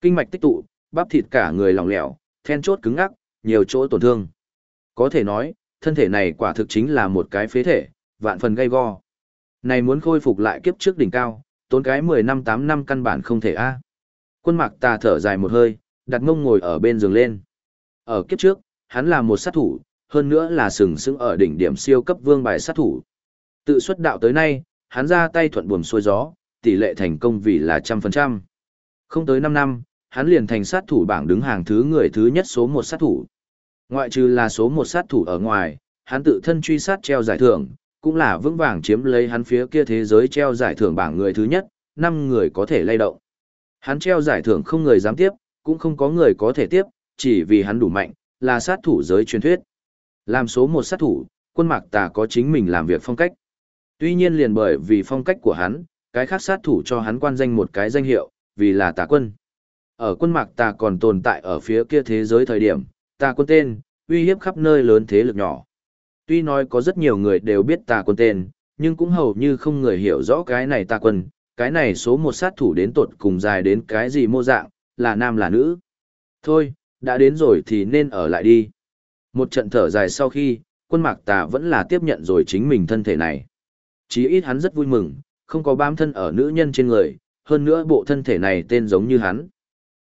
Kinh mạch tích tụ, bắp thịt cả người lỏng lẻo, then chốt cứng ngắc, nhiều chỗ tổn thương. Có thể nói, thân thể này quả thực chính là một cái phế thể, vạn phần gây go. Này muốn khôi phục lại kiếp trước đỉnh cao, tốn cái 10 năm 8 năm căn bản không thể a. Quân mạc tà thở dài một hơi, đặt ngông ngồi ở bên giường lên. Ở kiếp trước, hắn là một sát thủ, hơn nữa là sừng sững ở đỉnh điểm siêu cấp vương bài sát thủ. Tự xuất đạo tới nay, hắn ra tay thuận buồm xuôi gió, tỷ lệ thành công vì là trăm phần trăm. Không tới 5 năm, hắn liền thành sát thủ bảng đứng hàng thứ người thứ nhất số một sát thủ. Ngoại trừ là số một sát thủ ở ngoài, hắn tự thân truy sát treo giải thưởng, cũng là vững vàng chiếm lấy hắn phía kia thế giới treo giải thưởng bảng người thứ nhất, 5 người có thể lay động. Hắn treo giải thưởng không người dám tiếp, cũng không có người có thể tiếp, chỉ vì hắn đủ mạnh, là sát thủ giới truyền thuyết. Làm số một sát thủ, quân mạc tà có chính mình làm việc phong cách. Tuy nhiên liền bởi vì phong cách của hắn, cái khác sát thủ cho hắn quan danh một cái danh hiệu, vì là tà quân. Ở quân mạc tà còn tồn tại ở phía kia thế giới thời điểm, tà quân tên, uy hiếp khắp nơi lớn thế lực nhỏ. Tuy nói có rất nhiều người đều biết tà quân tên, nhưng cũng hầu như không người hiểu rõ cái này tà quân, cái này số một sát thủ đến tột cùng dài đến cái gì mô dạng, là nam là nữ. Thôi, đã đến rồi thì nên ở lại đi. Một trận thở dài sau khi, quân mạc tà vẫn là tiếp nhận rồi chính mình thân thể này. Chí ít hắn rất vui mừng, không có bám thân ở nữ nhân trên người, hơn nữa bộ thân thể này tên giống như hắn.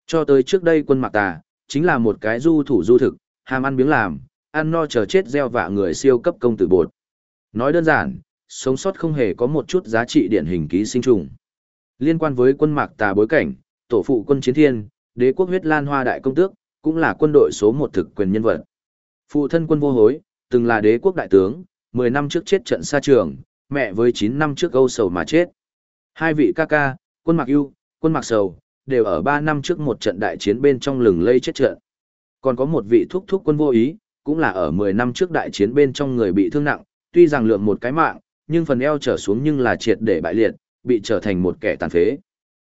Cho tới trước đây quân mạc tà, chính là một cái du thủ du thực, ham ăn biếng làm, ăn no chờ chết gieo vạ người siêu cấp công tử bột. Nói đơn giản, sống sót không hề có một chút giá trị điển hình ký sinh trùng. Liên quan với quân mạc tà bối cảnh, tổ phụ quân chiến thiên, đế quốc huyết lan hoa đại công tước, cũng là quân đội số một thực quyền nhân vật. Phụ thân quân vô hối, từng là đế quốc đại tướng, 10 năm trước chết trận xa trường, mẹ với 9 năm trước âu sầu mà chết. Hai vị ca ca, quân mạc ưu, quân mạc sầu, đều ở 3 năm trước một trận đại chiến bên trong lừng lây chết trận. Còn có một vị thúc thúc quân vô ý, cũng là ở 10 năm trước đại chiến bên trong người bị thương nặng, tuy rằng lượng một cái mạng, nhưng phần eo trở xuống nhưng là triệt để bại liệt, bị trở thành một kẻ tàn phế.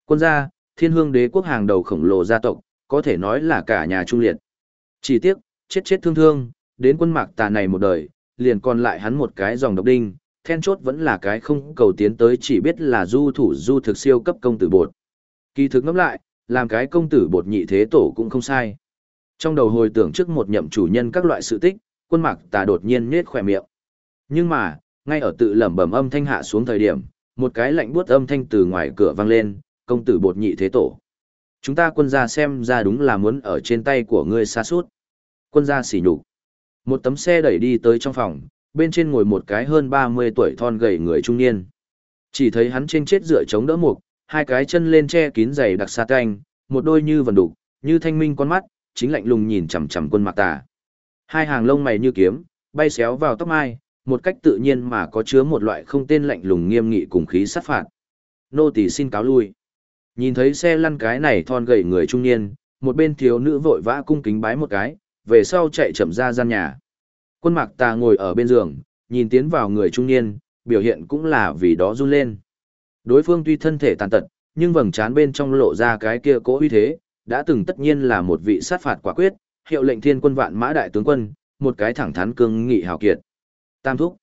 Quân gia, thiên hương đế quốc hàng đầu khổng lồ gia tộc, có thể nói là cả nhà trung liệt. Chỉ tiếc, chết chết thương thương, đến quân mạc tà này một đời, liền còn lại hắn một cái dòng độc đinh, then chốt vẫn là cái không cầu tiến tới chỉ biết là du thủ du thực siêu cấp công tử bột. Kỳ thực ngẫm lại, làm cái công tử bột nhị thế tổ cũng không sai. Trong đầu hồi tưởng trước một nhậm chủ nhân các loại sự tích, quân mạc tà đột nhiên nết khỏe miệng. Nhưng mà, ngay ở tự lẩm bẩm âm thanh hạ xuống thời điểm, một cái lạnh buốt âm thanh từ ngoài cửa vang lên, công tử bột nhị thế tổ. Chúng ta quân gia xem ra đúng là muốn ở trên tay của ngươi xa suốt. Quân gia xỉ nhục. Một tấm xe đẩy đi tới trong phòng, bên trên ngồi một cái hơn 30 tuổi thon gầy người trung niên. Chỉ thấy hắn trên chết dựa chống đỡ mục, hai cái chân lên che kín giày đặc sa canh, một đôi như vần đục, như thanh minh con mắt, chính lạnh lùng nhìn chằm chằm quân mạc tà. Hai hàng lông mày như kiếm, bay xéo vào tóc mai, một cách tự nhiên mà có chứa một loại không tên lạnh lùng nghiêm nghị cùng khí sát phạt. Nô tỳ xin cáo lui. Nhìn thấy xe lăn cái này thon gầy người trung niên, một bên thiếu nữ vội vã cung kính bái một cái, về sau chạy chậm ra gian nhà. Quân mạc tà ngồi ở bên giường, nhìn tiến vào người trung niên, biểu hiện cũng là vì đó run lên. Đối phương tuy thân thể tàn tật, nhưng vầng trán bên trong lộ ra cái kia cố uy thế, đã từng tất nhiên là một vị sát phạt quả quyết, hiệu lệnh thiên quân vạn mã đại tướng quân, một cái thẳng thắn cương nghị hào kiệt. Tam thúc.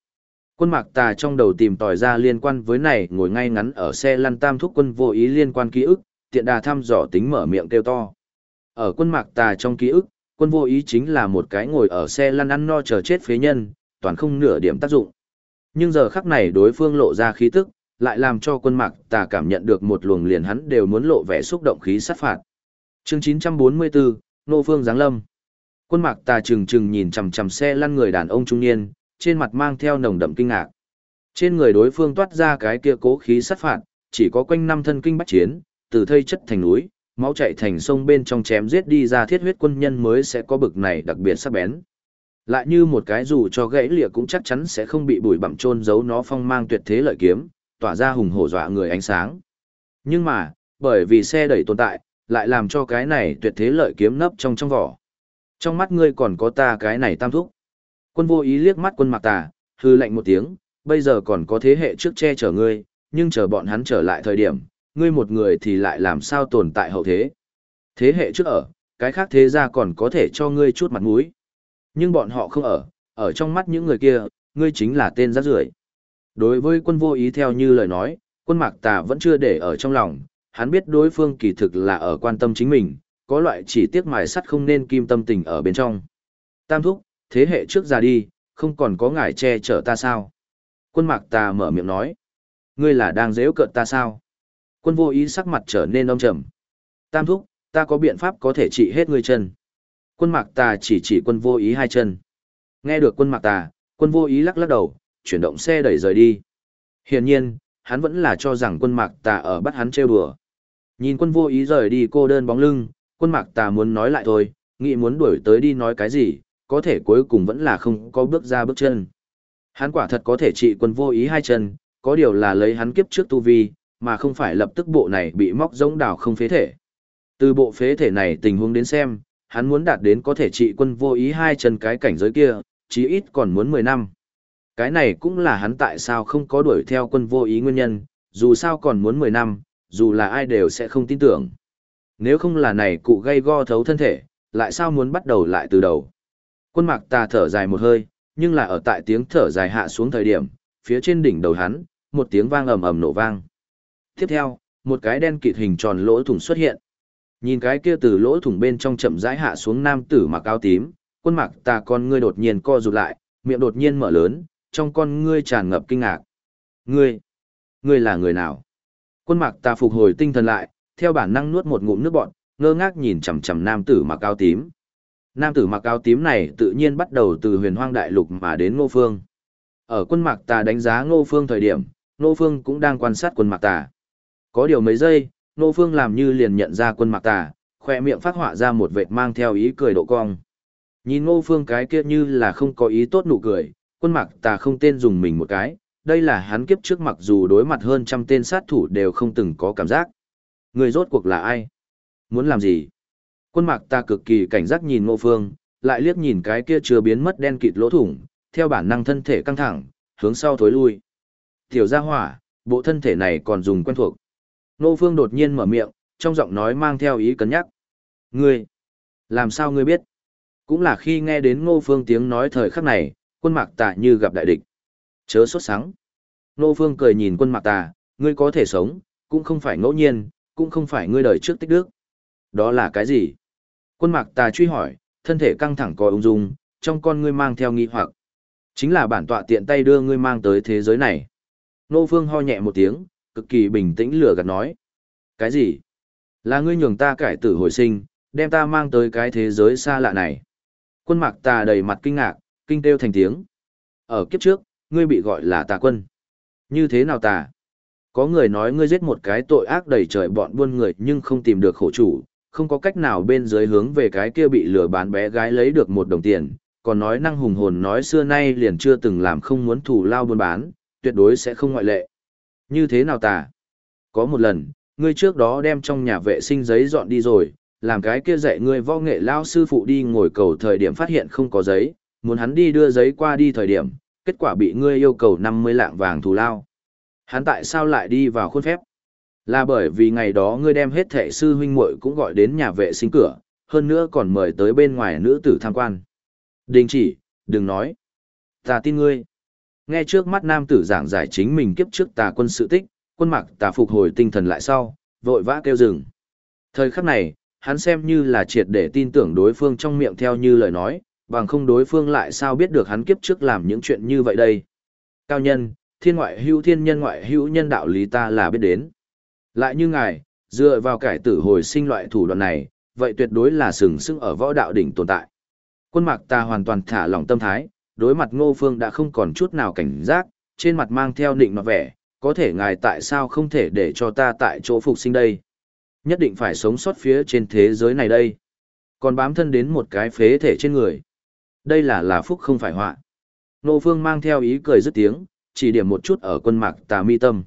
Quân mạc tà trong đầu tìm tòi ra liên quan với này ngồi ngay ngắn ở xe lăn tam thúc quân vô ý liên quan ký ức, tiện đà thăm dò tính mở miệng kêu to. Ở quân mạc tà trong ký ức, quân vô ý chính là một cái ngồi ở xe lăn ăn no chờ chết phế nhân, toàn không nửa điểm tác dụng. Nhưng giờ khắc này đối phương lộ ra khí tức, lại làm cho quân mạc tà cảm nhận được một luồng liền hắn đều muốn lộ vẻ xúc động khí sát phạt. Chương 944, Nô Phương Giáng Lâm Quân mạc tà trừng trừng nhìn chằm chằm xe lăn người đàn ông trung niên, trên mặt mang theo nồng đậm kinh ngạc. Trên người đối phương toát ra cái kia cố khí sát phạt, chỉ có quanh năm thân kinh bách chiến, từ thây chất thành núi, máu chảy thành sông bên trong chém giết đi ra thiết huyết quân nhân mới sẽ có bực này đặc biệt sắc bén. Lại như một cái dù cho gãy lìa cũng chắc chắn sẽ không bị bụi bặm trôn giấu nó phong mang tuyệt thế lợi kiếm, tỏa ra hùng hổ dọa người ánh sáng. Nhưng mà, bởi vì xe đẩy tồn tại, lại làm cho cái này tuyệt thế lợi kiếm nấp trong trong vỏ. Trong mắt ngươi còn có ta cái này tam thúc. Quân vô ý liếc mắt quân mạc tà, hư lạnh một tiếng, bây giờ còn có thế hệ trước che chở ngươi, nhưng chờ bọn hắn trở lại thời điểm, ngươi một người thì lại làm sao tồn tại hậu thế. Thế hệ trước ở, cái khác thế ra còn có thể cho ngươi chút mặt mũi. Nhưng bọn họ không ở, ở trong mắt những người kia, ngươi chính là tên rác rưởi. Đối với quân vô ý theo như lời nói, quân mạc tà vẫn chưa để ở trong lòng, hắn biết đối phương kỳ thực là ở quan tâm chính mình, có loại chỉ tiếc mài sắt không nên kim tâm tình ở bên trong. Tam thúc, thế hệ trước già đi, không còn có ngài che chở ta sao? Quân mạc ta mở miệng nói. Ngươi là đang dễ cợt ta sao? Quân vô ý sắc mặt trở nên âm trầm. Tam thúc, ta có biện pháp có thể trị hết ngươi chân. Quân mạc ta chỉ chỉ quân vô ý hai chân. Nghe được quân mạc ta, quân vô ý lắc lắc đầu, chuyển động xe đẩy rời đi. Hiển nhiên, hắn vẫn là cho rằng quân mạc ta ở bắt hắn trêu đùa. Nhìn quân vô ý rời đi cô đơn bóng lưng, quân mạc tà muốn nói lại thôi, nghĩ muốn đuổi tới đi nói cái gì, có thể cuối cùng vẫn là không có bước ra bước chân. Hắn quả thật có thể trị quân vô ý hai chân, có điều là lấy hắn kiếp trước tu vi, mà không phải lập tức bộ này bị móc giống đảo không phế thể. Từ bộ phế thể này tình huống đến xem, hắn muốn đạt đến có thể trị quân vô ý hai chân cái cảnh giới kia, chí ít còn muốn 10 năm. Cái này cũng là hắn tại sao không có đuổi theo quân vô ý nguyên nhân, dù sao còn muốn 10 năm, dù là ai đều sẽ không tin tưởng. Nếu không là này cụ gây go thấu thân thể, lại sao muốn bắt đầu lại từ đầu. Quân mạc tà thở dài một hơi, nhưng là ở tại tiếng thở dài hạ xuống thời điểm, phía trên đỉnh đầu hắn, một tiếng vang ầm ầm nổ vang. Tiếp theo, một cái đen kịt hình tròn lỗ thủng xuất hiện. Nhìn cái kia từ lỗ thủng bên trong chậm rãi hạ xuống nam tử mặc áo tím, quân mạc tà con ngươi đột nhiên co rụt lại, miệng đột nhiên mở lớn, trong con ngươi tràn ngập kinh ngạc. Ngươi, ngươi là người nào? Quân mạc tà phục hồi tinh thần lại, theo bản năng nuốt một ngụm nước bọt, ngơ ngác nhìn chằm chằm nam tử mặc áo tím. Nam tử mặc áo tím này tự nhiên bắt đầu từ huyền hoang đại lục mà đến ngô phương. Ở quân mạc tà đánh giá ngô phương thời điểm, ngô phương cũng đang quan sát quân mạc tà. Có điều mấy giây, ngô phương làm như liền nhận ra quân mạc tà, khỏe miệng phát họa ra một vệt mang theo ý cười độ cong. Nhìn ngô phương cái kia như là không có ý tốt nụ cười, quân mạc tà không tên dùng mình một cái, đây là hắn kiếp trước mặc dù đối mặt hơn trăm tên sát thủ đều không từng có cảm giác. Người rốt cuộc là ai? Muốn làm gì? Quân mạc ta cực kỳ cảnh giác nhìn ngô phương, lại liếc nhìn cái kia chưa biến mất đen kịt lỗ thủng, theo bản năng thân thể căng thẳng, hướng sau thối lui. Tiểu gia hỏa, bộ thân thể này còn dùng quen thuộc. Ngô phương đột nhiên mở miệng, trong giọng nói mang theo ý cân nhắc. Ngươi, làm sao ngươi biết? Cũng là khi nghe đến ngô phương tiếng nói thời khắc này, quân mạc tạ như gặp đại địch. Chớ sốt sáng. nô phương cười nhìn quân mạc tà, ngươi có thể sống, cũng không phải ngẫu nhiên, cũng không phải ngươi đời trước tích đức. Đó là cái gì? Quân mạc tà truy hỏi, thân thể căng thẳng coi ung dung, trong con ngươi mang theo nghi hoặc. Chính là bản tọa tiện tay đưa ngươi mang tới thế giới này. Nô Phương ho nhẹ một tiếng, cực kỳ bình tĩnh lừa gạt nói. Cái gì? Là ngươi nhường ta cải tử hồi sinh, đem ta mang tới cái thế giới xa lạ này. Quân mạc tà đầy mặt kinh ngạc, kinh kêu thành tiếng. Ở kiếp trước, ngươi bị gọi là tà quân. Như thế nào tà? Có người nói ngươi giết một cái tội ác đầy trời bọn buôn người nhưng không tìm được khổ chủ, không có cách nào bên dưới hướng về cái kia bị lừa bán bé gái lấy được một đồng tiền, còn nói năng hùng hồn nói xưa nay liền chưa từng làm không muốn thủ lao buôn bán, tuyệt đối sẽ không ngoại lệ. Như thế nào tà? Có một lần, ngươi trước đó đem trong nhà vệ sinh giấy dọn đi rồi, làm cái kia dạy ngươi võ nghệ lao sư phụ đi ngồi cầu thời điểm phát hiện không có giấy, muốn hắn đi đưa giấy qua đi thời điểm, kết quả bị ngươi yêu cầu 50 lạng vàng thù lao. Hắn tại sao lại đi vào khuôn phép? Là bởi vì ngày đó ngươi đem hết thệ sư huynh muội cũng gọi đến nhà vệ sinh cửa, hơn nữa còn mời tới bên ngoài nữ tử tham quan. Đình chỉ, đừng nói. Ta tin ngươi. Nghe trước mắt nam tử giảng giải chính mình kiếp trước tà quân sự tích, quân mặc tà phục hồi tinh thần lại sau, vội vã kêu dừng. Thời khắc này, hắn xem như là triệt để tin tưởng đối phương trong miệng theo như lời nói, bằng không đối phương lại sao biết được hắn kiếp trước làm những chuyện như vậy đây. Cao nhân, thiên ngoại hữu thiên nhân ngoại hữu nhân đạo lý ta là biết đến. Lại như ngài, dựa vào cải tử hồi sinh loại thủ đoạn này, vậy tuyệt đối là sừng sững ở võ đạo đỉnh tồn tại. Quân mạc ta hoàn toàn thả lỏng tâm thái, đối mặt ngô phương đã không còn chút nào cảnh giác, trên mặt mang theo định mặt vẻ, có thể ngài tại sao không thể để cho ta tại chỗ phục sinh đây? Nhất định phải sống sót phía trên thế giới này đây. Còn bám thân đến một cái phế thể trên người. Đây là là phúc không phải họa. Nô phương mang theo ý cười dứt tiếng, chỉ điểm một chút ở quân mạc tà mi tâm.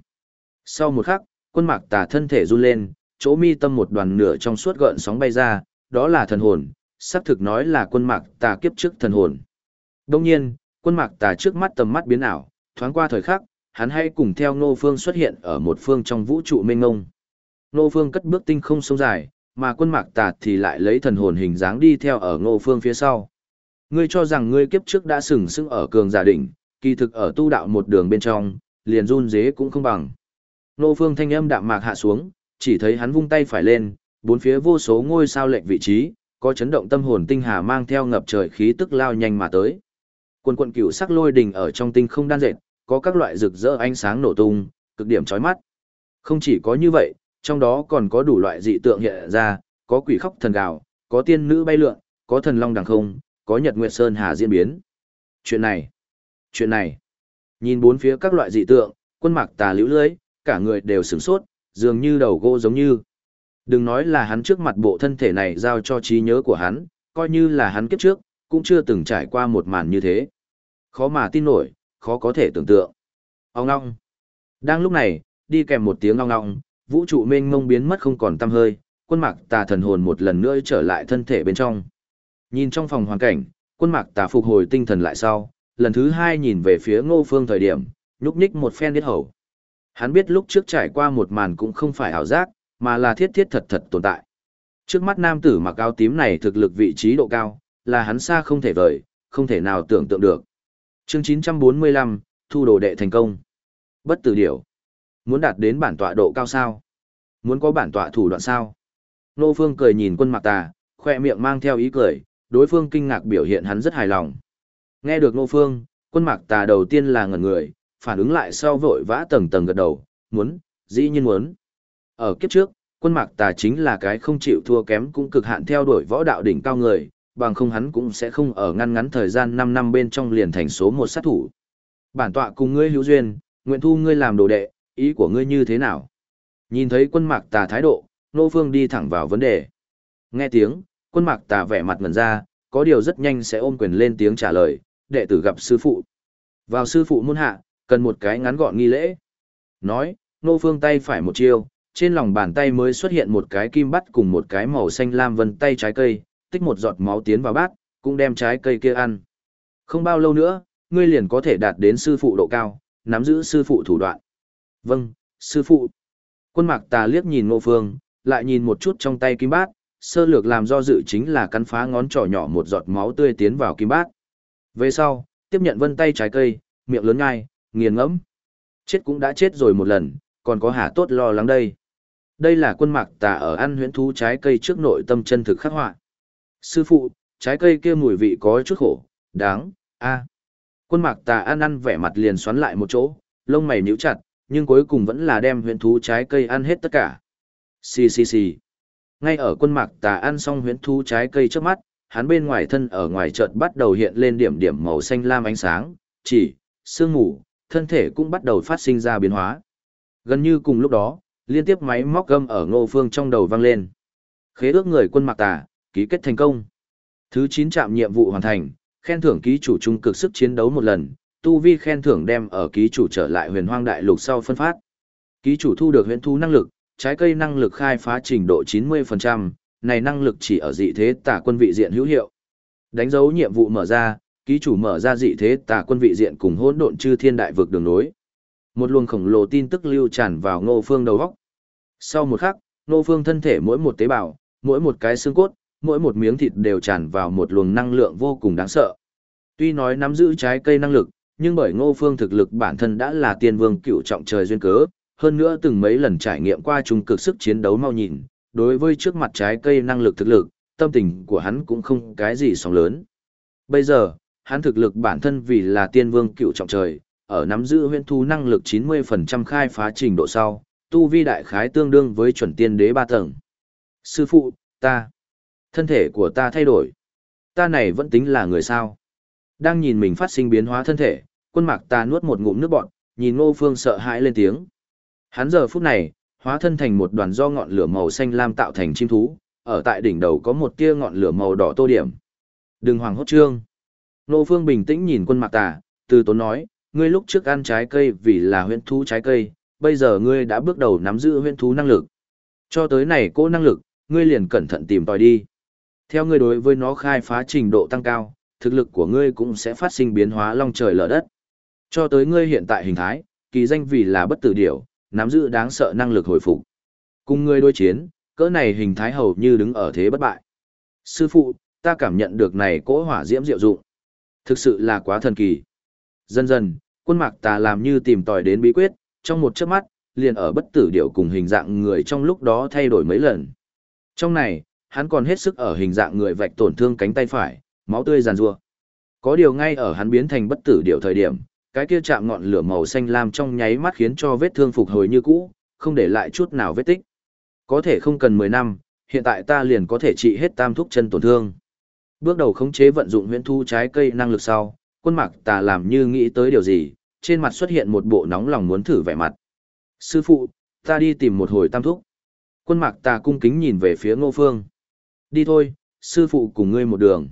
Sau một khắc, quân mạc tà thân thể run lên, chỗ mi tâm một đoàn nửa trong suốt gợn sóng bay ra, đó là thần hồn, xác thực nói là quân mạc tà kiếp trước thần hồn. Đông nhiên, quân mạc tà trước mắt tầm mắt biến ảo, thoáng qua thời khắc, hắn hay cùng theo Nô Phương xuất hiện ở một phương trong vũ trụ mênh ngông. Nô Phương cất bước tinh không sông dài, mà quân mạc tà thì lại lấy thần hồn hình dáng đi theo ở Nô Phương phía sau. Ngươi cho rằng ngươi kiếp trước đã sừng sững ở cường giả đỉnh, kỳ thực ở tu đạo một đường bên trong, liền run dế cũng không bằng. Nô Phương thanh âm đạm mạc hạ xuống, chỉ thấy hắn vung tay phải lên, bốn phía vô số ngôi sao lệnh vị trí, có chấn động tâm hồn tinh hà mang theo ngập trời khí tức lao nhanh mà tới. Quần quần cửu sắc lôi đình ở trong tinh không đan dệt, có các loại rực rỡ ánh sáng nổ tung, cực điểm chói mắt. Không chỉ có như vậy, trong đó còn có đủ loại dị tượng hiện ra, có quỷ khóc thần gào, có tiên nữ bay lượn, có thần long đằng không, có nhật nguyệt sơn hà diễn biến. Chuyện này, chuyện này. Nhìn bốn phía các loại dị tượng, quân mạc tà liễu lưới, cả người đều sửng sốt, dường như đầu gỗ giống như. Đừng nói là hắn trước mặt bộ thân thể này giao cho trí nhớ của hắn, coi như là hắn kiếp trước, cũng chưa từng trải qua một màn như thế. Khó mà tin nổi, khó có thể tưởng tượng. Ông ngong. Đang lúc này, đi kèm một tiếng ngong ngong, vũ trụ mênh mông biến mất không còn tăm hơi, quân mạc tà thần hồn một lần nữa trở lại thân thể bên trong. Nhìn trong phòng hoàn cảnh, quân mạc tà phục hồi tinh thần lại sau, lần thứ hai nhìn về phía ngô phương thời điểm, nhúc nhích một phen điết hầu. Hắn biết lúc trước trải qua một màn cũng không phải ảo giác, mà là thiết thiết thật thật tồn tại. Trước mắt nam tử mặc áo tím này thực lực vị trí độ cao, là hắn xa không thể vời, không thể nào tưởng tượng được. Chương 945, thu đồ đệ thành công. Bất tử điểu. Muốn đạt đến bản tọa độ cao sao? Muốn có bản tọa thủ đoạn sao? Nô Phương cười nhìn quân mạc tà, khoe miệng mang theo ý cười, đối phương kinh ngạc biểu hiện hắn rất hài lòng. Nghe được Ngô Phương, quân mạc tà đầu tiên là ngẩn người, phản ứng lại sau vội vã tầng tầng gật đầu, muốn, dĩ nhiên muốn. Ở kiếp trước, quân mạc tà chính là cái không chịu thua kém cũng cực hạn theo đuổi võ đạo đỉnh cao người, bằng không hắn cũng sẽ không ở ngăn ngắn thời gian 5 năm bên trong liền thành số một sát thủ. Bản tọa cùng ngươi hữu duyên, nguyện thu ngươi làm đồ đệ, ý của ngươi như thế nào? Nhìn thấy quân mạc tà thái độ, nô phương đi thẳng vào vấn đề. Nghe tiếng, quân mạc tà vẻ mặt ngần ra, có điều rất nhanh sẽ ôm quyền lên tiếng trả lời, đệ tử gặp sư phụ. Vào sư phụ môn hạ, cần một cái ngắn gọn nghi lễ. Nói, nô phương tay phải một chiêu, trên lòng bàn tay mới xuất hiện một cái kim bắt cùng một cái màu xanh lam vân tay trái cây, tích một giọt máu tiến vào bát, cũng đem trái cây kia ăn. Không bao lâu nữa, ngươi liền có thể đạt đến sư phụ độ cao, nắm giữ sư phụ thủ đoạn. Vâng, sư phụ. Quân mạc tà liếc nhìn ngô phương, lại nhìn một chút trong tay kim bát, sơ lược làm do dự chính là cắn phá ngón trỏ nhỏ một giọt máu tươi tiến vào kim bát. Về sau, tiếp nhận vân tay trái cây, miệng lớn ngai, nghiền ngẫm. Chết cũng đã chết rồi một lần, còn có hả tốt lo lắng đây. Đây là quân mạc tà ở ăn huyễn thú trái cây trước nội tâm chân thực khắc họa. Sư phụ, trái cây kia mùi vị có chút khổ, đáng, a. Quân mạc tà ăn ăn vẻ mặt liền xoắn lại một chỗ, lông mày nhíu chặt, nhưng cuối cùng vẫn là đem huyễn thú trái cây ăn hết tất cả. Xì xì xì. Ngay ở quân mạc tà ăn xong huyễn thú trái cây trước mắt, hắn bên ngoài thân ở ngoài chợt bắt đầu hiện lên điểm điểm màu xanh lam ánh sáng, chỉ, sương ngủ, thân thể cũng bắt đầu phát sinh ra biến hóa. Gần như cùng lúc đó, liên tiếp máy móc gâm ở ngô phương trong đầu vang lên. Khế ước người quân mạc tà, ký kết thành công. Thứ 9 trạm nhiệm vụ hoàn thành, khen thưởng ký chủ trung cực sức chiến đấu một lần, tu vi khen thưởng đem ở ký chủ trở lại huyền hoang đại lục sau phân phát. Ký chủ thu được huyền thu năng lực, trái cây năng lực khai phá trình độ 90%, này năng lực chỉ ở dị thế tả quân vị diện hữu hiệu. Đánh dấu nhiệm vụ mở ra, ký chủ mở ra dị thế tả quân vị diện cùng hỗn độn chư thiên đại vực đường nối. Một luồng khổng lồ tin tức lưu tràn vào Ngô Phương đầu óc. Sau một khắc, Ngô Phương thân thể mỗi một tế bào, mỗi một cái xương cốt, mỗi một miếng thịt đều tràn vào một luồng năng lượng vô cùng đáng sợ. Tuy nói nắm giữ trái cây năng lực, nhưng bởi Ngô Phương thực lực bản thân đã là tiên vương cựu trọng trời duyên cớ, hơn nữa từng mấy lần trải nghiệm qua trung cực sức chiến đấu mau nhìn, đối với trước mặt trái cây năng lực thực lực, tâm tình của hắn cũng không cái gì sóng lớn. Bây giờ, hắn thực lực bản thân vì là tiên vương cựu trọng trời, ở nắm giữ huyện thu năng lực 90% khai phá trình độ sau, tu vi đại khái tương đương với chuẩn tiên đế ba tầng. Sư phụ, ta, thân thể của ta thay đổi. ta này vẫn tính là người sao. Đang nhìn mình phát sinh biến hóa thân thể, quân mạc ta nuốt một ngụm nước bọt, nhìn ngô phương sợ hãi lên tiếng. Hắn giờ phút này, hóa thân thành một đoàn do ngọn lửa màu xanh lam tạo thành chim thú, ở tại đỉnh đầu có một tia ngọn lửa màu đỏ tô điểm. Đừng hoàng hốt trương. Nô phương bình tĩnh nhìn quân mạc tà, từ tốn nói, ngươi lúc trước ăn trái cây vì là huyễn thú trái cây, bây giờ ngươi đã bước đầu nắm giữ huyễn thú năng lực. Cho tới này cô năng lực, ngươi liền cẩn thận tìm tòi đi. Theo ngươi đối với nó khai phá trình độ tăng cao, thực lực của ngươi cũng sẽ phát sinh biến hóa long trời lở đất. Cho tới ngươi hiện tại hình thái, kỳ danh vì là bất tử điểu, nắm giữ đáng sợ năng lực hồi phục. Cùng ngươi đối chiến, cỡ này hình thái hầu như đứng ở thế bất bại. Sư phụ, ta cảm nhận được này cỗ hỏa diễm diệu dụng. Thực sự là quá thần kỳ. Dần dần, quân mạc tà làm như tìm tòi đến bí quyết, trong một chớp mắt, liền ở bất tử điệu cùng hình dạng người trong lúc đó thay đổi mấy lần. Trong này, hắn còn hết sức ở hình dạng người vạch tổn thương cánh tay phải, máu tươi giàn rua. Có điều ngay ở hắn biến thành bất tử điệu thời điểm, cái kia chạm ngọn lửa màu xanh lam trong nháy mắt khiến cho vết thương phục hồi như cũ, không để lại chút nào vết tích. Có thể không cần 10 năm, hiện tại ta liền có thể trị hết tam thúc chân tổn thương. Bước đầu khống chế vận dụng huyễn thu trái cây năng lực sau, quân mạc tà làm như nghĩ tới điều gì, trên mặt xuất hiện một bộ nóng lòng muốn thử vẻ mặt. Sư phụ, ta đi tìm một hồi tam thúc. Quân mạc tà cung kính nhìn về phía ngô phương. Đi thôi, sư phụ cùng ngươi một đường.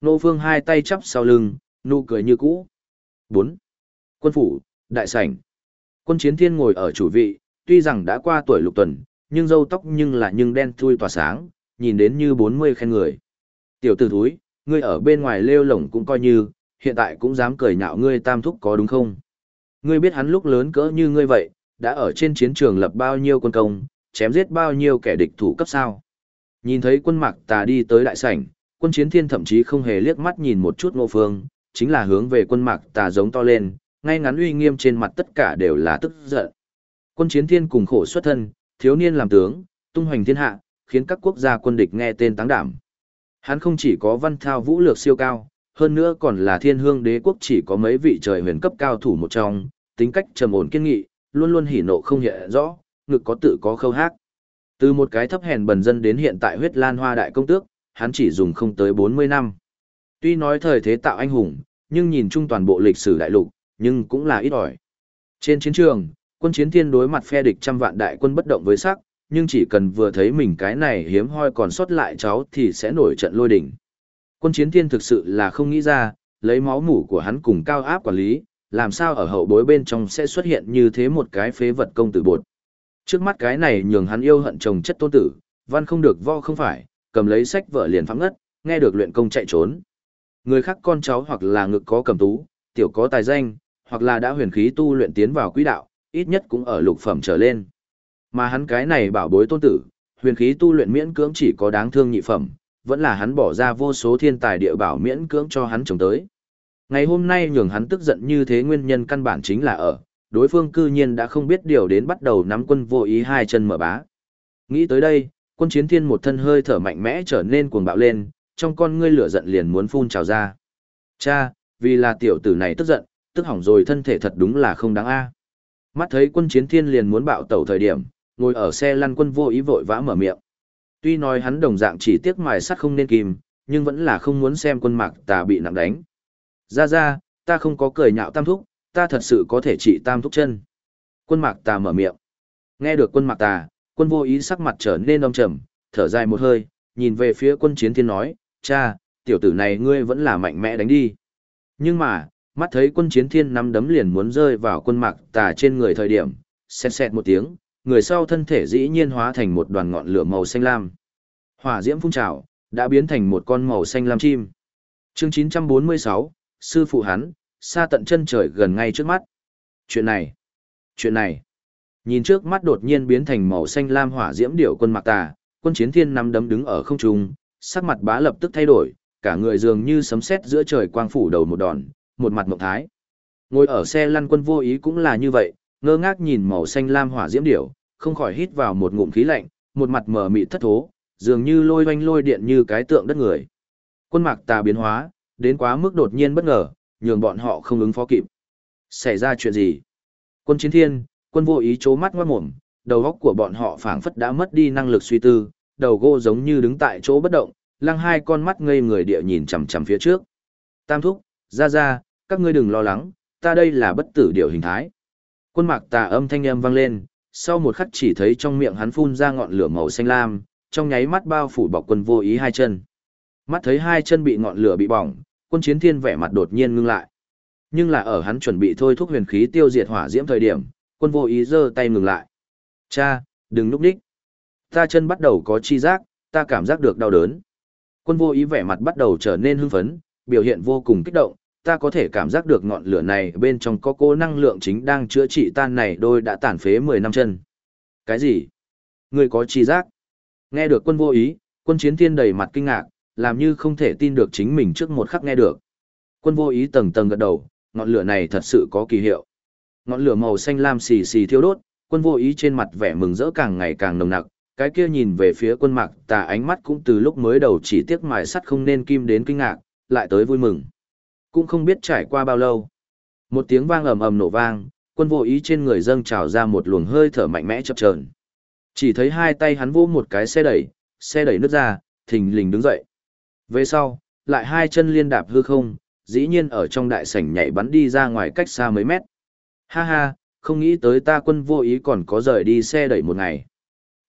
Ngô phương hai tay chắp sau lưng, nụ cười như cũ. 4. Quân phủ, đại sảnh. Quân chiến thiên ngồi ở chủ vị, tuy rằng đã qua tuổi lục tuần, nhưng râu tóc nhưng là nhưng đen thui tỏa sáng, nhìn đến như 40 khen người. Tiểu tử thúi, ngươi ở bên ngoài lêu lổng cũng coi như, hiện tại cũng dám cười nhạo ngươi tam thúc có đúng không? Ngươi biết hắn lúc lớn cỡ như ngươi vậy, đã ở trên chiến trường lập bao nhiêu quân công, chém giết bao nhiêu kẻ địch thủ cấp sao? Nhìn thấy quân mạc tà đi tới đại sảnh, quân chiến thiên thậm chí không hề liếc mắt nhìn một chút ngô phương, chính là hướng về quân mạc tà giống to lên, ngay ngắn uy nghiêm trên mặt tất cả đều là tức giận. Quân chiến thiên cùng khổ xuất thân, thiếu niên làm tướng, tung hoành thiên hạ, khiến các quốc gia quân địch nghe tên táng đảm. Hắn không chỉ có văn thao vũ lược siêu cao, hơn nữa còn là thiên hương đế quốc chỉ có mấy vị trời huyền cấp cao thủ một trong, tính cách trầm ổn kiên nghị, luôn luôn hỉ nộ không hiện rõ, ngực có tự có khâu hát. Từ một cái thấp hèn bần dân đến hiện tại huyết lan hoa đại công tước, hắn chỉ dùng không tới 40 năm. Tuy nói thời thế tạo anh hùng, nhưng nhìn chung toàn bộ lịch sử đại lục, nhưng cũng là ít ỏi. Trên chiến trường, quân chiến thiên đối mặt phe địch trăm vạn đại quân bất động với sắc, nhưng chỉ cần vừa thấy mình cái này hiếm hoi còn sót lại cháu thì sẽ nổi trận lôi đỉnh. Quân chiến thiên thực sự là không nghĩ ra, lấy máu mủ của hắn cùng cao áp quản lý, làm sao ở hậu bối bên trong sẽ xuất hiện như thế một cái phế vật công tử bột. Trước mắt cái này nhường hắn yêu hận chồng chất tôn tử, văn không được vo không phải, cầm lấy sách vợ liền phóng ngất, nghe được luyện công chạy trốn. Người khác con cháu hoặc là ngực có cầm tú, tiểu có tài danh, hoặc là đã huyền khí tu luyện tiến vào quỹ đạo, ít nhất cũng ở lục phẩm trở lên. Mà hắn cái này bảo bối tôn tử, huyền khí tu luyện miễn cưỡng chỉ có đáng thương nhị phẩm, vẫn là hắn bỏ ra vô số thiên tài địa bảo miễn cưỡng cho hắn trồng tới. Ngày hôm nay nhường hắn tức giận như thế nguyên nhân căn bản chính là ở, đối phương cư nhiên đã không biết điều đến bắt đầu nắm quân vô ý hai chân mở bá. Nghĩ tới đây, quân chiến thiên một thân hơi thở mạnh mẽ trở nên cuồng bạo lên, trong con ngươi lửa giận liền muốn phun trào ra. Cha, vì là tiểu tử này tức giận, tức hỏng rồi thân thể thật đúng là không đáng a. Mắt thấy quân chiến thiên liền muốn bạo tẩu thời điểm, ngồi ở xe lăn quân vô ý vội vã mở miệng. Tuy nói hắn đồng dạng chỉ tiếc mài sắt không nên kìm, nhưng vẫn là không muốn xem quân mạc tà bị nặng đánh. Ra ra, ta không có cười nhạo tam thúc, ta thật sự có thể trị tam thúc chân. Quân mạc tà mở miệng. Nghe được quân mạc tà, quân vô ý sắc mặt trở nên đông trầm, thở dài một hơi, nhìn về phía quân chiến thiên nói, cha, tiểu tử này ngươi vẫn là mạnh mẽ đánh đi. Nhưng mà, mắt thấy quân chiến thiên nắm đấm liền muốn rơi vào quân mạc tà trên người thời điểm, xẹt xẹt một tiếng, người sau thân thể dĩ nhiên hóa thành một đoàn ngọn lửa màu xanh lam. Hỏa diễm phun trào, đã biến thành một con màu xanh lam chim. Chương 946, sư phụ hắn, xa tận chân trời gần ngay trước mắt. Chuyện này, chuyện này. Nhìn trước mắt đột nhiên biến thành màu xanh lam hỏa diễm điệu quân mạc tà, quân chiến thiên nắm đấm đứng ở không trung, sắc mặt bá lập tức thay đổi, cả người dường như sấm sét giữa trời quang phủ đầu một đòn, một mặt mộng thái. Ngồi ở xe lăn quân vô ý cũng là như vậy, ngơ ngác nhìn màu xanh lam hỏa diễm điểu, không khỏi hít vào một ngụm khí lạnh, một mặt mờ mịt thất thố, dường như lôi oanh lôi điện như cái tượng đất người. Quân mạc tà biến hóa, đến quá mức đột nhiên bất ngờ, nhường bọn họ không ứng phó kịp. Xảy ra chuyện gì? Quân chiến thiên, quân vô ý chố mắt ngoát mồm, đầu óc của bọn họ phảng phất đã mất đi năng lực suy tư, đầu gỗ giống như đứng tại chỗ bất động, lăng hai con mắt ngây người địa nhìn chằm chằm phía trước. Tam thúc, ra ra, các ngươi đừng lo lắng, ta đây là bất tử điều hình thái. Quân mạc tà âm thanh âm vang lên, sau một khắc chỉ thấy trong miệng hắn phun ra ngọn lửa màu xanh lam, trong nháy mắt bao phủ bọc quân vô ý hai chân. Mắt thấy hai chân bị ngọn lửa bị bỏng, quân chiến thiên vẻ mặt đột nhiên ngưng lại. Nhưng là ở hắn chuẩn bị thôi thúc huyền khí tiêu diệt hỏa diễm thời điểm, quân vô ý giơ tay ngừng lại. Cha, đừng núp đích. Ta chân bắt đầu có chi giác, ta cảm giác được đau đớn. Quân vô ý vẻ mặt bắt đầu trở nên hưng phấn, biểu hiện vô cùng kích động, ta có thể cảm giác được ngọn lửa này bên trong có cô năng lượng chính đang chữa trị tan này đôi đã tàn phế 10 năm chân. Cái gì? Người có chi giác? Nghe được quân vô ý, quân chiến thiên đầy mặt kinh ngạc, làm như không thể tin được chính mình trước một khắc nghe được. Quân vô ý tầng tầng gật đầu, ngọn lửa này thật sự có kỳ hiệu. Ngọn lửa màu xanh lam xì xì thiêu đốt, quân vô ý trên mặt vẻ mừng rỡ càng ngày càng nồng nặc, cái kia nhìn về phía quân mạc tà ánh mắt cũng từ lúc mới đầu chỉ tiếc mài sắt không nên kim đến kinh ngạc, lại tới vui mừng. Cũng không biết trải qua bao lâu. Một tiếng vang ầm ầm nổ vang, quân vô ý trên người dâng trào ra một luồng hơi thở mạnh mẽ chập chờn. Chỉ thấy hai tay hắn vỗ một cái xe đẩy, xe đẩy nứt ra, thình lình đứng dậy. Về sau, lại hai chân liên đạp hư không, dĩ nhiên ở trong đại sảnh nhảy bắn đi ra ngoài cách xa mấy mét. Ha ha, không nghĩ tới ta quân vô ý còn có rời đi xe đẩy một ngày.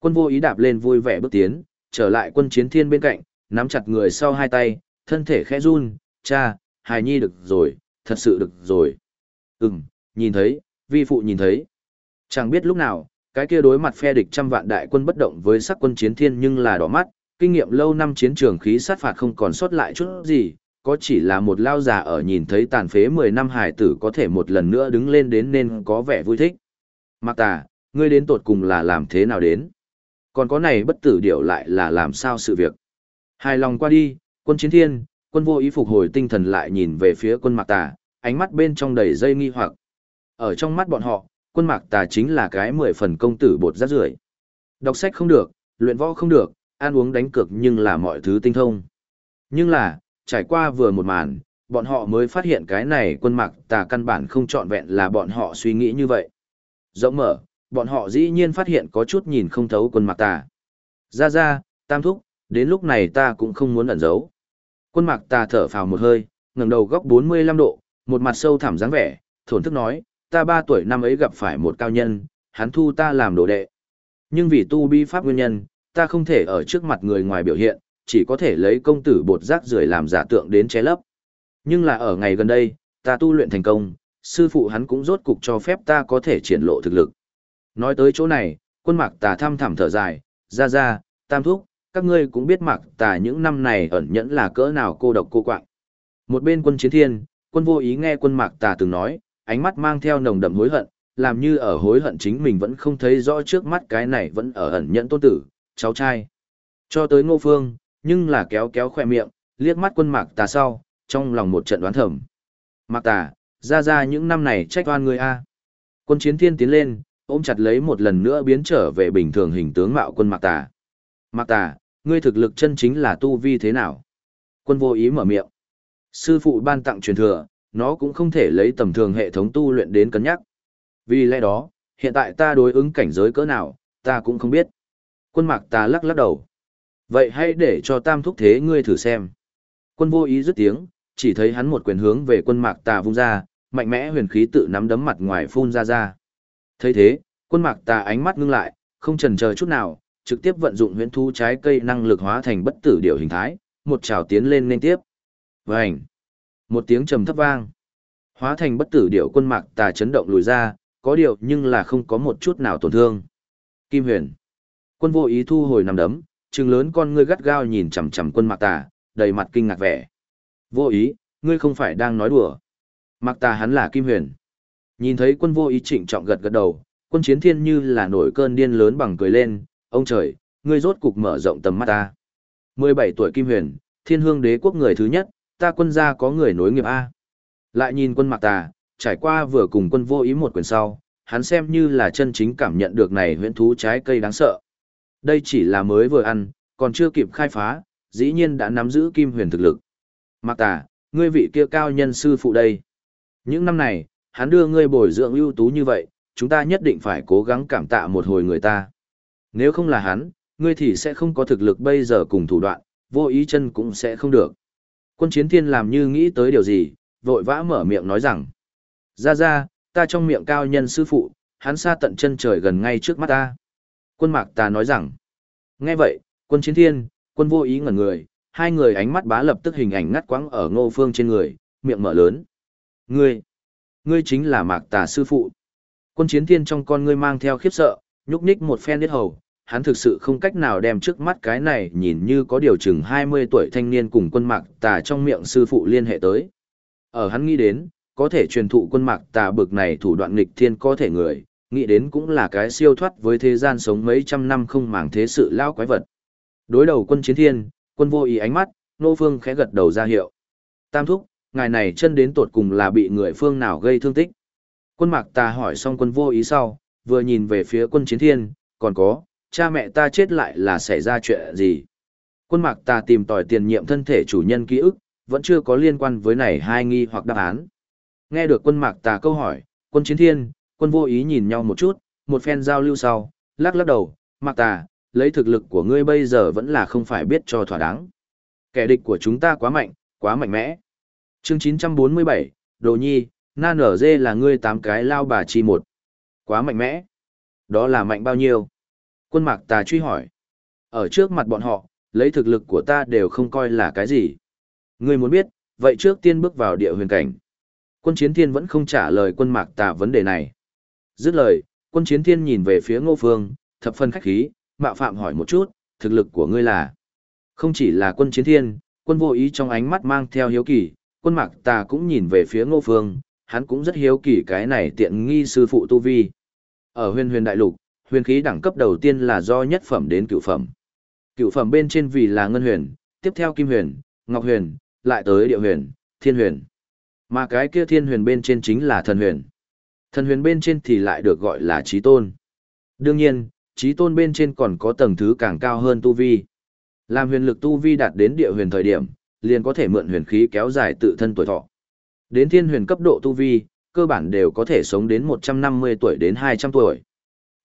Quân vô ý đạp lên vui vẻ bước tiến, trở lại quân chiến thiên bên cạnh, nắm chặt người sau hai tay, thân thể khẽ run, cha, hài nhi được rồi, thật sự được rồi. Ừm, nhìn thấy, vi phụ nhìn thấy. Chẳng biết lúc nào, cái kia đối mặt phe địch trăm vạn đại quân bất động với sắc quân chiến thiên nhưng là đỏ mắt, kinh nghiệm lâu năm chiến trường khí sát phạt không còn sót lại chút gì, có chỉ là một lao già ở nhìn thấy tàn phế 10 năm hải tử có thể một lần nữa đứng lên đến nên có vẻ vui thích. Mạc tà, ngươi đến tột cùng là làm thế nào đến? Còn có này bất tử điểu lại là làm sao sự việc? Hài lòng qua đi, quân chiến thiên, quân vô ý phục hồi tinh thần lại nhìn về phía quân mạc tà, ánh mắt bên trong đầy dây nghi hoặc. Ở trong mắt bọn họ, quân mạc tà chính là cái mười phần công tử bột rác rưởi Đọc sách không được, luyện võ không được, ăn uống đánh cược nhưng là mọi thứ tinh thông. Nhưng là, trải qua vừa một màn, bọn họ mới phát hiện cái này quân mạc tà căn bản không trọn vẹn là bọn họ suy nghĩ như vậy. Rộng mở, bọn họ dĩ nhiên phát hiện có chút nhìn không thấu quân mạc tà. Ra ra, tam thúc, đến lúc này ta cũng không muốn ẩn giấu. Quân mạc tà thở phào một hơi, ngẩng đầu góc 45 độ, một mặt sâu thẳm dáng vẻ, thổn thức nói, ta ba tuổi năm ấy gặp phải một cao nhân, hắn thu ta làm đồ đệ. Nhưng vì tu bi pháp nguyên nhân, ta không thể ở trước mặt người ngoài biểu hiện, chỉ có thể lấy công tử bột rác rưởi làm giả tượng đến che lấp. Nhưng là ở ngày gần đây, ta tu luyện thành công, sư phụ hắn cũng rốt cục cho phép ta có thể triển lộ thực lực. Nói tới chỗ này, quân mạc tà thăm thẳm thở dài, ra ra, tam thúc, các ngươi cũng biết mạc tà những năm này ẩn nhẫn là cỡ nào cô độc cô quạng. Một bên quân chiến thiên, quân vô ý nghe quân mạc tà từng nói, ánh mắt mang theo nồng đậm hối hận, làm như ở hối hận chính mình vẫn không thấy rõ trước mắt cái này vẫn ở ẩn nhẫn tôn tử, cháu trai. Cho tới ngô phương, nhưng là kéo kéo khỏe miệng, liếc mắt quân mạc tà sau, trong lòng một trận đoán thầm. Mạc tà, ra ra những năm này trách oan người a. Quân chiến thiên tiến lên, ôm chặt lấy một lần nữa biến trở về bình thường hình tướng mạo quân mạc tà. Mạc tà, ngươi thực lực chân chính là tu vi thế nào? Quân vô ý mở miệng. Sư phụ ban tặng truyền thừa, nó cũng không thể lấy tầm thường hệ thống tu luyện đến cân nhắc. Vì lẽ đó, hiện tại ta đối ứng cảnh giới cỡ nào, ta cũng không biết. Quân mạc tà lắc lắc đầu. Vậy hãy để cho tam thúc thế ngươi thử xem. Quân vô ý dứt tiếng, chỉ thấy hắn một quyền hướng về quân mạc tà vung ra, mạnh mẽ huyền khí tự nắm đấm mặt ngoài phun ra ra thấy thế, quân mạc tà ánh mắt ngưng lại, không chần chờ chút nào, trực tiếp vận dụng huyễn thu trái cây năng lực hóa thành bất tử điều hình thái, một trào tiến lên nên tiếp. Vành! Một tiếng trầm thấp vang. Hóa thành bất tử điệu quân mạc tà chấn động lùi ra, có điều nhưng là không có một chút nào tổn thương. Kim huyền. Quân vô ý thu hồi nằm đấm, trừng lớn con ngươi gắt gao nhìn chằm chằm quân mạc tà, đầy mặt kinh ngạc vẻ. Vô ý, ngươi không phải đang nói đùa. Mạc tà hắn là Kim huyền. Nhìn thấy quân vô ý trịnh trọng gật gật đầu, quân chiến thiên như là nổi cơn điên lớn bằng cười lên, ông trời, ngươi rốt cục mở rộng tầm mắt ta. 17 tuổi Kim huyền, thiên hương đế quốc người thứ nhất, ta quân gia có người nối nghiệp A. Lại nhìn quân mặc tà, trải qua vừa cùng quân vô ý một quyền sau, hắn xem như là chân chính cảm nhận được này huyễn thú trái cây đáng sợ. Đây chỉ là mới vừa ăn, còn chưa kịp khai phá, dĩ nhiên đã nắm giữ kim huyền thực lực. Mặc tà, ngươi vị kia cao nhân sư phụ đây. Những năm này, hắn đưa ngươi bồi dưỡng ưu tú như vậy, chúng ta nhất định phải cố gắng cảm tạ một hồi người ta. Nếu không là hắn, ngươi thì sẽ không có thực lực bây giờ cùng thủ đoạn, vô ý chân cũng sẽ không được. Quân chiến thiên làm như nghĩ tới điều gì, vội vã mở miệng nói rằng. Ra ra, ta trong miệng cao nhân sư phụ, hắn xa tận chân trời gần ngay trước mắt ta. Quân mạc ta nói rằng. Nghe vậy, quân chiến thiên, quân vô ý ngẩn người, hai người ánh mắt bá lập tức hình ảnh ngắt quãng ở ngô phương trên người, miệng mở lớn. Ngươi, ngươi chính là mạc tà sư phụ. Quân chiến thiên trong con ngươi mang theo khiếp sợ, nhúc nhích một phen đít hầu, hắn thực sự không cách nào đem trước mắt cái này nhìn như có điều chừng 20 tuổi thanh niên cùng quân mạc tà trong miệng sư phụ liên hệ tới. Ở hắn nghĩ đến, có thể truyền thụ quân mạc tà bực này thủ đoạn nghịch thiên có thể người, nghĩ đến cũng là cái siêu thoát với thế gian sống mấy trăm năm không màng thế sự lao quái vật. Đối đầu quân chiến thiên, quân vô ý ánh mắt, nô phương khẽ gật đầu ra hiệu. Tam thúc, ngài này chân đến tột cùng là bị người phương nào gây thương tích. Quân mạc tà hỏi xong quân vô ý sau, vừa nhìn về phía quân chiến thiên, còn có, cha mẹ ta chết lại là xảy ra chuyện gì. Quân mạc tà tìm tòi tiền nhiệm thân thể chủ nhân ký ức, vẫn chưa có liên quan với này hai nghi hoặc đáp án. Nghe được quân mạc tà câu hỏi, quân chiến thiên, quân vô ý nhìn nhau một chút, một phen giao lưu sau, lắc lắc đầu, mạc tà, lấy thực lực của ngươi bây giờ vẫn là không phải biết cho thỏa đáng. Kẻ địch của chúng ta quá mạnh, quá mạnh mẽ. Chương 947, Đồ Nhi, na nở dê là ngươi tám cái lao bà chi một. Quá mạnh mẽ. Đó là mạnh bao nhiêu? Quân mạc tà truy hỏi. Ở trước mặt bọn họ, lấy thực lực của ta đều không coi là cái gì. Ngươi muốn biết, vậy trước tiên bước vào địa huyền cảnh. Quân chiến thiên vẫn không trả lời quân mạc tà vấn đề này. Dứt lời, quân chiến thiên nhìn về phía ngô phương, thập phân khách khí, mạo phạm hỏi một chút, thực lực của ngươi là. Không chỉ là quân chiến thiên, quân vô ý trong ánh mắt mang theo hiếu kỳ, quân mạc ta cũng nhìn về phía ngô phương, hắn cũng rất hiếu kỳ cái này tiện nghi sư phụ tu vi. Ở huyền huyền đại lục, huyền khí đẳng cấp đầu tiên là do nhất phẩm đến cựu phẩm. Cựu phẩm bên trên vì là ngân huyền, tiếp theo kim huyền, ngọc huyền, lại tới địa huyền, thiên huyền. Mà cái kia thiên huyền bên trên chính là thần huyền. Thần huyền bên trên thì lại được gọi là trí tôn. Đương nhiên, trí tôn bên trên còn có tầng thứ càng cao hơn tu vi. Làm huyền lực tu vi đạt đến địa huyền thời điểm, liền có thể mượn huyền khí kéo dài tự thân tuổi thọ. Đến thiên huyền cấp độ tu vi, cơ bản đều có thể sống đến 150 tuổi đến 200 tuổi.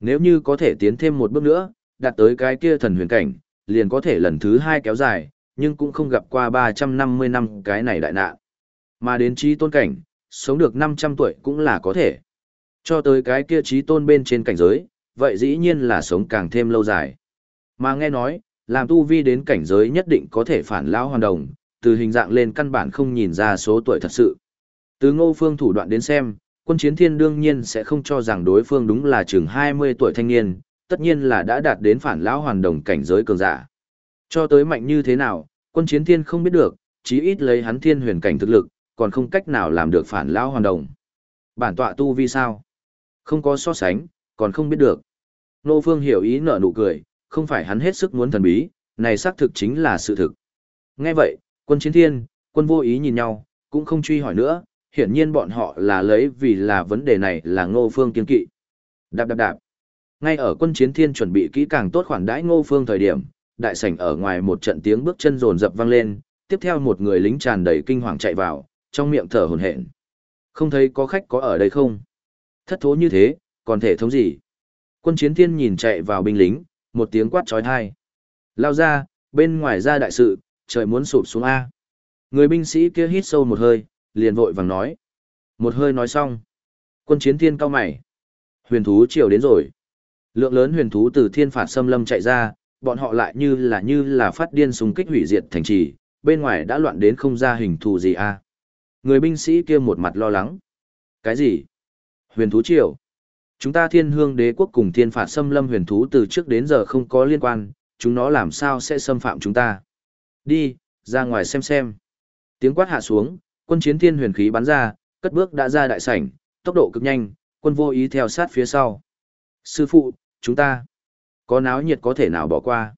Nếu như có thể tiến thêm một bước nữa, đạt tới cái kia thần huyền cảnh, liền có thể lần thứ hai kéo dài, nhưng cũng không gặp qua 350 năm cái này đại nạn. Mà đến trí tôn cảnh, sống được 500 tuổi cũng là có thể. Cho tới cái kia trí tôn bên trên cảnh giới, vậy dĩ nhiên là sống càng thêm lâu dài. Mà nghe nói, làm tu vi đến cảnh giới nhất định có thể phản lão hoàn đồng, từ hình dạng lên căn bản không nhìn ra số tuổi thật sự. Từ ngô phương thủ đoạn đến xem, quân chiến thiên đương nhiên sẽ không cho rằng đối phương đúng là chừng 20 tuổi thanh niên, tất nhiên là đã đạt đến phản lão hoàn đồng cảnh giới cường giả. Cho tới mạnh như thế nào, quân chiến thiên không biết được, chí ít lấy hắn thiên huyền cảnh thực lực, còn không cách nào làm được phản lão hoàn đồng. Bản tọa tu vi sao? Không có so sánh, còn không biết được. Nô Phương hiểu ý nở nụ cười, không phải hắn hết sức muốn thần bí, này xác thực chính là sự thực. Nghe vậy, quân chiến thiên, quân vô ý nhìn nhau, cũng không truy hỏi nữa, hiển nhiên bọn họ là lấy vì là vấn đề này là Ngô Phương kiên kỵ. Đạp đạp đạp. Ngay ở quân chiến thiên chuẩn bị kỹ càng tốt khoản đãi Ngô Phương thời điểm, đại sảnh ở ngoài một trận tiếng bước chân rồn rập vang lên, tiếp theo một người lính tràn đầy kinh hoàng chạy vào, trong miệng thở hổn hển. Không thấy có khách có ở đây không? Thất thố như thế, còn thể thống gì? Quân chiến thiên nhìn chạy vào binh lính, một tiếng quát trói thai. Lao ra, bên ngoài ra đại sự, trời muốn sụp xuống A. Người binh sĩ kia hít sâu một hơi, liền vội vàng nói. Một hơi nói xong. Quân chiến thiên cao mày. Huyền thú chiều đến rồi. Lượng lớn huyền thú từ thiên phạt xâm lâm chạy ra, bọn họ lại như là như là phát điên súng kích hủy diệt thành trì, bên ngoài đã loạn đến không ra hình thù gì a. Người binh sĩ kia một mặt lo lắng. Cái gì? Huyền thú triều. Chúng ta thiên hương đế quốc cùng thiên phạt xâm lâm huyền thú từ trước đến giờ không có liên quan, chúng nó làm sao sẽ xâm phạm chúng ta. Đi, ra ngoài xem xem. Tiếng quát hạ xuống, quân chiến thiên huyền khí bắn ra, cất bước đã ra đại sảnh, tốc độ cực nhanh, quân vô ý theo sát phía sau. Sư phụ, chúng ta có náo nhiệt có thể nào bỏ qua.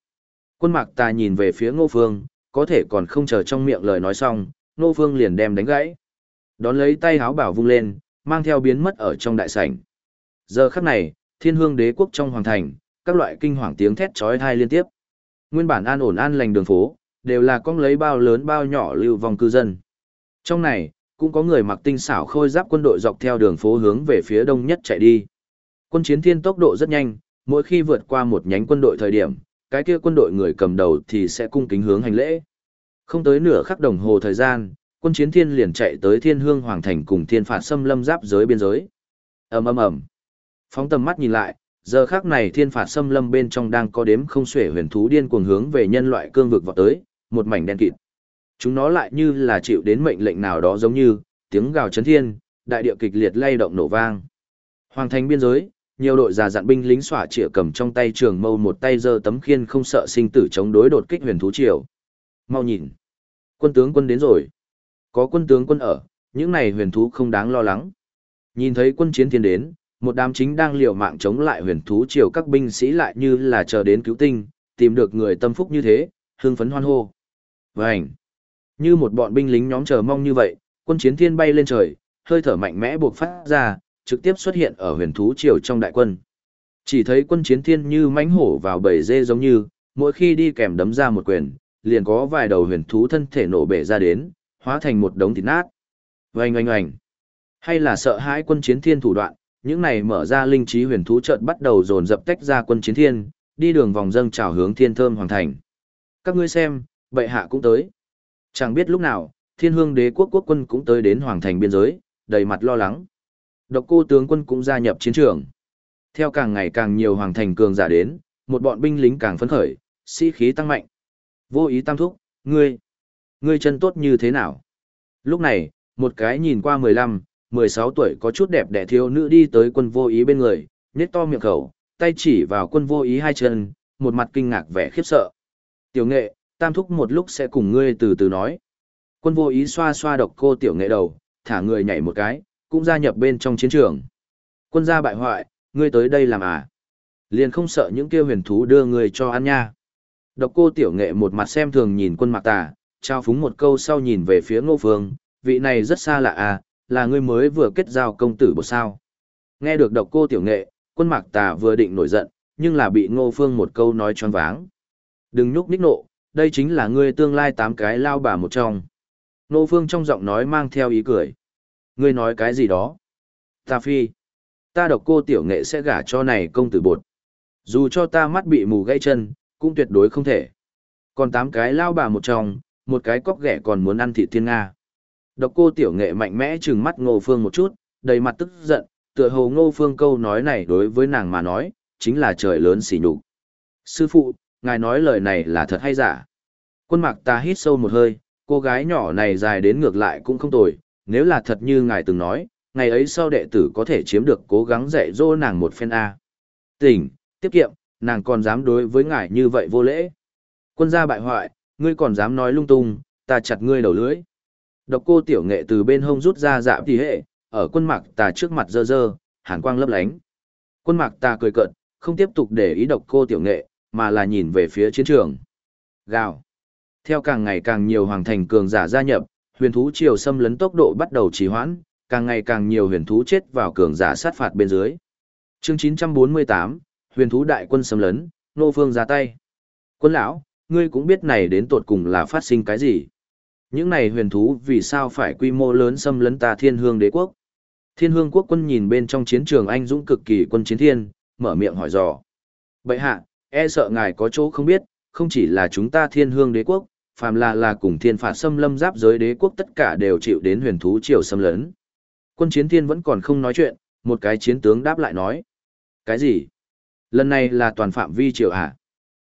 Quân mạc tà nhìn về phía ngô phương, có thể còn không chờ trong miệng lời nói xong, ngô phương liền đem đánh gãy. Đón lấy tay háo bảo vung lên, mang theo biến mất ở trong đại sảnh. Giờ khắc này, thiên hương đế quốc trong hoàng thành, các loại kinh hoàng tiếng thét chói tai liên tiếp. Nguyên bản an ổn an lành đường phố, đều là con lấy bao lớn bao nhỏ lưu vong cư dân. Trong này, cũng có người mặc tinh xảo khôi giáp quân đội dọc theo đường phố hướng về phía đông nhất chạy đi. Quân chiến thiên tốc độ rất nhanh, mỗi khi vượt qua một nhánh quân đội thời điểm, cái kia quân đội người cầm đầu thì sẽ cung kính hướng hành lễ. Không tới nửa khắc đồng hồ thời gian, quân chiến thiên liền chạy tới thiên hương hoàng thành cùng thiên phạt xâm lâm giáp giới biên giới. ầm ầm ầm Phóng tầm mắt nhìn lại, giờ khắc này thiên phạt xâm lâm bên trong đang có đếm không xuể huyền thú điên cuồng hướng về nhân loại cương vực vọt tới, một mảnh đen kịt. Chúng nó lại như là chịu đến mệnh lệnh nào đó giống như, tiếng gào chấn thiên, đại địa kịch liệt lay động nổ vang. Hoàng thành biên giới, nhiều đội già dặn binh lính xỏa trịa cầm trong tay trường mâu một tay giơ tấm khiên không sợ sinh tử chống đối đột kích huyền thú triều. Mau nhìn, quân tướng quân đến rồi. Có quân tướng quân ở, những này huyền thú không đáng lo lắng. Nhìn thấy quân chiến thiên đến, một đám chính đang liều mạng chống lại huyền thú triều các binh sĩ lại như là chờ đến cứu tinh, tìm được người tâm phúc như thế, hưng phấn hoan hô. Vành! Như một bọn binh lính nhóm chờ mong như vậy, quân chiến thiên bay lên trời, hơi thở mạnh mẽ buộc phát ra, trực tiếp xuất hiện ở huyền thú triều trong đại quân. Chỉ thấy quân chiến thiên như mãnh hổ vào bầy dê giống như, mỗi khi đi kèm đấm ra một quyền, liền có vài đầu huyền thú thân thể nổ bể ra đến, hóa thành một đống thịt nát. Oanh oanh oanh. Hay là sợ hãi quân chiến thiên thủ đoạn, những này mở ra linh trí huyền thú chợt bắt đầu dồn dập tách ra quân chiến thiên, đi đường vòng dâng chào hướng thiên thơm hoàng thành. Các ngươi xem, bệ hạ cũng tới. Chẳng biết lúc nào, thiên hương đế quốc quốc quân cũng tới đến hoàng thành biên giới, đầy mặt lo lắng. Độc cô tướng quân cũng gia nhập chiến trường. Theo càng ngày càng nhiều hoàng thành cường giả đến, một bọn binh lính càng phấn khởi, sĩ khí tăng mạnh. Vô ý tam thúc, ngươi, ngươi chân tốt như thế nào? Lúc này, một cái nhìn qua 15, 16 tuổi có chút đẹp đẽ thiếu nữ đi tới quân vô ý bên người, nhếch to miệng khẩu, tay chỉ vào quân vô ý hai chân, một mặt kinh ngạc vẻ khiếp sợ. Tiểu nghệ, tam thúc một lúc sẽ cùng ngươi từ từ nói. Quân vô ý xoa xoa độc cô tiểu nghệ đầu, thả người nhảy một cái, cũng gia nhập bên trong chiến trường. Quân gia bại hoại, ngươi tới đây làm à? Liền không sợ những kia huyền thú đưa ngươi cho ăn nha. Độc cô tiểu nghệ một mặt xem thường nhìn quân mạc tà, trao phúng một câu sau nhìn về phía ngô phương, vị này rất xa lạ à, là ngươi mới vừa kết giao công tử bộ sao. Nghe được độc cô tiểu nghệ, quân mạc tà vừa định nổi giận, nhưng là bị ngô phương một câu nói choáng váng. Đừng nhúc nhích nộ, đây chính là ngươi tương lai tám cái lao bà một trong. Ngô phương trong giọng nói mang theo ý cười. Ngươi nói cái gì đó? Ta phi. Ta độc cô tiểu nghệ sẽ gả cho này công tử bột. Dù cho ta mắt bị mù gãy chân, cũng tuyệt đối không thể. Còn tám cái lao bà một trong, một cái cóc ghẻ còn muốn ăn thịt thiên Nga. Độc cô tiểu nghệ mạnh mẽ trừng mắt ngô phương một chút, đầy mặt tức giận, tựa hồ ngô phương câu nói này đối với nàng mà nói, chính là trời lớn xỉ nhục. Sư phụ, ngài nói lời này là thật hay giả? Quân mạc ta hít sâu một hơi, cô gái nhỏ này dài đến ngược lại cũng không tồi, nếu là thật như ngài từng nói, ngày ấy sau đệ tử có thể chiếm được cố gắng dạy dỗ nàng một phen A. Tỉnh, tiết kiệm, nàng còn dám đối với ngài như vậy vô lễ. Quân gia bại hoại, ngươi còn dám nói lung tung, ta chặt ngươi đầu lưỡi. Độc cô tiểu nghệ từ bên hông rút ra dạ tỷ hệ, ở quân mạc ta trước mặt dơ dơ, hàn quang lấp lánh. Quân mạc ta cười cợt, không tiếp tục để ý độc cô tiểu nghệ, mà là nhìn về phía chiến trường. Gào. Theo càng ngày càng nhiều hoàng thành cường giả gia nhập, huyền thú triều xâm lấn tốc độ bắt đầu trì hoãn, càng ngày càng nhiều huyền thú chết vào cường giả sát phạt bên dưới. Chương 948, huyền thú đại quân xâm lấn, nô phương ra tay. Quân lão, ngươi cũng biết này đến tột cùng là phát sinh cái gì. Những này huyền thú vì sao phải quy mô lớn xâm lấn ta thiên hương đế quốc. Thiên hương quốc quân nhìn bên trong chiến trường anh dũng cực kỳ quân chiến thiên, mở miệng hỏi dò. Bậy hạ, e sợ ngài có chỗ không biết, không chỉ là chúng ta thiên hương đế quốc, phàm là là cùng thiên phạt xâm lâm giáp giới đế quốc tất cả đều chịu đến huyền thú triều xâm lấn. Quân chiến thiên vẫn còn không nói chuyện, một cái chiến tướng đáp lại nói. Cái gì? Lần này là toàn phạm vi triều hả?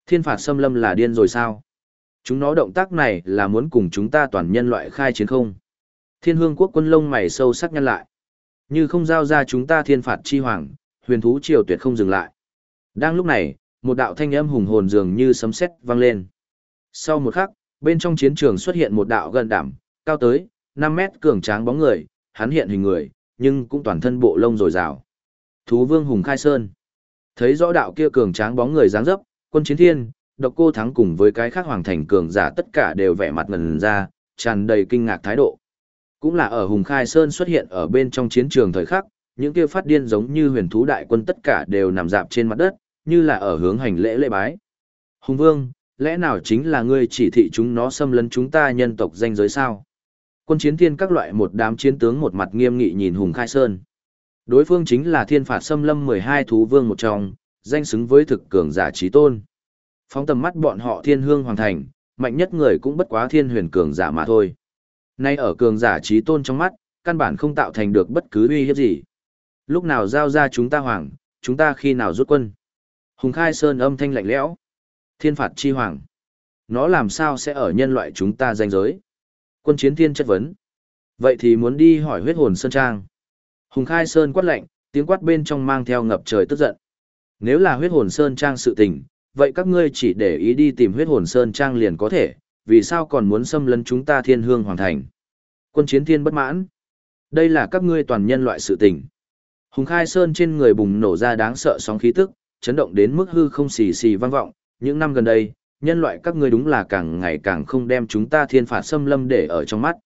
Thiên phạt xâm lâm là điên rồi sao? Chúng nó động tác này là muốn cùng chúng ta toàn nhân loại khai chiến không? Thiên hương quốc quân lông mày sâu sắc nhăn lại. Như không giao ra chúng ta thiên phạt chi hoàng, huyền thú triều tuyệt không dừng lại. Đang lúc này, một đạo thanh âm hùng hồn dường như sấm sét vang lên. Sau một khắc, bên trong chiến trường xuất hiện một đạo gần đảm, cao tới 5 mét cường tráng bóng người, hắn hiện hình người, nhưng cũng toàn thân bộ lông rồi rào. Thú vương hùng khai sơn. Thấy rõ đạo kia cường tráng bóng người dáng dấp, quân chiến thiên, độc cô thắng cùng với cái khác hoàng thành cường giả tất cả đều vẻ mặt ngần ra, tràn đầy kinh ngạc thái độ. Cũng là ở Hùng Khai Sơn xuất hiện ở bên trong chiến trường thời khắc, những kia phát điên giống như huyền thú đại quân tất cả đều nằm dạp trên mặt đất, như là ở hướng hành lễ lễ bái. Hùng Vương, lẽ nào chính là ngươi chỉ thị chúng nó xâm lấn chúng ta nhân tộc danh giới sao? Quân chiến thiên các loại một đám chiến tướng một mặt nghiêm nghị nhìn Hùng Khai Sơn. Đối phương chính là thiên phạt xâm lâm 12 thú vương một trong, danh xứng với thực cường giả trí tôn. Phóng tầm mắt bọn họ thiên hương hoàng thành, mạnh nhất người cũng bất quá thiên huyền cường giả mà thôi. Nay ở cường giả trí tôn trong mắt, căn bản không tạo thành được bất cứ uy hiếp gì. Lúc nào giao ra chúng ta hoàng, chúng ta khi nào rút quân. Hùng Khai Sơn âm thanh lạnh lẽo. Thiên phạt chi hoàng. Nó làm sao sẽ ở nhân loại chúng ta danh giới? Quân chiến thiên chất vấn. Vậy thì muốn đi hỏi huyết hồn Sơn Trang. Hùng Khai Sơn quát lạnh, tiếng quát bên trong mang theo ngập trời tức giận. Nếu là huyết hồn Sơn Trang sự tình, vậy các ngươi chỉ để ý đi tìm huyết hồn Sơn Trang liền có thể, vì sao còn muốn xâm lấn chúng ta thiên hương hoàng thành? Quân chiến thiên bất mãn. Đây là các ngươi toàn nhân loại sự tình. Hùng Khai Sơn trên người bùng nổ ra đáng sợ sóng khí tức, chấn động đến mức hư không xì xì vang vọng. Những năm gần đây, nhân loại các ngươi đúng là càng ngày càng không đem chúng ta thiên phạt xâm lâm để ở trong mắt.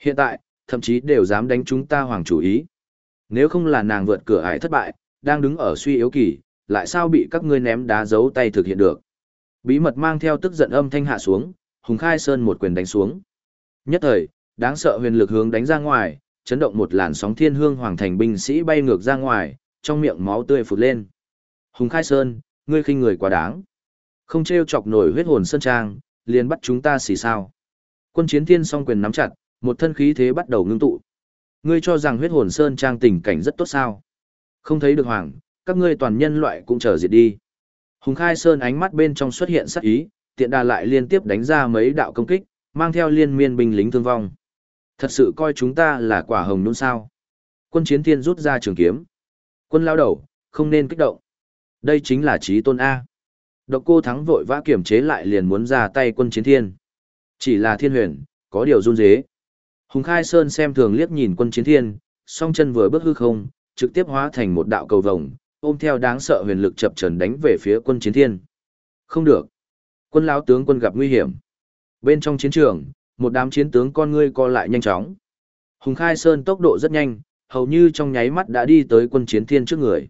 Hiện tại, thậm chí đều dám đánh chúng ta hoàng chủ ý. Nếu không là nàng vượt cửa ải thất bại, đang đứng ở suy yếu kỳ, lại sao bị các ngươi ném đá giấu tay thực hiện được. Bí mật mang theo tức giận âm thanh hạ xuống, Hùng Khai Sơn một quyền đánh xuống. Nhất thời, đáng sợ huyền lực hướng đánh ra ngoài, chấn động một làn sóng thiên hương hoàng thành binh sĩ bay ngược ra ngoài, trong miệng máu tươi phụt lên. Hùng Khai Sơn, ngươi khinh người quá đáng. Không treo chọc nổi huyết hồn sơn trang, liền bắt chúng ta xì sao. Quân chiến thiên song quyền nắm chặt, một thân khí thế bắt đầu ngưng tụ. Ngươi cho rằng huyết hồn sơn trang tình cảnh rất tốt sao? Không thấy được hoàng, các ngươi toàn nhân loại cũng chờ diệt đi. Hùng Khai Sơn ánh mắt bên trong xuất hiện sắc ý, tiện đà lại liên tiếp đánh ra mấy đạo công kích, mang theo liên miên binh lính thương vong. Thật sự coi chúng ta là quả hồng nôn sao. Quân chiến thiên rút ra trường kiếm. Quân lao đầu, không nên kích động. Đây chính là trí tôn A. Độc cô thắng vội vã kiểm chế lại liền muốn ra tay quân chiến thiên. Chỉ là thiên huyền, có điều run dế. Hùng Khai Sơn xem thường liếc nhìn quân chiến thiên, song chân vừa bước hư không, trực tiếp hóa thành một đạo cầu vồng, ôm theo đáng sợ huyền lực chập trần đánh về phía quân chiến thiên. Không được. Quân lão tướng quân gặp nguy hiểm. Bên trong chiến trường, một đám chiến tướng con ngươi co lại nhanh chóng. Hùng Khai Sơn tốc độ rất nhanh, hầu như trong nháy mắt đã đi tới quân chiến thiên trước người.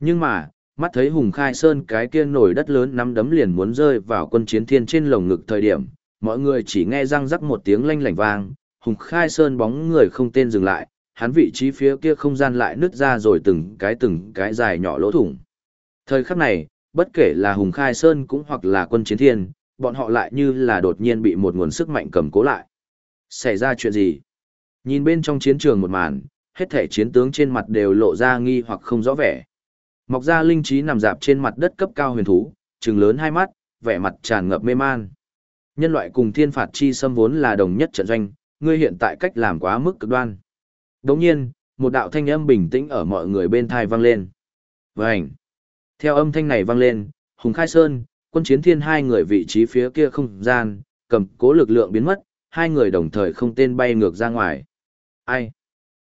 Nhưng mà, mắt thấy Hùng Khai Sơn cái kia nổi đất lớn nắm đấm liền muốn rơi vào quân chiến thiên trên lồng ngực thời điểm, mọi người chỉ nghe răng rắc một tiếng lanh lảnh vang, Hùng Khai Sơn bóng người không tên dừng lại, hắn vị trí phía kia không gian lại nứt ra rồi từng cái từng cái dài nhỏ lỗ thủng. Thời khắc này, bất kể là Hùng Khai Sơn cũng hoặc là quân chiến thiên, bọn họ lại như là đột nhiên bị một nguồn sức mạnh cầm cố lại. Xảy ra chuyện gì? Nhìn bên trong chiến trường một màn, hết thể chiến tướng trên mặt đều lộ ra nghi hoặc không rõ vẻ. Mọc ra linh trí nằm dạp trên mặt đất cấp cao huyền thú, trừng lớn hai mắt, vẻ mặt tràn ngập mê man. Nhân loại cùng thiên phạt chi xâm vốn là đồng nhất trận doanh, ngươi hiện tại cách làm quá mức cực đoan. Đồng nhiên, một đạo thanh âm bình tĩnh ở mọi người bên thai vang lên. Vânh! Theo âm thanh này vang lên, Hùng Khai Sơn, quân chiến thiên hai người vị trí phía kia không gian, cầm cố lực lượng biến mất, hai người đồng thời không tên bay ngược ra ngoài. Ai?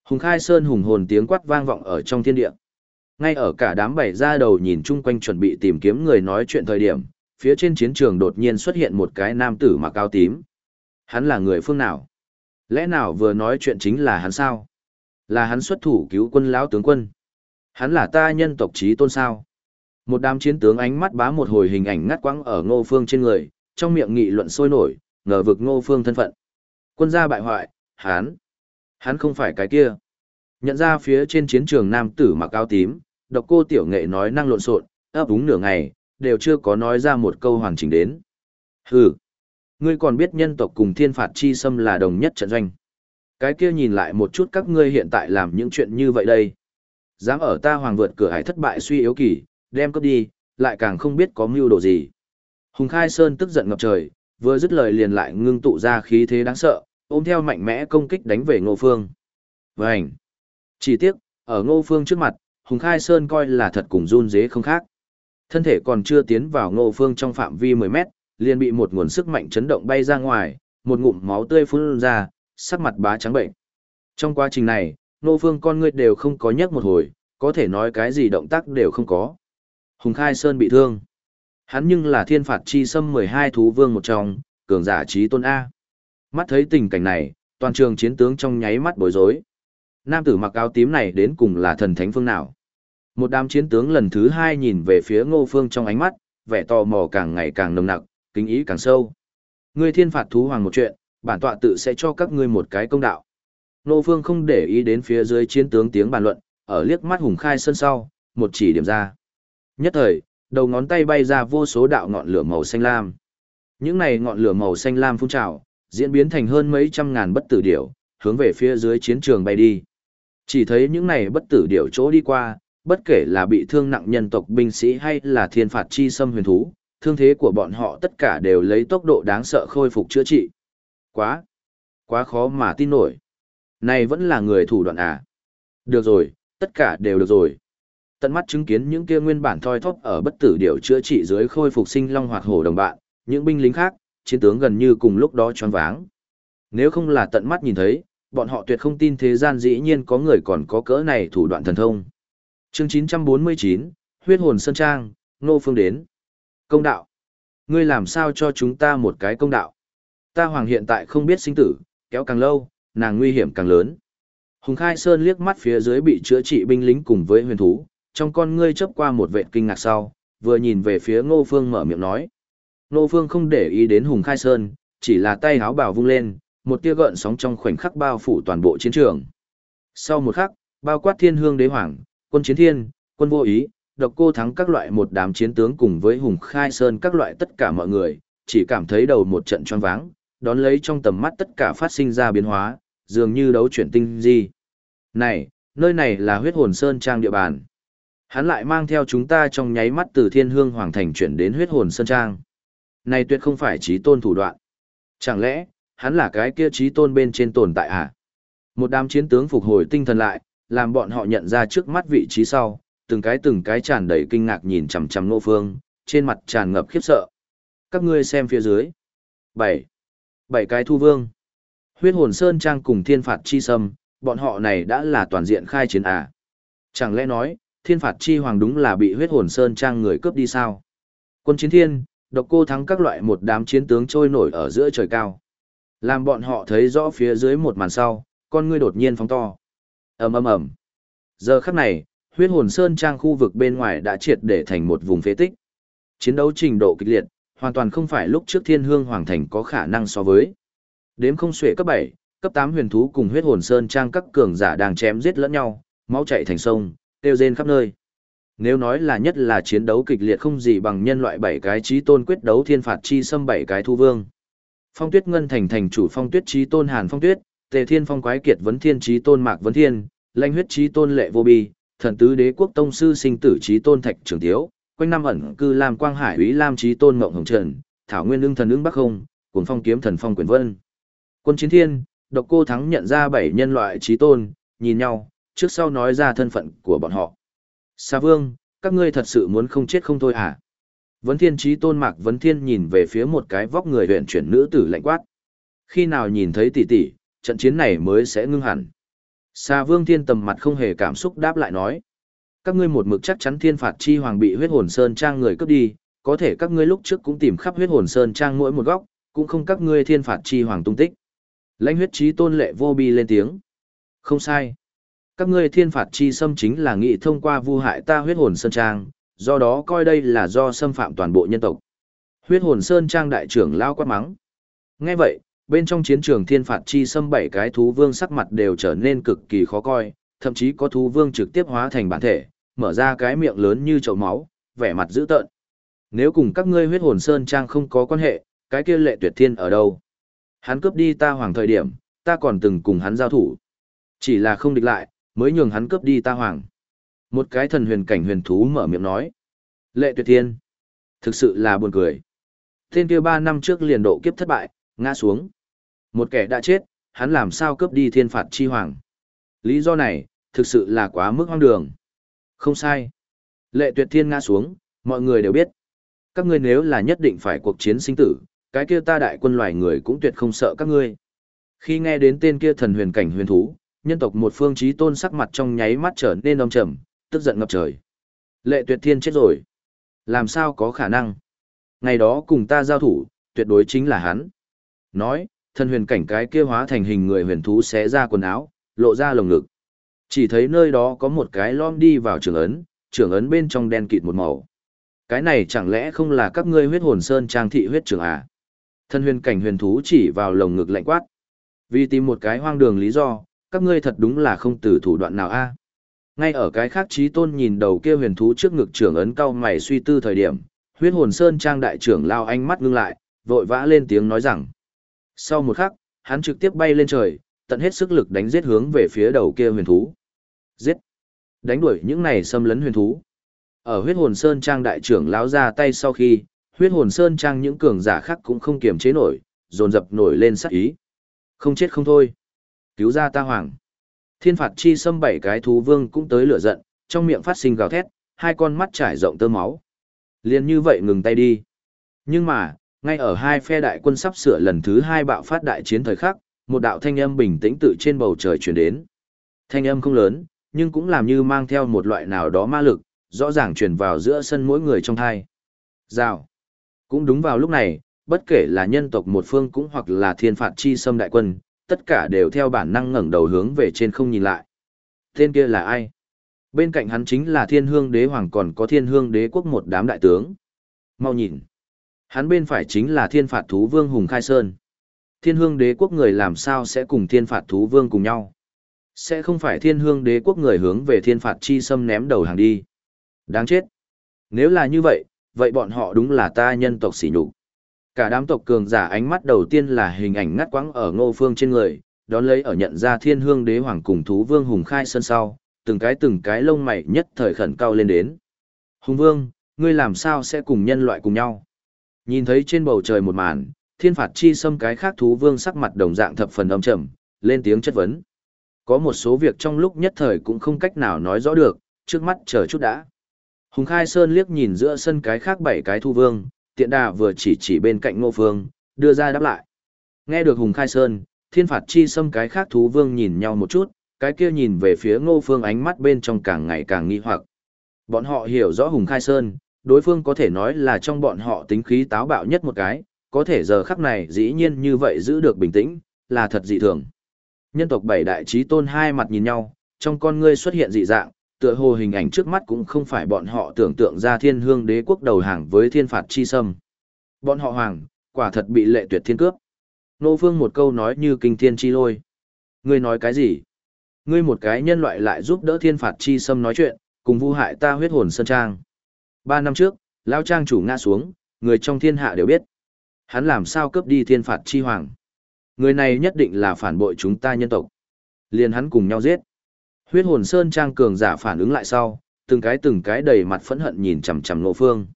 Hùng Khai Sơn hùng hồn tiếng quát vang vọng ở trong thiên địa. Ngay ở cả đám bảy ra đầu nhìn chung quanh chuẩn bị tìm kiếm người nói chuyện thời điểm, phía trên chiến trường đột nhiên xuất hiện một cái nam tử mặc áo tím. Hắn là người phương nào? Lẽ nào vừa nói chuyện chính là hắn sao? Là hắn xuất thủ cứu quân lão tướng quân. Hắn là ta nhân tộc trí tôn sao? Một đám chiến tướng ánh mắt bá một hồi hình ảnh ngắt quãng ở ngô phương trên người, trong miệng nghị luận sôi nổi, ngờ vực ngô phương thân phận. Quân gia bại hoại, hắn. Hắn không phải cái kia. Nhận ra phía trên chiến trường nam tử mặc áo tím, độc cô tiểu nghệ nói năng lộn xộn, ấp úng nửa ngày, đều chưa có nói ra một câu hoàn chỉnh đến. Hừ, ngươi còn biết nhân tộc cùng thiên phạt chi xâm là đồng nhất trận doanh. Cái kia nhìn lại một chút các ngươi hiện tại làm những chuyện như vậy đây. Dám ở ta hoàng vượt cửa hải thất bại suy yếu kỳ, đem cướp đi, lại càng không biết có mưu đồ gì. Hùng Khai Sơn tức giận ngập trời, vừa dứt lời liền lại ngưng tụ ra khí thế đáng sợ, ôm theo mạnh mẽ công kích đánh về Ngô Phương. Vành! Chỉ tiếc, ở Ngô Phương trước mặt, Hùng Khai Sơn coi là thật cùng run dế không khác. Thân thể còn chưa tiến vào Ngô Phương trong phạm vi 10 mét, liền bị một nguồn sức mạnh chấn động bay ra ngoài, một ngụm máu tươi phun ra, sắc mặt bá trắng bệnh. Trong quá trình này, Ngô Phương con người đều không có nhấc một hồi, có thể nói cái gì động tác đều không có. Hùng Khai Sơn bị thương. Hắn nhưng là thiên phạt chi xâm 12 thú vương một trong, cường giả trí tôn A. Mắt thấy tình cảnh này, toàn trường chiến tướng trong nháy mắt bối rối. Nam tử mặc áo tím này đến cùng là thần thánh phương nào? Một đám chiến tướng lần thứ hai nhìn về phía ngô phương trong ánh mắt, vẻ tò mò càng ngày càng nồng nặc, kính ý càng sâu. Ngươi thiên phạt thú hoàng một chuyện, bản tọa tự sẽ cho các ngươi một cái công đạo. Ngô phương không để ý đến phía dưới chiến tướng tiếng bàn luận, ở liếc mắt hùng khai sân sau, một chỉ điểm ra. Nhất thời, Đầu ngón tay bay ra vô số đạo ngọn lửa màu xanh lam. Những này ngọn lửa màu xanh lam phun trào, diễn biến thành hơn mấy trăm ngàn bất tử điểu, hướng về phía dưới chiến trường bay đi. Chỉ thấy những này bất tử điểu chỗ đi qua, bất kể là bị thương nặng nhân tộc binh sĩ hay là thiên phạt chi xâm huyền thú, thương thế của bọn họ tất cả đều lấy tốc độ đáng sợ khôi phục chữa trị. Quá, quá khó mà tin nổi. Này vẫn là người thủ đoạn à. Được rồi, tất cả đều được rồi. Tận mắt chứng kiến những kia nguyên bản thoi thóp ở bất tử điểu chữa trị dưới khôi phục sinh long hoạt hổ đồng bạn, những binh lính khác, chiến tướng gần như cùng lúc đó choáng váng. Nếu không là tận mắt nhìn thấy, bọn họ tuyệt không tin thế gian dĩ nhiên có người còn có cỡ này thủ đoạn thần thông. Chương 949, Huyết hồn sơn trang, Nô Phương đến. Công đạo. Ngươi làm sao cho chúng ta một cái công đạo? Ta hoàng hiện tại không biết sinh tử, kéo càng lâu, nàng nguy hiểm càng lớn. Hùng Khai Sơn liếc mắt phía dưới bị chữa trị binh lính cùng với huyền thú, trong con ngươi chớp qua một vệt kinh ngạc sau, vừa nhìn về phía Ngô Phương mở miệng nói. Ngô Phương không để ý đến Hùng Khai Sơn, chỉ là tay háo bảo vung lên, một tia gợn sóng trong khoảnh khắc bao phủ toàn bộ chiến trường. Sau một khắc, bao quát thiên hương đế hoàng, quân chiến thiên, quân vô ý, độc cô thắng các loại một đám chiến tướng cùng với Hùng Khai Sơn các loại tất cả mọi người, chỉ cảm thấy đầu một trận choáng váng, đón lấy trong tầm mắt tất cả phát sinh ra biến hóa, dường như đấu chuyển tinh di. Này, nơi này là huyết hồn sơn trang địa bàn. Hắn lại mang theo chúng ta trong nháy mắt từ thiên hương hoàng thành chuyển đến huyết hồn sơn trang. Này tuyệt không phải trí tôn thủ đoạn. Chẳng lẽ, hắn là cái kia trí tôn bên trên tồn tại à? Một đám chiến tướng phục hồi tinh thần lại, làm bọn họ nhận ra trước mắt vị trí sau, từng cái từng cái tràn đầy kinh ngạc nhìn chằm chằm nô phương, trên mặt tràn ngập khiếp sợ. Các ngươi xem phía dưới. bảy Bảy cái thu vương. Huyết hồn sơn trang cùng thiên phạt chi sâm, bọn họ này đã là toàn diện khai chiến à. Chẳng lẽ nói, thiên phạt chi hoàng đúng là bị huyết hồn sơn trang người cướp đi sao? Quân chiến thiên, độc cô thắng các loại một đám chiến tướng trôi nổi ở giữa trời cao. Làm bọn họ thấy rõ phía dưới một màn sau, con ngươi đột nhiên phóng to. ầm ầm ầm. Giờ khắc này, huyết hồn sơn trang khu vực bên ngoài đã triệt để thành một vùng phế tích. Chiến đấu trình độ kịch liệt, hoàn toàn không phải lúc trước thiên hương hoàng thành có khả năng so với. Đếm không xuể cấp 7, cấp 8 huyền thú cùng huyết hồn sơn trang các cường giả đang chém giết lẫn nhau, máu chảy thành sông, tiêu rên khắp nơi. Nếu nói là nhất là chiến đấu kịch liệt không gì bằng nhân loại bảy cái trí tôn quyết đấu thiên phạt chi xâm bảy cái thu vương. Phong Tuyết Ngân thành thành chủ Phong Tuyết trí tôn Hàn Phong Tuyết, Tề Thiên Phong quái kiệt vấn thiên trí tôn Mạc vấn thiên, Lãnh huyết trí tôn Lệ Vô Bi, thần tứ đế quốc tông sư sinh tử trí tôn Thạch Trường Tiếu, quanh năm ẩn cư Lam Quang Hải Úy Lam trí tôn Ngộng Hồng Trần, Thảo Nguyên Lương thần ứng Bắc Không, Cuồng Phong kiếm thần Phong Quyền Vân. Quân Chiến Thiên, Độc Cô Thắng nhận ra bảy nhân loại trí tôn, nhìn nhau, trước sau nói ra thân phận của bọn họ. Sa Vương, các ngươi thật sự muốn không chết không thôi à? Vấn Thiên trí tôn Mạc Vấn Thiên nhìn về phía một cái vóc người huyện chuyển nữ tử lạnh quát. Khi nào nhìn thấy tỷ tỷ, trận chiến này mới sẽ ngưng hẳn. Sa Vương Thiên tầm mặt không hề cảm xúc đáp lại nói. Các ngươi một mực chắc chắn thiên phạt chi hoàng bị huyết hồn sơn trang người cướp đi, có thể các ngươi lúc trước cũng tìm khắp huyết hồn sơn trang mỗi một góc, cũng không các ngươi thiên phạt chi hoàng tung tích. Lãnh huyết trí tôn lệ vô bi lên tiếng. Không sai. Các ngươi thiên phạt chi xâm chính là nghị thông qua vu hại ta huyết hồn sơn trang, do đó coi đây là do xâm phạm toàn bộ nhân tộc. Huyết hồn sơn trang đại trưởng lao quát mắng. Nghe vậy, bên trong chiến trường thiên phạt chi xâm bảy cái thú vương sắc mặt đều trở nên cực kỳ khó coi, thậm chí có thú vương trực tiếp hóa thành bản thể, mở ra cái miệng lớn như chậu máu, vẻ mặt dữ tợn. Nếu cùng các ngươi huyết hồn sơn trang không có quan hệ, cái kia lệ tuyệt thiên ở đâu? Hắn cướp đi ta hoàng thời điểm, ta còn từng cùng hắn giao thủ. Chỉ là không địch lại, mới nhường hắn cướp đi ta hoàng. Một cái thần huyền cảnh huyền thú mở miệng nói. Lệ tuyệt thiên. Thực sự là buồn cười. Tên kia ba năm trước liền độ kiếp thất bại, ngã xuống. Một kẻ đã chết, hắn làm sao cướp đi thiên phạt chi hoàng. Lý do này, thực sự là quá mức hoang đường. Không sai. Lệ tuyệt thiên ngã xuống, mọi người đều biết. Các ngươi nếu là nhất định phải cuộc chiến sinh tử, cái kia ta đại quân loài người cũng tuyệt không sợ các ngươi. Khi nghe đến tên kia thần huyền cảnh huyền thú, nhân tộc một phương chí tôn sắc mặt trong nháy mắt trở nên âm trầm, tức giận ngập trời. Lệ tuyệt thiên chết rồi. Làm sao có khả năng? Ngày đó cùng ta giao thủ, tuyệt đối chính là hắn. Nói, thân huyền cảnh cái kia hóa thành hình người huyền thú xé ra quần áo, lộ ra lồng ngực. Chỉ thấy nơi đó có một cái lom đi vào trường ấn, trường ấn bên trong đen kịt một màu. Cái này chẳng lẽ không là các ngươi huyết hồn sơn trang thị huyết trường à? thân huyền cảnh huyền thú chỉ vào lồng ngực lạnh quát. Vì tìm một cái hoang đường lý do, các ngươi thật đúng là không từ thủ đoạn nào a. Ngay ở cái khác trí tôn nhìn đầu kia huyền thú trước ngực trưởng ấn cao mày suy tư thời điểm, huyết hồn sơn trang đại trưởng lao ánh mắt ngưng lại, vội vã lên tiếng nói rằng. Sau một khắc, hắn trực tiếp bay lên trời, tận hết sức lực đánh giết hướng về phía đầu kia huyền thú. Giết! Đánh đuổi những này xâm lấn huyền thú. Ở huyết hồn sơn trang đại trưởng lão ra tay sau khi, huyết hồn sơn trang những cường giả khác cũng không kiềm chế nổi, dồn dập nổi lên sát ý. Không chết không thôi. Cứu ra ta hoàng. Thiên phạt chi xâm bảy cái thú vương cũng tới lửa giận, trong miệng phát sinh gào thét, hai con mắt trải rộng tơ máu. Liên như vậy ngừng tay đi. Nhưng mà, ngay ở hai phe đại quân sắp sửa lần thứ hai bạo phát đại chiến thời khắc, một đạo thanh âm bình tĩnh tự trên bầu trời truyền đến. Thanh âm không lớn, nhưng cũng làm như mang theo một loại nào đó ma lực, rõ ràng truyền vào giữa sân mỗi người trong thai. Rào. Cũng đúng vào lúc này, bất kể là nhân tộc một phương cũng hoặc là thiên phạt chi xâm đại quân, tất cả đều theo bản năng ngẩng đầu hướng về trên không nhìn lại. Tên kia là ai? Bên cạnh hắn chính là thiên hương đế hoàng còn có thiên hương đế quốc một đám đại tướng. Mau nhìn. Hắn bên phải chính là thiên phạt thú vương Hùng Khai Sơn. Thiên hương đế quốc người làm sao sẽ cùng thiên phạt thú vương cùng nhau? Sẽ không phải thiên hương đế quốc người hướng về thiên phạt chi xâm ném đầu hàng đi. Đáng chết. Nếu là như vậy, vậy bọn họ đúng là ta nhân tộc sỉ nhục. Cả đám tộc cường giả ánh mắt đầu tiên là hình ảnh ngắt quãng ở ngô phương trên người, đón lấy ở nhận ra thiên hương đế hoàng cùng thú vương hùng khai sơn sau, từng cái từng cái lông mày nhất thời khẩn cao lên đến. Hùng vương, ngươi làm sao sẽ cùng nhân loại cùng nhau? Nhìn thấy trên bầu trời một màn, thiên phạt chi xâm cái khác thú vương sắc mặt đồng dạng thập phần âm trầm, lên tiếng chất vấn. Có một số việc trong lúc nhất thời cũng không cách nào nói rõ được, trước mắt chờ chút đã. Hùng Khai Sơn liếc nhìn giữa sân cái khác bảy cái thu vương, tiện đà vừa chỉ chỉ bên cạnh ngô phương, đưa ra đáp lại. Nghe được Hùng Khai Sơn, thiên phạt chi xâm cái khác thú vương nhìn nhau một chút, cái kia nhìn về phía ngô phương ánh mắt bên trong càng ngày càng nghi hoặc. Bọn họ hiểu rõ Hùng Khai Sơn, đối phương có thể nói là trong bọn họ tính khí táo bạo nhất một cái, có thể giờ khắc này dĩ nhiên như vậy giữ được bình tĩnh, là thật dị thường. Nhân tộc bảy đại trí tôn hai mặt nhìn nhau, trong con ngươi xuất hiện dị dạng, tựa hồ hình ảnh trước mắt cũng không phải bọn họ tưởng tượng ra thiên hương đế quốc đầu hàng với thiên phạt chi sâm. Bọn họ hoàng, quả thật bị lệ tuyệt thiên cướp. Nô Phương một câu nói như kinh thiên chi lôi. Ngươi nói cái gì? Ngươi một cái nhân loại lại giúp đỡ thiên phạt chi sâm nói chuyện, cùng vu hại ta huyết hồn sơn trang. Ba năm trước, Lao Trang chủ ngã xuống, người trong thiên hạ đều biết. Hắn làm sao cướp đi thiên phạt chi hoàng. Người này nhất định là phản bội chúng ta nhân tộc. Liền hắn cùng nhau giết. Huyết hồn sơn trang cường giả phản ứng lại sau, từng cái từng cái đầy mặt phẫn hận nhìn chằm chằm Ngộ Phương.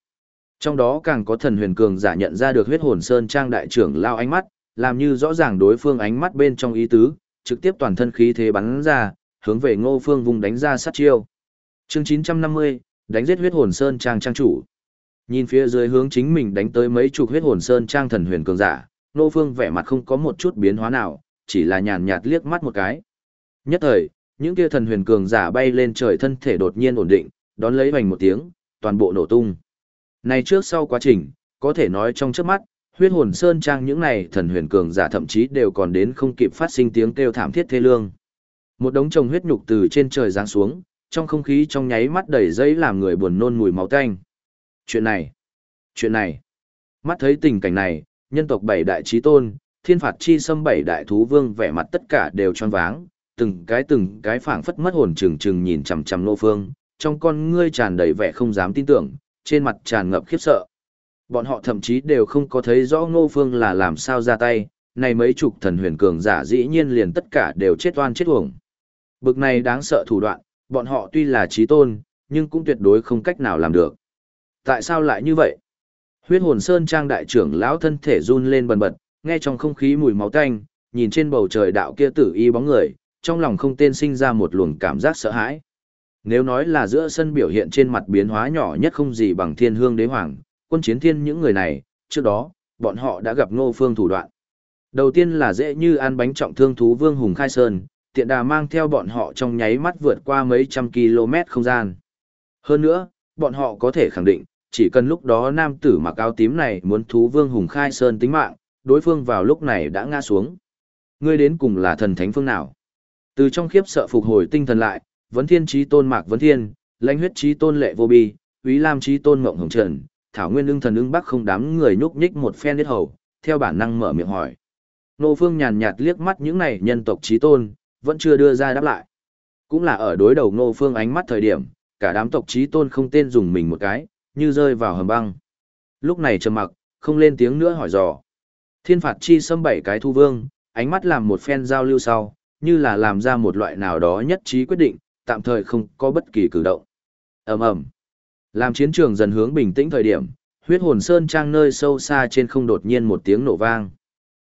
Trong đó càng có thần huyền cường giả nhận ra được huyết hồn sơn trang đại trưởng lao ánh mắt, làm như rõ ràng đối phương ánh mắt bên trong ý tứ, trực tiếp toàn thân khí thế bắn ra, hướng về Ngô Phương vùng đánh ra sát chiêu. Chương 950, đánh giết huyết hồn sơn trang trang chủ. Nhìn phía dưới hướng chính mình đánh tới mấy chục huyết hồn sơn trang thần huyền cường giả, Ngô Phương vẻ mặt không có một chút biến hóa nào, chỉ là nhàn nhạt liếc mắt một cái. Nhất thời, những kia thần huyền cường giả bay lên trời thân thể đột nhiên ổn định, đón lấy vành một tiếng, toàn bộ nổ tung. Này trước sau quá trình, có thể nói trong trước mắt, huyết hồn sơn trang những này thần huyền cường giả thậm chí đều còn đến không kịp phát sinh tiếng kêu thảm thiết thê lương. Một đống chồng huyết nhục từ trên trời giáng xuống, trong không khí trong nháy mắt đầy dây làm người buồn nôn mùi máu tanh. Chuyện này, chuyện này. Mắt thấy tình cảnh này, nhân tộc bảy đại trí tôn, thiên phạt chi xâm bảy đại thú vương vẻ mặt tất cả đều tròn váng, từng cái từng cái phảng phất mất hồn trừng trừng nhìn chằm chằm Ngô Phương, trong con ngươi tràn đầy vẻ không dám tin tưởng, trên mặt tràn ngập khiếp sợ. Bọn họ thậm chí đều không có thấy rõ Ngô Phương là làm sao ra tay, này mấy chục thần huyền cường giả dĩ nhiên liền tất cả đều chết oan chết uổng. Bực này đáng sợ thủ đoạn, bọn họ tuy là trí tôn, nhưng cũng tuyệt đối không cách nào làm được. Tại sao lại như vậy? Huyết hồn sơn trang đại trưởng lão thân thể run lên bần bật, nghe trong không khí mùi máu tanh, nhìn trên bầu trời đạo kia tử y bóng người, trong lòng không tên sinh ra một luồng cảm giác sợ hãi. Nếu nói là giữa sân biểu hiện trên mặt biến hóa nhỏ nhất không gì bằng thiên hương đế hoàng, quân chiến thiên những người này, trước đó, bọn họ đã gặp ngô phương thủ đoạn. Đầu tiên là dễ như ăn bánh trọng thương thú vương hùng khai sơn, tiện đà mang theo bọn họ trong nháy mắt vượt qua mấy trăm km không gian. Hơn nữa, bọn họ có thể khẳng định, chỉ cần lúc đó nam tử mặc áo tím này muốn thú vương hùng khai sơn tính mạng, đối phương vào lúc này đã ngã xuống. Ngươi đến cùng là thần thánh phương nào? Từ trong khiếp sợ phục hồi tinh thần lại, vấn thiên trí tôn mạc vấn thiên, lãnh huyết trí tôn lệ vô bi, úy lam trí tôn mộng hồng trần, thảo nguyên ưng thần ưng bắc không đám người nhúc nhích một phen đết hầu, theo bản năng mở miệng hỏi. Nô phương nhàn nhạt liếc mắt những này nhân tộc trí tôn, vẫn chưa đưa ra đáp lại. Cũng là ở đối đầu nô phương ánh mắt thời điểm, cả đám tộc trí tôn không tên dùng mình một cái, như rơi vào hầm băng. Lúc này trầm mặc, không lên tiếng nữa hỏi dò. Thiên phạt chi xâm bảy cái thu vương, ánh mắt làm một phen giao lưu sau, như là làm ra một loại nào đó nhất trí quyết định, tạm thời không có bất kỳ cử động. ầm ầm Làm chiến trường dần hướng bình tĩnh thời điểm, huyết hồn sơn trang nơi sâu xa trên không đột nhiên một tiếng nổ vang.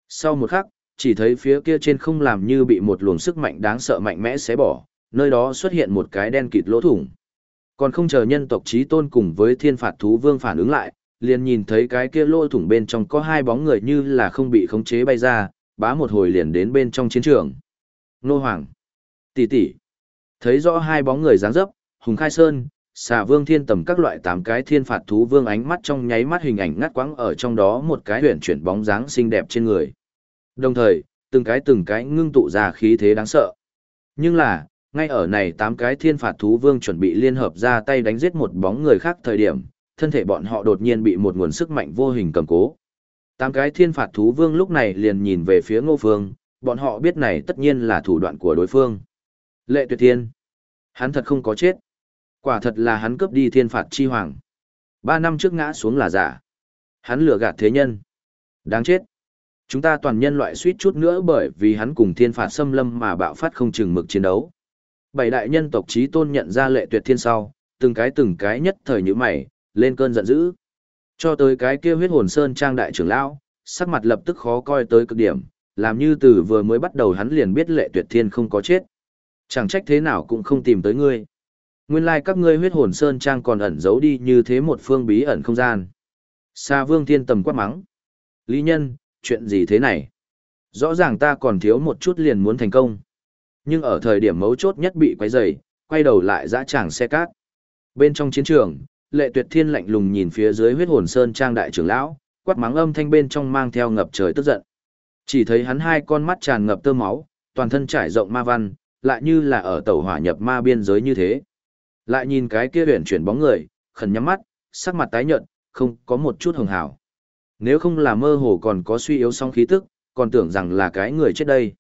Sau một khắc, chỉ thấy phía kia trên không làm như bị một luồng sức mạnh đáng sợ mạnh mẽ xé bỏ, nơi đó xuất hiện một cái đen kịt lỗ thủng. Còn không chờ nhân tộc trí tôn cùng với thiên phạt thú vương phản ứng lại, liền nhìn thấy cái kia lỗ thủng bên trong có hai bóng người như là không bị khống chế bay ra, bá một hồi liền đến bên trong chiến trường. Nô Hoàng, tỷ tỷ, thấy rõ hai bóng người dáng dấp, Hùng Khai Sơn, xà vương thiên tầm các loại tám cái thiên phạt thú vương ánh mắt trong nháy mắt hình ảnh ngắt quãng ở trong đó một cái huyền chuyển bóng dáng xinh đẹp trên người. Đồng thời, từng cái từng cái ngưng tụ ra khí thế đáng sợ. Nhưng là, ngay ở này tám cái thiên phạt thú vương chuẩn bị liên hợp ra tay đánh giết một bóng người khác thời điểm, thân thể bọn họ đột nhiên bị một nguồn sức mạnh vô hình cầm cố. Tám cái thiên phạt thú vương lúc này liền nhìn về phía ngô phương, bọn họ biết này tất nhiên là thủ đoạn của đối phương. Lệ tuyệt thiên. Hắn thật không có chết. Quả thật là hắn cướp đi thiên phạt chi hoàng. Ba năm trước ngã xuống là giả. Hắn lừa gạt thế nhân. Đáng chết. Chúng ta toàn nhân loại suýt chút nữa bởi vì hắn cùng thiên phạt xâm lâm mà bạo phát không chừng mực chiến đấu. Bảy đại nhân tộc trí tôn nhận ra lệ tuyệt thiên sau, từng cái từng cái nhất thời như mày, lên cơn giận dữ. Cho tới cái kia huyết hồn sơn trang đại trưởng lão, sắc mặt lập tức khó coi tới cực điểm, làm như từ vừa mới bắt đầu hắn liền biết lệ tuyệt thiên không có chết. Chẳng trách thế nào cũng không tìm tới ngươi. Nguyên lai like các ngươi huyết hồn sơn trang còn ẩn giấu đi như thế một phương bí ẩn không gian. Sa vương thiên tầm quát mắng. Lý nhân, chuyện gì thế này? Rõ ràng ta còn thiếu một chút liền muốn thành công. Nhưng ở thời điểm mấu chốt nhất bị quấy rầy, quay đầu lại dã tràng xe cát. Bên trong chiến trường, lệ tuyệt thiên lạnh lùng nhìn phía dưới huyết hồn sơn trang đại trưởng lão, quát mắng âm thanh bên trong mang theo ngập trời tức giận. Chỉ thấy hắn hai con mắt tràn ngập tơ máu, toàn thân trải rộng ma văn, lại như là ở tàu hỏa nhập ma biên giới như thế. Lại nhìn cái kia huyền chuyển bóng người, khẩn nhắm mắt, sắc mặt tái nhợt, không có một chút hồng hảo. Nếu không là mơ hồ còn có suy yếu song khí tức, còn tưởng rằng là cái người chết đây.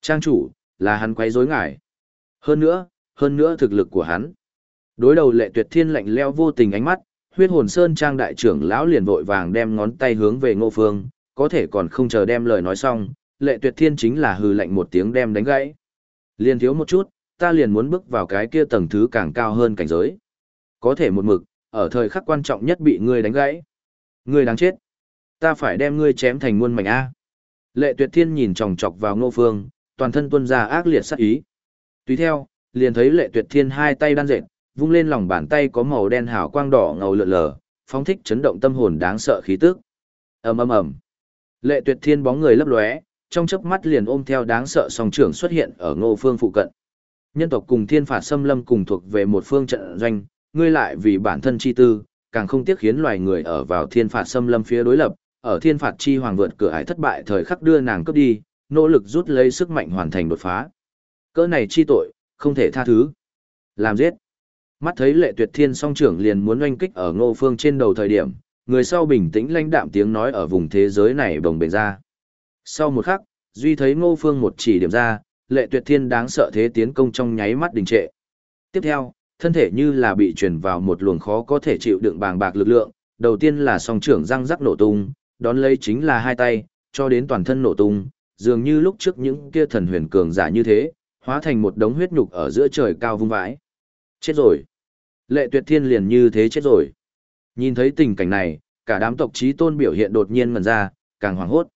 Trang chủ, là hắn quấy rối ngải. Hơn nữa, hơn nữa thực lực của hắn. Đối đầu lệ tuyệt thiên lạnh leo vô tình ánh mắt, huyết hồn sơn trang đại trưởng lão liền vội vàng đem ngón tay hướng về ngô phương, có thể còn không chờ đem lời nói xong, lệ tuyệt thiên chính là hừ lạnh một tiếng đem đánh gãy. Liền thiếu một chút, ta liền muốn bước vào cái kia tầng thứ càng cao hơn cảnh giới. Có thể một mực, ở thời khắc quan trọng nhất bị ngươi đánh gãy. Ngươi đáng chết. Ta phải đem ngươi chém thành muôn mảnh A. Lệ tuyệt thiên nhìn chòng chọc vào ngô phương, toàn thân tuân ra ác liệt sát ý. Tùy theo, liền thấy lệ tuyệt thiên hai tay đan dệt, vung lên lòng bàn tay có màu đen hào quang đỏ ngầu lượn lờ, phóng thích chấn động tâm hồn đáng sợ khí tức. ầm ầm ầm. Lệ tuyệt thiên bóng người lấp lóe, trong chớp mắt liền ôm theo đáng sợ song trưởng xuất hiện ở ngô phương phụ cận. Nhân tộc cùng thiên phạt xâm lâm cùng thuộc về một phương trận doanh, ngươi lại vì bản thân chi tư, càng không tiếc khiến loài người ở vào thiên phạt xâm lâm phía đối lập, ở thiên phạt chi hoàng vượt cửa ải thất bại thời khắc đưa nàng cướp đi, nỗ lực rút lấy sức mạnh hoàn thành đột phá. Cỡ này chi tội, không thể tha thứ. Làm giết. Mắt thấy lệ tuyệt thiên song trưởng liền muốn oanh kích ở ngô phương trên đầu thời điểm, người sau bình tĩnh lãnh đạm tiếng nói ở vùng thế giới này bồng bềnh ra. Sau một khắc, Duy thấy ngô phương một chỉ điểm ra, lệ tuyệt thiên đáng sợ thế tiến công trong nháy mắt đình trệ. Tiếp theo, thân thể như là bị truyền vào một luồng khó có thể chịu đựng bàng bạc lực lượng, đầu tiên là song trưởng răng rắc nổ tung, đón lấy chính là hai tay, cho đến toàn thân nổ tung, dường như lúc trước những kia thần huyền cường giả như thế, hóa thành một đống huyết nhục ở giữa trời cao vung vãi. Chết rồi. Lệ tuyệt thiên liền như thế chết rồi. Nhìn thấy tình cảnh này, cả đám tộc trí tôn biểu hiện đột nhiên ngần ra, càng hoảng hốt.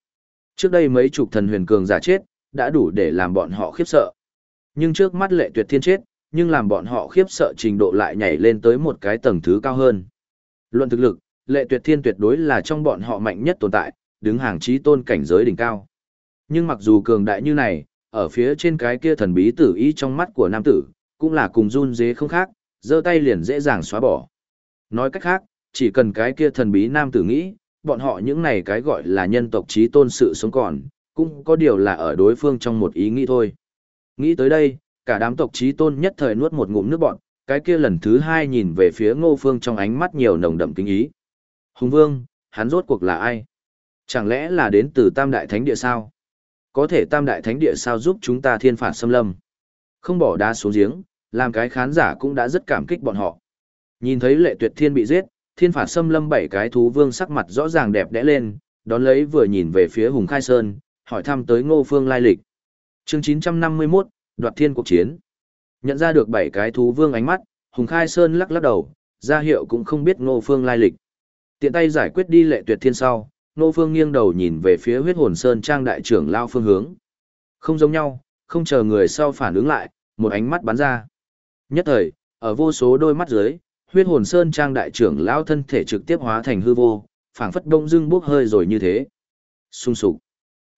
Trước đây mấy chục thần huyền cường giả chết, đã đủ để làm bọn họ khiếp sợ. Nhưng trước mắt lệ tuyệt thiên chết, nhưng làm bọn họ khiếp sợ trình độ lại nhảy lên tới một cái tầng thứ cao hơn. Luận thực lực, lệ tuyệt thiên tuyệt đối là trong bọn họ mạnh nhất tồn tại, đứng hàng trí tôn cảnh giới đỉnh cao. Nhưng mặc dù cường đại như này, ở phía trên cái kia thần bí tử ý trong mắt của nam tử, cũng là cùng run dế không khác, giơ tay liền dễ dàng xóa bỏ. Nói cách khác, chỉ cần cái kia thần bí nam tử nghĩ, bọn họ những này cái gọi là nhân tộc trí tôn sự sống còn, cũng có điều là ở đối phương trong một ý nghĩ thôi. Nghĩ tới đây, cả đám tộc trí tôn nhất thời nuốt một ngụm nước bọn, cái kia lần thứ hai nhìn về phía ngô phương trong ánh mắt nhiều nồng đậm kinh ý. Hùng vương, hắn rốt cuộc là ai? Chẳng lẽ là đến từ tam đại thánh địa sao? Có thể tam đại thánh địa sao giúp chúng ta thiên phạt xâm lâm? Không bỏ đá xuống giếng, làm cái khán giả cũng đã rất cảm kích bọn họ. Nhìn thấy lệ tuyệt thiên bị giết, thiên phạt xâm lâm bảy cái thú vương sắc mặt rõ ràng đẹp đẽ lên, đón lấy vừa nhìn về phía Hùng Khai Sơn, hỏi thăm tới ngô phương lai lịch. chương 951, đoạt thiên cuộc chiến. Nhận ra được bảy cái thú vương ánh mắt, Hùng Khai Sơn lắc lắc đầu, ra hiệu cũng không biết ngô phương lai lịch. Tiện tay giải quyết đi lệ tuyệt thiên sau, ngô phương nghiêng đầu nhìn về phía huyết hồn sơn trang đại trưởng lao phương hướng. Không giống nhau, không chờ người sau phản ứng lại, một ánh mắt bắn ra. Nhất thời, ở vô số đôi mắt dưới, huyết hồn sơn trang đại trưởng lão thân thể trực tiếp hóa thành hư vô, phảng phất đông dưng bốc hơi rồi như thế. Xung sục.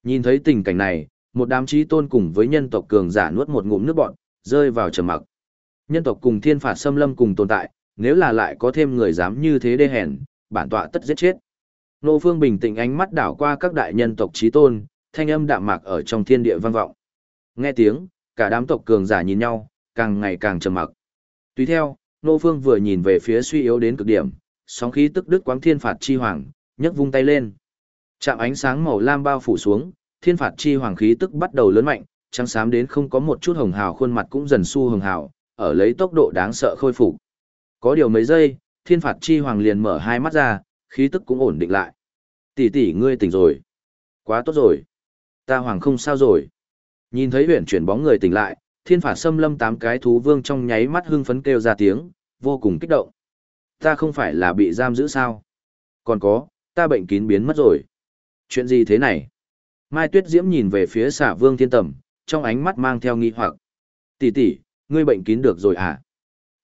Nhìn thấy tình cảnh này, một đám trí tôn cùng với nhân tộc cường giả nuốt một ngụm nước bọn, rơi vào trầm mặc. Nhân tộc cùng thiên phạt xâm lâm cùng tồn tại, nếu là lại có thêm người dám như thế đê hèn, bản tọa tất giết chết. Nô Phương bình tĩnh ánh mắt đảo qua các đại nhân tộc trí tôn, thanh âm đạm mạc ở trong thiên địa vang vọng. Nghe tiếng, cả đám tộc cường giả nhìn nhau, càng ngày càng trầm mặc. Tùy theo, Nô Phương vừa nhìn về phía suy yếu đến cực điểm, sóng khí tức đức quáng thiên phạt chi hoàng, nhấc vung tay lên. Chạm ánh sáng màu lam bao phủ xuống, thiên phạt chi hoàng khí tức bắt đầu lớn mạnh, trắng xám đến không có một chút hồng hào khuôn mặt cũng dần su hồng hào, ở lấy tốc độ đáng sợ khôi phục. Có điều mấy giây, thiên phạt chi hoàng liền mở hai mắt ra, khí tức cũng ổn định lại. Tỷ tỷ ngươi tỉnh rồi. Quá tốt rồi. Ta hoàng không sao rồi. Nhìn thấy huyền chuyển bóng người tỉnh lại, thiên phạt xâm lâm tám cái thú vương trong nháy mắt hưng phấn kêu ra tiếng, vô cùng kích động. Ta không phải là bị giam giữ sao? Còn có, ta bệnh kín biến mất rồi. Chuyện gì thế này? Mai Tuyết Diễm nhìn về phía xả vương thiên tầm, trong ánh mắt mang theo nghi hoặc. Tỷ tỷ, ngươi bệnh kín được rồi à?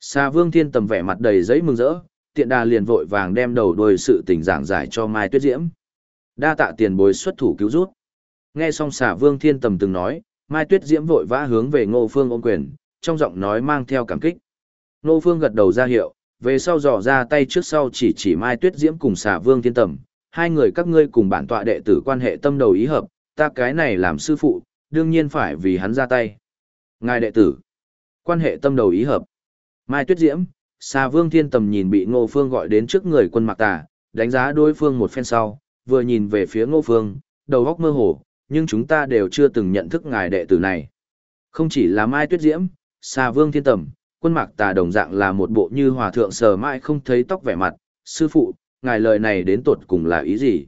Xà vương thiên tầm vẻ mặt đầy giấy mừng rỡ, tiện đà liền vội vàng đem đầu đuôi sự tình giảng giải cho Mai Tuyết Diễm. Đa tạ tiền bối xuất thủ cứu rút. Nghe xong xà vương thiên tầm từng nói, Mai Tuyết Diễm vội vã hướng về Ngô Phương ôm quyền, trong giọng nói mang theo cảm kích. Ngô Phương gật đầu ra hiệu, về sau dò ra tay trước sau chỉ chỉ Mai Tuyết Diễm cùng xà vương thiên tầm, hai người các ngươi cùng bản tọa đệ tử quan hệ tâm đầu ý hợp, ta cái này làm sư phụ, đương nhiên phải vì hắn ra tay. Ngài đệ tử, quan hệ tâm đầu ý hợp. Mai Tuyết Diễm, xà vương thiên tầm nhìn bị Ngô Phương gọi đến trước người quân mạc tà, đánh giá đối phương một phen sau, vừa nhìn về phía Ngô Phương, đầu óc mơ hồ, nhưng chúng ta đều chưa từng nhận thức ngài đệ tử này. Không chỉ là Mai Tuyết Diễm, Sa vương thiên tầm, quân mạc tà đồng dạng là một bộ như hòa thượng sờ mãi không thấy tóc vẻ mặt, sư phụ, ngài lời này đến tột cùng là ý gì?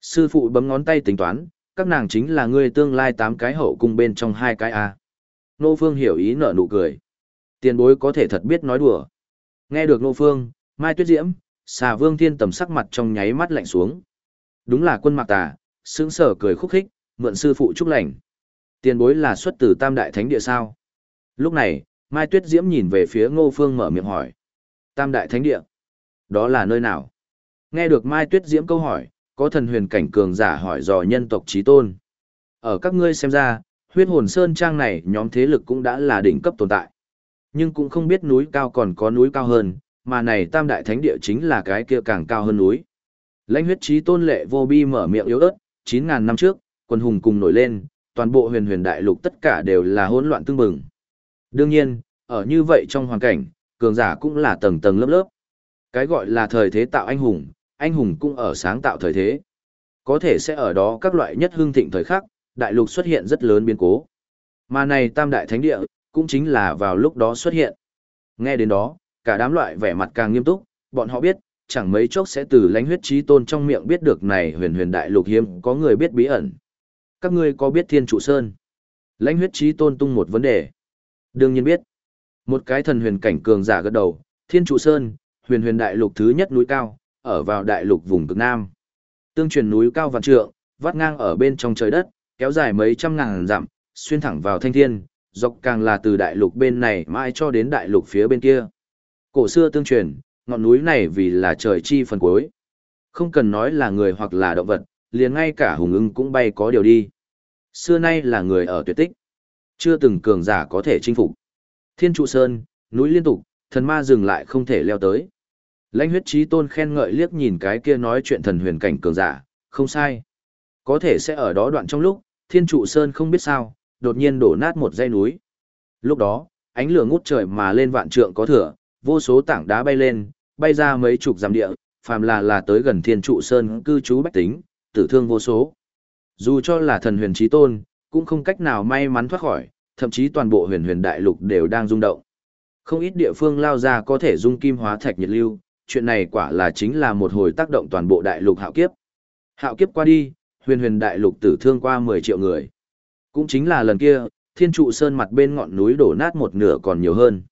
Sư phụ bấm ngón tay tính toán, các nàng chính là ngươi tương lai tám cái hậu cung bên trong hai cái A. Nô Phương hiểu ý nở nụ cười. Tiền bối có thể thật biết nói đùa. Nghe được Nô Phương, Mai Tuyết Diễm, xà vương thiên tầm sắc mặt trong nháy mắt lạnh xuống. Đúng là quân mạc tà, sướng sở cười khúc khích, mượn sư phụ chúc lành. Tiền bối là xuất từ tam đại thánh địa sao? Lúc này, Mai Tuyết Diễm nhìn về phía Ngô Phương mở miệng hỏi. Tam đại thánh địa? Đó là nơi nào? Nghe được Mai Tuyết Diễm câu hỏi, có thần huyền cảnh cường giả hỏi dò nhân tộc trí tôn. Ở các ngươi xem ra, huyết hồn sơn trang này nhóm thế lực cũng đã là đỉnh cấp tồn tại. Nhưng cũng không biết núi cao còn có núi cao hơn, mà này tam đại thánh địa chính là cái kia càng cao hơn núi. Lãnh huyết trí tôn lệ vô bi mở miệng yếu ớt, 9.000 năm trước, quân hùng cùng nổi lên, toàn bộ huyền huyền đại lục tất cả đều là hỗn loạn tương bừng. Đương nhiên, ở như vậy trong hoàn cảnh, cường giả cũng là tầng tầng lớp lớp. Cái gọi là thời thế tạo anh hùng, anh hùng cũng ở sáng tạo thời thế. Có thể sẽ ở đó các loại nhất hương thịnh thời khắc, đại lục xuất hiện rất lớn biến cố. Mà này tam đại thánh địa, cũng chính là vào lúc đó xuất hiện. Nghe đến đó, cả đám loại vẻ mặt càng nghiêm túc, bọn họ biết, chẳng mấy chốc sẽ từ lãnh huyết trí tôn trong miệng biết được này huyền huyền đại lục hiếm có người biết bí ẩn. Các ngươi có biết thiên trụ sơn? Lãnh huyết trí tôn tung một vấn đề. Đương nhiên biết. Một cái thần huyền cảnh cường giả gật đầu, thiên trụ sơn, huyền huyền đại lục thứ nhất núi cao, ở vào đại lục vùng cực nam. Tương truyền núi cao vạn trượng, vắt ngang ở bên trong trời đất, kéo dài mấy trăm ngàn dặm, xuyên thẳng vào thanh thiên, dọc càng là từ đại lục bên này mãi cho đến đại lục phía bên kia. Cổ xưa tương truyền, ngọn núi này vì là trời chi phần cuối. Không cần nói là người hoặc là động vật, liền ngay cả hùng ưng cũng bay có điều đi. Xưa nay là người ở tuyệt tích. Chưa từng cường giả có thể chinh phục. Thiên trụ sơn, núi liên tục, thần ma dừng lại không thể leo tới. Lãnh huyết trí tôn khen ngợi liếc nhìn cái kia nói chuyện thần huyền cảnh cường giả, không sai. Có thể sẽ ở đó đoạn trong lúc, thiên trụ sơn không biết sao, đột nhiên đổ nát một dãy núi. Lúc đó, ánh lửa ngút trời mà lên vạn trượng có thừa, vô số tảng đá bay lên, bay ra mấy chục dặm địa, phàm là là tới gần thiên trụ sơn cư trú bách tính, tử thương vô số. Dù cho là thần huyền trí tôn, cũng không cách nào may mắn thoát khỏi, thậm chí toàn bộ huyền huyền đại lục đều đang rung động. Không ít địa phương lao ra có thể dung kim hóa thạch nhiệt lưu, chuyện này quả là chính là một hồi tác động toàn bộ đại lục hạo kiếp. Hạo kiếp qua đi, huyền huyền đại lục tử thương qua 10 triệu người. Cũng chính là lần kia, thiên trụ sơn mặt bên ngọn núi đổ nát một nửa còn nhiều hơn.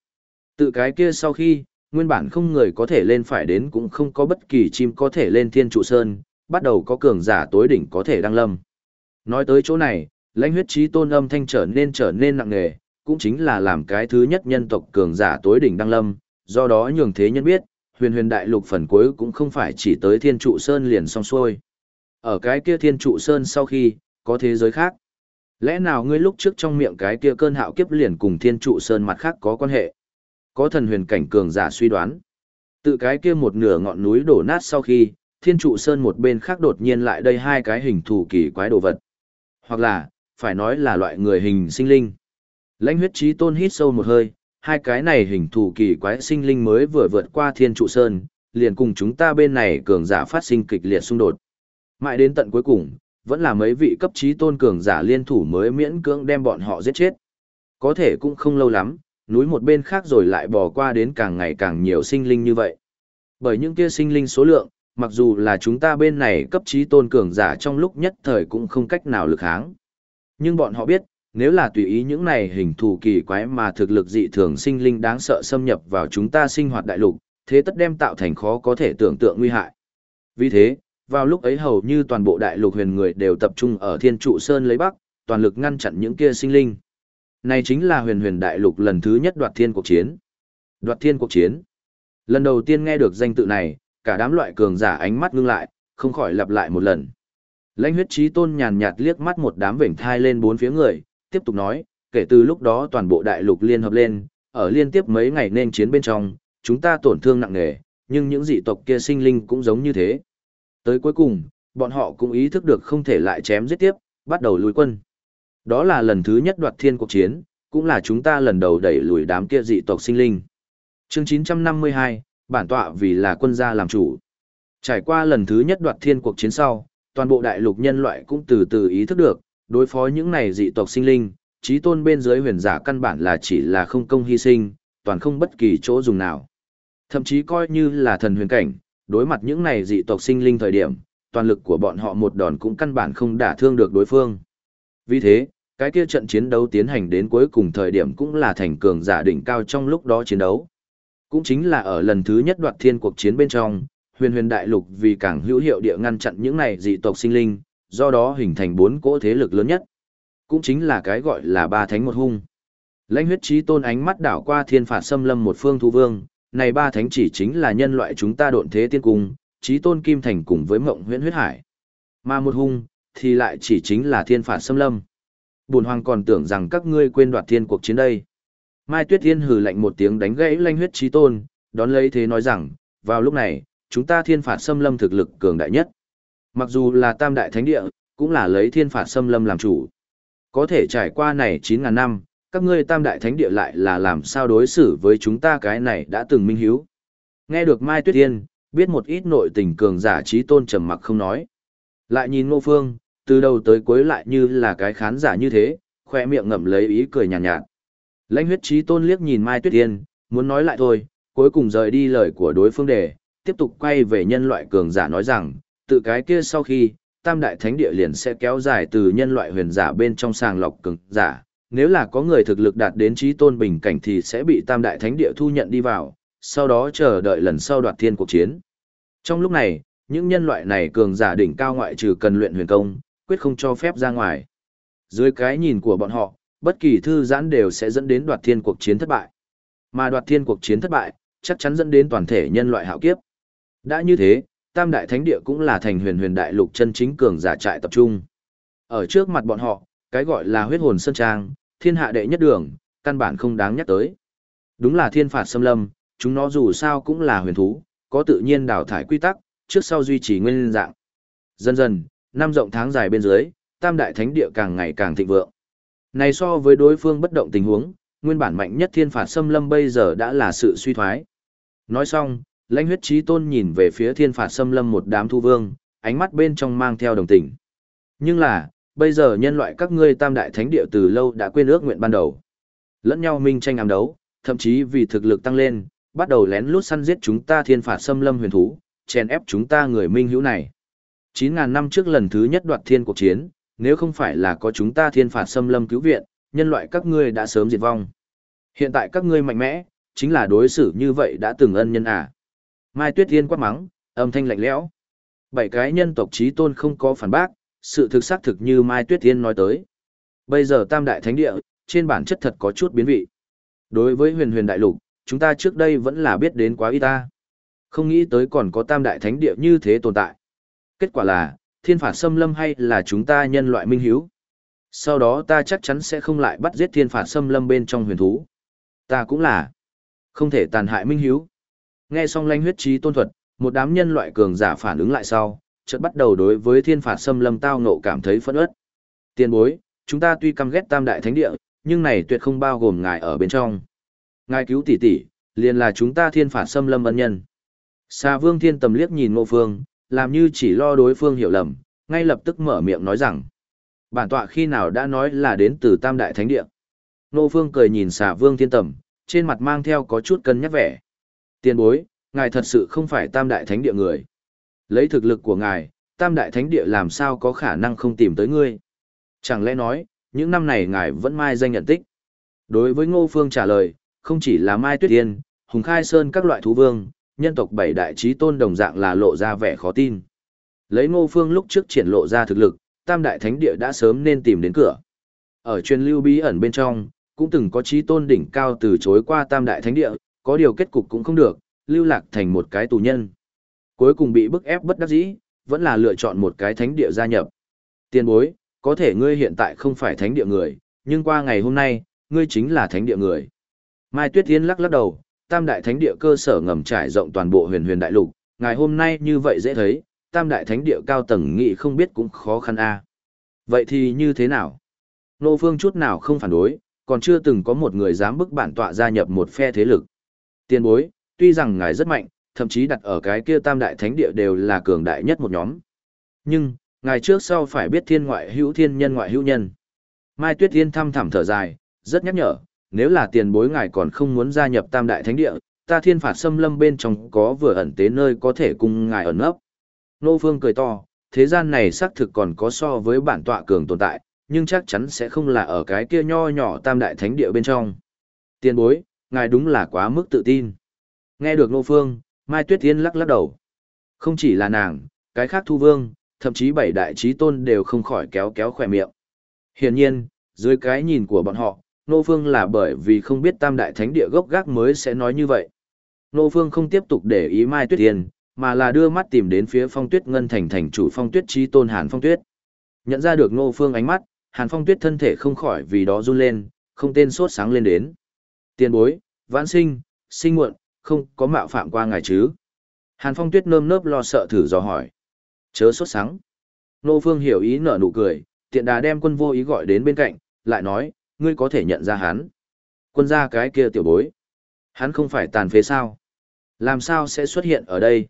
Tự cái kia sau khi, nguyên bản không người có thể lên phải đến cũng không có bất kỳ chim có thể lên thiên trụ sơn, bắt đầu có cường giả tối đỉnh có thể đăng lâm. Nói tới chỗ này, lãnh huyết trí tôn âm thanh trở nên trở nên nặng nề, cũng chính là làm cái thứ nhất nhân tộc cường giả tối đỉnh đăng lâm, do đó nhường thế nhân biết, huyền huyền đại lục phần cuối cũng không phải chỉ tới thiên trụ sơn liền xong xuôi. Ở cái kia thiên trụ sơn sau khi, có thế giới khác. Lẽ nào ngươi lúc trước trong miệng cái kia cơn hạo kiếp liền cùng thiên trụ sơn mặt khác có quan hệ? Có thần huyền cảnh cường giả suy đoán. Tự cái kia một nửa ngọn núi đổ nát sau khi, thiên trụ sơn một bên khác đột nhiên lại đây hai cái hình thù kỳ quái đồ vật. Hoặc là, phải nói là loại người hình sinh linh. Lãnh huyết trí tôn hít sâu một hơi, hai cái này hình thù kỳ quái sinh linh mới vừa vượt qua thiên trụ sơn, liền cùng chúng ta bên này cường giả phát sinh kịch liệt xung đột. Mãi đến tận cuối cùng, vẫn là mấy vị cấp trí tôn cường giả liên thủ mới miễn cưỡng đem bọn họ giết chết. Có thể cũng không lâu lắm, núi một bên khác rồi lại bò qua đến càng ngày càng nhiều sinh linh như vậy. Bởi những kia sinh linh số lượng, mặc dù là chúng ta bên này cấp trí tôn cường giả trong lúc nhất thời cũng không cách nào lực kháng. Nhưng bọn họ biết, nếu là tùy ý những này hình thù kỳ quái mà thực lực dị thường sinh linh đáng sợ xâm nhập vào chúng ta sinh hoạt đại lục, thế tất đem tạo thành khó có thể tưởng tượng nguy hại. Vì thế, vào lúc ấy hầu như toàn bộ đại lục huyền người đều tập trung ở thiên trụ sơn lấy bắc, toàn lực ngăn chặn những kia sinh linh. Này chính là huyền huyền đại lục lần thứ nhất đoạt thiên cuộc chiến. Đoạt thiên cuộc chiến. Lần đầu tiên nghe được danh tự này, cả đám loại cường giả ánh mắt ngưng lại, không khỏi lặp lại một lần. Lãnh huyết trí tôn nhàn nhạt liếc mắt một đám vểnh thai lên bốn phía người, tiếp tục nói, kể từ lúc đó toàn bộ đại lục liên hợp lên, ở liên tiếp mấy ngày nên chiến bên trong, chúng ta tổn thương nặng nề, nhưng những dị tộc kia sinh linh cũng giống như thế. Tới cuối cùng, bọn họ cũng ý thức được không thể lại chém giết tiếp, bắt đầu lùi quân. Đó là lần thứ nhất đoạt thiên cuộc chiến, cũng là chúng ta lần đầu đẩy lùi đám kia dị tộc sinh linh. Chương 952, bản tọa vì là quân gia làm chủ. Trải qua lần thứ nhất đoạt thiên cuộc chiến sau, toàn bộ đại lục nhân loại cũng từ từ ý thức được, đối phó những này dị tộc sinh linh, trí tôn bên dưới huyền giả căn bản là chỉ là không công hy sinh, toàn không bất kỳ chỗ dùng nào. Thậm chí coi như là thần huyền cảnh, đối mặt những này dị tộc sinh linh thời điểm, toàn lực của bọn họ một đòn cũng căn bản không đả thương được đối phương. Vì thế, cái kia trận chiến đấu tiến hành đến cuối cùng thời điểm cũng là thành cường giả đỉnh cao trong lúc đó chiến đấu. Cũng chính là ở lần thứ nhất đoạt thiên cuộc chiến bên trong, huyền huyền đại lục vì càng hữu hiệu địa ngăn chặn những này dị tộc sinh linh, do đó hình thành bốn cỗ thế lực lớn nhất. Cũng chính là cái gọi là ba thánh một hung. Lãnh huyết trí tôn ánh mắt đảo qua thiên phạt xâm lâm một phương thu vương, này ba thánh chỉ chính là nhân loại chúng ta độn thế tiên cung, trí tôn kim thành cùng với mộng huyễn huyết hải. Mà một hung, thì lại chỉ chính là thiên phạt xâm lâm. Bùn hoàng còn tưởng rằng các ngươi quên đoạt thiên cuộc chiến đây. Mai Tuyết Thiên hừ lạnh một tiếng đánh gãy lanh huyết trí tôn, đón lấy thế nói rằng, vào lúc này, chúng ta thiên phạt xâm lâm thực lực cường đại nhất. Mặc dù là tam đại thánh địa, cũng là lấy thiên phạt xâm lâm làm chủ. Có thể trải qua này 9.000 năm, các ngươi tam đại thánh địa lại là làm sao đối xử với chúng ta cái này đã từng minh hiếu. Nghe được Mai Tuyết Thiên biết một ít nội tình cường giả trí tôn trầm mặc không nói. Lại nhìn Ngô Phương, từ đầu tới cuối lại như là cái khán giả như thế, khoe miệng ngậm lấy ý cười nhàn nhạt, nhạt. Lãnh huyết trí tôn liếc nhìn Mai Tuyết Yên, muốn nói lại thôi, cuối cùng rời đi lời của đối phương để, tiếp tục quay về nhân loại cường giả nói rằng, tự cái kia sau khi, tam đại thánh địa liền sẽ kéo dài từ nhân loại huyền giả bên trong sàng lọc cường giả, nếu là có người thực lực đạt đến trí tôn bình cảnh thì sẽ bị tam đại thánh địa thu nhận đi vào, sau đó chờ đợi lần sau đoạt thiên cuộc chiến. Trong lúc này, những nhân loại này cường giả đỉnh cao ngoại trừ cần luyện huyền công, quyết không cho phép ra ngoài. Dưới cái nhìn của bọn họ, bất kỳ thư giãn đều sẽ dẫn đến đoạt thiên cuộc chiến thất bại. Mà đoạt thiên cuộc chiến thất bại, chắc chắn dẫn đến toàn thể nhân loại hạo kiếp. Đã như thế, Tam Đại Thánh Địa cũng là thành huyền huyền đại lục chân chính cường giả trại tập trung. Ở trước mặt bọn họ, cái gọi là huyết hồn sơn trang, thiên hạ đệ nhất đường, căn bản không đáng nhắc tới. Đúng là thiên phạt xâm lâm, chúng nó dù sao cũng là huyền thú, có tự nhiên đào thải quy tắc, trước sau duy trì nguyên dạng. Dần dần, năm rộng tháng dài bên dưới, tam đại thánh địa càng ngày càng thịnh vượng. Này so với đối phương bất động tình huống, nguyên bản mạnh nhất thiên phạt xâm lâm bây giờ đã là sự suy thoái. Nói xong, lãnh huyết trí tôn nhìn về phía thiên phạt xâm lâm một đám thu vương, ánh mắt bên trong mang theo đồng tình. Nhưng là, bây giờ nhân loại các ngươi tam đại thánh địa từ lâu đã quên ước nguyện ban đầu. Lẫn nhau minh tranh ám đấu, thậm chí vì thực lực tăng lên, bắt đầu lén lút săn giết chúng ta thiên phạt xâm lâm huyền thú, chèn ép chúng ta người minh hữu này. 9.000 năm trước lần thứ nhất đoạt thiên cuộc chiến, nếu không phải là có chúng ta thiên phạt xâm lâm cứu viện, nhân loại các ngươi đã sớm diệt vong. Hiện tại các ngươi mạnh mẽ, chính là đối xử như vậy đã từng ân nhân à. Mai Tuyết Thiên quát mắng, âm thanh lạnh lẽo. Bảy cái nhân tộc trí tôn không có phản bác, sự thực xác thực như Mai Tuyết Thiên nói tới. Bây giờ Tam Đại Thánh Địa, trên bản chất thật có chút biến vị. Đối với huyền huyền đại lục, chúng ta trước đây vẫn là biết đến quá ít ta. Không nghĩ tới còn có Tam Đại Thánh Địa như thế tồn tại. Kết quả là, thiên phạt xâm lâm hay là chúng ta nhân loại minh hiếu. Sau đó ta chắc chắn sẽ không lại bắt giết thiên phạt xâm lâm bên trong huyền thú. Ta cũng là. Không thể tàn hại minh hiếu. Nghe xong lanh huyết trí tôn thuật, một đám nhân loại cường giả phản ứng lại sau, chợt bắt đầu đối với thiên phạt xâm lâm tao ngộ cảm thấy phẫn uất. Tiền bối, chúng ta tuy căm ghét tam đại thánh địa, nhưng này tuyệt không bao gồm ngài ở bên trong. Ngài cứu tỷ tỷ, liền là chúng ta thiên phạt xâm lâm ân nhân. Sa vương thiên tầm liếc nhìn ngô phương, làm như chỉ lo đối phương hiểu lầm, ngay lập tức mở miệng nói rằng. Bản tọa khi nào đã nói là đến từ tam đại thánh địa. Ngô phương cười nhìn xà vương thiên tầm, trên mặt mang theo có chút cân nhắc vẻ. Tiền bối, ngài thật sự không phải tam đại thánh địa người. Lấy thực lực của ngài, tam đại thánh địa làm sao có khả năng không tìm tới ngươi. Chẳng lẽ nói, những năm này ngài vẫn mai danh nhận tích. Đối với Ngô Phương trả lời, không chỉ là Mai Tuyết Yên, Hùng Khai Sơn các loại thú vương, nhân tộc bảy đại trí tôn đồng dạng là lộ ra vẻ khó tin. Lấy Ngô Phương lúc trước triển lộ ra thực lực, tam đại thánh địa đã sớm nên tìm đến cửa. Ở truyền lưu bí ẩn bên trong, cũng từng có trí tôn đỉnh cao từ chối qua tam đại thánh địa, có điều kết cục cũng không được, lưu lạc thành một cái tù nhân. Cuối cùng bị bức ép bất đắc dĩ, vẫn là lựa chọn một cái thánh địa gia nhập. Tiên bối, có thể ngươi hiện tại không phải thánh địa người, nhưng qua ngày hôm nay, ngươi chính là thánh địa người. Mai Tuyết Thiên lắc lắc đầu, tam đại thánh địa cơ sở ngầm trải rộng toàn bộ huyền huyền đại lục, ngày hôm nay như vậy dễ thấy, tam đại thánh địa cao tầng nghị không biết cũng khó khăn a. Vậy thì như thế nào? Nô Phương chút nào không phản đối, còn chưa từng có một người dám bức bản tọa gia nhập một phe thế lực. Tiên bối, tuy rằng ngài rất mạnh, thậm chí đặt ở cái kia tam đại thánh địa đều là cường đại nhất một nhóm. Nhưng, ngài trước sau phải biết thiên ngoại hữu thiên nhân ngoại hữu nhân. Mai Tuyết Thiên thăm thẳm thở dài, rất nhắc nhở, nếu là tiền bối ngài còn không muốn gia nhập tam đại thánh địa, ta thiên phạt xâm lâm bên trong có vừa ẩn tế nơi có thể cùng ngài ẩn nấp. Nô Phương cười to, thế gian này xác thực còn có so với bản tọa cường tồn tại, nhưng chắc chắn sẽ không là ở cái kia nho nhỏ tam đại thánh địa bên trong. Tiền bối, ngài đúng là quá mức tự tin. Nghe được Nô Phương, Mai Tuyết Thiên lắc lắc đầu. Không chỉ là nàng, cái khác thu vương, thậm chí bảy đại trí tôn đều không khỏi kéo kéo khỏe miệng. Hiển nhiên, dưới cái nhìn của bọn họ, Nô Phương là bởi vì không biết tam đại thánh địa gốc gác mới sẽ nói như vậy. Nô Phương không tiếp tục để ý Mai Tuyết Thiên, mà là đưa mắt tìm đến phía phong tuyết ngân thành thành chủ phong tuyết trí tôn Hàn Phong Tuyết. Nhận ra được Nô Phương ánh mắt, Hàn Phong Tuyết thân thể không khỏi vì đó run lên, không tên sốt sáng lên đến. Tiền bối, vãn sinh, sinh muộn, không có mạo phạm qua ngài chứ. Hàn Phong Tuyết nơm nớp lo sợ thử dò hỏi. Chớ sốt sáng. Nô Phương hiểu ý nở nụ cười, tiện đà đem quân vô ý gọi đến bên cạnh, lại nói, ngươi có thể nhận ra hắn. Quân gia cái kia tiểu bối. Hắn không phải tàn phế sao? Làm sao sẽ xuất hiện ở đây?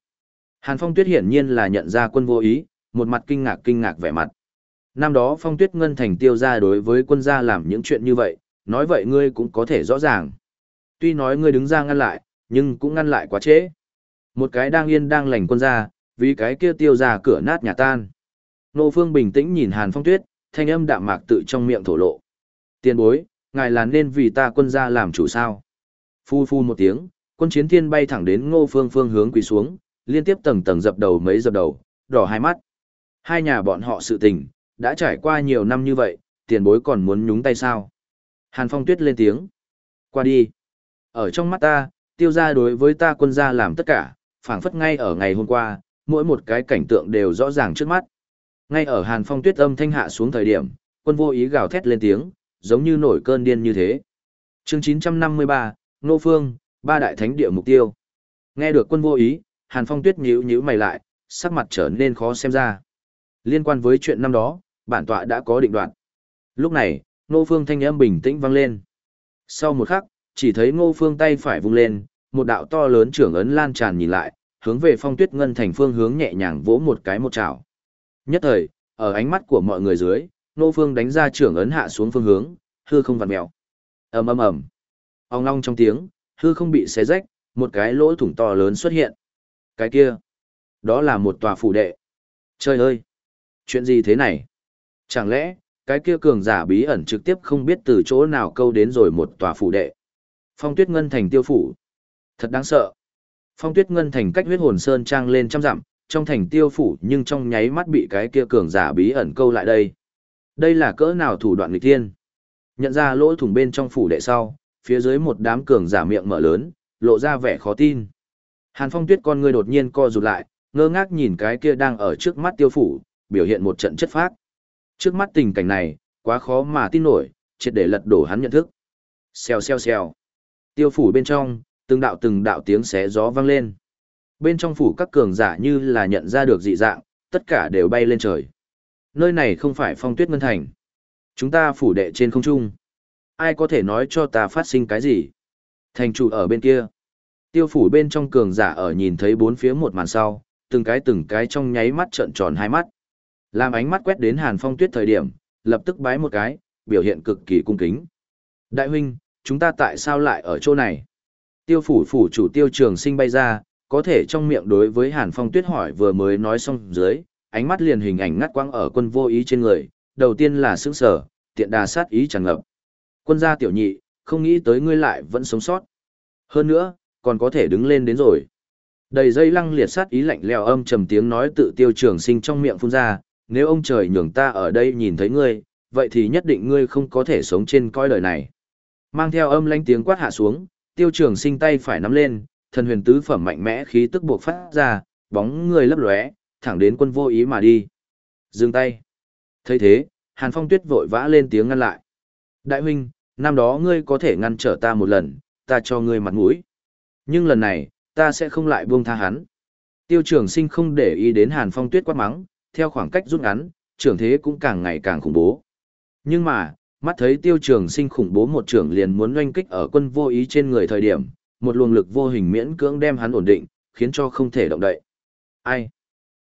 Hàn Phong Tuyết hiển nhiên là nhận ra quân vô ý, một mặt kinh ngạc kinh ngạc vẻ mặt. Năm đó Phong Tuyết Ngân Thành tiêu ra đối với quân gia làm những chuyện như vậy, nói vậy ngươi cũng có thể rõ ràng. Tuy nói ngươi đứng ra ngăn lại, nhưng cũng ngăn lại quá trễ. Một cái đang yên đang lành quân gia, vì cái kia tiêu ra cửa nát nhà tan. Nô Phương bình tĩnh nhìn Hàn Phong Tuyết, thanh âm đạm mạc tự trong miệng thổ lộ. Tiền bối, ngài là nên vì ta quân gia làm chủ sao? Phu phu một tiếng, quân chiến thiên bay thẳng đến Ngô Phương phương hướng quỳ xuống, liên tiếp tầng tầng dập đầu mấy dập đầu, đỏ hai mắt. Hai nhà bọn họ sự tình, đã trải qua nhiều năm như vậy, tiền bối còn muốn nhúng tay sao? Hàn Phong Tuyết lên tiếng. Qua đi. Ở trong mắt ta, tiêu gia đối với ta quân gia làm tất cả, phảng phất ngay ở ngày hôm qua, mỗi một cái cảnh tượng đều rõ ràng trước mắt. Ngay ở Hàn Phong Tuyết âm thanh hạ xuống thời điểm, quân vô ý gào thét lên tiếng, giống như nổi cơn điên như thế. Chương 953, Nô Phương, ba đại thánh địa mục tiêu. Nghe được quân vô ý, Hàn Phong Tuyết nhíu nhíu mày lại, sắc mặt trở nên khó xem ra. Liên quan với chuyện năm đó, bản tọa đã có định đoạt. Lúc này, Ngô Phương thanh âm bình tĩnh vang lên. Sau một khắc, chỉ thấy Ngô Phương tay phải vung lên, một đạo to lớn trưởng ấn lan tràn nhìn lại, hướng về Phong Tuyết Ngân thành phương hướng nhẹ nhàng vỗ một cái một chảo. Nhất thời, ở ánh mắt của mọi người dưới, Nô Phương đánh ra trưởng ấn hạ xuống phương hướng, hư không vặn mèo. Ầm ầm ầm. Ong long trong tiếng, hư không bị xé rách, một cái lỗ thủng to lớn xuất hiện. Cái kia, đó là một tòa phủ đệ. Trời ơi, chuyện gì thế này? Chẳng lẽ, cái kia cường giả bí ẩn trực tiếp không biết từ chỗ nào câu đến rồi một tòa phủ đệ. Phong tuyết ngân thành tiêu phủ. Thật đáng sợ. Phong tuyết ngân thành cách huyết hồn sơn trang lên trăm dặm, trong thành tiêu phủ nhưng trong nháy mắt bị cái kia cường giả bí ẩn câu lại đây. Đây là cỡ nào thủ đoạn nghịch thiên? Nhận ra lỗ thủng bên trong phủ đệ sau, phía dưới một đám cường giả miệng mở lớn, lộ ra vẻ khó tin. Hàn Phong Tuyết con ngươi đột nhiên co rụt lại, ngơ ngác nhìn cái kia đang ở trước mắt tiêu phủ, biểu hiện một trận chất phác. Trước mắt tình cảnh này, quá khó mà tin nổi, triệt để lật đổ hắn nhận thức. Xèo xèo xèo. Tiêu phủ bên trong, từng đạo từng đạo tiếng xé gió vang lên. Bên trong phủ các cường giả như là nhận ra được dị dạng, tất cả đều bay lên trời. Nơi này không phải phong tuyết ngân thành. Chúng ta phủ đệ trên không trung. Ai có thể nói cho ta phát sinh cái gì? Thành chủ ở bên kia. Tiêu phủ bên trong cường giả ở nhìn thấy bốn phía một màn sau, từng cái từng cái trong nháy mắt trợn tròn hai mắt. Làm ánh mắt quét đến Hàn Phong Tuyết thời điểm, lập tức bái một cái, biểu hiện cực kỳ cung kính. Đại huynh, chúng ta tại sao lại ở chỗ này? Tiêu phủ phủ chủ tiêu trường sinh bay ra, có thể trong miệng đối với Hàn Phong Tuyết hỏi vừa mới nói xong dưới, ánh mắt liền hình ảnh ngắt quăng ở quân vô ý trên người, đầu tiên là sững sở, tiện đà sát ý tràn ngập. Quân gia tiểu nhị, không nghĩ tới ngươi lại vẫn sống sót. Hơn nữa, còn có thể đứng lên đến rồi. Đầy dây lăng liệt sát ý lạnh lẽo âm trầm tiếng nói tự tiêu trường sinh trong miệng phun ra, nếu ông trời nhường ta ở đây nhìn thấy ngươi, vậy thì nhất định ngươi không có thể sống trên coi đời này. Mang theo âm lãnh tiếng quát hạ xuống, tiêu trường sinh tay phải nắm lên, thần huyền tứ phẩm mạnh mẽ khí tức buộc phát ra, bóng người lấp lóe, thẳng đến quân vô ý mà đi. Dừng tay. thấy thế, Hàn Phong Tuyết vội vã lên tiếng ngăn lại. Đại huynh, năm đó ngươi có thể ngăn trở ta một lần, ta cho ngươi mặt mũi. Nhưng lần này, ta sẽ không lại buông tha hắn. Tiêu trường sinh không để ý đến Hàn Phong Tuyết quát mắng, theo khoảng cách rút ngắn, trưởng thế cũng càng ngày càng khủng bố. Nhưng mà, mắt thấy tiêu trường sinh khủng bố một trưởng liền muốn doanh kích ở quân vô ý trên người thời điểm, một luồng lực vô hình miễn cưỡng đem hắn ổn định, khiến cho không thể động đậy. Ai?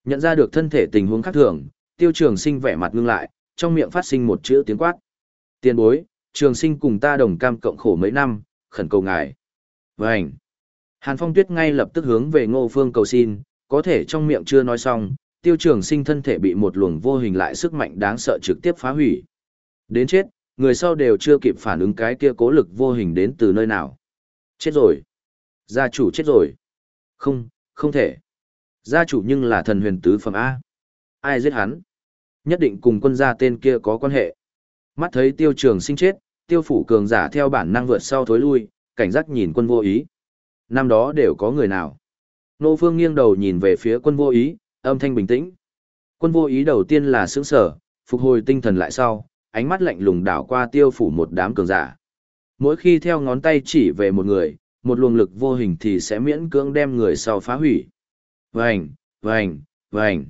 Nhận ra được thân thể tình huống khác thường, tiêu trường sinh vẻ mặt ngưng lại, trong miệng phát sinh một chữ tiếng quát. Tiền bối, trường sinh cùng ta đồng cam cộng khổ mấy năm, khẩn cầu ngài. Vânh! Hàn Phong Tuyết ngay lập tức hướng về Ngô Phương cầu xin, có thể trong miệng chưa nói xong, tiêu trường sinh thân thể bị một luồng vô hình lại sức mạnh đáng sợ trực tiếp phá hủy. Đến chết, người sau đều chưa kịp phản ứng cái kia cố lực vô hình đến từ nơi nào. Chết rồi. Gia chủ chết rồi. Không, không thể. Gia chủ nhưng là thần huyền tứ phẩm A. Ai giết hắn? Nhất định cùng quân gia tên kia có quan hệ. Mắt thấy tiêu trường sinh chết, tiêu phủ cường giả theo bản năng vượt sau thối lui, cảnh giác nhìn quân vô ý. Năm đó đều có người nào. Nô Phương nghiêng đầu nhìn về phía quân vô ý, âm thanh bình tĩnh. Quân vô ý đầu tiên là sững sở, phục hồi tinh thần lại sau, ánh mắt lạnh lùng đảo qua tiêu phủ một đám cường giả. Mỗi khi theo ngón tay chỉ về một người, một luồng lực vô hình thì sẽ miễn cưỡng đem người sau phá hủy. Vành, vành, vành.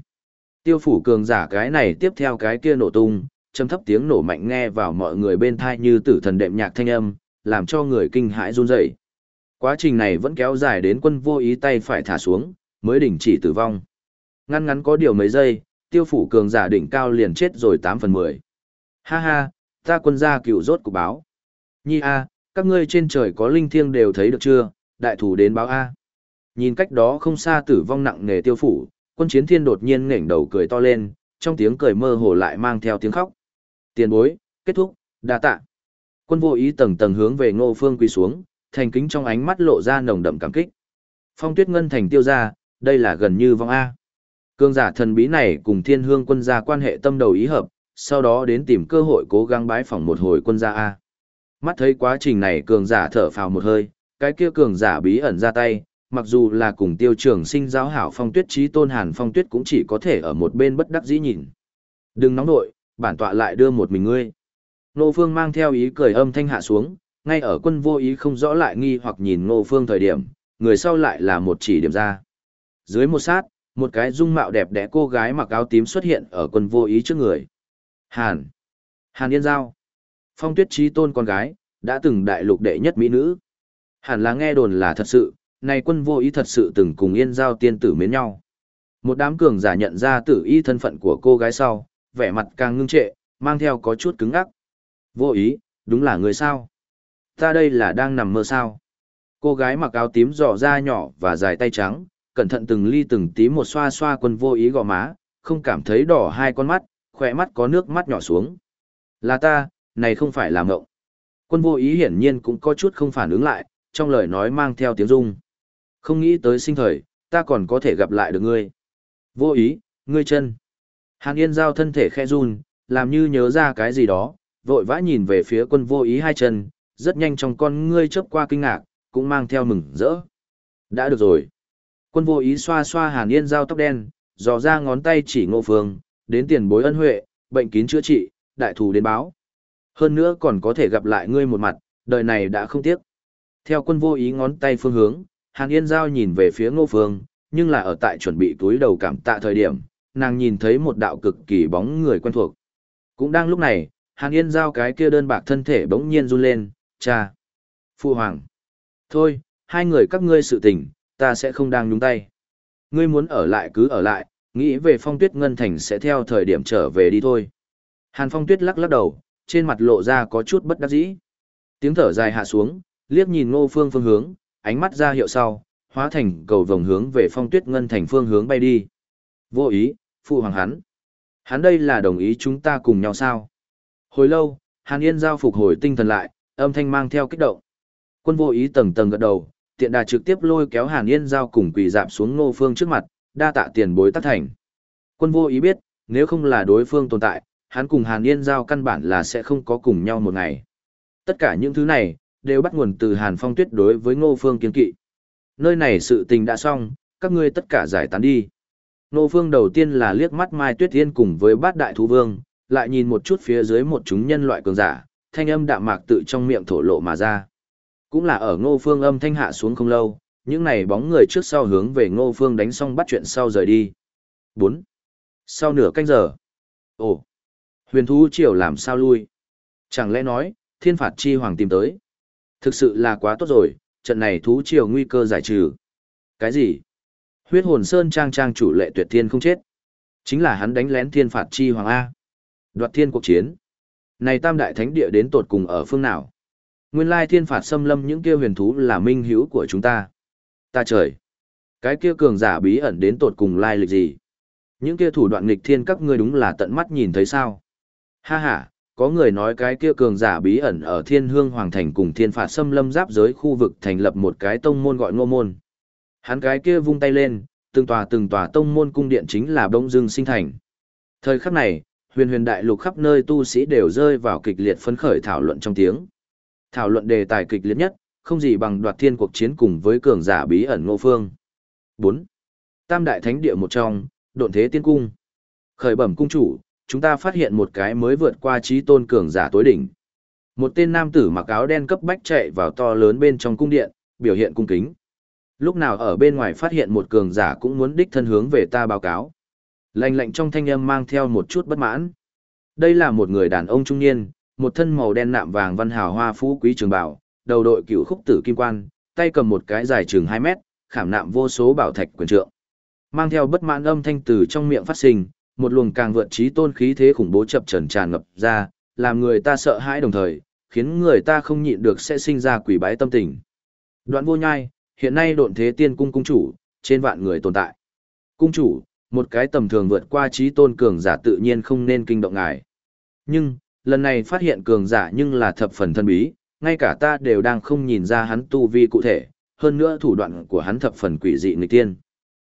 Tiêu phủ cường giả cái này tiếp theo cái kia nổ tung, châm thấp tiếng nổ mạnh nghe vào mọi người bên thai như tử thần đệm nhạc thanh âm, làm cho người kinh hãi run rẩy. Quá trình này vẫn kéo dài đến quân vô ý tay phải thả xuống, mới đình chỉ tử vong. Ngăn ngắn có điều mấy giây, tiêu phủ cường giả đỉnh cao liền chết rồi 8 phần 10. Ha ha, ta quân gia cựu rốt của báo. Nhi A, các ngươi trên trời có linh thiêng đều thấy được chưa, đại thủ đến báo A. Nhìn cách đó không xa tử vong nặng nề tiêu phủ, quân chiến thiên đột nhiên ngẩng đầu cười to lên, trong tiếng cười mơ hồ lại mang theo tiếng khóc. Tiền bối, kết thúc, đa tạ. Quân vô ý tầng tầng hướng về ngô phương quỳ xuống, thành kính trong ánh mắt lộ ra nồng đậm cảm kích. Phong tuyết ngân thành tiêu ra, đây là gần như vong A. Cương giả thần bí này cùng thiên hương quân gia quan hệ tâm đầu ý hợp, sau đó đến tìm cơ hội cố gắng bái phỏng một hồi quân gia A. Mắt thấy quá trình này cường giả thở phào một hơi, cái kia cường giả bí ẩn ra tay, mặc dù là cùng tiêu trường sinh giáo hảo phong tuyết trí tôn hàn phong tuyết cũng chỉ có thể ở một bên bất đắc dĩ nhìn. Đừng nóng nội, bản tọa lại đưa một mình ngươi. Nô Phương mang theo ý cười âm thanh hạ xuống, ngay ở quân vô ý không rõ lại nghi hoặc nhìn Nô Phương thời điểm, người sau lại là một chỉ điểm ra. Dưới một sát, một cái dung mạo đẹp đẽ cô gái mặc áo tím xuất hiện ở quân vô ý trước người. Hàn. Hàn Yên Giao. Phong tuyết trí tôn con gái, đã từng đại lục đệ nhất mỹ nữ. hàn là nghe đồn là thật sự, này quân vô ý thật sự từng cùng Yên Giao tiên tử mến nhau. Một đám cường giả nhận ra tử y thân phận của cô gái sau, vẻ mặt càng ngưng trệ, mang theo có chút cứng ắc. Vô ý, đúng là người sao? Ta đây là đang nằm mơ sao? Cô gái mặc áo tím dò da nhỏ và dài tay trắng, cẩn thận từng ly từng tí một xoa xoa quân vô ý gò má, không cảm thấy đỏ hai con mắt, khỏe mắt có nước mắt nhỏ xuống. Là ta, này không phải là mộng. Quân vô ý hiển nhiên cũng có chút không phản ứng lại, trong lời nói mang theo tiếng rung. Không nghĩ tới sinh thời, ta còn có thể gặp lại được ngươi. Vô ý, ngươi chân. Hàn Yên giao thân thể khe run, làm như nhớ ra cái gì đó, vội vã nhìn về phía quân vô ý hai chân, rất nhanh trong con ngươi chớp qua kinh ngạc, cũng mang theo mừng rỡ. Đã được rồi. Quân vô ý xoa xoa Hàn Yên giao tóc đen, dò ra ngón tay chỉ ngô phương, đến tiền bối ân huệ, bệnh kín chữa trị, đại thù đến báo. Hơn nữa còn có thể gặp lại ngươi một mặt, đời này đã không tiếc. Theo quân vô ý ngón tay phương hướng, Hàn Yên Giao nhìn về phía ngô phương, nhưng là ở tại chuẩn bị túi đầu cảm tạ thời điểm, nàng nhìn thấy một đạo cực kỳ bóng người quen thuộc. Cũng đang lúc này, Hàn Yên Giao cái kia đơn bạc thân thể bỗng nhiên run lên, cha. Phu Hoàng. Thôi, hai người các ngươi sự tình, ta sẽ không đang nhúng tay. Ngươi muốn ở lại cứ ở lại, nghĩ về phong tuyết ngân thành sẽ theo thời điểm trở về đi thôi. Hàn phong tuyết lắc lắc đầu, trên mặt lộ ra có chút bất đắc dĩ. Tiếng thở dài hạ xuống, liếc nhìn ngô phương phương hướng, ánh mắt ra hiệu sau, hóa thành cầu vòng hướng về phong tuyết ngân thành phương hướng bay đi. Vô ý, phụ hoàng hắn. Hắn đây là đồng ý chúng ta cùng nhau sao? Hồi lâu, Hàn Yên giao phục hồi tinh thần lại, âm thanh mang theo kích động. Quân vô ý tầng tầng gật đầu, tiện đà trực tiếp lôi kéo Hàn Yên giao cùng quỳ dạp xuống Ngô Phương trước mặt, đa tạ tiền bối tác thành. Quân vô ý biết, nếu không là đối phương tồn tại, hắn cùng Hàn Yên giao căn bản là sẽ không có cùng nhau một ngày. Tất cả những thứ này, đều bắt nguồn từ Hàn Phong Tuyết đối với Ngô Phương kiên kỵ. Nơi này sự tình đã xong, các ngươi tất cả giải tán đi. Ngô Phương đầu tiên là liếc mắt Mai Tuyết Thiên cùng với bát đại thú vương, lại nhìn một chút phía dưới một chúng nhân loại cường giả, thanh âm đạm mạc tự trong miệng thổ lộ mà ra. Cũng là ở Ngô Phương âm thanh hạ xuống không lâu, những này bóng người trước sau hướng về Ngô Phương đánh xong bắt chuyện sau rời đi. 4. Sau nửa canh giờ. Ồ, huyền thú triều làm sao lui? Chẳng lẽ nói, thiên phạt chi hoàng tìm tới? Thực sự là quá tốt rồi, trận này thú triều nguy cơ giải trừ. Cái gì? Huyết hồn sơn trang trang chủ lệ tuyệt thiên không chết. Chính là hắn đánh lén thiên phạt chi hoàng A. Đoạt thiên cuộc chiến. Này tam đại thánh địa đến tột cùng ở phương nào? Nguyên lai thiên phạt xâm lâm những kia huyền thú là minh hữu của chúng ta. Ta trời! Cái kia cường giả bí ẩn đến tột cùng lai lịch gì? Những kia thủ đoạn nghịch thiên các ngươi đúng là tận mắt nhìn thấy sao? Ha ha, có người nói cái kia cường giả bí ẩn ở thiên hương hoàng thành cùng thiên phạt xâm lâm giáp giới khu vực thành lập một cái tông môn gọi ngô môn. Hắn cái kia vung tay lên, từng tòa từng tòa tông môn cung điện chính là bông dương sinh thành. Thời khắc này, huyền huyền đại lục khắp nơi tu sĩ đều rơi vào kịch liệt phấn khởi thảo luận trong tiếng. Thảo luận đề tài kịch liệt nhất, không gì bằng đoạt thiên cuộc chiến cùng với cường giả bí ẩn ngô phương. 4. Tam đại thánh địa một trong, độn thế tiên cung. Khởi bẩm cung chủ, chúng ta phát hiện một cái mới vượt qua trí tôn cường giả tối đỉnh. Một tên nam tử mặc áo đen cấp bách chạy vào to lớn bên trong cung điện, biểu hiện cung kính. Lúc nào ở bên ngoài phát hiện một cường giả cũng muốn đích thân hướng về ta báo cáo. Lạnh lạnh trong thanh âm mang theo một chút bất mãn. Đây là một người đàn ông trung niên, một thân màu đen nạm vàng văn hào hoa phú quý trường bảo, đầu đội cựu khúc tử kim quan, tay cầm một cái dài chừng 2 mét, khảm nạm vô số bảo thạch quyền trượng. Mang theo bất mãn âm thanh từ trong miệng phát sinh, một luồng càng vượt trí tôn khí thế khủng bố chập trần tràn ngập ra, làm người ta sợ hãi đồng thời, khiến người ta không nhịn được sẽ sinh ra quỷ bái tâm tình. Đoạn vô nhai, hiện nay độn thế tiên cung cung chủ, trên vạn người tồn tại. Cung chủ, một cái tầm thường vượt qua trí tôn cường giả tự nhiên không nên kinh động ngài. Nhưng, lần này phát hiện cường giả nhưng là thập phần thân bí, ngay cả ta đều đang không nhìn ra hắn tu vi cụ thể, hơn nữa thủ đoạn của hắn thập phần quỷ dị nghịch tiên.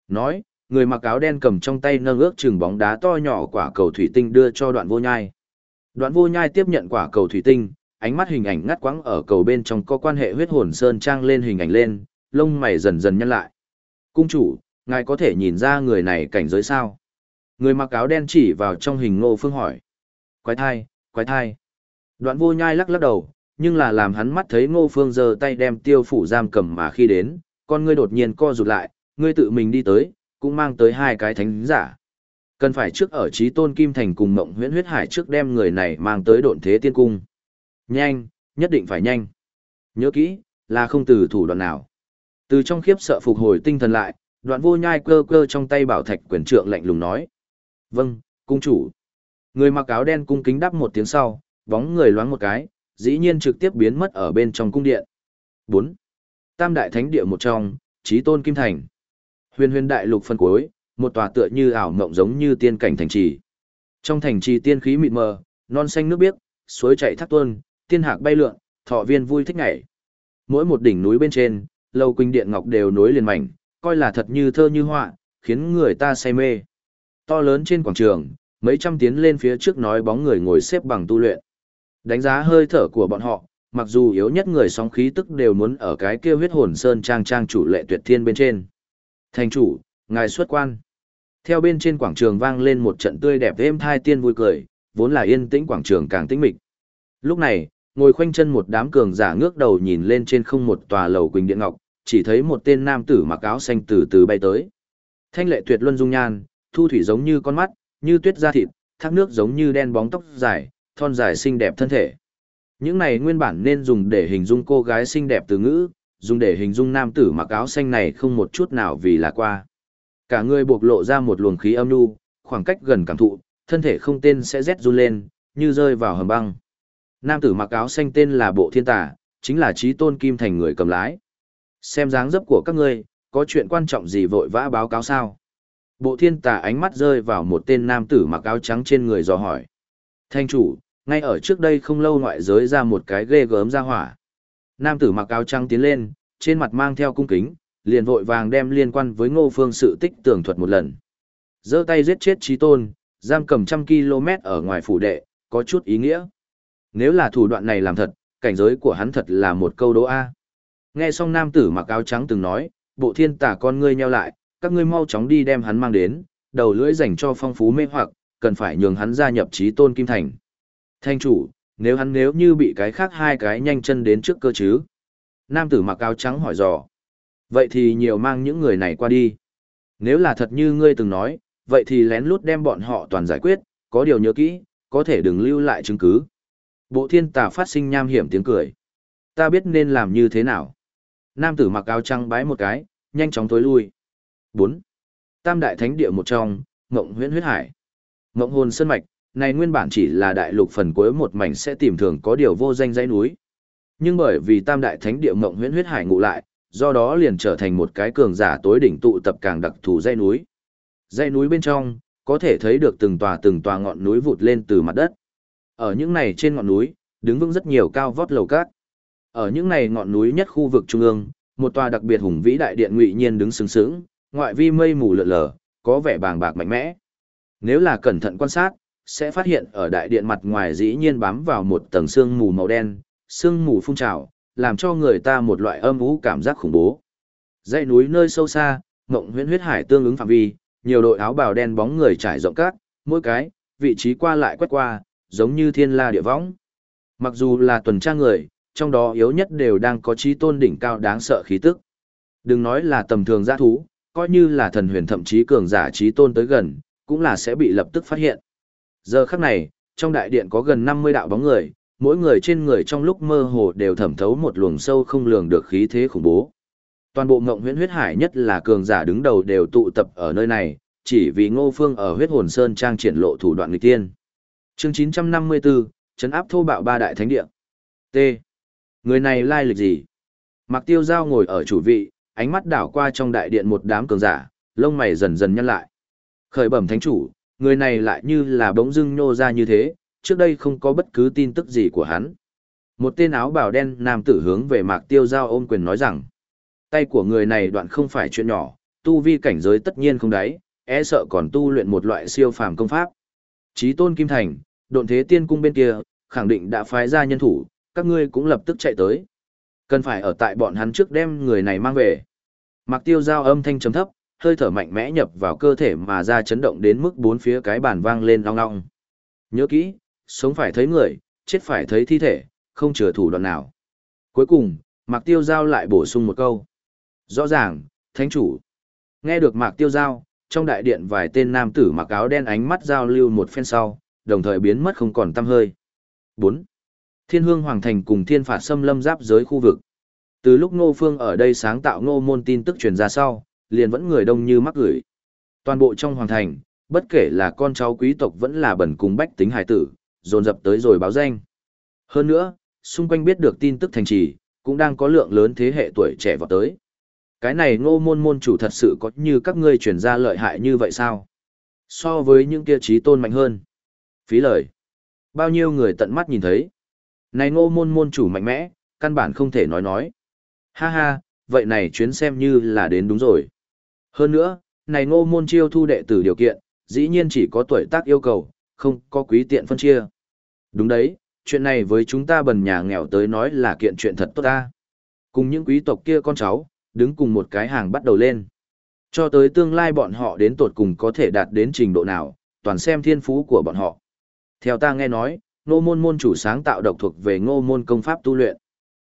Nói, người mặc áo đen cầm trong tay nâng ước chừng bóng đá to nhỏ quả cầu thủy tinh đưa cho đoạn vô nhai. Đoạn vô nhai tiếp nhận quả cầu thủy tinh, ánh mắt hình ảnh ngắt quãng ở cầu bên trong có quan hệ huyết hồn sơn trang lên hình ảnh lên, lông mày dần dần nhăn lại. Cung chủ, ngài có thể nhìn ra người này cảnh giới sao? Người mặc áo đen chỉ vào trong hình ngô phương hỏi. Quái thai, quái thai. Đoạn vô nhai lắc lắc đầu, nhưng là làm hắn mắt thấy ngô phương giơ tay đem tiêu phủ giam cầm mà khi đến, con ngươi đột nhiên co rụt lại, ngươi tự mình đi tới, cũng mang tới hai cái thánh giả. Cần phải trước ở trí tôn kim thành cùng mộng huyễn huyết hải trước đem người này mang tới độn thế tiên cung. Nhanh, nhất định phải nhanh. Nhớ kỹ, là không từ thủ đoạn nào. Từ trong khiếp sợ phục hồi tinh thần lại, đoạn vô nhai cơ cơ trong tay bảo thạch quyền trượng lạnh lùng nói. Vâng, cung chủ. Người mặc áo đen cung kính đáp một tiếng sau, bóng người loáng một cái, dĩ nhiên trực tiếp biến mất ở bên trong cung điện. 4. Tam đại thánh địa một trong, Chí Tôn Kim Thành. Huyền huyền đại lục phân cuối, một tòa tựa như ảo mộng giống như tiên cảnh thành trì. Trong thành trì tiên khí mịt mờ, non xanh nước biếc, suối chảy thác tuôn, tiên hạc bay lượn, thọ viên vui thích ngày. Mỗi một đỉnh núi bên trên, lâu quỳnh điện ngọc đều nối liền mảnh, coi là thật như thơ như họa, khiến người ta say mê. To lớn trên quảng trường, mấy trăm tiến lên phía trước nói bóng người ngồi xếp bằng tu luyện. Đánh giá hơi thở của bọn họ, mặc dù yếu nhất người sóng khí tức đều muốn ở cái kia huyết hồn sơn trang trang chủ lệ tuyệt thiên bên trên. Thành chủ, ngài xuất quan. Theo bên trên quảng trường vang lên một trận tươi đẹp êm thai tiên vui cười, vốn là yên tĩnh quảng trường càng tĩnh mịch. Lúc này, ngồi khoanh chân một đám cường giả ngước đầu nhìn lên trên không một tòa lầu quỳnh điện ngọc, chỉ thấy một tên nam tử mặc áo xanh từ từ bay tới. Thanh lệ tuyệt luân dung nhan, thu thủy giống như con mắt, như tuyết da thịt, thác nước giống như đen bóng tóc dài, thon dài xinh đẹp thân thể. Những này nguyên bản nên dùng để hình dung cô gái xinh đẹp từ ngữ, dùng để hình dung nam tử mặc áo xanh này không một chút nào vì là qua. Cả người bộc lộ ra một luồng khí âm nhu, khoảng cách gần cảm thụ, thân thể không tên sẽ rét run lên, như rơi vào hầm băng. Nam tử mặc áo xanh tên là Bộ Thiên Tả, chính là trí tôn kim thành người cầm lái. Xem dáng dấp của các ngươi, có chuyện quan trọng gì vội vã báo cáo sao? Bộ thiên tà ánh mắt rơi vào một tên nam tử mặc áo trắng trên người dò hỏi. Thanh chủ, ngay ở trước đây không lâu ngoại giới ra một cái ghê gớm ra hỏa. Nam tử mặc áo trắng tiến lên, trên mặt mang theo cung kính, liền vội vàng đem liên quan với ngô phương sự tích tường thuật một lần. giơ tay giết chết trí tôn, giam cầm trăm km ở ngoài phủ đệ, có chút ý nghĩa. Nếu là thủ đoạn này làm thật, cảnh giới của hắn thật là một câu đố A. Nghe xong nam tử mặc áo trắng từng nói, bộ thiên tả con ngươi nheo lại, các ngươi mau chóng đi đem hắn mang đến, đầu lưỡi dành cho phong phú mê hoặc, cần phải nhường hắn gia nhập trí tôn kim thành. Thanh chủ, nếu hắn nếu như bị cái khác hai cái nhanh chân đến trước cơ chứ. Nam tử mặc áo trắng hỏi dò. Vậy thì nhiều mang những người này qua đi. Nếu là thật như ngươi từng nói, vậy thì lén lút đem bọn họ toàn giải quyết, có điều nhớ kỹ, có thể đừng lưu lại chứng cứ. Bộ thiên tà phát sinh nham hiểm tiếng cười. Ta biết nên làm như thế nào. Nam tử mặc áo trắng bái một cái, nhanh chóng tối lui. 4. Tam đại thánh địa một trong, Ngộng Huyễn Huyết Hải. Ngộng Hồn Sơn Mạch, này nguyên bản chỉ là đại lục phần cuối một mảnh sẽ tìm thường có điều vô danh dãy núi. Nhưng bởi vì Tam đại thánh địa Ngộng Huyễn Huyết Hải ngụ lại, do đó liền trở thành một cái cường giả tối đỉnh tụ tập càng đặc thù dãy núi. Dãy núi bên trong, có thể thấy được từng tòa từng tòa ngọn núi vụt lên từ mặt đất. Ở những này trên ngọn núi, đứng vững rất nhiều cao vót lầu cát. Ở những này ngọn núi nhất khu vực trung ương, một tòa đặc biệt hùng vĩ đại điện ngụy nhiên đứng sừng sững, ngoại vi mây mù lượn lờ, có vẻ bàng bạc mạnh mẽ. Nếu là cẩn thận quan sát, sẽ phát hiện ở đại điện mặt ngoài dĩ nhiên bám vào một tầng sương mù màu đen, sương mù phun trào, làm cho người ta một loại âm u cảm giác khủng bố. Dãy núi nơi sâu xa, ngộng huyễn huyết hải tương ứng phạm vi, nhiều đội áo bào đen bóng người trải rộng các, mỗi cái, vị trí qua lại quét qua, giống như thiên la địa võng. Mặc dù là tuần tra người, trong đó yếu nhất đều đang có trí tôn đỉnh cao đáng sợ khí tức. Đừng nói là tầm thường giã thú, coi như là thần huyền thậm chí cường giả trí tôn tới gần, cũng là sẽ bị lập tức phát hiện. Giờ khắc này, trong đại điện có gần 50 đạo bóng người, mỗi người trên người trong lúc mơ hồ đều thẩm thấu một luồng sâu không lường được khí thế khủng bố. Toàn bộ ngộng huyễn huyết hải nhất là cường giả đứng đầu đều tụ tập ở nơi này, chỉ vì ngô phương ở huyết hồn sơn trang triển lộ thủ đoạn nghịch tiên. Chương 954, chấn áp thô bạo ba đại thánh địa. T. Người này lai lịch gì? Mạc Tiêu Giao ngồi ở chủ vị, ánh mắt đảo qua trong đại điện một đám cường giả, lông mày dần dần nhăn lại. Khởi bẩm thánh chủ, người này lại như là bỗng dưng nhô ra như thế, trước đây không có bất cứ tin tức gì của hắn. Một tên áo bào đen nam tử hướng về Mạc Tiêu Giao ôm quyền nói rằng, tay của người này đoạn không phải chuyện nhỏ, tu vi cảnh giới tất nhiên không đáy, e sợ còn tu luyện một loại siêu phàm công pháp. Chí tôn Kim Thành, độn thế tiên cung bên kia, khẳng định đã phái ra nhân thủ, các ngươi cũng lập tức chạy tới. Cần phải ở tại bọn hắn trước đem người này mang về. Mạc tiêu giao âm thanh chấm thấp, hơi thở mạnh mẽ nhập vào cơ thể mà ra chấn động đến mức bốn phía cái bàn vang lên long long. Nhớ kỹ, sống phải thấy người, chết phải thấy thi thể, không chừa thủ đoạn nào. Cuối cùng, Mạc tiêu giao lại bổ sung một câu. Rõ ràng, thánh chủ. Nghe được Mạc tiêu giao, trong đại điện vài tên nam tử mặc áo đen ánh mắt giao lưu một phen sau, đồng thời biến mất không còn tăm hơi. 4. Thiên hương hoàng thành cùng thiên phạt xâm lâm giáp giới khu vực. Từ lúc Ngô Phương ở đây sáng tạo Ngô môn tin tức truyền ra sau, liền vẫn người đông như mắc gửi. Toàn bộ trong hoàng thành, Bất kể là con cháu quý tộc vẫn là bẩn cùng bách tính hải tử, dồn dập tới rồi báo danh. Hơn nữa, xung quanh biết được tin tức thành trì, cũng đang có lượng lớn thế hệ tuổi trẻ vào tới. Cái này ngô môn môn chủ thật sự có như các ngươi truyền ra lợi hại như vậy sao? So với những kia trí tôn mạnh hơn. Phí lời. Bao nhiêu người tận mắt nhìn thấy. Này ngô môn môn chủ mạnh mẽ, căn bản không thể nói nói. Ha ha, vậy này chuyến xem như là đến đúng rồi. Hơn nữa, này ngô môn chiêu thu đệ tử điều kiện, dĩ nhiên chỉ có tuổi tác yêu cầu, không có quý tiện phân chia. Đúng đấy, chuyện này với chúng ta bần nhà nghèo tới nói là kiện chuyện thật tốt ta. Cùng những quý tộc kia con cháu, đứng cùng một cái hàng bắt đầu lên. Cho tới tương lai bọn họ đến tột cùng có thể đạt đến trình độ nào, toàn xem thiên phú của bọn họ. Theo ta nghe nói, ngô môn môn chủ sáng tạo độc thuộc về ngô môn công pháp tu luyện.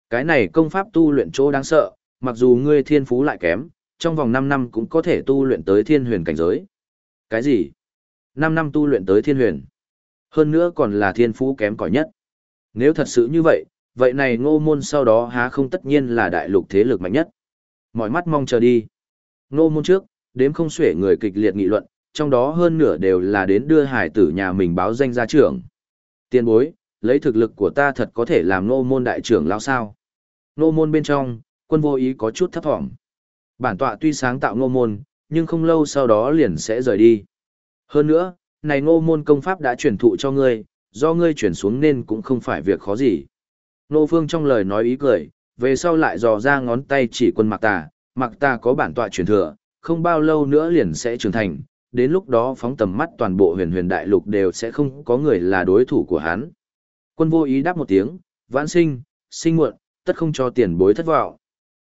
Cái này công pháp tu luyện chỗ đáng sợ, mặc dù ngươi thiên phú lại kém, trong vòng 5 năm cũng có thể tu luyện tới thiên huyền cảnh giới. Cái gì? 5 năm tu luyện tới thiên huyền. Hơn nữa còn là thiên phú kém cỏi nhất. Nếu thật sự như vậy, vậy này ngô môn sau đó há không tất nhiên là đại lục thế lực mạnh nhất. Mọi mắt mong chờ đi. Ngô môn trước, đếm không xuể người kịch liệt nghị luận, trong đó hơn nửa đều là đến đưa hải tử nhà mình báo danh ra trưởng. Tiên bối, lấy thực lực của ta thật có thể làm ngô môn đại trưởng lao sao. Ngô môn bên trong, quân vô ý có chút thấp thỏm. Bản tọa tuy sáng tạo ngô môn, nhưng không lâu sau đó liền sẽ rời đi. Hơn nữa, này ngô môn công pháp đã truyền thụ cho ngươi, do ngươi chuyển xuống nên cũng không phải việc khó gì. Nô Phương trong lời nói ý cười, về sau lại dò ra ngón tay chỉ quân Mạc Tà, Mạc Tà có bản tọa truyền thừa, không bao lâu nữa liền sẽ trưởng thành, đến lúc đó phóng tầm mắt toàn bộ huyền huyền đại lục đều sẽ không có người là đối thủ của hắn. Quân vô ý đáp một tiếng, vãn sinh, sinh muộn, tất không cho tiền bối thất vọng.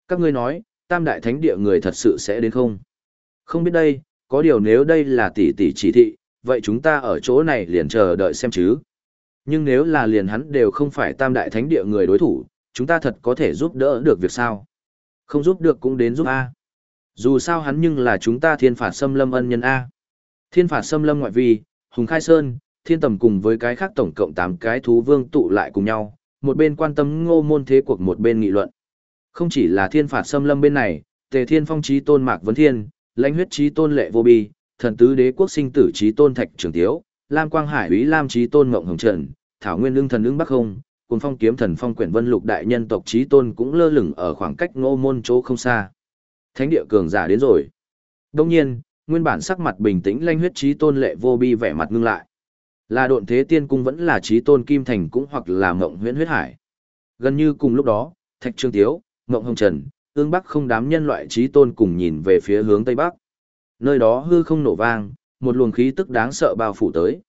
Các ngươi nói, tam đại thánh địa người thật sự sẽ đến không? Không biết đây, có điều nếu đây là tỷ tỷ chỉ thị, vậy chúng ta ở chỗ này liền chờ đợi xem chứ. Nhưng nếu là liền hắn đều không phải tam đại thánh địa người đối thủ, chúng ta thật có thể giúp đỡ được việc sao? Không giúp được cũng đến giúp A. Dù sao hắn nhưng là chúng ta thiên phạt xâm lâm ân nhân A. Thiên phạt xâm lâm ngoại vi, Hùng Khai Sơn, thiên tầm cùng với cái khác tổng cộng 8 cái thú vương tụ lại cùng nhau, một bên quan tâm ngô môn thế cuộc một bên nghị luận. Không chỉ là thiên phạt xâm lâm bên này, tề thiên phong trí tôn mạc vấn thiên, lãnh huyết trí tôn lệ vô bi, thần tứ đế quốc sinh tử trí tôn thạch trường tiếu, lam quang hải úy lam trí tôn ngộng hồng trần, thảo nguyên lương thần ứng bắc không, cùng phong kiếm thần phong quyển vân lục đại nhân tộc trí tôn cũng lơ lửng ở khoảng cách ngô môn chỗ không xa. Thánh địa cường giả đến rồi. Đông nhiên, nguyên bản sắc mặt bình tĩnh lanh huyết trí tôn lệ vô bi vẻ mặt ngưng lại. Là độn thế tiên cung vẫn là trí tôn kim thành cũng hoặc là mộng huyễn huyết hải. Gần như cùng lúc đó, thạch trương tiếu, Ngộng hồng trần, ương bắc không đám nhân loại trí tôn cùng nhìn về phía hướng tây bắc. Nơi đó hư không nổ vang, một luồng khí tức đáng sợ bao phủ tới.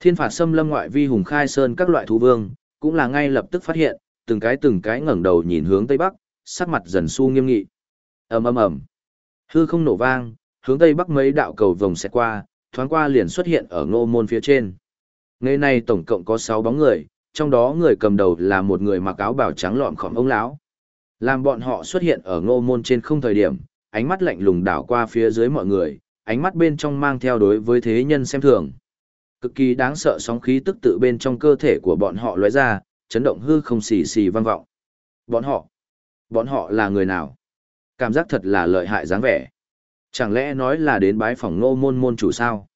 Thiên phạt xâm lâm ngoại vi hùng khai sơn các loại thú vương, cũng là ngay lập tức phát hiện, từng cái từng cái ngẩng đầu nhìn hướng tây bắc, sắc mặt dần su nghiêm nghị. Ầm ầm ầm. Hư không nổ vang, hướng tây bắc mấy đạo cầu vồng sẽ qua, thoáng qua liền xuất hiện ở ngô môn phía trên. Ngày này tổng cộng có 6 bóng người, trong đó người cầm đầu là một người mặc áo bào trắng lọn khỏm ông lão. Làm bọn họ xuất hiện ở ngô môn trên không thời điểm, ánh mắt lạnh lùng đảo qua phía dưới mọi người, ánh mắt bên trong mang theo đối với thế nhân xem thường. Cực kỳ đáng sợ sóng khí tức tự bên trong cơ thể của bọn họ lóe ra, chấn động hư không xì xì vang vọng. Bọn họ, bọn họ là người nào? Cảm giác thật là lợi hại dáng vẻ. Chẳng lẽ nói là đến bái phòng nô môn môn chủ sao?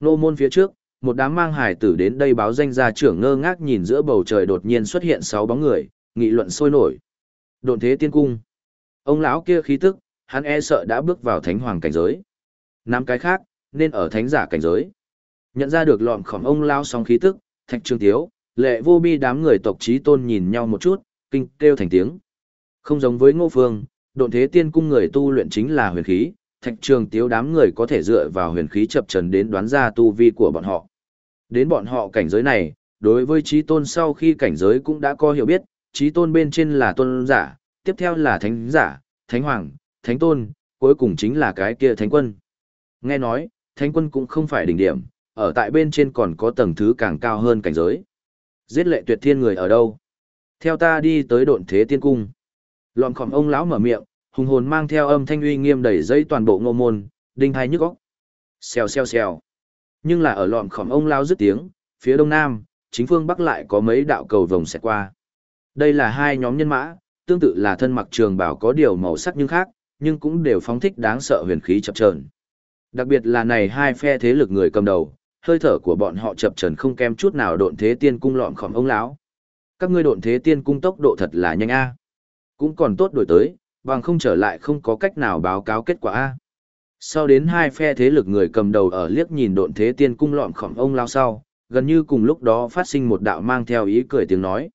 Nô môn phía trước, một đám mang hải tử đến đây báo danh ra trưởng ngơ ngác nhìn giữa bầu trời đột nhiên xuất hiện sáu bóng người, nghị luận sôi nổi. Độn thế tiên cung. Ông lão kia khí tức, hắn e sợ đã bước vào thánh hoàng cảnh giới. Năm cái khác, nên ở thánh giả cảnh giới. Nhận ra được lọm khổng ông lao sóng khí tức, thạch trương tiếu, lệ vô bi đám người tộc trí tôn nhìn nhau một chút, kinh kêu thành tiếng. Không giống với ngô phương, độn thế tiên cung người tu luyện chính là huyền khí, thạch trường tiếu đám người có thể dựa vào huyền khí chập trần đến đoán ra tu vi của bọn họ. Đến bọn họ cảnh giới này, đối với trí tôn sau khi cảnh giới cũng đã có hiểu biết, trí tôn bên trên là tôn giả, tiếp theo là thánh giả, thánh hoàng, thánh tôn, cuối cùng chính là cái kia thánh quân. Nghe nói, thánh quân cũng không phải đỉnh điểm, ở tại bên trên còn có tầng thứ càng cao hơn cảnh giới. Giết lệ tuyệt thiên người ở đâu? Theo ta đi tới độn thế tiên cung. Lọn khỏm ông lão mở miệng, hùng hồn mang theo âm thanh uy nghiêm đẩy dây toàn bộ ngô môn, đinh hai nhức óc. Xèo xèo xèo. Nhưng là ở lọn khỏm ông lão dứt tiếng, phía đông nam, chính phương bắc lại có mấy đạo cầu vồng sẽ qua. Đây là hai nhóm nhân mã, tương tự là thân mặc trường bảo có điều màu sắc nhưng khác, nhưng cũng đều phóng thích đáng sợ huyền khí chập chờn. Đặc biệt là này hai phe thế lực người cầm đầu, hơi thở của bọn họ chập chờn không kém chút nào độn thế tiên cung lọm khỏm ông lão. Các ngươi độn thế tiên cung tốc độ thật là nhanh a. Cũng còn tốt đổi tới, bằng không trở lại không có cách nào báo cáo kết quả a. Sau đến hai phe thế lực người cầm đầu ở liếc nhìn độn thế tiên cung lọm khỏm ông lão sau, gần như cùng lúc đó phát sinh một đạo mang theo ý cười tiếng nói.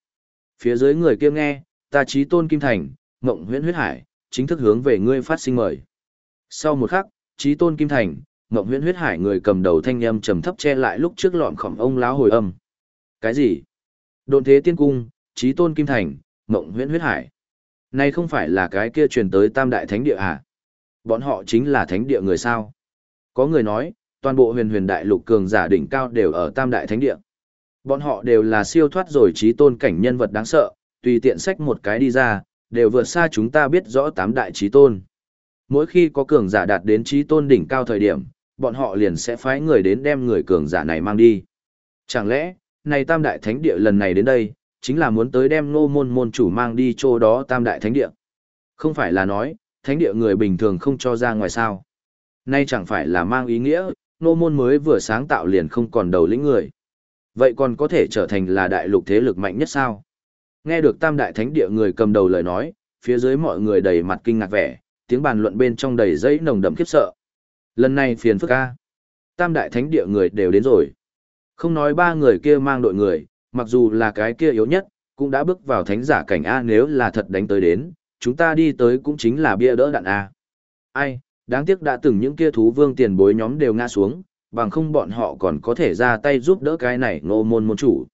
Phía dưới người kia nghe, ta trí tôn kim thành, mộng huyễn huyết hải, chính thức hướng về ngươi phát sinh mời. Sau một khắc, trí tôn kim thành, mộng huyễn huyết hải người cầm đầu thanh âm trầm thấp che lại lúc trước lọn khổng ông láo hồi âm. Cái gì? Độn thế tiên cung, trí tôn kim thành, mộng huyễn huyết hải. Này không phải là cái kia truyền tới tam đại thánh địa à? Bọn họ chính là thánh địa người sao? Có người nói, toàn bộ huyền huyền đại lục cường giả đỉnh cao đều ở tam đại thánh địa. Bọn họ đều là siêu thoát rồi trí tôn cảnh nhân vật đáng sợ, tùy tiện sách một cái đi ra, đều vượt xa chúng ta biết rõ tám đại trí tôn. Mỗi khi có cường giả đạt đến trí tôn đỉnh cao thời điểm, bọn họ liền sẽ phái người đến đem người cường giả này mang đi. Chẳng lẽ, này tam đại thánh địa lần này đến đây, chính là muốn tới đem ngô môn môn chủ mang đi chỗ đó tam đại thánh địa. Không phải là nói, thánh địa người bình thường không cho ra ngoài sao. Nay chẳng phải là mang ý nghĩa, ngô môn mới vừa sáng tạo liền không còn đầu lĩnh người. Vậy còn có thể trở thành là đại lục thế lực mạnh nhất sao? Nghe được tam đại thánh địa người cầm đầu lời nói, phía dưới mọi người đầy mặt kinh ngạc vẻ, tiếng bàn luận bên trong đầy dây nồng đậm khiếp sợ. Lần này phiền phức ca. Tam đại thánh địa người đều đến rồi. Không nói ba người kia mang đội người, mặc dù là cái kia yếu nhất, cũng đã bước vào thánh giả cảnh A nếu là thật đánh tới đến, chúng ta đi tới cũng chính là bia đỡ đạn A. Ai, đáng tiếc đã từng những kia thú vương tiền bối nhóm đều ngã xuống, bằng không bọn họ còn có thể ra tay giúp đỡ cái này ngô môn môn chủ.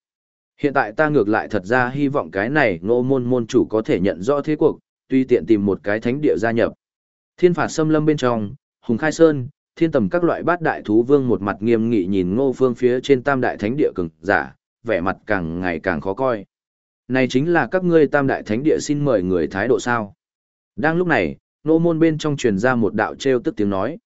Hiện tại ta ngược lại thật ra hy vọng cái này ngô môn môn chủ có thể nhận rõ thế cuộc, tuy tiện tìm một cái thánh địa gia nhập. Thiên phạt xâm lâm bên trong, Hùng Khai Sơn, thiên tầm các loại bát đại thú vương một mặt nghiêm nghị nhìn ngô phương phía trên tam đại thánh địa cường giả, vẻ mặt càng ngày càng khó coi. Này chính là các ngươi tam đại thánh địa xin mời người thái độ sao. Đang lúc này, nô môn bên trong truyền ra một đạo treo tức tiếng nói.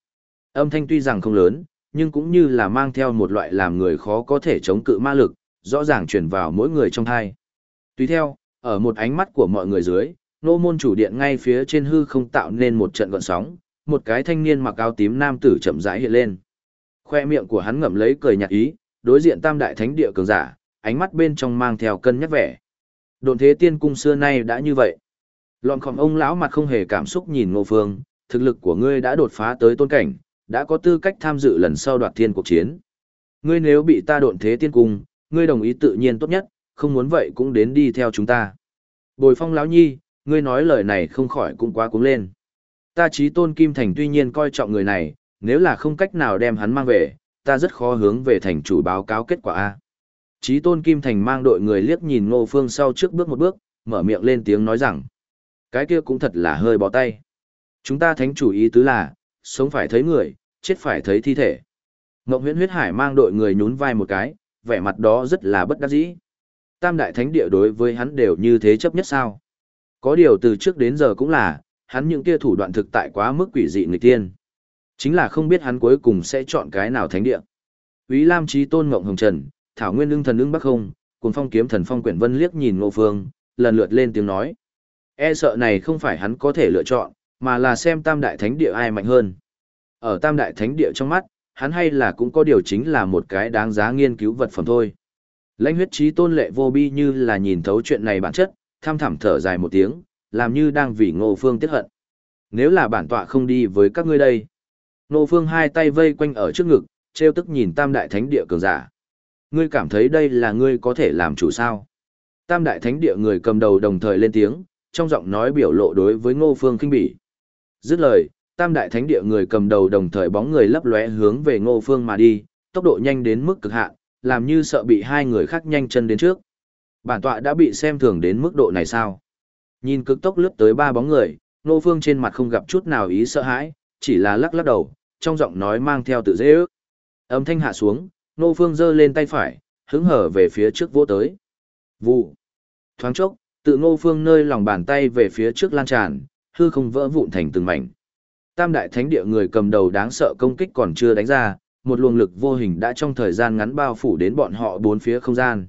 Âm thanh tuy rằng không lớn, nhưng cũng như là mang theo một loại làm người khó có thể chống cự ma lực, rõ ràng truyền vào mỗi người trong thai. Tùy theo, ở một ánh mắt của mọi người dưới, nô môn chủ điện ngay phía trên hư không tạo nên một trận gọn sóng, một cái thanh niên mặc áo tím nam tử chậm rãi hiện lên. Khoe miệng của hắn ngậm lấy cười nhạt ý, đối diện tam đại thánh địa cường giả, ánh mắt bên trong mang theo cân nhắc vẻ. Đồn thế tiên cung xưa nay đã như vậy. Lọn khỏng ông lão mặt không hề cảm xúc nhìn ngô phương, thực lực của ngươi đã đột phá tới tôn cảnh, đã có tư cách tham dự lần sau đoạt thiên cuộc chiến. Ngươi nếu bị ta độn thế tiên cung, ngươi đồng ý tự nhiên tốt nhất, không muốn vậy cũng đến đi theo chúng ta. Bồi phong lão nhi, ngươi nói lời này không khỏi cũng quá cuống lên. Ta trí tôn Kim Thành tuy nhiên coi trọng người này, nếu là không cách nào đem hắn mang về, ta rất khó hướng về thành chủ báo cáo kết quả A. Trí tôn Kim Thành mang đội người liếc nhìn ngô phương sau trước bước một bước, mở miệng lên tiếng nói rằng. Cái kia cũng thật là hơi bó tay. Chúng ta thánh chủ ý tứ là, sống phải thấy người, chết phải thấy thi thể. Ngộng huyễn huyết hải mang đội người nhún vai một cái, vẻ mặt đó rất là bất đắc dĩ. Tam đại thánh địa đối với hắn đều như thế chấp nhất sao. Có điều từ trước đến giờ cũng là, hắn những kia thủ đoạn thực tại quá mức quỷ dị người tiên. Chính là không biết hắn cuối cùng sẽ chọn cái nào thánh địa. Ý Lam Chí Tôn Ngộng Hồng Trần, Thảo Nguyên lương Thần Ưng Bắc Không, cùng Phong Kiếm Thần Phong Quyển Vân liếc nhìn Ngô Phương, lần lượt lên tiếng nói. E sợ này không phải hắn có thể lựa chọn, mà là xem Tam Đại Thánh Địa ai mạnh hơn. Ở Tam Đại Thánh Địa trong mắt, hắn hay là cũng có điều chính là một cái đáng giá nghiên cứu vật phẩm thôi. Lãnh huyết trí tôn lệ vô bi như là nhìn thấu chuyện này bản chất, tham thẳm thở dài một tiếng, làm như đang vì ngô phương tiết hận. Nếu là bản tọa không đi với các ngươi đây. Ngô phương hai tay vây quanh ở trước ngực, treo tức nhìn tam đại thánh địa cường giả. Ngươi cảm thấy đây là ngươi có thể làm chủ sao? Tam đại thánh địa người cầm đầu đồng thời lên tiếng, trong giọng nói biểu lộ đối với ngô phương kinh bỉ. Dứt lời, tam đại thánh địa người cầm đầu đồng thời bóng người lấp lóe hướng về ngô phương mà đi, tốc độ nhanh đến mức cực hạn, làm như sợ bị hai người khác nhanh chân đến trước. Bản tọa đã bị xem thường đến mức độ này sao? Nhìn cực tốc lướt tới ba bóng người, Ngô Phương trên mặt không gặp chút nào ý sợ hãi, chỉ là lắc lắc đầu, trong giọng nói mang theo tự dễ ước. Âm thanh hạ xuống, Ngô Phương giơ lên tay phải, hứng hở về phía trước vỗ tới. Vụ. Thoáng chốc, tự Ngô Phương nơi lòng bàn tay về phía trước lan tràn, hư không vỡ vụn thành từng mảnh. Tam đại thánh địa người cầm đầu đáng sợ công kích còn chưa đánh ra, một luồng lực vô hình đã trong thời gian ngắn bao phủ đến bọn họ bốn phía không gian.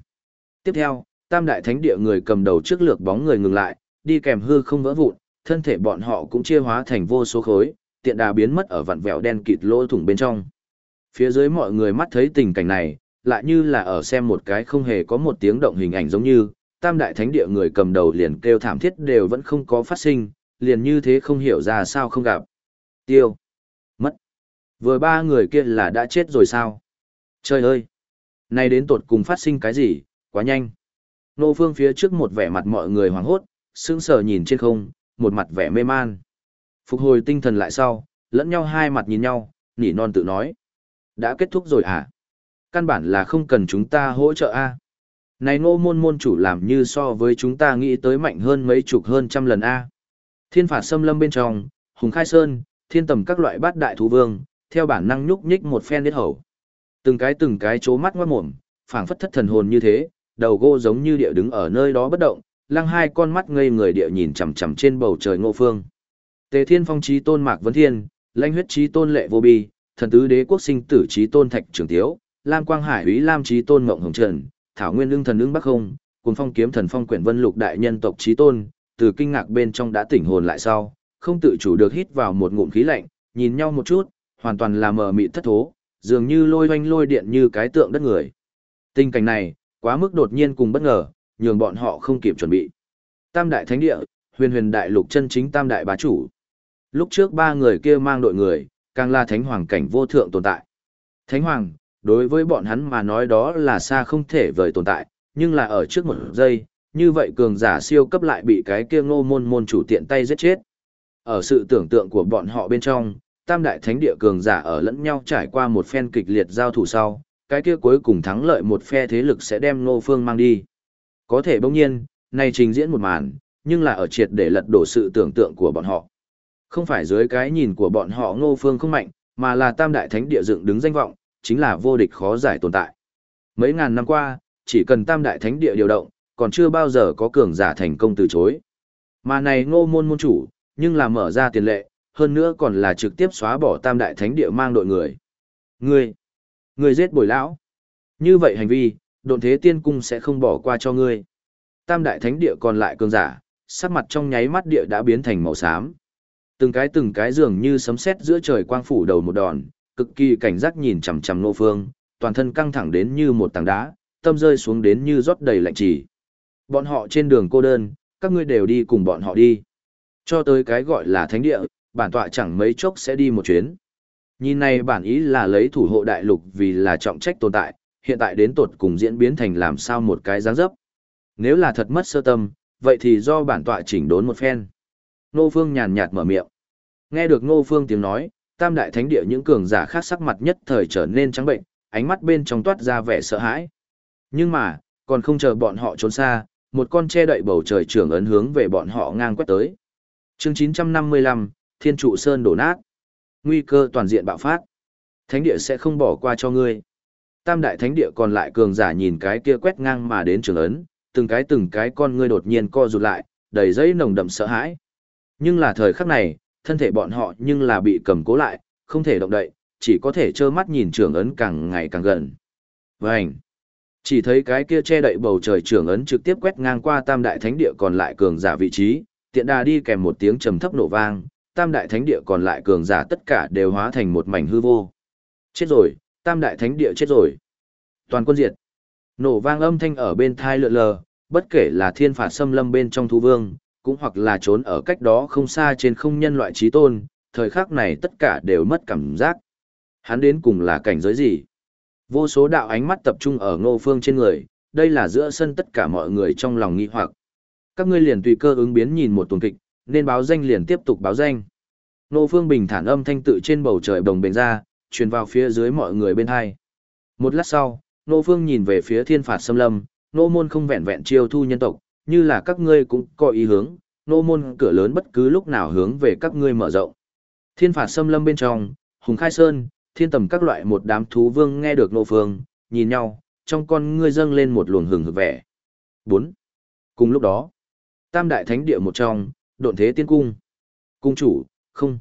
Tiếp theo, tam đại thánh địa người cầm đầu trước lược bóng người ngừng lại, đi kèm hư không vỡ vụn, thân thể bọn họ cũng chia hóa thành vô số khối, tiện đà biến mất ở vặn vẹo đen kịt lỗ thủng bên trong. Phía dưới mọi người mắt thấy tình cảnh này, lại như là ở xem một cái không hề có một tiếng động hình ảnh giống như, tam đại thánh địa người cầm đầu liền kêu thảm thiết đều vẫn không có phát sinh, liền như thế không hiểu ra sao không gặp. Tiêu. Mất. Vừa ba người kia là đã chết rồi sao? Trời ơi! Này đến tột cùng phát sinh cái gì, quá nhanh. Nô phương phía trước một vẻ mặt mọi người hoảng hốt, sững sờ nhìn trên không, một mặt vẻ mê man. Phục hồi tinh thần lại sau, lẫn nhau hai mặt nhìn nhau, nỉ non tự nói. Đã kết thúc rồi à? Căn bản là không cần chúng ta hỗ trợ a. Này ngô môn môn chủ làm như so với chúng ta nghĩ tới mạnh hơn mấy chục hơn trăm lần a. Thiên phạt xâm lâm bên trong, hùng khai sơn, thiên tầm các loại bát đại thú vương, theo bản năng nhúc nhích một phen đết hầu. Từng cái từng cái chố mắt ngoát mồm, phảng phất thất thần hồn như thế, đầu gô giống như địa đứng ở nơi đó bất động, lăng hai con mắt ngây người địa nhìn chằm chằm trên bầu trời ngô phương. Tề Thiên Phong trí tôn Mạc Vấn Thiên, Lãnh huyết trí tôn Lệ Vô Bi, thần tứ đế quốc sinh tử trí tôn Thạch Trường Tiếu, Lam Quang Hải Úy Lam trí tôn Ngộng Hồng Trần, Thảo Nguyên Lương thần ứng Bắc Không, cùng phong kiếm thần phong quyển vân lục đại nhân tộc trí tôn, từ kinh ngạc bên trong đã tỉnh hồn lại sau, không tự chủ được hít vào một ngụm khí lạnh, nhìn nhau một chút, hoàn toàn là mờ mịt thất thố, dường như lôi oanh lôi điện như cái tượng đất người. Tình cảnh này, quá mức đột nhiên cùng bất ngờ, nhường bọn họ không kịp chuẩn bị. Tam đại thánh địa, huyền huyền đại lục chân chính tam đại bá chủ. Lúc trước ba người kia mang đội người, càng là thánh hoàng cảnh vô thượng tồn tại. Thánh hoàng, đối với bọn hắn mà nói đó là xa không thể vời tồn tại, nhưng là ở trước một giây, như vậy cường giả siêu cấp lại bị cái kia ngô môn môn chủ tiện tay giết chết. Ở sự tưởng tượng của bọn họ bên trong, tam đại thánh địa cường giả ở lẫn nhau trải qua một phen kịch liệt giao thủ sau, cái kia cuối cùng thắng lợi một phe thế lực sẽ đem ngô phương mang đi. Có thể bỗng nhiên, này trình diễn một màn, nhưng là ở triệt để lật đổ sự tưởng tượng của bọn họ. Không phải dưới cái nhìn của bọn họ ngô phương không mạnh, mà là tam đại thánh địa dựng đứng danh vọng, chính là vô địch khó giải tồn tại. Mấy ngàn năm qua, chỉ cần tam đại thánh địa điều động, còn chưa bao giờ có cường giả thành công từ chối. Mà này ngô môn môn chủ, nhưng là mở ra tiền lệ, hơn nữa còn là trực tiếp xóa bỏ tam đại thánh địa mang đội người. Ngươi, ngươi giết bồi lão. Như vậy hành vi, độn thế tiên cung sẽ không bỏ qua cho ngươi. Tam đại thánh địa còn lại cường giả, sắc mặt trong nháy mắt địa đã biến thành màu xám. Từng cái từng cái dường như sấm sét giữa trời quang phủ đầu một đòn, cực kỳ cảnh giác nhìn chằm chằm nô phương, toàn thân căng thẳng đến như một tảng đá, tâm rơi xuống đến như rót đầy lạnh trì. Bọn họ trên đường cô đơn, các ngươi đều đi cùng bọn họ đi. Cho tới cái gọi là thánh địa, bản tọa chẳng mấy chốc sẽ đi một chuyến. Nhìn này bản ý là lấy thủ hộ đại lục vì là trọng trách tồn tại, hiện tại đến tột cùng diễn biến thành làm sao một cái dáng dấp. Nếu là thật mất sơ tâm, vậy thì do bản tọa chỉnh đốn một phen. Nô Phương nhàn nhạt mở miệng. Nghe được Nô Phương tiếng nói, tam đại thánh địa những cường giả khác sắc mặt nhất thời trở nên trắng bệnh, ánh mắt bên trong toát ra vẻ sợ hãi. Nhưng mà, còn không chờ bọn họ trốn xa, một con che đậy bầu trời trưởng ấn hướng về bọn họ ngang quét tới. Chương 955, Thiên trụ sơn đổ nát. Nguy cơ toàn diện bạo phát. Thánh địa sẽ không bỏ qua cho ngươi. Tam đại thánh địa còn lại cường giả nhìn cái kia quét ngang mà đến trường ấn, từng cái từng cái con ngươi đột nhiên co rụt lại, đầy giấy nồng đậm sợ hãi. Nhưng là thời khắc này, thân thể bọn họ nhưng là bị cầm cố lại, không thể động đậy, chỉ có thể trơ mắt nhìn trường ấn càng ngày càng gần. Vành! Chỉ thấy cái kia che đậy bầu trời trường ấn trực tiếp quét ngang qua tam đại thánh địa còn lại cường giả vị trí, tiện đà đi kèm một tiếng trầm thấp nổ vang, tam đại thánh địa còn lại cường giả tất cả đều hóa thành một mảnh hư vô. Chết rồi, tam đại thánh địa chết rồi. Toàn quân diệt. Nổ vang âm thanh ở bên thai lượn lờ, bất kể là thiên phạt xâm lâm bên trong thú vương, cũng hoặc là trốn ở cách đó không xa trên không nhân loại trí tôn, thời khắc này tất cả đều mất cảm giác. Hắn đến cùng là cảnh giới gì? Vô số đạo ánh mắt tập trung ở ngô phương trên người, đây là giữa sân tất cả mọi người trong lòng nghi hoặc. Các ngươi liền tùy cơ ứng biến nhìn một tuần kịch, nên báo danh liền tiếp tục báo danh. nô phương bình thản âm thanh tự trên bầu trời đồng bền ra, truyền vào phía dưới mọi người bên hai. Một lát sau, nô phương nhìn về phía thiên phạt xâm lâm, nô môn không vẹn vẹn chiêu thu nhân tộc, như là các ngươi cũng có ý hướng, nô môn cửa lớn bất cứ lúc nào hướng về các ngươi mở rộng. Thiên phạt xâm lâm bên trong, Hùng Khai Sơn, thiên tầm các loại một đám thú vương nghe được nô phương, nhìn nhau, trong con ngươi dâng lên một luồng hừng hực vẻ. 4. Cùng lúc đó, tam đại thánh địa một trong, độn thế tiên cung. Cung chủ, không,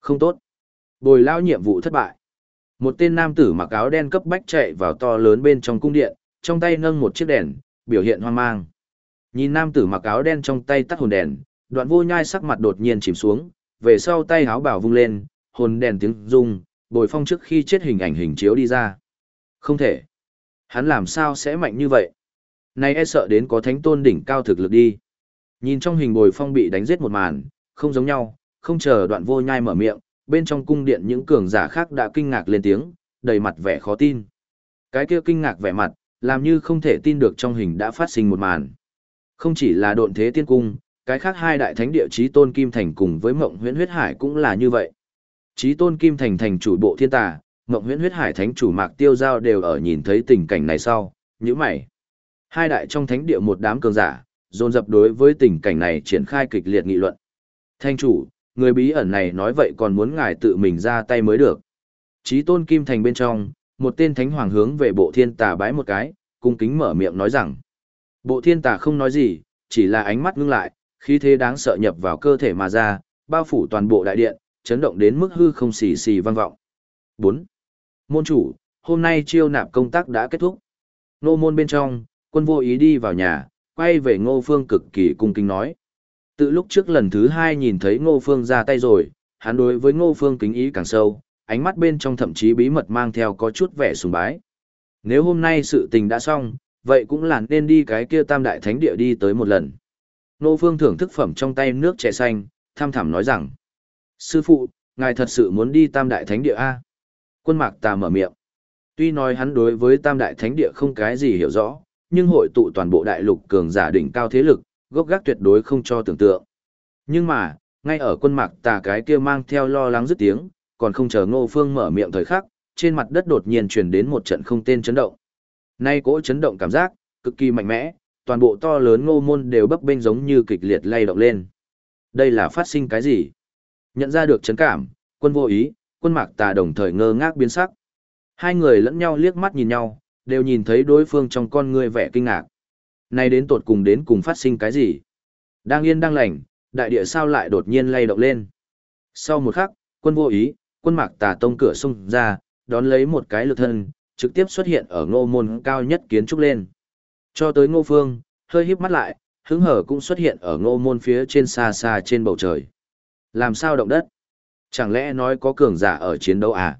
không tốt. Bồi lao nhiệm vụ thất bại. Một tên nam tử mặc áo đen cấp bách chạy vào to lớn bên trong cung điện, trong tay nâng một chiếc đèn, biểu hiện hoang mang. Nhìn nam tử mặc áo đen trong tay tắt hồn đèn, đoạn vô nhai sắc mặt đột nhiên chìm xuống, về sau tay háo bảo vung lên, hồn đèn tiếng rung, bồi phong trước khi chết hình ảnh hình chiếu đi ra. Không thể. Hắn làm sao sẽ mạnh như vậy? Này e sợ đến có thánh tôn đỉnh cao thực lực đi. Nhìn trong hình bồi phong bị đánh giết một màn, không giống nhau, không chờ đoạn vô nhai mở miệng, bên trong cung điện những cường giả khác đã kinh ngạc lên tiếng, đầy mặt vẻ khó tin. Cái kia kinh ngạc vẻ mặt, làm như không thể tin được trong hình đã phát sinh một màn. Không chỉ là độn thế tiên cung, cái khác hai đại thánh địa chí tôn kim thành cùng với mộng huyễn huyết hải cũng là như vậy. Chí tôn kim thành thành chủ bộ thiên tà, mộng huyễn huyết hải thánh chủ mạc tiêu giao đều ở nhìn thấy tình cảnh này sau, như mày. Hai đại trong thánh địa một đám cường giả, dồn dập đối với tình cảnh này triển khai kịch liệt nghị luận. Thanh chủ, người bí ẩn này nói vậy còn muốn ngài tự mình ra tay mới được. Chí tôn kim thành bên trong, một tên thánh hoàng hướng về bộ thiên tà bái một cái, cung kính mở miệng nói rằng. Bộ thiên tà không nói gì, chỉ là ánh mắt ngưng lại, khí thế đáng sợ nhập vào cơ thể mà ra, bao phủ toàn bộ đại điện, chấn động đến mức hư không xì xì vang vọng. 4. Môn chủ, hôm nay chiêu nạp công tác đã kết thúc. Nô môn bên trong, quân vô ý đi vào nhà, quay về ngô phương cực kỳ cung kính nói. Từ lúc trước lần thứ hai nhìn thấy ngô phương ra tay rồi, hắn đối với ngô phương kính ý càng sâu, ánh mắt bên trong thậm chí bí mật mang theo có chút vẻ sùng bái. Nếu hôm nay sự tình đã xong, vậy cũng là nên đi cái kia tam đại thánh địa đi tới một lần. Ngô phương thưởng thức phẩm trong tay nước trẻ xanh, tham thẳm nói rằng. Sư phụ, ngài thật sự muốn đi tam đại thánh địa A. Quân mạc tà mở miệng. Tuy nói hắn đối với tam đại thánh địa không cái gì hiểu rõ, nhưng hội tụ toàn bộ đại lục cường giả đỉnh cao thế lực, gốc gác tuyệt đối không cho tưởng tượng. Nhưng mà, ngay ở quân mạc tà cái kia mang theo lo lắng dứt tiếng, còn không chờ ngô phương mở miệng thời khắc, trên mặt đất đột nhiên truyền đến một trận không tên chấn động. Nay cỗ chấn động cảm giác, cực kỳ mạnh mẽ, toàn bộ to lớn ngô môn đều bấp bênh giống như kịch liệt lay động lên. Đây là phát sinh cái gì? Nhận ra được chấn cảm, quân vô ý, quân mạc tà đồng thời ngơ ngác biến sắc. Hai người lẫn nhau liếc mắt nhìn nhau, đều nhìn thấy đối phương trong con người vẻ kinh ngạc. Nay đến tột cùng đến cùng phát sinh cái gì? Đang yên đang lành, đại địa sao lại đột nhiên lay động lên. Sau một khắc, quân vô ý, quân mạc tà tông cửa xung ra, đón lấy một cái lực thân, trực tiếp xuất hiện ở ngô môn cao nhất kiến trúc lên. Cho tới ngô phương, hơi híp mắt lại, hứng hở cũng xuất hiện ở ngô môn phía trên xa xa trên bầu trời. Làm sao động đất? Chẳng lẽ nói có cường giả ở chiến đấu à?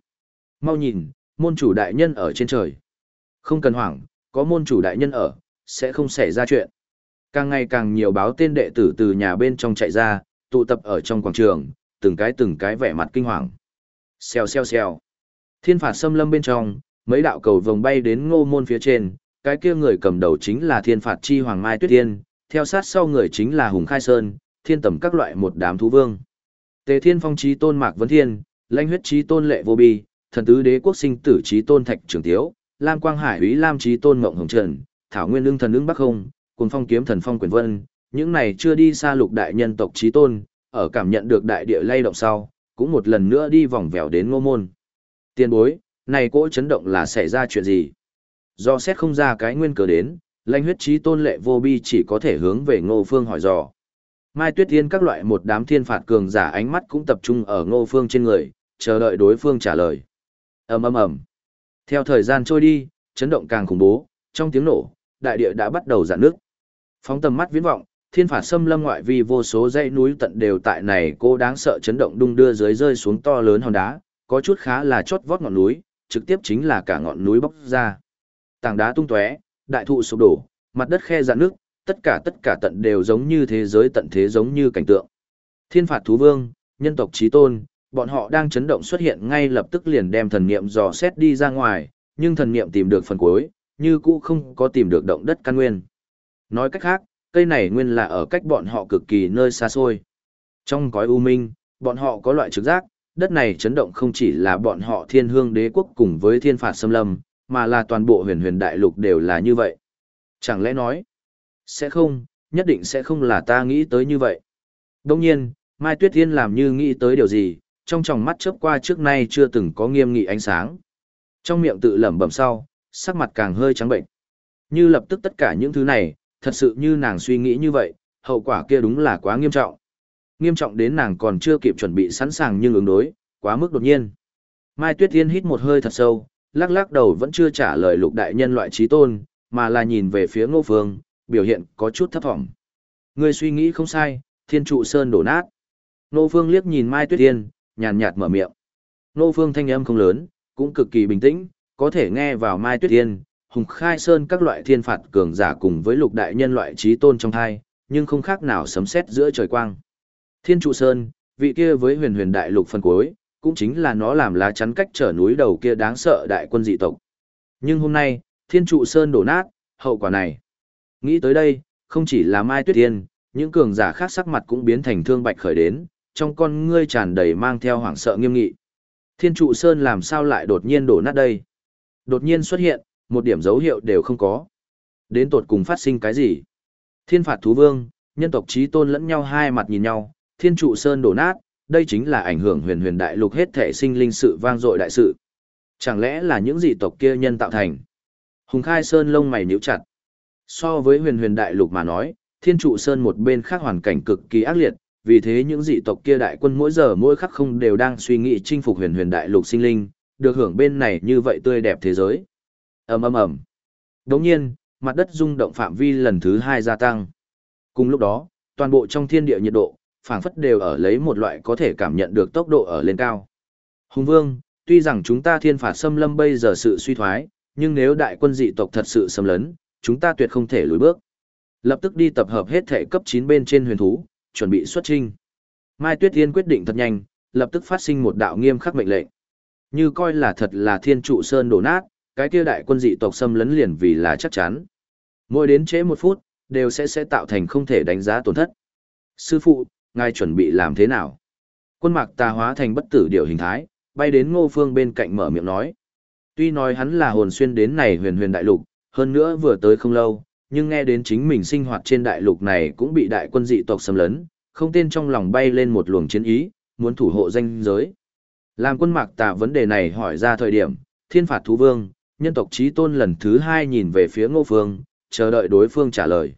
Mau nhìn, môn chủ đại nhân ở trên trời. Không cần hoảng, có môn chủ đại nhân ở, sẽ không xảy ra chuyện. Càng ngày càng nhiều báo tên đệ tử từ nhà bên trong chạy ra, tụ tập ở trong quảng trường, từng cái từng cái vẻ mặt kinh hoàng. Xèo xèo xèo. Thiên phạt xâm lâm bên trong, mấy đạo cầu vồng bay đến ngô môn phía trên, cái kia người cầm đầu chính là thiên phạt chi hoàng mai tuyết tiên, theo sát sau người chính là hùng khai sơn, thiên tầm các loại một đám thú vương. Tề thiên phong trí tôn mạc vấn thiên, lãnh huyết trí tôn lệ vô bi, thần tứ đế quốc sinh tử trí tôn thạch trường tiếu, lam quang hải úy lam trí tôn mộng hồng trần, thảo nguyên lương thần ưng bắc không, cùng phong kiếm thần phong quyền vân, những này chưa đi xa lục đại nhân tộc trí tôn, ở cảm nhận được đại địa lay động sau, cũng một lần nữa đi vòng vèo đến ngô môn. Tiên bối, này cỗ chấn động là xảy ra chuyện gì? Do xét không ra cái nguyên cờ đến, lãnh huyết trí tôn lệ vô bi chỉ có thể hướng về ngô phương hỏi dò. Mai Tuyết Thiên các loại một đám thiên phạt cường giả ánh mắt cũng tập trung ở ngô phương trên người, chờ đợi đối phương trả lời. ầm ầm ầm. Theo thời gian trôi đi, chấn động càng khủng bố, trong tiếng nổ, đại địa đã bắt đầu giãn nước. Phóng tầm mắt viễn vọng, thiên phạt xâm lâm ngoại vi vô số dãy núi tận đều tại này cô đáng sợ chấn động đung đưa dưới rơi xuống to lớn hòn đá, có chút khá là chót vót ngọn núi, trực tiếp chính là cả ngọn núi bốc ra. Tảng đá tung tóe, đại thụ sụp đổ, mặt đất khe dạn nước, tất cả tất cả tận đều giống như thế giới tận thế giống như cảnh tượng. Thiên phạt thú vương, nhân tộc chí tôn, bọn họ đang chấn động xuất hiện ngay lập tức liền đem thần niệm dò xét đi ra ngoài, nhưng thần niệm tìm được phần cuối, như cũ không có tìm được động đất căn nguyên. Nói cách khác, cây này nguyên là ở cách bọn họ cực kỳ nơi xa xôi. Trong cõi u minh, bọn họ có loại trực giác, đất này chấn động không chỉ là bọn họ thiên hương đế quốc cùng với thiên phạt xâm lâm, mà là toàn bộ huyền huyền đại lục đều là như vậy. Chẳng lẽ nói, sẽ không, nhất định sẽ không là ta nghĩ tới như vậy. Đông nhiên, Mai Tuyết Thiên làm như nghĩ tới điều gì, trong tròng mắt chớp qua trước nay chưa từng có nghiêm nghị ánh sáng. Trong miệng tự lẩm bẩm sau, sắc mặt càng hơi trắng bệnh. Như lập tức tất cả những thứ này, thật sự như nàng suy nghĩ như vậy, hậu quả kia đúng là quá nghiêm trọng. Nghiêm trọng đến nàng còn chưa kịp chuẩn bị sẵn sàng nhưng ứng đối, quá mức đột nhiên. Mai Tuyết Thiên hít một hơi thật sâu, lắc lắc đầu vẫn chưa trả lời lục đại nhân loại trí tôn, mà là nhìn về phía ngô phương, biểu hiện có chút thấp thỏm. Người suy nghĩ không sai, thiên trụ sơn đổ nát. Nô Phương liếc nhìn Mai Tuyết Yên, nhàn nhạt mở miệng. Nô Phương thanh âm không lớn, cũng cực kỳ bình tĩnh, có thể nghe vào Mai Tuyết Thiên Hùng Khai Sơn các loại thiên phạt cường giả cùng với lục đại nhân loại trí tôn trong thai, nhưng không khác nào sấm sét giữa trời quang. Thiên trụ sơn, vị kia với huyền huyền đại lục phân cuối, cũng chính là nó làm lá chắn cách trở núi đầu kia đáng sợ đại quân dị tộc. Nhưng hôm nay, thiên trụ sơn đổ nát, hậu quả này. Nghĩ tới đây, không chỉ là Mai Tuyết Thiên những cường giả khác sắc mặt cũng biến thành thương bạch khởi đến, trong con ngươi tràn đầy mang theo hoảng sợ nghiêm nghị. Thiên trụ sơn làm sao lại đột nhiên đổ nát đây? Đột nhiên xuất hiện, một điểm dấu hiệu đều không có. Đến tột cùng phát sinh cái gì? Thiên phạt thú vương, nhân tộc trí tôn lẫn nhau hai mặt nhìn nhau, thiên trụ sơn đổ nát, đây chính là ảnh hưởng huyền huyền đại lục hết thể sinh linh sự vang dội đại sự. Chẳng lẽ là những dị tộc kia nhân tạo thành? Hùng khai sơn lông mày nhíu chặt. So với huyền huyền đại lục mà nói, thiên trụ sơn một bên khác hoàn cảnh cực kỳ ác liệt, vì thế những dị tộc kia đại quân mỗi giờ mỗi khắc không đều đang suy nghĩ chinh phục huyền huyền đại lục sinh linh, được hưởng bên này như vậy tươi đẹp thế giới. ầm ầm ầm. Đống nhiên, mặt đất rung động phạm vi lần thứ hai gia tăng. Cùng lúc đó, toàn bộ trong thiên địa nhiệt độ, phảng phất đều ở lấy một loại có thể cảm nhận được tốc độ ở lên cao. Hùng Vương, tuy rằng chúng ta thiên phạt xâm lâm bây giờ sự suy thoái, nhưng nếu đại quân dị tộc thật sự xâm lấn, chúng ta tuyệt không thể lùi bước. Lập tức đi tập hợp hết thể cấp 9 bên trên huyền thú, chuẩn bị xuất trinh. Mai Tuyết yên quyết định thật nhanh, lập tức phát sinh một đạo nghiêm khắc mệnh lệnh. Như coi là thật là thiên trụ sơn đổ nát, cái kia đại quân dị tộc xâm lấn liền vì là chắc chắn. Mỗi đến trễ một phút, đều sẽ sẽ tạo thành không thể đánh giá tổn thất. Sư phụ, ngài chuẩn bị làm thế nào? Quân mạc tà hóa thành bất tử điều hình thái, bay đến ngô phương bên cạnh mở miệng nói. Tuy nói hắn là hồn xuyên đến này huyền huyền đại lục, hơn nữa vừa tới không lâu, nhưng nghe đến chính mình sinh hoạt trên đại lục này cũng bị đại quân dị tộc xâm lấn, không tên trong lòng bay lên một luồng chiến ý, muốn thủ hộ danh giới. Làm quân mạc tà vấn đề này hỏi ra thời điểm, thiên phạt thú vương, nhân tộc trí tôn lần thứ hai nhìn về phía ngô phương, chờ đợi đối phương trả lời.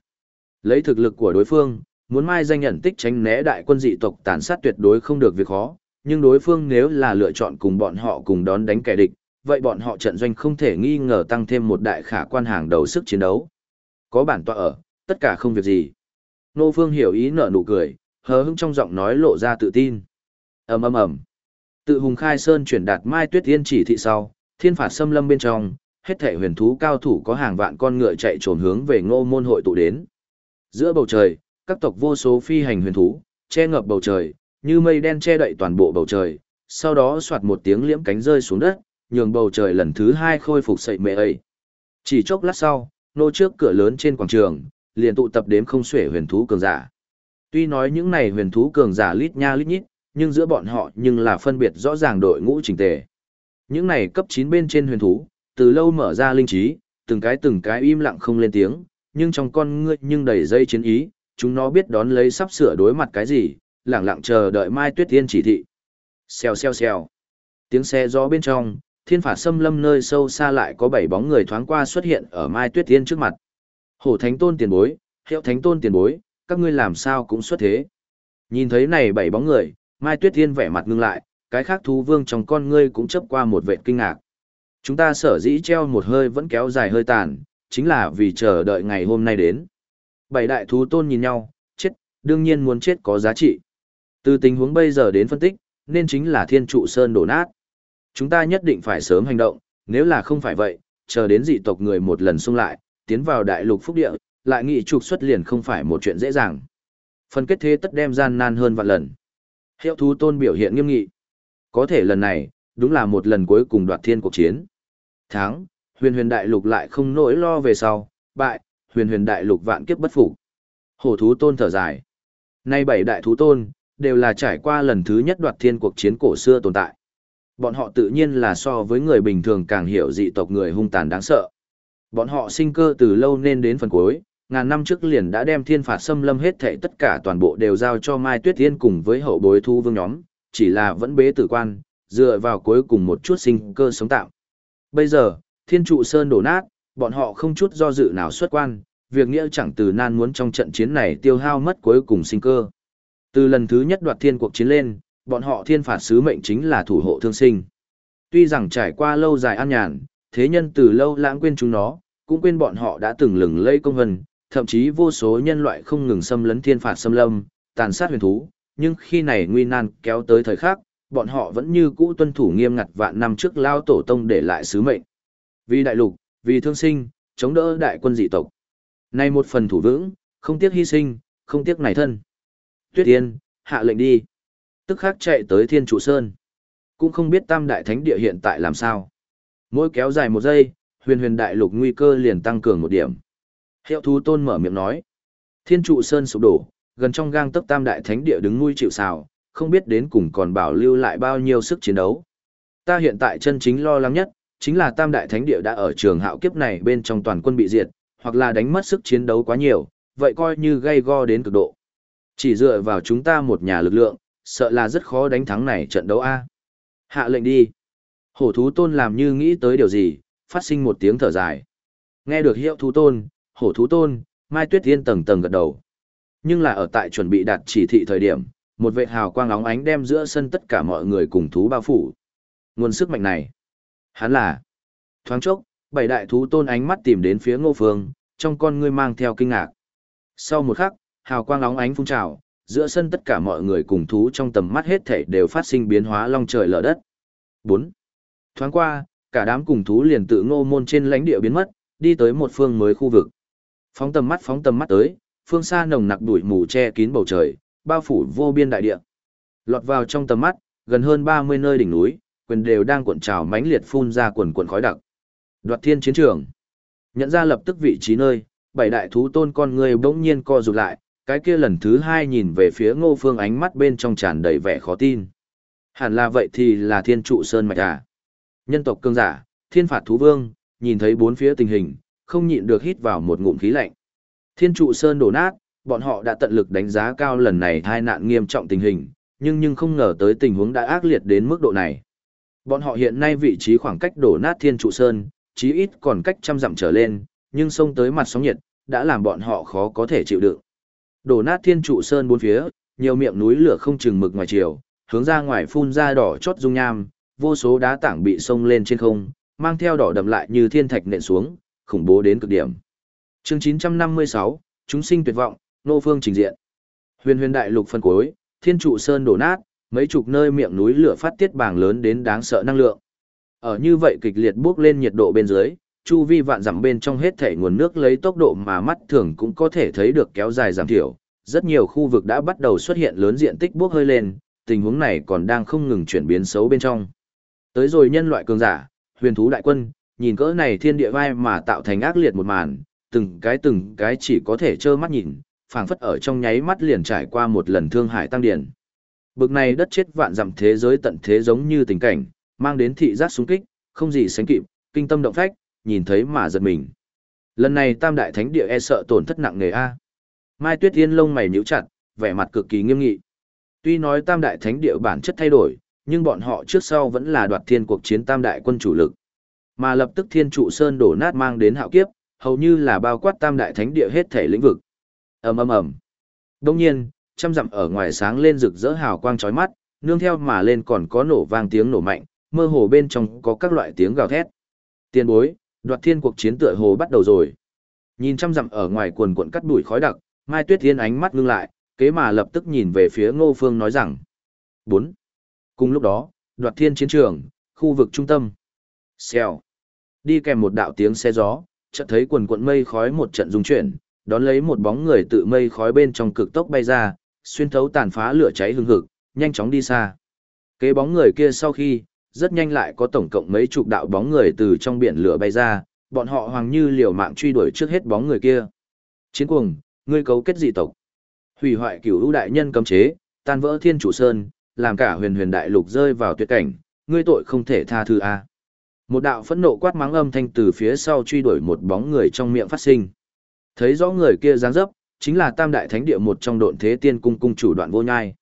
Lấy thực lực của đối phương, muốn mai danh nhận tích tránh né đại quân dị tộc tàn sát tuyệt đối không được việc khó, nhưng đối phương nếu là lựa chọn cùng bọn họ cùng đón đánh kẻ địch, vậy bọn họ trận doanh không thể nghi ngờ tăng thêm một đại khả quan hàng đầu sức chiến đấu. Có bản tọa ở, tất cả không việc gì. Nô Phương hiểu ý nở nụ cười, hờ hững trong giọng nói lộ ra tự tin. ầm ầm ầm. Tự Hùng Khai Sơn chuyển đạt Mai Tuyết Tiên chỉ thị sau, thiên phạt xâm lâm bên trong, hết thể huyền thú cao thủ có hàng vạn con ngựa chạy trồn hướng về ngô môn hội tụ đến. Giữa bầu trời, các tộc vô số phi hành huyền thú, che ngập bầu trời, như mây đen che đậy toàn bộ bầu trời, sau đó soạt một tiếng liễm cánh rơi xuống đất, nhường bầu trời lần thứ hai khôi phục sậy mệ ấy. Chỉ chốc lát sau, nô trước cửa lớn trên quảng trường, liền tụ tập đếm không xuể huyền thú cường giả. Tuy nói những này huyền thú cường giả lít nha lít nhít, nhưng giữa bọn họ nhưng là phân biệt rõ ràng đội ngũ chỉnh tề. Những này cấp 9 bên trên huyền thú, từ lâu mở ra linh trí, từng cái từng cái im lặng không lên tiếng, nhưng trong con ngươi nhưng đầy dây chiến ý, chúng nó biết đón lấy sắp sửa đối mặt cái gì, lặng lặng chờ đợi Mai Tuyết Tiên chỉ thị. Xèo xèo xèo. Tiếng xe gió bên trong, thiên phạt xâm lâm nơi sâu xa lại có bảy bóng người thoáng qua xuất hiện ở Mai Tuyết Tiên trước mặt. Hổ Thánh Tôn tiền bối, Hiệu Thánh Tôn tiền bối, các ngươi làm sao cũng xuất thế. Nhìn thấy này bảy bóng người, Mai Tuyết Tiên vẻ mặt ngưng lại, cái khác thú vương trong con ngươi cũng chấp qua một vệ kinh ngạc. Chúng ta sở dĩ treo một hơi vẫn kéo dài hơi tàn, chính là vì chờ đợi ngày hôm nay đến. Bảy đại thú tôn nhìn nhau, chết, đương nhiên muốn chết có giá trị. Từ tình huống bây giờ đến phân tích, nên chính là thiên trụ sơn đổ nát. Chúng ta nhất định phải sớm hành động, nếu là không phải vậy, chờ đến dị tộc người một lần xung lại, tiến vào đại lục phúc địa, lại nghị trục xuất liền không phải một chuyện dễ dàng. Phần kết thế tất đem gian nan hơn vạn lần. Hiệu thú tôn biểu hiện nghiêm nghị. Có thể lần này, đúng là một lần cuối cùng đoạt thiên cuộc chiến. Tháng, huyền huyền đại lục lại không nỗi lo về sau, bại, huyền huyền đại lục vạn kiếp bất phục. Hổ thú tôn thở dài. Nay bảy đại thú tôn, đều là trải qua lần thứ nhất đoạt thiên cuộc chiến cổ xưa tồn tại. Bọn họ tự nhiên là so với người bình thường càng hiểu dị tộc người hung tàn đáng sợ. Bọn họ sinh cơ từ lâu nên đến phần cuối, ngàn năm trước liền đã đem thiên phạt xâm lâm hết thảy tất cả toàn bộ đều giao cho Mai Tuyết Thiên cùng với hậu bối thu vương nhóm, chỉ là vẫn bế tử quan, dựa vào cuối cùng một chút sinh cơ sống tạm. Bây giờ, thiên trụ sơn đổ nát, bọn họ không chút do dự nào xuất quan, việc nghĩa chẳng từ nan muốn trong trận chiến này tiêu hao mất cuối cùng sinh cơ. Từ lần thứ nhất đoạt thiên cuộc chiến lên, bọn họ thiên phạt sứ mệnh chính là thủ hộ thương sinh. Tuy rằng trải qua lâu dài an nhàn, thế nhân từ lâu lãng quên chúng nó, cũng quên bọn họ đã từng lừng lây công hân, thậm chí vô số nhân loại không ngừng xâm lấn thiên phạt xâm lâm, tàn sát huyền thú, nhưng khi này nguy nan kéo tới thời khắc, bọn họ vẫn như cũ tuân thủ nghiêm ngặt vạn năm trước lao tổ tông để lại sứ mệnh. Vì đại lục, vì thương sinh, chống đỡ đại quân dị tộc. Này một phần thủ vững, không tiếc hy sinh, không tiếc này thân. Tuyết Tiên, hạ lệnh đi. Tức khắc chạy tới Thiên Trụ Sơn. Cũng không biết Tam Đại Thánh Địa hiện tại làm sao. Mỗi kéo dài một giây, huyền huyền đại lục nguy cơ liền tăng cường một điểm. Hiệu thú tôn mở miệng nói. Thiên Trụ Sơn sụp đổ, gần trong gang tấc Tam Đại Thánh Địa đứng nuôi chịu sào, không biết đến cùng còn bảo lưu lại bao nhiêu sức chiến đấu. Ta hiện tại chân chính lo lắng nhất, chính là Tam Đại Thánh Địa đã ở trường hạo kiếp này bên trong toàn quân bị diệt, hoặc là đánh mất sức chiến đấu quá nhiều, vậy coi như gây go đến cực độ. Chỉ dựa vào chúng ta một nhà lực lượng, sợ là rất khó đánh thắng này trận đấu A. Hạ lệnh đi. Hổ thú tôn làm như nghĩ tới điều gì, phát sinh một tiếng thở dài. Nghe được hiệu thú tôn, hổ thú tôn, Mai Tuyết Thiên tầng tầng gật đầu. Nhưng là ở tại chuẩn bị đặt chỉ thị thời điểm, một vệ hào quang óng ánh đem giữa sân tất cả mọi người cùng thú bao phủ. Nguồn sức mạnh này, hắn là thoáng chốc, bảy đại thú tôn ánh mắt tìm đến phía Ngô Phương, trong con ngươi mang theo kinh ngạc. Sau một khắc, hào quang óng ánh phun trào, giữa sân tất cả mọi người cùng thú trong tầm mắt hết thảy đều phát sinh biến hóa long trời lở đất. 4. Thoáng qua, cả đám cùng thú liền tự ngô môn trên lãnh địa biến mất, đi tới một phương mới khu vực. Phóng tầm mắt phóng tầm mắt tới, phương xa nồng nặc bụi mù che kín bầu trời, bao phủ vô biên đại địa. Lọt vào trong tầm mắt, gần hơn 30 nơi đỉnh núi, quyền đều đang cuộn trào mãnh liệt phun ra quần quần khói đặc. Đoạt thiên chiến trường. Nhận ra lập tức vị trí nơi, bảy đại thú tôn con người bỗng nhiên co rụt lại, cái kia lần thứ hai nhìn về phía ngô phương ánh mắt bên trong tràn đầy vẻ khó tin. Hẳn là vậy thì là thiên trụ sơn mạch à. Nhân tộc cương giả, thiên phạt thú vương, nhìn thấy bốn phía tình hình, không nhịn được hít vào một ngụm khí lạnh. Thiên trụ sơn đổ nát, bọn họ đã tận lực đánh giá cao lần này tai nạn nghiêm trọng tình hình, nhưng nhưng không ngờ tới tình huống đã ác liệt đến mức độ này. Bọn họ hiện nay vị trí khoảng cách đổ nát thiên trụ sơn, chí ít còn cách trăm dặm trở lên, nhưng sông tới mặt sóng nhiệt, đã làm bọn họ khó có thể chịu đựng. Đổ nát thiên trụ sơn bốn phía, nhiều miệng núi lửa không chừng mực ngoài chiều, hướng ra ngoài phun ra đỏ chót dung nham, vô số đá tảng bị sông lên trên không, mang theo đỏ đậm lại như thiên thạch nện xuống, khủng bố đến cực điểm. Chương 956, chúng sinh tuyệt vọng, nô phương trình diện. Huyền huyền đại lục phân cuối, thiên trụ sơn đổ nát, mấy chục nơi miệng núi lửa phát tiết bảng lớn đến đáng sợ năng lượng. Ở như vậy kịch liệt bước lên nhiệt độ bên dưới, chu vi vạn dặm bên trong hết thể nguồn nước lấy tốc độ mà mắt thường cũng có thể thấy được kéo dài giảm thiểu. Rất nhiều khu vực đã bắt đầu xuất hiện lớn diện tích bốc hơi lên, tình huống này còn đang không ngừng chuyển biến xấu bên trong. Tới rồi nhân loại cường giả, huyền thú đại quân, nhìn cỡ này thiên địa vai mà tạo thành ác liệt một màn, từng cái từng cái chỉ có thể trơ mắt nhìn, phảng phất ở trong nháy mắt liền trải qua một lần thương hải tăng điển. Bực này đất chết vạn dặm thế giới tận thế giống như tình cảnh, mang đến thị giác súng kích, không gì sánh kịp, kinh tâm động phách, nhìn thấy mà giật mình. Lần này Tam Đại Thánh Địa e sợ tổn thất nặng nề a. Mai Tuyết Yên lông mày nhíu chặt, vẻ mặt cực kỳ nghiêm nghị. Tuy nói Tam Đại Thánh Địa bản chất thay đổi, nhưng bọn họ trước sau vẫn là đoạt thiên cuộc chiến Tam Đại quân chủ lực. Mà lập tức Thiên Trụ Sơn đổ nát mang đến hạo kiếp, hầu như là bao quát Tam Đại Thánh Địa hết thể lĩnh vực. Ầm ầm ầm. Đương nhiên, trăm dặm ở ngoài sáng lên rực rỡ hào quang chói mắt, nương theo mà lên còn có nổ vang tiếng nổ mạnh, mơ hồ bên trong có các loại tiếng gào thét. Tiên bối, đoạt thiên cuộc chiến tựa hồ bắt đầu rồi. Nhìn chăm dặm ở ngoài quần cuộn cắt đuổi khói đặc, Mai Tuyết Thiên ánh mắt ngưng lại, kế mà lập tức nhìn về phía Ngô Phương nói rằng. 4. Cùng lúc đó, đoạt thiên chiến trường, khu vực trung tâm. Xèo. Đi kèm một đạo tiếng xe gió, chợt thấy quần cuộn mây khói một trận rung chuyển, đón lấy một bóng người tự mây khói bên trong cực tốc bay ra, xuyên thấu tàn phá lửa cháy hừng hực, nhanh chóng đi xa. Kế bóng người kia sau khi, rất nhanh lại có tổng cộng mấy chục đạo bóng người từ trong biển lửa bay ra, bọn họ hoàng như liều mạng truy đuổi trước hết bóng người kia. Chiến cuồng, ngươi cấu kết dị tộc. Hủy hoại cửu ưu đại nhân cấm chế, tan vỡ thiên chủ sơn, làm cả huyền huyền đại lục rơi vào tuyệt cảnh, ngươi tội không thể tha thứ a. Một đạo phẫn nộ quát mắng âm thanh từ phía sau truy đuổi một bóng người trong miệng phát sinh. Thấy rõ người kia dáng dấp, chính là Tam Đại Thánh Địa một trong độn thế tiên cung cung chủ đoạn vô nhai.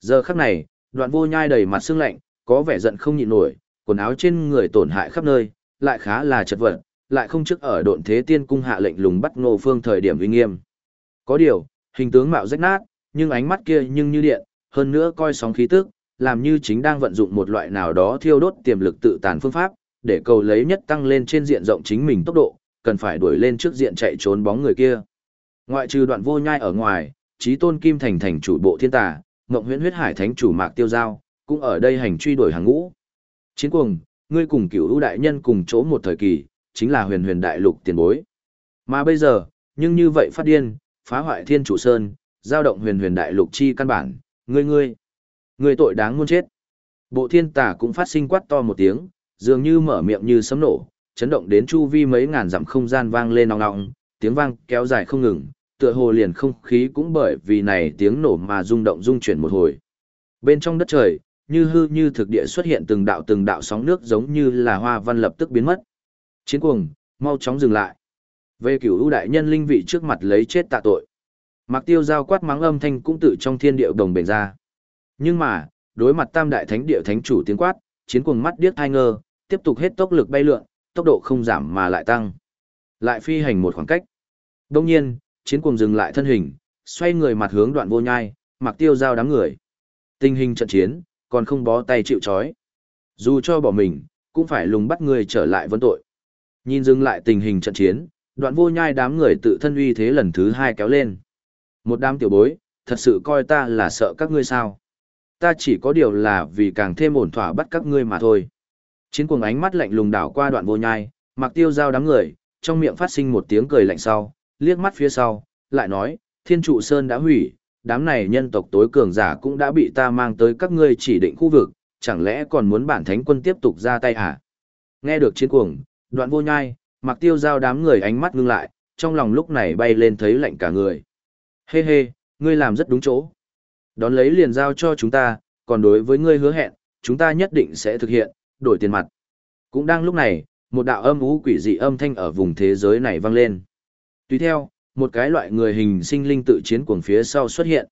Giờ khắc này, đoạn vô nhai đầy mặt sương lạnh, có vẻ giận không nhịn nổi, quần áo trên người tổn hại khắp nơi, lại khá là chật vật, lại không trước ở độn thế tiên cung hạ lệnh lùng bắt ngô phương thời điểm uy nghiêm. Có điều, hình tướng mạo rách nát, nhưng ánh mắt kia nhưng như điện, hơn nữa coi sóng khí tức, làm như chính đang vận dụng một loại nào đó thiêu đốt tiềm lực tự tàn phương pháp, để cầu lấy nhất tăng lên trên diện rộng chính mình tốc độ, cần phải đuổi lên trước diện chạy trốn bóng người kia. Ngoại trừ đoạn vô nhai ở ngoài, trí tôn kim thành thành chủ bộ thiên tà, Ngộng Huyễn Huyết Hải Thánh chủ Mạc Tiêu Giao, cũng ở đây hành truy đuổi hàng ngũ. Chiến cuồng, ngươi cùng Cửu ưu đại nhân cùng chỗ một thời kỳ, chính là Huyền Huyền đại lục tiền bối. Mà bây giờ, nhưng như vậy phát điên, phá hoại Thiên chủ sơn, giao động Huyền Huyền đại lục chi căn bản, ngươi ngươi, ngươi tội đáng muôn chết. Bộ Thiên Tà cũng phát sinh quát to một tiếng, dường như mở miệng như sấm nổ, chấn động đến chu vi mấy ngàn dặm không gian vang lên nong ong, tiếng vang kéo dài không ngừng, tựa hồ liền không khí cũng bởi vì này tiếng nổ mà rung động rung chuyển một hồi. Bên trong đất trời, như hư như thực địa xuất hiện từng đạo từng đạo sóng nước giống như là hoa văn lập tức biến mất. Chiến cuồng, mau chóng dừng lại. Về cửu ưu đại nhân linh vị trước mặt lấy chết tạ tội. Mặc tiêu giao quát mắng âm thanh cũng tự trong thiên địa đồng bền ra. Nhưng mà, đối mặt tam đại thánh địa thánh chủ tiếng quát, chiến cuồng mắt điếc hai ngơ, tiếp tục hết tốc lực bay lượn, tốc độ không giảm mà lại tăng. Lại phi hành một khoảng cách. Đông nhiên, chiến cuồng dừng lại thân hình, xoay người mặt hướng đoạn vô nhai, mặc tiêu giao đám người. Tình hình trận chiến, còn không bó tay chịu chói. Dù cho bỏ mình, cũng phải lùng bắt người trở lại vấn tội. Nhìn dừng lại tình hình trận chiến, đoạn vô nhai đám người tự thân uy thế lần thứ hai kéo lên. Một đám tiểu bối, thật sự coi ta là sợ các ngươi sao. Ta chỉ có điều là vì càng thêm ổn thỏa bắt các ngươi mà thôi. Chiến cuồng ánh mắt lạnh lùng đảo qua đoạn vô nhai, mặc tiêu giao đám người, trong miệng phát sinh một tiếng cười lạnh sau, liếc mắt phía sau, lại nói, thiên trụ sơn đã hủy, đám này nhân tộc tối cường giả cũng đã bị ta mang tới các ngươi chỉ định khu vực, chẳng lẽ còn muốn bản thánh quân tiếp tục ra tay hả? Nghe được chiến cuồng, đoạn vô nhai, mặc tiêu giao đám người ánh mắt ngưng lại, trong lòng lúc này bay lên thấy lạnh cả người. Hê hê, ngươi làm rất đúng chỗ. Đón lấy liền giao cho chúng ta, còn đối với ngươi hứa hẹn, chúng ta nhất định sẽ thực hiện, đổi tiền mặt. Cũng đang lúc này, một đạo âm ú quỷ dị âm thanh ở vùng thế giới này vang lên. Tùy theo, một cái loại người hình sinh linh tự chiến cuồng phía sau xuất hiện.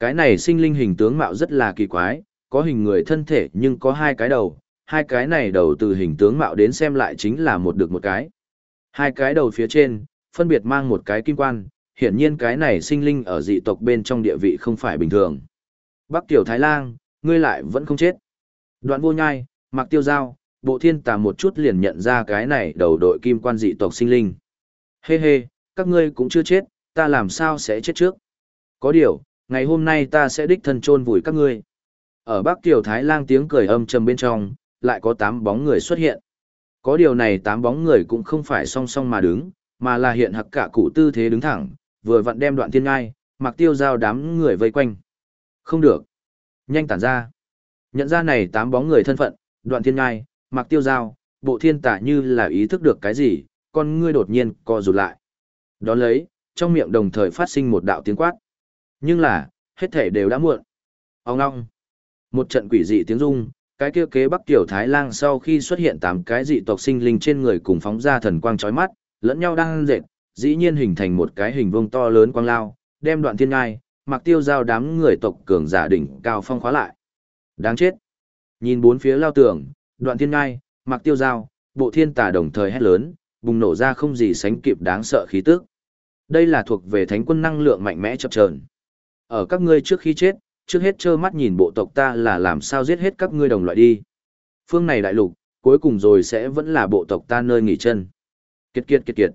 Cái này sinh linh hình tướng mạo rất là kỳ quái, có hình người thân thể nhưng có hai cái đầu, hai cái này đầu từ hình tướng mạo đến xem lại chính là một được một cái. Hai cái đầu phía trên, phân biệt mang một cái kim quan, hiển nhiên cái này sinh linh ở dị tộc bên trong địa vị không phải bình thường. Bắc Tiểu Thái Lang, ngươi lại vẫn không chết. Đoạn vô nhai, mặc tiêu giao, bộ thiên tà một chút liền nhận ra cái này đầu đội kim quan dị tộc sinh linh. Hê hê, các ngươi cũng chưa chết, ta làm sao sẽ chết trước. Có điều, ngày hôm nay ta sẽ đích thân chôn vùi các ngươi. Ở Bắc Kiều Thái Lang tiếng cười âm trầm bên trong, lại có tám bóng người xuất hiện. Có điều này tám bóng người cũng không phải song song mà đứng, mà là hiện hặc cả cụ tư thế đứng thẳng, vừa vặn đem đoạn thiên ngai, mặc tiêu giao đám người vây quanh. Không được. Nhanh tản ra. Nhận ra này tám bóng người thân phận, đoạn thiên ngai, mặc tiêu giao, bộ thiên tả như là ý thức được cái gì, con ngươi đột nhiên co rụt lại. Đón lấy, trong miệng đồng thời phát sinh một đạo tiếng quát. Nhưng là, hết thể đều đã muộn. Ông ngong. Một trận quỷ dị tiếng rung, cái kia kế Bắc Tiểu Thái Lang sau khi xuất hiện tám cái dị tộc sinh linh trên người cùng phóng ra thần quang chói mắt, lẫn nhau đang dệt, dĩ nhiên hình thành một cái hình vuông to lớn quang lao, đem đoạn thiên ngai, mặc tiêu giao đám người tộc cường giả đỉnh cao phong khóa lại. Đáng chết. Nhìn bốn phía lao tường, đoạn thiên ngai, mặc tiêu giao, bộ thiên tà đồng thời hét lớn, bùng nổ ra không gì sánh kịp đáng sợ khí tức. Đây là thuộc về thánh quân năng lượng mạnh mẽ chập chờn. Ở các ngươi trước khi chết, trước hết trơ mắt nhìn bộ tộc ta là làm sao giết hết các ngươi đồng loại đi. Phương này đại lục, cuối cùng rồi sẽ vẫn là bộ tộc ta nơi nghỉ chân. Kiệt kiệt kiệt kiệt.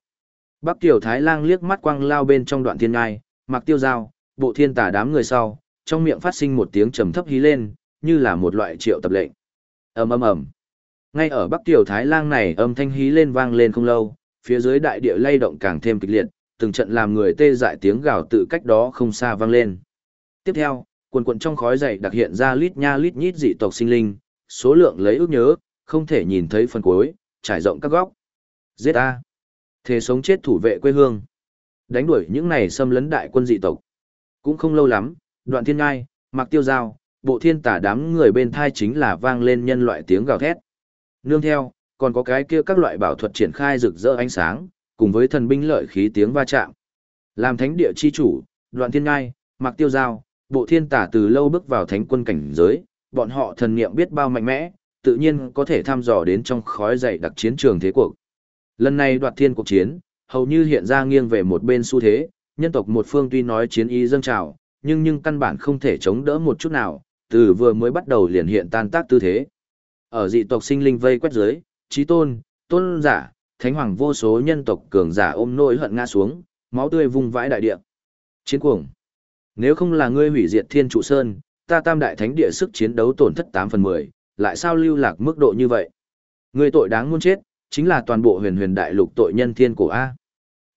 Bắc Tiểu Thái Lang liếc mắt quang lao bên trong đoạn thiên ngai, mặc tiêu dao, bộ thiên tả đám người sau, trong miệng phát sinh một tiếng trầm thấp hí lên, như là một loại triệu tập lệnh. ầm ầm ầm. Ngay ở Bắc Tiểu Thái Lang này âm thanh hí lên vang lên không lâu, phía dưới đại địa lay động càng thêm kịch liệt, từng trận làm người tê dại tiếng gào tự cách đó không xa vang lên. Tiếp theo, quần quần trong khói dày đặc hiện ra lít nha lít nhít dị tộc sinh linh, số lượng lấy ước nhớ, không thể nhìn thấy phần cuối, trải rộng các góc. Giết a! Thế sống chết thủ vệ quê hương. Đánh đuổi những này xâm lấn đại quân dị tộc. Cũng không lâu lắm, đoạn thiên ngai, mặc tiêu giao, bộ thiên tả đám người bên thai chính là vang lên nhân loại tiếng gào thét. Nương theo, còn có cái kia các loại bảo thuật triển khai rực rỡ ánh sáng, cùng với thần binh lợi khí tiếng va chạm. Làm thánh địa chi chủ, đoạn thiên ngai, mặc tiêu giao, bộ thiên tả từ lâu bước vào thánh quân cảnh giới, bọn họ thần niệm biết bao mạnh mẽ, tự nhiên có thể thăm dò đến trong khói dày đặc chiến trường thế cuộc. Lần này đoạt thiên cuộc chiến, hầu như hiện ra nghiêng về một bên xu thế, nhân tộc một phương tuy nói chiến ý dâng trào, nhưng nhưng căn bản không thể chống đỡ một chút nào, từ vừa mới bắt đầu liền hiện tan tác tư thế. Ở dị tộc sinh linh vây quét dưới, trí tôn, tôn giả, thánh hoàng vô số nhân tộc cường giả ôm nỗi hận ngã xuống, máu tươi vung vãi đại địa. Chiến cuồng. Nếu không là ngươi hủy diệt thiên trụ sơn, ta tam đại thánh địa sức chiến đấu tổn thất 8 phần 10, lại sao lưu lạc mức độ như vậy? ngươi tội đáng muốn chết, chính là toàn bộ huyền huyền đại lục tội nhân thiên cổ A.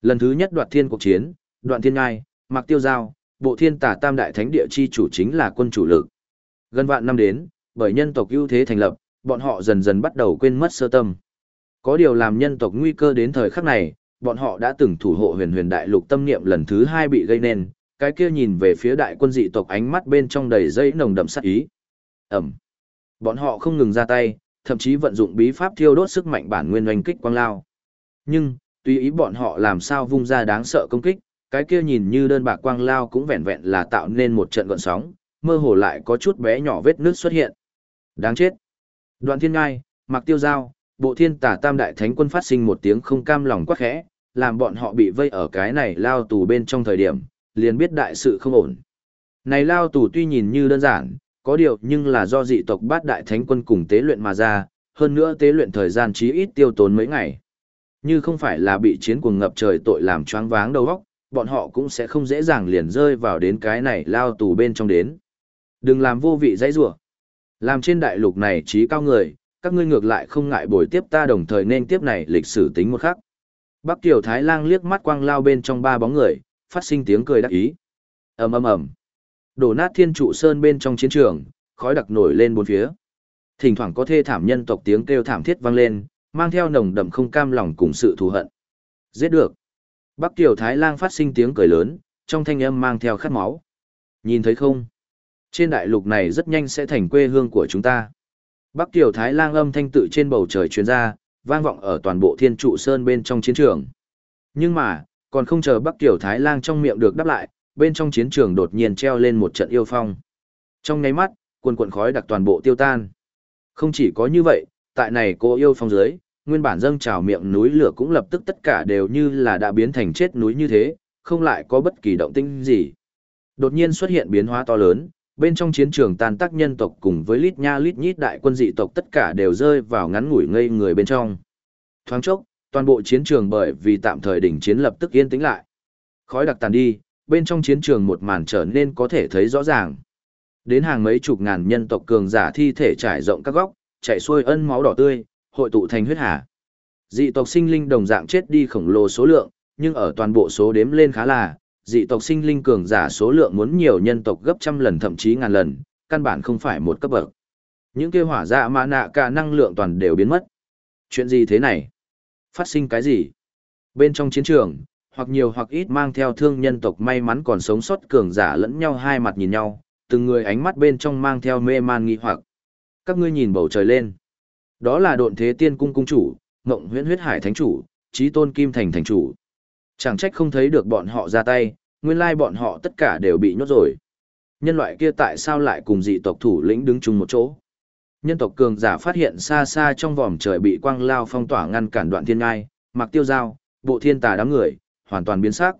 Lần thứ nhất đoạt thiên cuộc chiến, đoạn thiên ngai, mặc tiêu giao, bộ thiên tả tam đại thánh địa chi chủ chính là quân chủ lực. Gần vạn năm đến, bởi nhân tộc ưu thế thành lập, bọn họ dần dần bắt đầu quên mất sơ tâm. Có điều làm nhân tộc nguy cơ đến thời khắc này, bọn họ đã từng thủ hộ huyền huyền đại lục tâm niệm lần thứ hai bị gây nên, cái kia nhìn về phía đại quân dị tộc ánh mắt bên trong đầy dây nồng đậm sát ý. Ẩm. Bọn họ không ngừng ra tay, thậm chí vận dụng bí pháp thiêu đốt sức mạnh bản nguyên oanh kích quang lao. Nhưng, tùy ý bọn họ làm sao vung ra đáng sợ công kích, cái kia nhìn như đơn bạc quang lao cũng vẹn vẹn là tạo nên một trận gọn sóng, mơ hồ lại có chút bé nhỏ vết nước xuất hiện. Đáng chết. Đoạn thiên ngai, mặc tiêu giao, bộ thiên tả tam đại thánh quân phát sinh một tiếng không cam lòng quá khẽ, làm bọn họ bị vây ở cái này lao tù bên trong thời điểm, liền biết đại sự không ổn. Này lao tù tuy nhìn như đơn giản, có điều nhưng là do dị tộc bát đại thánh quân cùng tế luyện mà ra, hơn nữa tế luyện thời gian chí ít tiêu tốn mấy ngày. Như không phải là bị chiến cuồng ngập trời tội làm choáng váng đầu óc, bọn họ cũng sẽ không dễ dàng liền rơi vào đến cái này lao tù bên trong đến. Đừng làm vô vị dãy rủa. Làm trên đại lục này trí cao người, các ngươi ngược lại không ngại bồi tiếp ta đồng thời nên tiếp này lịch sử tính một khắc. Bắc Kiều Thái Lang liếc mắt quang lao bên trong ba bóng người, phát sinh tiếng cười đắc ý. ầm ầm ầm, đổ nát thiên trụ sơn bên trong chiến trường, khói đặc nổi lên bốn phía. Thỉnh thoảng có thê thảm nhân tộc tiếng kêu thảm thiết vang lên, mang theo nồng đậm không cam lòng cùng sự thù hận. Giết được. Bắc Kiều Thái Lang phát sinh tiếng cười lớn, trong thanh âm mang theo khát máu. Nhìn thấy không? Trên đại lục này rất nhanh sẽ thành quê hương của chúng ta. Bắc Kiều Thái Lang âm thanh tự trên bầu trời truyền ra, vang vọng ở toàn bộ thiên trụ sơn bên trong chiến trường. Nhưng mà, còn không chờ Bắc Kiều Thái Lang trong miệng được đáp lại, bên trong chiến trường đột nhiên treo lên một trận yêu phong. Trong nháy mắt, quần quần khói đặc toàn bộ tiêu tan. Không chỉ có như vậy, tại này cô yêu phong dưới, nguyên bản dâng trào miệng núi lửa cũng lập tức tất cả đều như là đã biến thành chết núi như thế, không lại có bất kỳ động tĩnh gì. Đột nhiên xuất hiện biến hóa to lớn, bên trong chiến trường tàn tác nhân tộc cùng với lít nha lít nhít đại quân dị tộc tất cả đều rơi vào ngắn ngủi ngây người bên trong. Thoáng chốc, toàn bộ chiến trường bởi vì tạm thời đỉnh chiến lập tức yên tĩnh lại. Khói đặc tàn đi, bên trong chiến trường một màn trở nên có thể thấy rõ ràng. Đến hàng mấy chục ngàn nhân tộc cường giả thi thể trải rộng các góc, chảy xuôi ân máu đỏ tươi, hội tụ thành huyết hà. Dị tộc sinh linh đồng dạng chết đi khổng lồ số lượng, nhưng ở toàn bộ số đếm lên khá là, dị tộc sinh linh cường giả số lượng muốn nhiều nhân tộc gấp trăm lần thậm chí ngàn lần, căn bản không phải một cấp bậc. Những kia hỏa dạ mã nạ cả năng lượng toàn đều biến mất. Chuyện gì thế này? Phát sinh cái gì? Bên trong chiến trường, hoặc nhiều hoặc ít mang theo thương nhân tộc may mắn còn sống sót cường giả lẫn nhau hai mặt nhìn nhau, từng người ánh mắt bên trong mang theo mê man nghi hoặc. Các ngươi nhìn bầu trời lên. Đó là độn thế tiên cung cung chủ, mộng huyễn huyết hải thánh chủ, trí tôn kim thành thành chủ. Chẳng trách không thấy được bọn họ ra tay, nguyên lai bọn họ tất cả đều bị nhốt rồi. Nhân loại kia tại sao lại cùng dị tộc thủ lĩnh đứng chung một chỗ? Nhân tộc cường giả phát hiện xa xa trong vòm trời bị quang lao phong tỏa ngăn cản đoạn thiên ngai, mặc tiêu dao, bộ thiên tà đám người, hoàn toàn biến sắc.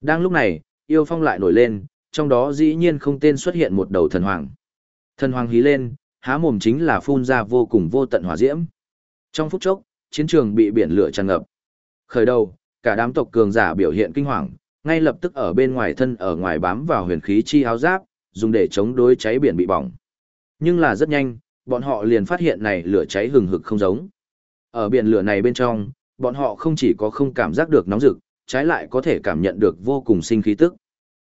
Đang lúc này, yêu phong lại nổi lên, trong đó dĩ nhiên không tên xuất hiện một đầu thần hoàng. Thần hoàng hí lên, há mồm chính là phun ra vô cùng vô tận hỏa diễm. Trong phút chốc, chiến trường bị biển lửa tràn ngập. Khởi đầu, cả đám tộc cường giả biểu hiện kinh hoàng, ngay lập tức ở bên ngoài thân ở ngoài bám vào huyền khí chi áo giáp, dùng để chống đối cháy biển bị bỏng. Nhưng là rất nhanh, bọn họ liền phát hiện này lửa cháy hừng hực không giống. Ở biển lửa này bên trong, bọn họ không chỉ có không cảm giác được nóng rực, trái lại có thể cảm nhận được vô cùng sinh khí tức.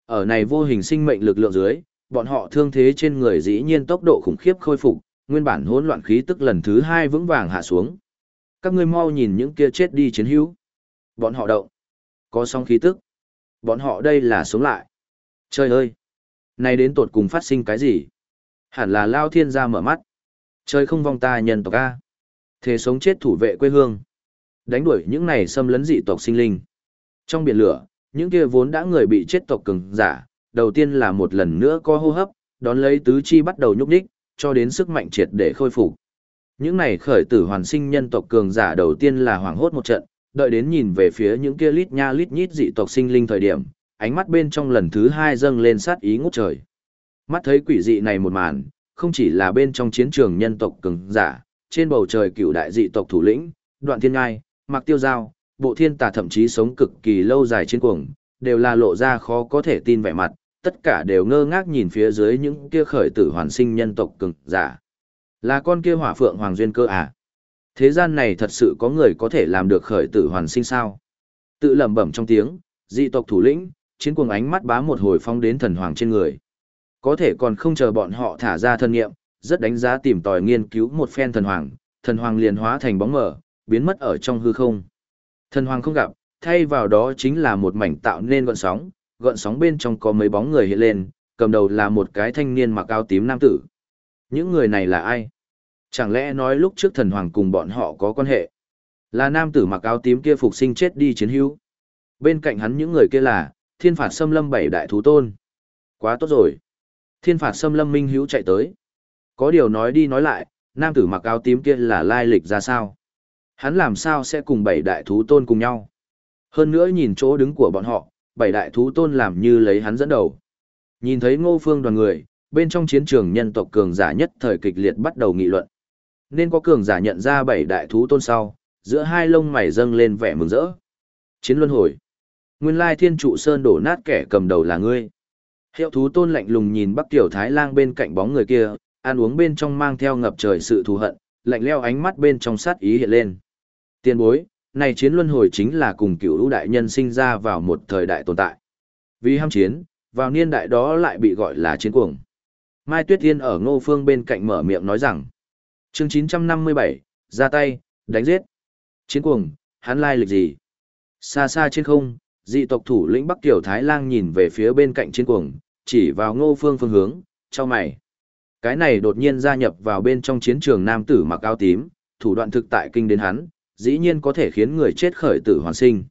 Ở này vô hình sinh mệnh lực lượng dưới, bọn họ thương thế trên người dĩ nhiên tốc độ khủng khiếp khôi phục, nguyên bản hỗn loạn khí tức lần thứ hai vững vàng hạ xuống. Các ngươi mau nhìn những kia chết đi chiến hữu. Bọn họ động. Có song khí tức. Bọn họ đây là sống lại. Trời ơi! Này đến tột cùng phát sinh cái gì? Hẳn là Lao Thiên gia mở mắt. Trời không vong ta nhân tộc A. Thế sống chết thủ vệ quê hương. Đánh đuổi những này xâm lấn dị tộc sinh linh. Trong biển lửa, những kia vốn đã người bị chết tộc cường giả, đầu tiên là một lần nữa có hô hấp, đón lấy tứ chi bắt đầu nhúc nhích, cho đến sức mạnh triệt để khôi phục. Những này khởi tử hoàn sinh nhân tộc cường giả đầu tiên là hoảng hốt một trận, đợi đến nhìn về phía những kia lít nha lít nhít dị tộc sinh linh thời điểm, ánh mắt bên trong lần thứ hai dâng lên sát ý ngút trời. Mắt thấy quỷ dị này một màn, không chỉ là bên trong chiến trường nhân tộc cường giả, trên bầu trời cựu đại dị tộc thủ lĩnh, đoạn thiên ngai, mặc tiêu giao, bộ thiên tà thậm chí sống cực kỳ lâu dài trên cuồng, đều là lộ ra khó có thể tin vẻ mặt, tất cả đều ngơ ngác nhìn phía dưới những kia khởi tử hoàn sinh nhân tộc cường giả. Là con kia hỏa phượng hoàng duyên cơ à? Thế gian này thật sự có người có thể làm được khởi tử hoàn sinh sao? Tự lẩm bẩm trong tiếng, dị tộc thủ lĩnh, chiến cuồng ánh mắt bá một hồi phong đến thần hoàng trên người. Có thể còn không chờ bọn họ thả ra thân nghiệm, rất đánh giá tìm tòi nghiên cứu một phen thần hoàng, thần hoàng liền hóa thành bóng mờ, biến mất ở trong hư không. Thần hoàng không gặp, thay vào đó chính là một mảnh tạo nên gợn sóng, gợn sóng bên trong có mấy bóng người hiện lên, cầm đầu là một cái thanh niên mặc áo tím nam tử. Những người này là ai? Chẳng lẽ nói lúc trước thần hoàng cùng bọn họ có quan hệ? Là nam tử mặc áo tím kia phục sinh chết đi chiến hữu. Bên cạnh hắn những người kia là, thiên phạt xâm lâm bảy đại thú tôn. Quá tốt rồi. Thiên phạt xâm lâm minh hữu chạy tới. Có điều nói đi nói lại, nam tử mặc áo tím kia là lai lịch ra sao? Hắn làm sao sẽ cùng bảy đại thú tôn cùng nhau? Hơn nữa nhìn chỗ đứng của bọn họ, bảy đại thú tôn làm như lấy hắn dẫn đầu. Nhìn thấy ngô phương đoàn người, bên trong chiến trường nhân tộc cường giả nhất thời kịch liệt bắt đầu nghị luận. Nên có cường giả nhận ra bảy đại thú tôn sau, giữa hai lông mày dâng lên vẻ mừng rỡ. Chiến luân hồi. Nguyên lai thiên trụ sơn đổ nát kẻ cầm đầu là ngươi. Hiệu thú tôn lạnh lùng nhìn Bắc Tiểu Thái Lang bên cạnh bóng người kia, ăn uống bên trong mang theo ngập trời sự thù hận, lạnh leo ánh mắt bên trong sát ý hiện lên. Tiên bối, này chiến luân hồi chính là cùng cựu lũ đại nhân sinh ra vào một thời đại tồn tại. Vì ham chiến, vào niên đại đó lại bị gọi là chiến cuồng. Mai Tuyết Thiên ở ngô phương bên cạnh mở miệng nói rằng, chương 957, ra tay, đánh giết. Chiến cuồng, hắn lai lịch gì? Xa xa trên không, dị tộc thủ lĩnh Bắc Tiểu Thái Lang nhìn về phía bên cạnh chiến cuồng, chỉ vào ngô phương phương hướng, cho mày. Cái này đột nhiên gia nhập vào bên trong chiến trường nam tử mặc áo tím, thủ đoạn thực tại kinh đến hắn, dĩ nhiên có thể khiến người chết khởi tử hoàn sinh.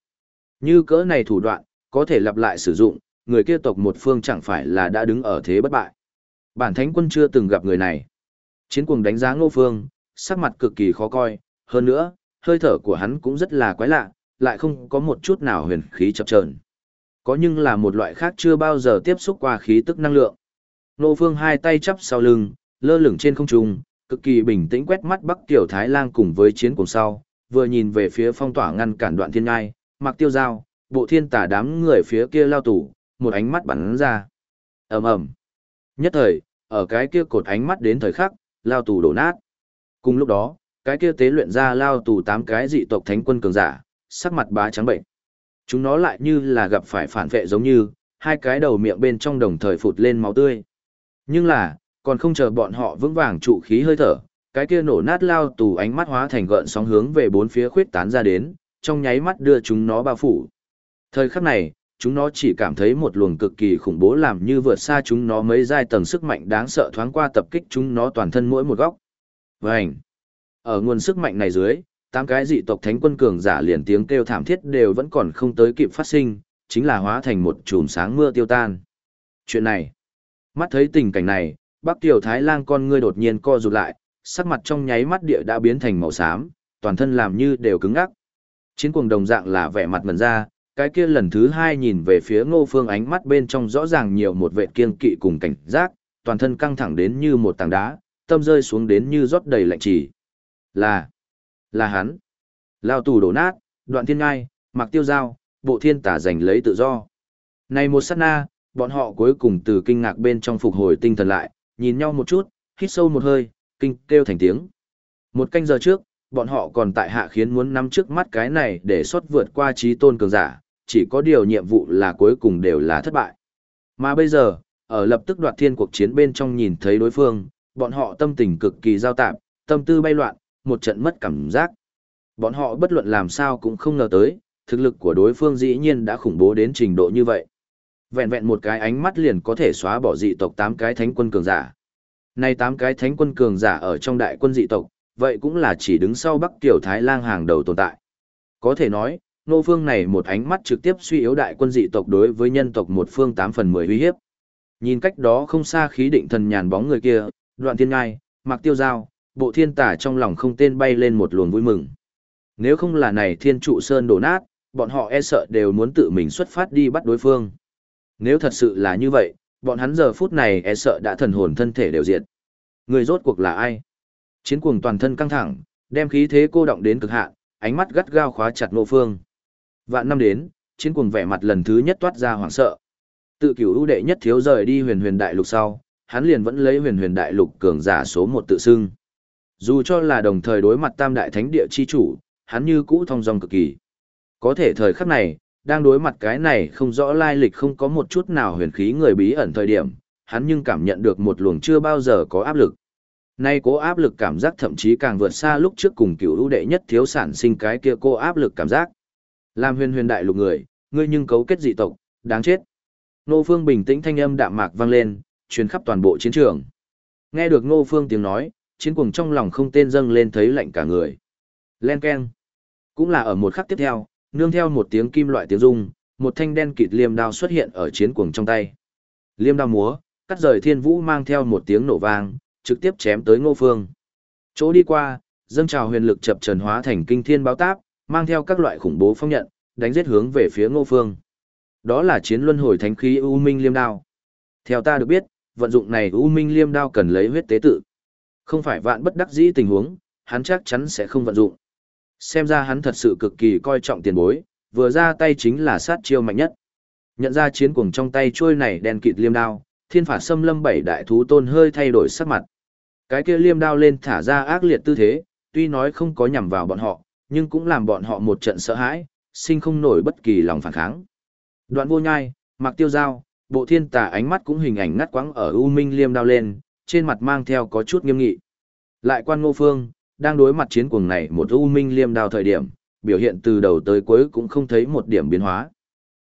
Như cỡ này thủ đoạn, có thể lặp lại sử dụng, người kia tộc một phương chẳng phải là đã đứng ở thế bất bại. Bản thánh quân chưa từng gặp người này. Chiến cuồng đánh giá ngô phương, sắc mặt cực kỳ khó coi, hơn nữa, hơi thở của hắn cũng rất là quái lạ, lại không có một chút nào huyền khí chập chờn. Có nhưng là một loại khác chưa bao giờ tiếp xúc qua khí tức năng lượng. Ngô phương hai tay chắp sau lưng, lơ lửng trên không trung, cực kỳ bình tĩnh quét mắt Bắc Tiểu Thái Lang cùng với chiến cuồng sau, vừa nhìn về phía phong tỏa ngăn cản đoạn thiên ngai, mặc tiêu dao, bộ thiên tả đám người phía kia lao tủ, một ánh mắt bắn ra. ầm ầm Nhất thời, ở cái kia cột ánh mắt đến thời khắc, lao tù đổ nát. Cùng lúc đó, cái kia tế luyện ra lao tù tám cái dị tộc thánh quân cường giả, sắc mặt bá trắng bệnh. Chúng nó lại như là gặp phải phản vệ giống như, hai cái đầu miệng bên trong đồng thời phụt lên máu tươi. Nhưng là, còn không chờ bọn họ vững vàng trụ khí hơi thở, cái kia nổ nát lao tù ánh mắt hóa thành gợn sóng hướng về bốn phía khuyết tán ra đến, trong nháy mắt đưa chúng nó bao phủ. Thời khắc này, chúng nó chỉ cảm thấy một luồng cực kỳ khủng bố làm như vượt xa chúng nó mấy giai tầng sức mạnh đáng sợ thoáng qua tập kích chúng nó toàn thân mỗi một góc. Vành! Ở nguồn sức mạnh này dưới, tám cái dị tộc thánh quân cường giả liền tiếng kêu thảm thiết đều vẫn còn không tới kịp phát sinh, chính là hóa thành một chùm sáng mưa tiêu tan. Chuyện này, mắt thấy tình cảnh này, Bắc Tiểu Thái Lang con ngươi đột nhiên co rụt lại, sắc mặt trong nháy mắt địa đã biến thành màu xám, toàn thân làm như đều cứng ngắc. Chiến cuồng đồng dạng là vẻ mặt mẩn ra, cái kia lần thứ hai nhìn về phía ngô phương ánh mắt bên trong rõ ràng nhiều một vệ kiên kỵ cùng cảnh giác, toàn thân căng thẳng đến như một tảng đá, tâm rơi xuống đến như rót đầy lạnh chỉ Là, là hắn. Lao tù đổ nát, đoạn thiên ngai, mặc tiêu Giao bộ thiên tả giành lấy tự do. Này một sát na, bọn họ cuối cùng từ kinh ngạc bên trong phục hồi tinh thần lại, nhìn nhau một chút, hít sâu một hơi, kinh kêu thành tiếng. Một canh giờ trước, bọn họ còn tại hạ khiến muốn nắm trước mắt cái này để xuất vượt qua trí tôn cường giả, chỉ có điều nhiệm vụ là cuối cùng đều là thất bại. Mà bây giờ, ở lập tức đoạt thiên cuộc chiến bên trong nhìn thấy đối phương, bọn họ tâm tình cực kỳ giao tạp, tâm tư bay loạn, một trận mất cảm giác. Bọn họ bất luận làm sao cũng không ngờ tới, thực lực của đối phương dĩ nhiên đã khủng bố đến trình độ như vậy. Vẹn vẹn một cái ánh mắt liền có thể xóa bỏ dị tộc tám cái thánh quân cường giả. Nay tám cái thánh quân cường giả ở trong đại quân dị tộc, vậy cũng là chỉ đứng sau Bắc Tiểu Thái Lang hàng đầu tồn tại. Có thể nói, nô phương này một ánh mắt trực tiếp suy yếu đại quân dị tộc đối với nhân tộc một phương 8 phần 10 uy hiếp. Nhìn cách đó không xa khí định thần nhàn bóng người kia, đoạn thiên ngai, mặc tiêu giao, bộ thiên tả trong lòng không tên bay lên một luồng vui mừng. Nếu không là này thiên trụ sơn đổ nát, bọn họ e sợ đều muốn tự mình xuất phát đi bắt đối phương. Nếu thật sự là như vậy, bọn hắn giờ phút này e sợ đã thần hồn thân thể đều diệt. Người rốt cuộc là ai? Chiến cuồng toàn thân căng thẳng, đem khí thế cô động đến cực hạn, ánh mắt gắt gao khóa chặt Ngô Phương. Vạn năm đến, chiến cuồng vẻ mặt lần thứ nhất toát ra hoảng sợ. Tự cửu ưu đệ nhất thiếu rời đi huyền huyền đại lục sau, hắn liền vẫn lấy huyền huyền đại lục cường giả số một tự xưng. Dù cho là đồng thời đối mặt tam đại thánh địa chi chủ, hắn như cũ thông dong cực kỳ. Có thể thời khắc này, đang đối mặt cái này không rõ lai lịch không có một chút nào huyền khí người bí ẩn thời điểm, hắn nhưng cảm nhận được một luồng chưa bao giờ có áp lực. Nay cố áp lực cảm giác thậm chí càng vượt xa lúc trước cùng cửu ưu đệ nhất thiếu sản sinh cái kia cô áp lực cảm giác. Làm huyền huyền đại lục người, ngươi nhưng cấu kết dị tộc, đáng chết. Nô Phương bình tĩnh thanh âm đạm mạc vang lên, truyền khắp toàn bộ chiến trường. Nghe được Nô Phương tiếng nói, chiến cuồng trong lòng không tên dâng lên thấy lạnh cả người. Len keng. Cũng là ở một khắc tiếp theo, nương theo một tiếng kim loại tiếng rung, một thanh đen kịt liêm đao xuất hiện ở chiến cuồng trong tay. Liêm đao múa, cắt rời thiên vũ mang theo một tiếng nổ vang, trực tiếp chém tới ngô phương. Chỗ đi qua, dâng trào huyền lực chập trần hóa thành kinh thiên báo táp, mang theo các loại khủng bố phong nhận, đánh giết hướng về phía ngô phương. Đó là chiến luân hồi thánh khí U Minh Liêm Đao. Theo ta được biết, vận dụng này U Minh Liêm Đao cần lấy huyết tế tự. Không phải vạn bất đắc dĩ tình huống, hắn chắc chắn sẽ không vận dụng. Xem ra hắn thật sự cực kỳ coi trọng tiền bối, vừa ra tay chính là sát chiêu mạnh nhất. Nhận ra chiến cuồng trong tay trôi này đen kịt liêm đao, thiên phạt xâm lâm bảy đại thú tôn hơi thay đổi sắc mặt. Cái kia liêm đao lên thả ra ác liệt tư thế, tuy nói không có nhằm vào bọn họ, nhưng cũng làm bọn họ một trận sợ hãi, sinh không nổi bất kỳ lòng phản kháng. Đoạn vô nhai, mặc tiêu dao, bộ thiên tà ánh mắt cũng hình ảnh ngắt quãng ở U Minh liêm đao lên, trên mặt mang theo có chút nghiêm nghị. Lại quan ngô phương, đang đối mặt chiến cuồng này một U Minh liêm đao thời điểm, biểu hiện từ đầu tới cuối cũng không thấy một điểm biến hóa.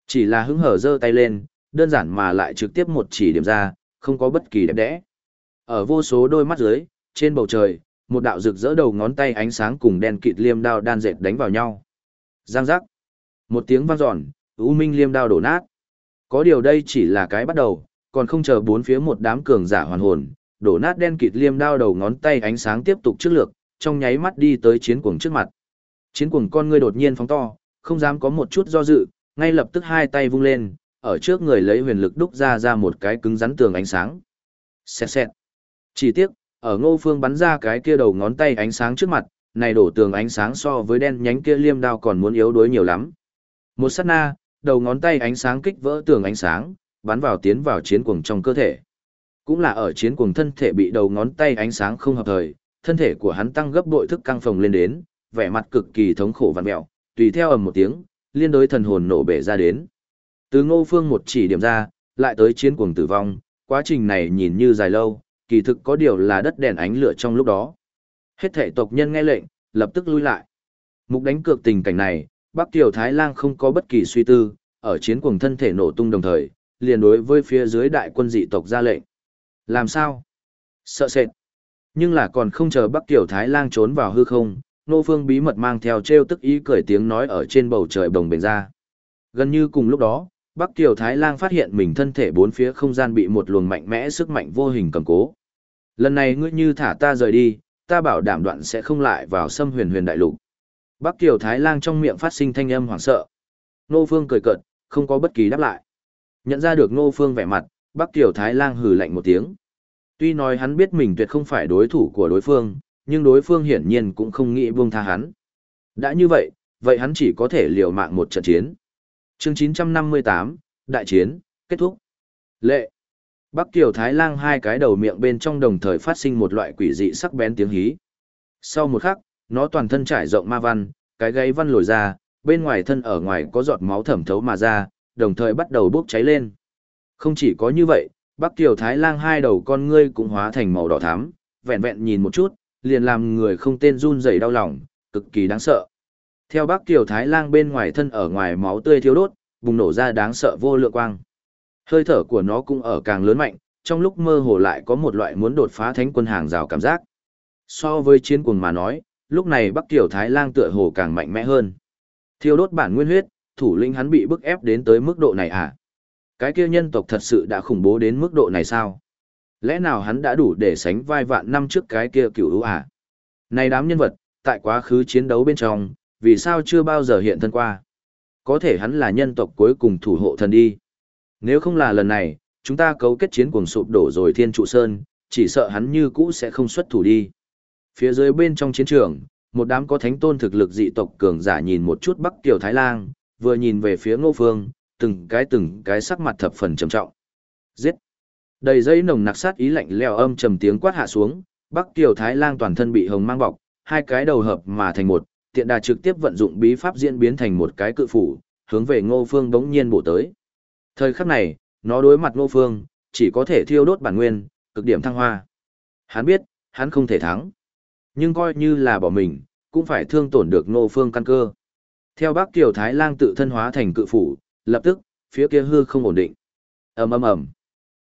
Chỉ là hứng hở giơ tay lên, đơn giản mà lại trực tiếp một chỉ điểm ra, không có bất kỳ đẹp đẽ. Ở vô số đôi mắt dưới, trên bầu trời, một đạo rực rỡ đầu ngón tay ánh sáng cùng đen kịt liêm đao đan dệt đánh vào nhau. Giang giác. Một tiếng vang giòn U Minh liêm đao đổ nát. Có điều đây chỉ là cái bắt đầu, còn không chờ bốn phía một đám cường giả hoàn hồn, đổ nát đen kịt liêm đao đầu ngón tay ánh sáng tiếp tục trước lược, trong nháy mắt đi tới chiến cuồng trước mặt. Chiến cuồng con ngươi đột nhiên phóng to, không dám có một chút do dự, ngay lập tức hai tay vung lên, ở trước người lấy huyền lực đúc ra ra một cái cứng rắn tường ánh sáng. Xẹt xẹt. Chỉ tiếc, ở ngô phương bắn ra cái kia đầu ngón tay ánh sáng trước mặt, này đổ tường ánh sáng so với đen nhánh kia liêm đao còn muốn yếu đuối nhiều lắm. Một sát na, đầu ngón tay ánh sáng kích vỡ tường ánh sáng, bắn vào tiến vào chiến cuồng trong cơ thể. Cũng là ở chiến cuồng thân thể bị đầu ngón tay ánh sáng không hợp thời, thân thể của hắn tăng gấp bội thức căng phồng lên đến, vẻ mặt cực kỳ thống khổ vặn mẹo, tùy theo ầm một tiếng, liên đối thần hồn nổ bể ra đến. Từ ngô phương một chỉ điểm ra, lại tới chiến cuồng tử vong, quá trình này nhìn như dài lâu, kỳ thực có điều là đất đèn ánh lửa trong lúc đó. Hết thể tộc nhân nghe lệnh, lập tức lui lại. Mục đánh cược tình cảnh này, Bắc Kiều Thái Lang không có bất kỳ suy tư, ở chiến cuồng thân thể nổ tung đồng thời, liền đối với phía dưới đại quân dị tộc ra lệnh. Làm sao? Sợ sệt. Nhưng là còn không chờ Bắc Kiều Thái Lang trốn vào hư không, Nô Phương bí mật mang theo treo tức ý cười tiếng nói ở trên bầu trời bồng bềnh ra. Gần như cùng lúc đó, Bắc Kiều Thái Lang phát hiện mình thân thể bốn phía không gian bị một luồng mạnh mẽ sức mạnh vô hình cầm cố. Lần này ngươi như thả ta rời đi, ta bảo đảm đoạn sẽ không lại vào xâm huyền huyền đại lục. Bắc Kiều Thái Lang trong miệng phát sinh thanh âm hoảng sợ. Nô Phương cười cợt, không có bất kỳ đáp lại. Nhận ra được Nô Phương vẻ mặt, Bắc Kiều Thái Lang hừ lạnh một tiếng. Tuy nói hắn biết mình tuyệt không phải đối thủ của đối phương, nhưng đối phương hiển nhiên cũng không nghĩ buông tha hắn. Đã như vậy, vậy hắn chỉ có thể liều mạng một trận chiến. Chương 958, Đại chiến, kết thúc. Lệ. Bắc Kiều Thái Lang hai cái đầu miệng bên trong đồng thời phát sinh một loại quỷ dị sắc bén tiếng hí. Sau một khắc, nó toàn thân trải rộng ma văn, cái gáy văn lồi ra, bên ngoài thân ở ngoài có giọt máu thẩm thấu mà ra, đồng thời bắt đầu bốc cháy lên. Không chỉ có như vậy, Bắc Kiều Thái Lang hai đầu con ngươi cũng hóa thành màu đỏ thắm, vẹn vẹn nhìn một chút, liền làm người không tên run rẩy đau lòng, cực kỳ đáng sợ. Theo Bắc Kiều Thái Lang bên ngoài thân ở ngoài máu tươi thiếu đốt, bùng nổ ra đáng sợ vô lượng quang. Hơi thở của nó cũng ở càng lớn mạnh, trong lúc mơ hồ lại có một loại muốn đột phá thánh quân hàng rào cảm giác. So với chiến cuồng mà nói, lúc này Bắc Kiều Thái Lang tựa hồ càng mạnh mẽ hơn. Thiêu đốt bản nguyên huyết, thủ lĩnh hắn bị bức ép đến tới mức độ này à? Cái kia nhân tộc thật sự đã khủng bố đến mức độ này sao? Lẽ nào hắn đã đủ để sánh vai vạn năm trước cái kia cửu ưu à? Này đám nhân vật, tại quá khứ chiến đấu bên trong, vì sao chưa bao giờ hiện thân qua? Có thể hắn là nhân tộc cuối cùng thủ hộ thần đi. Nếu không là lần này, chúng ta cấu kết chiến cuồng sụp đổ rồi thiên trụ sơn, chỉ sợ hắn như cũ sẽ không xuất thủ đi. Phía dưới bên trong chiến trường, một đám có thánh tôn thực lực dị tộc cường giả nhìn một chút Bắc Kiều Thái Lang, vừa nhìn về phía Ngô Phương, từng cái từng cái sắc mặt thập phần trầm trọng. Giết! Đầy dây nồng nặc sát ý lạnh leo âm trầm tiếng quát hạ xuống, Bắc Kiều Thái Lang toàn thân bị hồng mang bọc, hai cái đầu hợp mà thành một, tiện đà trực tiếp vận dụng bí pháp diễn biến thành một cái cự phủ, hướng về Ngô Phương bỗng nhiên bổ tới. Thời khắc này, nó đối mặt Ngô Phương, chỉ có thể thiêu đốt bản nguyên, cực điểm thăng hoa. Hắn biết, hắn không thể thắng. Nhưng coi như là bỏ mình, cũng phải thương tổn được Ngô Phương căn cơ. Theo Bắc Kiều Thái Lang tự thân hóa thành cự phủ, lập tức, phía kia hư không ổn định. ầm ầm ầm,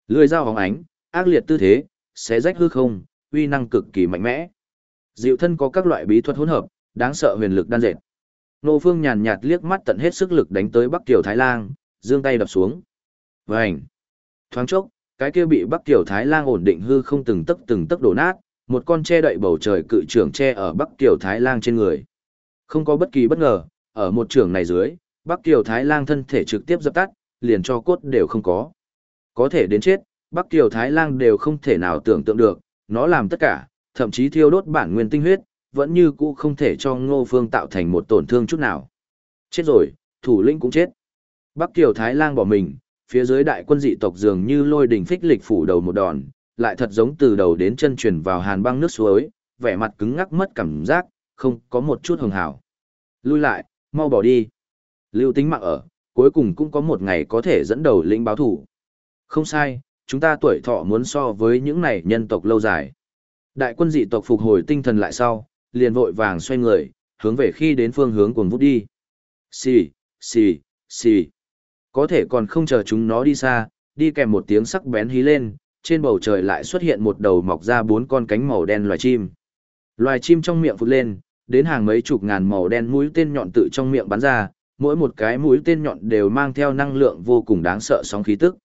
lưỡi dao hóng ánh, ác liệt tư thế, xé rách hư không, uy năng cực kỳ mạnh mẽ. Diệu thân có các loại bí thuật hỗn hợp, đáng sợ huyền lực đan dệt. Nô Phương nhàn nhạt liếc mắt tận hết sức lực đánh tới Bắc Tiểu Thái Lang, giương tay đập xuống. Vành. Thoáng chốc, cái kia bị Bắc Tiểu Thái Lang ổn định hư không từng tấc từng tấc đổ nát, một con che đậy bầu trời cự trưởng che ở Bắc Tiểu Thái Lang trên người. Không có bất kỳ bất ngờ, ở một trường này dưới, Bắc Tiểu Thái Lang thân thể trực tiếp dập tắt, liền cho cốt đều không có. Có thể đến chết, Bắc Tiểu Thái Lang đều không thể nào tưởng tượng được, nó làm tất cả, thậm chí thiêu đốt bản nguyên tinh huyết, vẫn như cũ không thể cho Ngô Phương tạo thành một tổn thương chút nào. Chết rồi, thủ lĩnh cũng chết. Bắc Kiều Thái Lang bỏ mình, phía dưới đại quân dị tộc dường như lôi đỉnh phích lịch phủ đầu một đòn, lại thật giống từ đầu đến chân truyền vào hàn băng nước suối, vẻ mặt cứng ngắc mất cảm giác, không có một chút hồng hào. Lui lại, mau bỏ đi. Lưu tính mạng ở, cuối cùng cũng có một ngày có thể dẫn đầu lĩnh báo thủ. Không sai, chúng ta tuổi thọ muốn so với những này nhân tộc lâu dài. Đại quân dị tộc phục hồi tinh thần lại sau, liền vội vàng xoay người, hướng về khi đến phương hướng cuồng vút đi. Xì, xì, xì. Có thể còn không chờ chúng nó đi xa, đi kèm một tiếng sắc bén hí lên, trên bầu trời lại xuất hiện một đầu mọc ra bốn con cánh màu đen loài chim. Loài chim trong miệng phụt lên, đến hàng mấy chục ngàn màu đen mũi tên nhọn tự trong miệng bắn ra, mỗi một cái mũi tên nhọn đều mang theo năng lượng vô cùng đáng sợ sóng khí tức.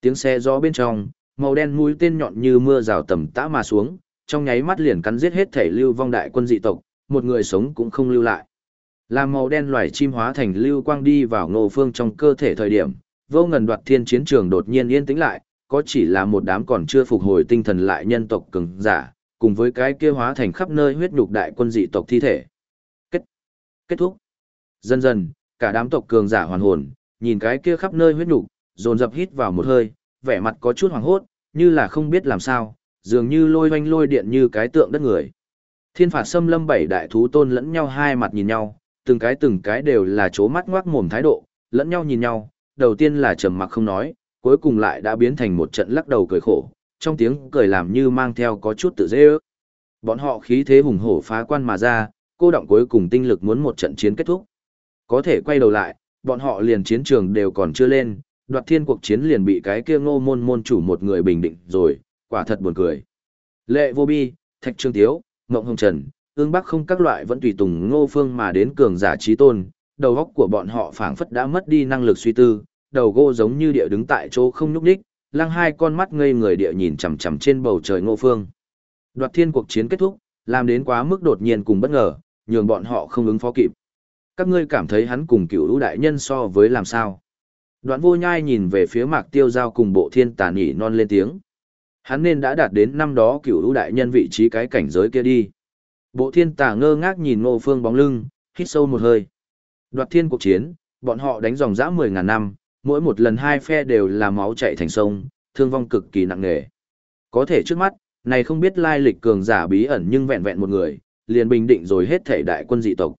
Tiếng xe gió bên trong, màu đen mũi tên nhọn như mưa rào tầm tã mà xuống, trong nháy mắt liền cắn giết hết thể lưu vong đại quân dị tộc, một người sống cũng không lưu lại. Làm màu đen loài chim hóa thành lưu quang đi vào ngô phương trong cơ thể thời điểm, vô ngần đoạt thiên chiến trường đột nhiên yên tĩnh lại, có chỉ là một đám còn chưa phục hồi tinh thần lại nhân tộc cường giả, cùng với cái kia hóa thành khắp nơi huyết nhục đại quân dị tộc thi thể. Kết kết thúc. Dần dần, cả đám tộc cường giả hoàn hồn, nhìn cái kia khắp nơi huyết nhục, dồn dập hít vào một hơi, vẻ mặt có chút hoảng hốt, như là không biết làm sao, dường như lôi oanh lôi điện như cái tượng đất người. Thiên phạt xâm lâm bảy đại thú tôn lẫn nhau hai mặt nhìn nhau, từng cái từng cái đều là chố mắt ngoác mồm thái độ, lẫn nhau nhìn nhau, đầu tiên là trầm mặc không nói, cuối cùng lại đã biến thành một trận lắc đầu cười khổ, trong tiếng cười làm như mang theo có chút tự dễ ước. Bọn họ khí thế hùng hổ phá quan mà ra, cô động cuối cùng tinh lực muốn một trận chiến kết thúc. Có thể quay đầu lại, bọn họ liền chiến trường đều còn chưa lên, đoạt thiên cuộc chiến liền bị cái kia ngô môn môn chủ một người bình định rồi, quả thật buồn cười. Lệ vô bi, thạch trương tiếu, Ngộng hồng trần, ương bắc không các loại vẫn tùy tùng ngô phương mà đến cường giả trí tôn, đầu óc của bọn họ phảng phất đã mất đi năng lực suy tư, đầu gỗ giống như địa đứng tại chỗ không nhúc nhích, lăng hai con mắt ngây người địa nhìn chằm chằm trên bầu trời ngô phương. Đoạt thiên cuộc chiến kết thúc, làm đến quá mức đột nhiên cùng bất ngờ, nhường bọn họ không ứng phó kịp. Các ngươi cảm thấy hắn cùng cựu lũ đại nhân so với làm sao? Đoạn vô nhai nhìn về phía mạc tiêu giao cùng bộ thiên tàn nhỉ non lên tiếng. Hắn nên đã đạt đến năm đó cựu ưu đại nhân vị trí cái cảnh giới kia đi. Bộ thiên tà ngơ ngác nhìn ngô phương bóng lưng, hít sâu một hơi. Đoạt thiên cuộc chiến, bọn họ đánh dòng dã 10.000 năm, mỗi một lần hai phe đều là máu chạy thành sông, thương vong cực kỳ nặng nề. Có thể trước mắt, này không biết lai lịch cường giả bí ẩn nhưng vẹn vẹn một người, liền bình định rồi hết thể đại quân dị tộc.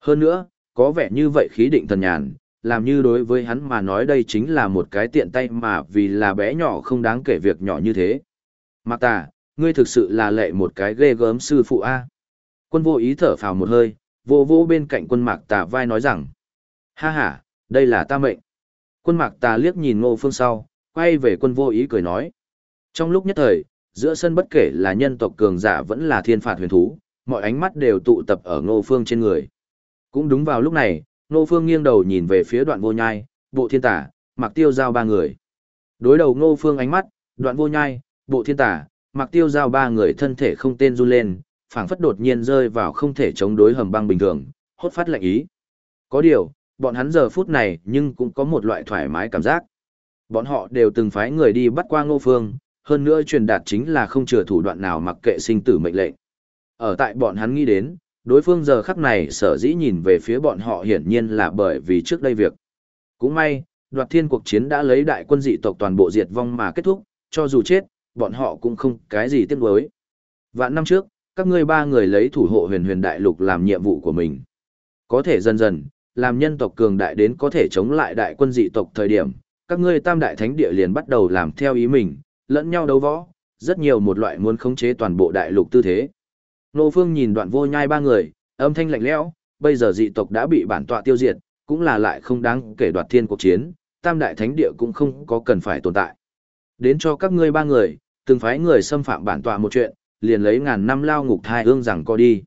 Hơn nữa, có vẻ như vậy khí định thần nhàn, làm như đối với hắn mà nói đây chính là một cái tiện tay mà vì là bé nhỏ không đáng kể việc nhỏ như thế. Mạc tà, ngươi thực sự là lệ một cái ghê gớm sư phụ A. Quân vô ý thở phào một hơi, vô vô bên cạnh quân mạc tà vai nói rằng, ha ha, đây là ta mệnh. Quân mạc tà liếc nhìn ngô phương sau, quay về quân vô ý cười nói. Trong lúc nhất thời, giữa sân bất kể là nhân tộc cường giả vẫn là thiên phạt huyền thú, mọi ánh mắt đều tụ tập ở ngô phương trên người. Cũng đúng vào lúc này, ngô phương nghiêng đầu nhìn về phía đoạn vô nhai, bộ thiên tả, mặc tiêu giao ba người. Đối đầu ngô phương ánh mắt, đoạn vô nhai, bộ thiên tả, mặc tiêu giao ba người thân thể không tên run lên, phảng phất đột nhiên rơi vào không thể chống đối hầm băng bình thường, hốt phát lạnh ý. Có điều, bọn hắn giờ phút này nhưng cũng có một loại thoải mái cảm giác. Bọn họ đều từng phái người đi bắt qua ngô phương, hơn nữa truyền đạt chính là không chừa thủ đoạn nào mặc kệ sinh tử mệnh lệnh. Ở tại bọn hắn nghĩ đến, đối phương giờ khắc này sở dĩ nhìn về phía bọn họ hiển nhiên là bởi vì trước đây việc. Cũng may, Đoạt thiên cuộc chiến đã lấy đại quân dị tộc toàn bộ diệt vong mà kết thúc, cho dù chết, bọn họ cũng không cái gì tiếc nuối. Vạn năm trước, các ngươi ba người lấy thủ hộ huyền huyền đại lục làm nhiệm vụ của mình. Có thể dần dần, làm nhân tộc cường đại đến có thể chống lại đại quân dị tộc thời điểm, các ngươi tam đại thánh địa liền bắt đầu làm theo ý mình, lẫn nhau đấu võ, rất nhiều một loại muốn khống chế toàn bộ đại lục tư thế. Nô Phương nhìn đoạn vô nhai ba người, âm thanh lạnh lẽo, bây giờ dị tộc đã bị bản tọa tiêu diệt, cũng là lại không đáng kể đoạt thiên cuộc chiến, tam đại thánh địa cũng không có cần phải tồn tại. Đến cho các ngươi ba người, từng phái người xâm phạm bản tọa một chuyện, liền lấy ngàn năm lao ngục thai ương rằng co đi.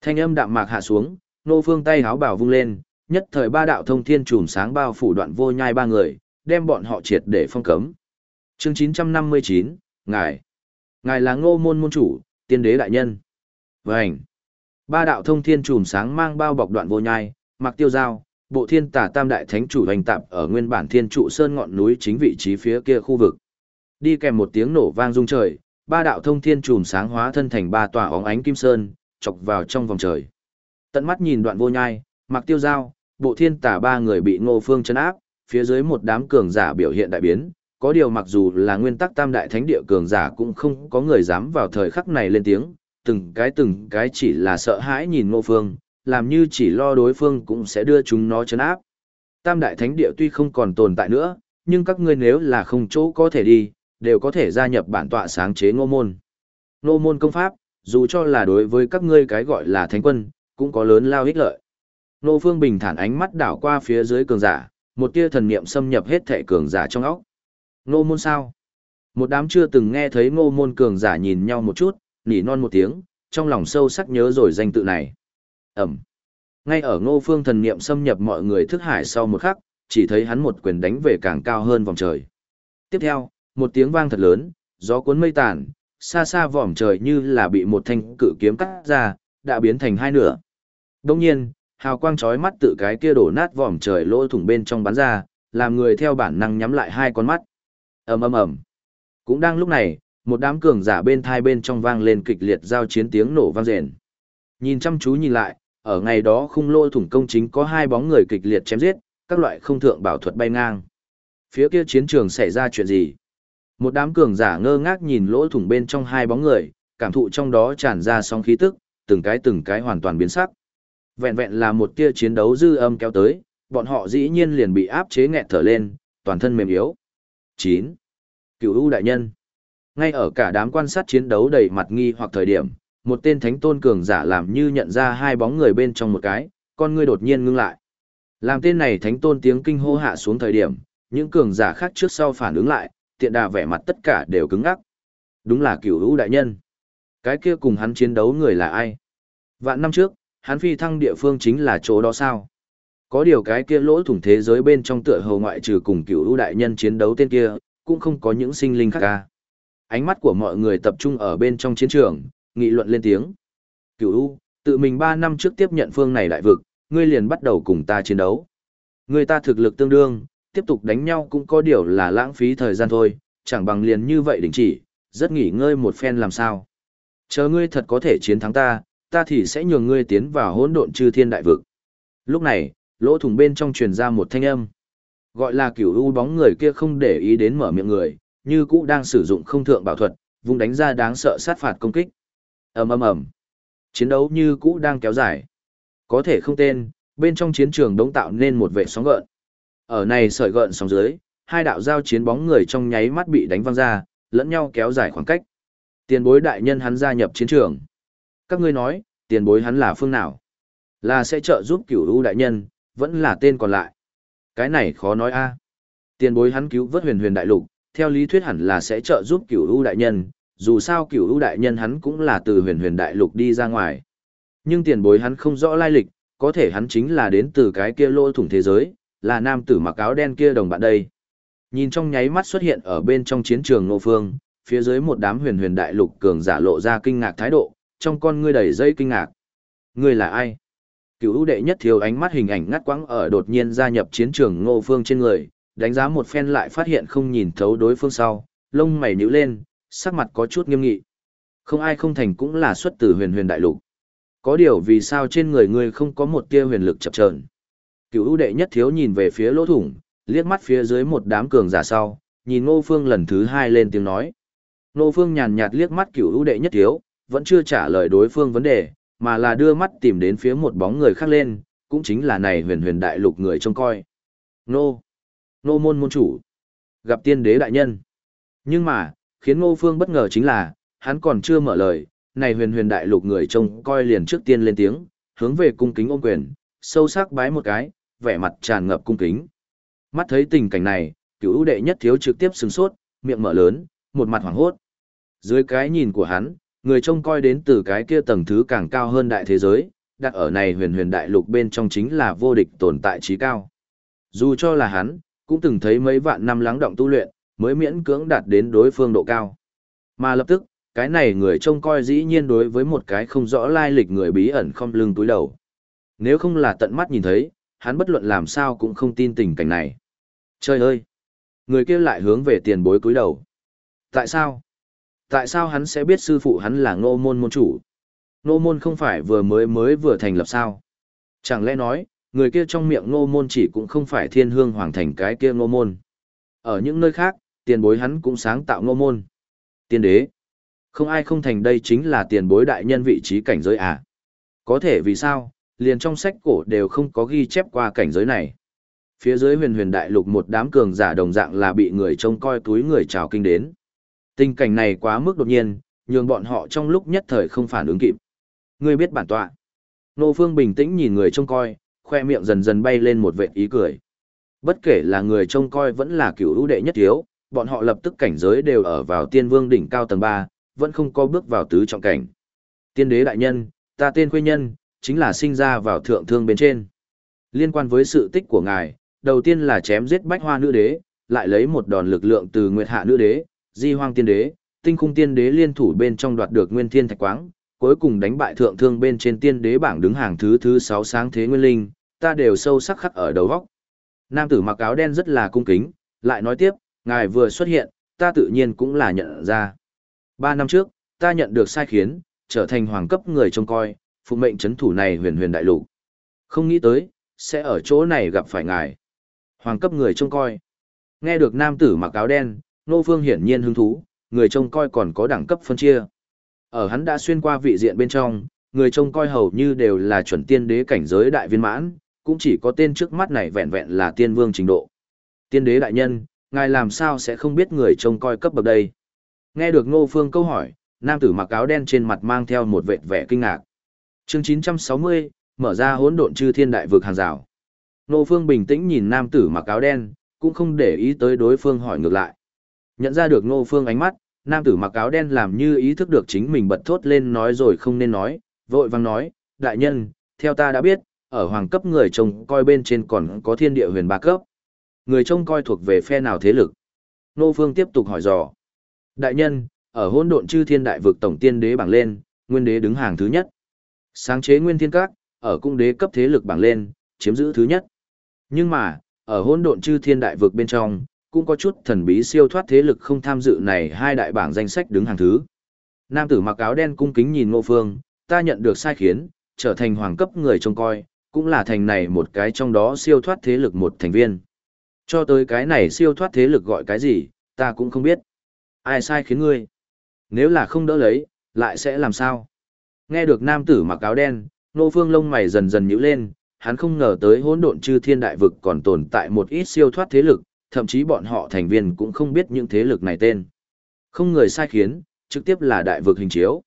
Thanh âm đạm mạc hạ xuống, nô phương tay háo bảo vung lên, nhất thời ba đạo thông thiên trùm sáng bao phủ đoạn vô nhai ba người, đem bọn họ triệt để phong cấm. Chương 959, Ngài. Ngài là ngô môn môn chủ, tiên đế đại nhân vành Ba đạo thông thiên trùm sáng mang bao bọc đoạn vô nhai, mặc tiêu giao, bộ thiên tả tam đại thánh chủ hành tạp ở nguyên bản thiên trụ sơn ngọn núi chính vị trí phía kia khu vực. Đi kèm một tiếng nổ vang rung trời, ba đạo thông thiên trùm sáng hóa thân thành ba tòa óng ánh kim sơn, chọc vào trong vòng trời. Tận mắt nhìn đoạn vô nhai, mặc tiêu giao, bộ thiên tả ba người bị ngô phương chấn áp, phía dưới một đám cường giả biểu hiện đại biến. Có điều mặc dù là nguyên tắc tam đại thánh địa cường giả cũng không có người dám vào thời khắc này lên tiếng, từng cái từng cái chỉ là sợ hãi nhìn ngô phương, làm như chỉ lo đối phương cũng sẽ đưa chúng nó chấn áp. Tam đại thánh địa tuy không còn tồn tại nữa, nhưng các ngươi nếu là không chỗ có thể đi, đều có thể gia nhập bản tọa sáng chế ngô môn. Ngô môn công pháp, dù cho là đối với các ngươi cái gọi là thánh quân, cũng có lớn lao ích lợi. Ngô Phương bình thản ánh mắt đảo qua phía dưới cường giả, một tia thần niệm xâm nhập hết thể cường giả trong óc. Ngô môn sao? Một đám chưa từng nghe thấy ngô môn cường giả nhìn nhau một chút, nỉ non một tiếng, trong lòng sâu sắc nhớ rồi danh tự này. Ẩm. Ngay ở ngô phương thần niệm xâm nhập mọi người thức hải sau một khắc, chỉ thấy hắn một quyền đánh về càng cao hơn vòng trời. Tiếp theo, một tiếng vang thật lớn, gió cuốn mây tàn, xa xa vòm trời như là bị một thanh cự kiếm cắt ra, đã biến thành hai nửa. Đồng nhiên, hào quang chói mắt tự cái kia đổ nát vòm trời lỗ thủng bên trong bắn ra, làm người theo bản năng nhắm lại hai con mắt. ầm ầm ầm. Cũng đang lúc này, một đám cường giả bên thai bên trong vang lên kịch liệt giao chiến tiếng nổ vang rền. Nhìn chăm chú nhìn lại, ở ngày đó khung lỗ thủng công chính có hai bóng người kịch liệt chém giết, các loại không thượng bảo thuật bay ngang. Phía kia chiến trường xảy ra chuyện gì? Một đám cường giả ngơ ngác nhìn lỗ thủng bên trong hai bóng người, cảm thụ trong đó tràn ra sóng khí tức, từng cái từng cái hoàn toàn biến sắc. Vẹn vẹn là một tia chiến đấu dư âm kéo tới, bọn họ dĩ nhiên liền bị áp chế nghẹt thở lên, toàn thân mềm yếu. 9. Cựu U đại nhân. Ngay ở cả đám quan sát chiến đấu đầy mặt nghi hoặc thời điểm, một tên thánh tôn cường giả làm như nhận ra hai bóng người bên trong một cái, con ngươi đột nhiên ngưng lại. Làm tên này thánh tôn tiếng kinh hô hạ xuống thời điểm, những cường giả khác trước sau phản ứng lại, tiện đà vẻ mặt tất cả đều cứng ngắc. Đúng là cửu hữu đại nhân. Cái kia cùng hắn chiến đấu người là ai? Vạn năm trước, hắn phi thăng địa phương chính là chỗ đó sao? Có điều cái kia lỗ thủng thế giới bên trong tựa hầu ngoại trừ cùng cửu hữu đại nhân chiến đấu tên kia, cũng không có những sinh linh khác ca. Ánh mắt của mọi người tập trung ở bên trong chiến trường, nghị luận lên tiếng. Cửu U, tự mình 3 năm trước tiếp nhận phương này đại vực, ngươi liền bắt đầu cùng ta chiến đấu. Người ta thực lực tương đương, tiếp tục đánh nhau cũng có điều là lãng phí thời gian thôi, chẳng bằng liền như vậy đình chỉ, rất nghỉ ngơi một phen làm sao. Chờ ngươi thật có thể chiến thắng ta, ta thì sẽ nhường ngươi tiến vào hỗn độn chư thiên đại vực. Lúc này, lỗ thủng bên trong truyền ra một thanh âm. Gọi là cửu u bóng người kia không để ý đến mở miệng người, như cũ đang sử dụng không thượng bảo thuật, vùng đánh ra đáng sợ sát phạt công kích. ầm ầm ầm, chiến đấu như cũ đang kéo dài. Có thể không tên, bên trong chiến trường đống tạo nên một vệ sóng gợn. Ở này sợi gợn sóng dưới, hai đạo giao chiến bóng người trong nháy mắt bị đánh văng ra, lẫn nhau kéo dài khoảng cách. Tiền bối đại nhân hắn gia nhập chiến trường. Các ngươi nói, tiền bối hắn là phương nào? Là sẽ trợ giúp cửu u đại nhân, vẫn là tên còn lại. Cái này khó nói a. Tiền bối hắn cứu vớt huyền huyền đại lục, theo lý thuyết hẳn là sẽ trợ giúp cửu u đại nhân, dù sao cửu u đại nhân hắn cũng là từ huyền huyền đại lục đi ra ngoài. Nhưng tiền bối hắn không rõ lai lịch, có thể hắn chính là đến từ cái kia lỗ thủng thế giới, là nam tử mặc áo đen kia đồng bạn đây. Nhìn trong nháy mắt xuất hiện ở bên trong chiến trường Ngô Phương, phía dưới một đám huyền huyền đại lục cường giả lộ ra kinh ngạc thái độ, trong con ngươi đầy dây kinh ngạc. Ngươi là ai? Cửu ưu đệ nhất thiếu ánh mắt hình ảnh ngắt quãng ở đột nhiên gia nhập chiến trường Ngô Phương trên người, đánh giá một phen lại phát hiện không nhìn thấu đối phương sau, lông mày nhíu lên, sắc mặt có chút nghiêm nghị. Không ai không thành cũng là xuất từ huyền huyền đại lục. Có điều vì sao trên người ngươi không có một tia huyền lực chập chờn? Cựu ưu đệ nhất thiếu nhìn về phía lỗ thủng, liếc mắt phía dưới một đám cường giả sau, nhìn Ngô Phương lần thứ hai lên tiếng nói. Ngô Phương nhàn nhạt liếc mắt cửu ưu đệ nhất thiếu, vẫn chưa trả lời đối phương vấn đề, mà là đưa mắt tìm đến phía một bóng người khác lên, cũng chính là này huyền huyền đại lục người trông coi. Nô! Nô môn môn chủ! Gặp tiên đế đại nhân! Nhưng mà, khiến Ngô Phương bất ngờ chính là, hắn còn chưa mở lời, này huyền huyền đại lục người trông coi liền trước tiên lên tiếng, hướng về cung kính ôm quyền, sâu sắc bái một cái, vẻ mặt tràn ngập cung kính. Mắt thấy tình cảnh này, cửu ưu đệ nhất thiếu trực tiếp sừng sốt, miệng mở lớn, một mặt hoảng hốt. Dưới cái nhìn của hắn, người trông coi đến từ cái kia tầng thứ càng cao hơn đại thế giới, đặt ở này huyền huyền đại lục bên trong chính là vô địch tồn tại trí cao. Dù cho là hắn, cũng từng thấy mấy vạn năm lắng động tu luyện, mới miễn cưỡng đạt đến đối phương độ cao. Mà lập tức, cái này người trông coi dĩ nhiên đối với một cái không rõ lai lịch người bí ẩn không lưng túi đầu. Nếu không là tận mắt nhìn thấy, hắn bất luận làm sao cũng không tin tình cảnh này. Trời ơi! Người kia lại hướng về tiền bối cúi đầu. Tại sao? Tại sao hắn sẽ biết sư phụ hắn là ngô môn môn chủ? Ngô môn không phải vừa mới mới vừa thành lập sao? Chẳng lẽ nói, người kia trong miệng ngô môn chỉ cũng không phải thiên hương hoàng thành cái kia ngô môn. Ở những nơi khác, tiền bối hắn cũng sáng tạo ngô môn. Tiên đế. Không ai không thành đây chính là tiền bối đại nhân vị trí cảnh giới à. Có thể vì sao, liền trong sách cổ đều không có ghi chép qua cảnh giới này. Phía dưới huyền huyền đại lục một đám cường giả đồng dạng là bị người trông coi túi người trào kinh đến. Tình cảnh này quá mức đột nhiên, nhường bọn họ trong lúc nhất thời không phản ứng kịp. Ngươi biết bản tọa. Nô Phương bình tĩnh nhìn người trông coi, khoe miệng dần dần bay lên một vệt ý cười. Bất kể là người trông coi vẫn là cửu ưu đệ nhất thiếu, bọn họ lập tức cảnh giới đều ở vào tiên vương đỉnh cao tầng 3, vẫn không có bước vào tứ trọng cảnh. Tiên đế đại nhân, ta tên Khuê Nhân, chính là sinh ra vào thượng thương bên trên. Liên quan với sự tích của ngài, đầu tiên là chém giết bách hoa nữ đế, lại lấy một đòn lực lượng từ nguyệt hạ nữ đế, di hoang tiên đế, tinh khung tiên đế liên thủ bên trong đoạt được nguyên thiên thạch quáng, cuối cùng đánh bại thượng thương bên trên tiên đế bảng đứng hàng thứ thứ 6 sáng thế nguyên linh, ta đều sâu sắc khắc ở đầu góc. Nam tử mặc áo đen rất là cung kính, lại nói tiếp, ngài vừa xuất hiện, ta tự nhiên cũng là nhận ra. Ba năm trước, ta nhận được sai khiến, trở thành hoàng cấp người trông coi, phụ mệnh chấn thủ này huyền huyền đại lục. Không nghĩ tới, sẽ ở chỗ này gặp phải ngài. Hoàng cấp người trông coi. Nghe được nam tử mặc áo đen, Nô Phương hiển nhiên hứng thú, người trông coi còn có đẳng cấp phân chia. Ở hắn đã xuyên qua vị diện bên trong, người trông coi hầu như đều là chuẩn tiên đế cảnh giới đại viên mãn, cũng chỉ có tên trước mắt này vẹn vẹn là tiên vương trình độ. Tiên đế đại nhân, ngài làm sao sẽ không biết người trông coi cấp bậc đây? Nghe được Ngô Phương câu hỏi, nam tử mặc áo đen trên mặt mang theo một vệt vẻ kinh ngạc. Chương 960, mở ra hỗn độn chư thiên đại vực hàng rào. Ngô Phương bình tĩnh nhìn nam tử mặc áo đen, cũng không để ý tới đối phương hỏi ngược lại. Nhận ra được Ngô Phương ánh mắt, nam tử mặc áo đen làm như ý thức được chính mình bật thốt lên nói rồi không nên nói, vội vang nói, đại nhân, theo ta đã biết, ở hoàng cấp người trông coi bên trên còn có thiên địa huyền ba cấp. Người trông coi thuộc về phe nào thế lực? Nô Phương tiếp tục hỏi dò. Đại nhân, ở hỗn độn chư thiên đại vực tổng tiên đế bảng lên, nguyên đế đứng hàng thứ nhất. Sáng chế nguyên thiên các, ở cung đế cấp thế lực bảng lên, chiếm giữ thứ nhất. Nhưng mà, ở hỗn độn chư thiên đại vực bên trong, cũng có chút thần bí siêu thoát thế lực không tham dự này hai đại bảng danh sách đứng hàng thứ. Nam tử mặc áo đen cung kính nhìn Ngô Phương, ta nhận được sai khiến, trở thành hoàng cấp người trông coi, cũng là thành này một cái trong đó siêu thoát thế lực một thành viên. Cho tới cái này siêu thoát thế lực gọi cái gì, ta cũng không biết. Ai sai khiến ngươi? Nếu là không đỡ lấy, lại sẽ làm sao? Nghe được nam tử mặc áo đen, nô phương lông mày dần dần nhíu lên, hắn không ngờ tới hỗn độn chư thiên đại vực còn tồn tại một ít siêu thoát thế lực, thậm chí bọn họ thành viên cũng không biết những thế lực này tên. Không người sai khiến, trực tiếp là đại vực hình chiếu.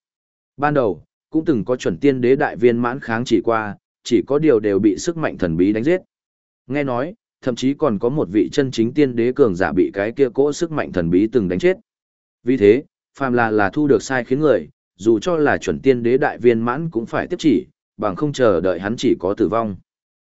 Ban đầu, cũng từng có chuẩn tiên đế đại viên mãn kháng chỉ qua, chỉ có điều đều bị sức mạnh thần bí đánh giết. Nghe nói, thậm chí còn có một vị chân chính tiên đế cường giả bị cái kia cỗ sức mạnh thần bí từng đánh chết. Vì thế, phàm là là thu được sai khiến người, dù cho là chuẩn tiên đế đại viên mãn cũng phải tiếp chỉ, bằng không chờ đợi hắn chỉ có tử vong.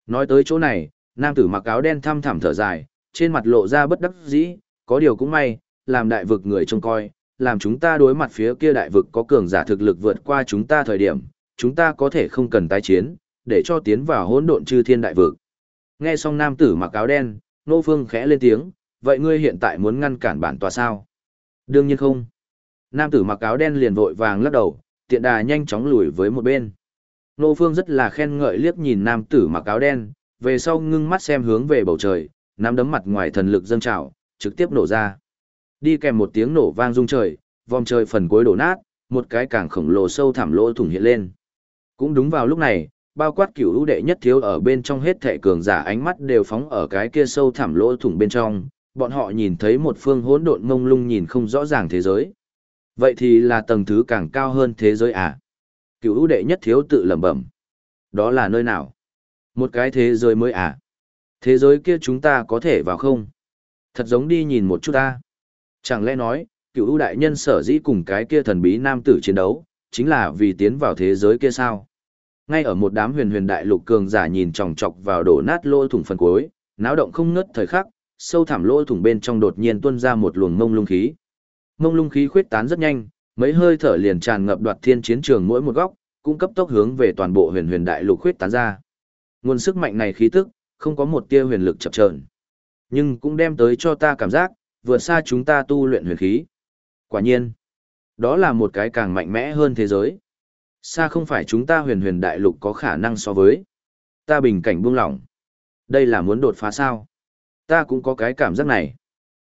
Nói tới chỗ này, nam tử mặc áo đen thăm thẳm thở dài, trên mặt lộ ra bất đắc dĩ, có điều cũng may, làm đại vực người trông coi, làm chúng ta đối mặt phía kia đại vực có cường giả thực lực vượt qua chúng ta thời điểm, chúng ta có thể không cần tái chiến, để cho tiến vào hỗn độn chư thiên đại vực. Nghe xong nam tử mặc áo đen, Nô Phương khẽ lên tiếng, vậy ngươi hiện tại muốn ngăn cản bản tòa sao? Đương nhiên không. Nam tử mặc áo đen liền vội vàng lắc đầu, tiện đà nhanh chóng lùi với một bên. Nô Phương rất là khen ngợi liếc nhìn nam tử mặc áo đen, về sau ngưng mắt xem hướng về bầu trời, nắm đấm mặt ngoài thần lực dâng trào, trực tiếp nổ ra. Đi kèm một tiếng nổ vang rung trời, vòng trời phần cuối đổ nát, một cái càng khổng lồ sâu thẳm lỗ thủng hiện lên. Cũng đúng vào lúc này, bao quát cửu ưu đệ nhất thiếu ở bên trong hết thệ cường giả ánh mắt đều phóng ở cái kia sâu thẳm lỗ thủng bên trong, bọn họ nhìn thấy một phương hỗn độn mông lung nhìn không rõ ràng thế giới. Vậy thì là tầng thứ càng cao hơn thế giới à? Cửu ưu đệ nhất thiếu tự lẩm bẩm. Đó là nơi nào? Một cái thế giới mới à? Thế giới kia chúng ta có thể vào không? Thật giống đi nhìn một chút ta. Chẳng lẽ nói, cựu ưu đại nhân sở dĩ cùng cái kia thần bí nam tử chiến đấu, chính là vì tiến vào thế giới kia sao? Ngay ở một đám huyền huyền đại lục cường giả nhìn chòng chọc vào đổ nát lỗ thủng phần cuối, náo động không ngớt thời khắc, sâu thẳm lỗ thủng bên trong đột nhiên tuôn ra một luồng mông lung khí. Mông lung khí khuyết tán rất nhanh, mấy hơi thở liền tràn ngập đoạt thiên chiến trường mỗi một góc, cũng cấp tốc hướng về toàn bộ huyền huyền đại lục khuyết tán ra. Nguồn sức mạnh này khí tức, không có một tia huyền lực chập chờn, nhưng cũng đem tới cho ta cảm giác vượt xa chúng ta tu luyện huyền khí. Quả nhiên, đó là một cái càng mạnh mẽ hơn thế giới. Xa không phải chúng ta huyền huyền đại lục có khả năng so với. Ta bình cảnh buông lỏng. Đây là muốn đột phá sao? Ta cũng có cái cảm giác này.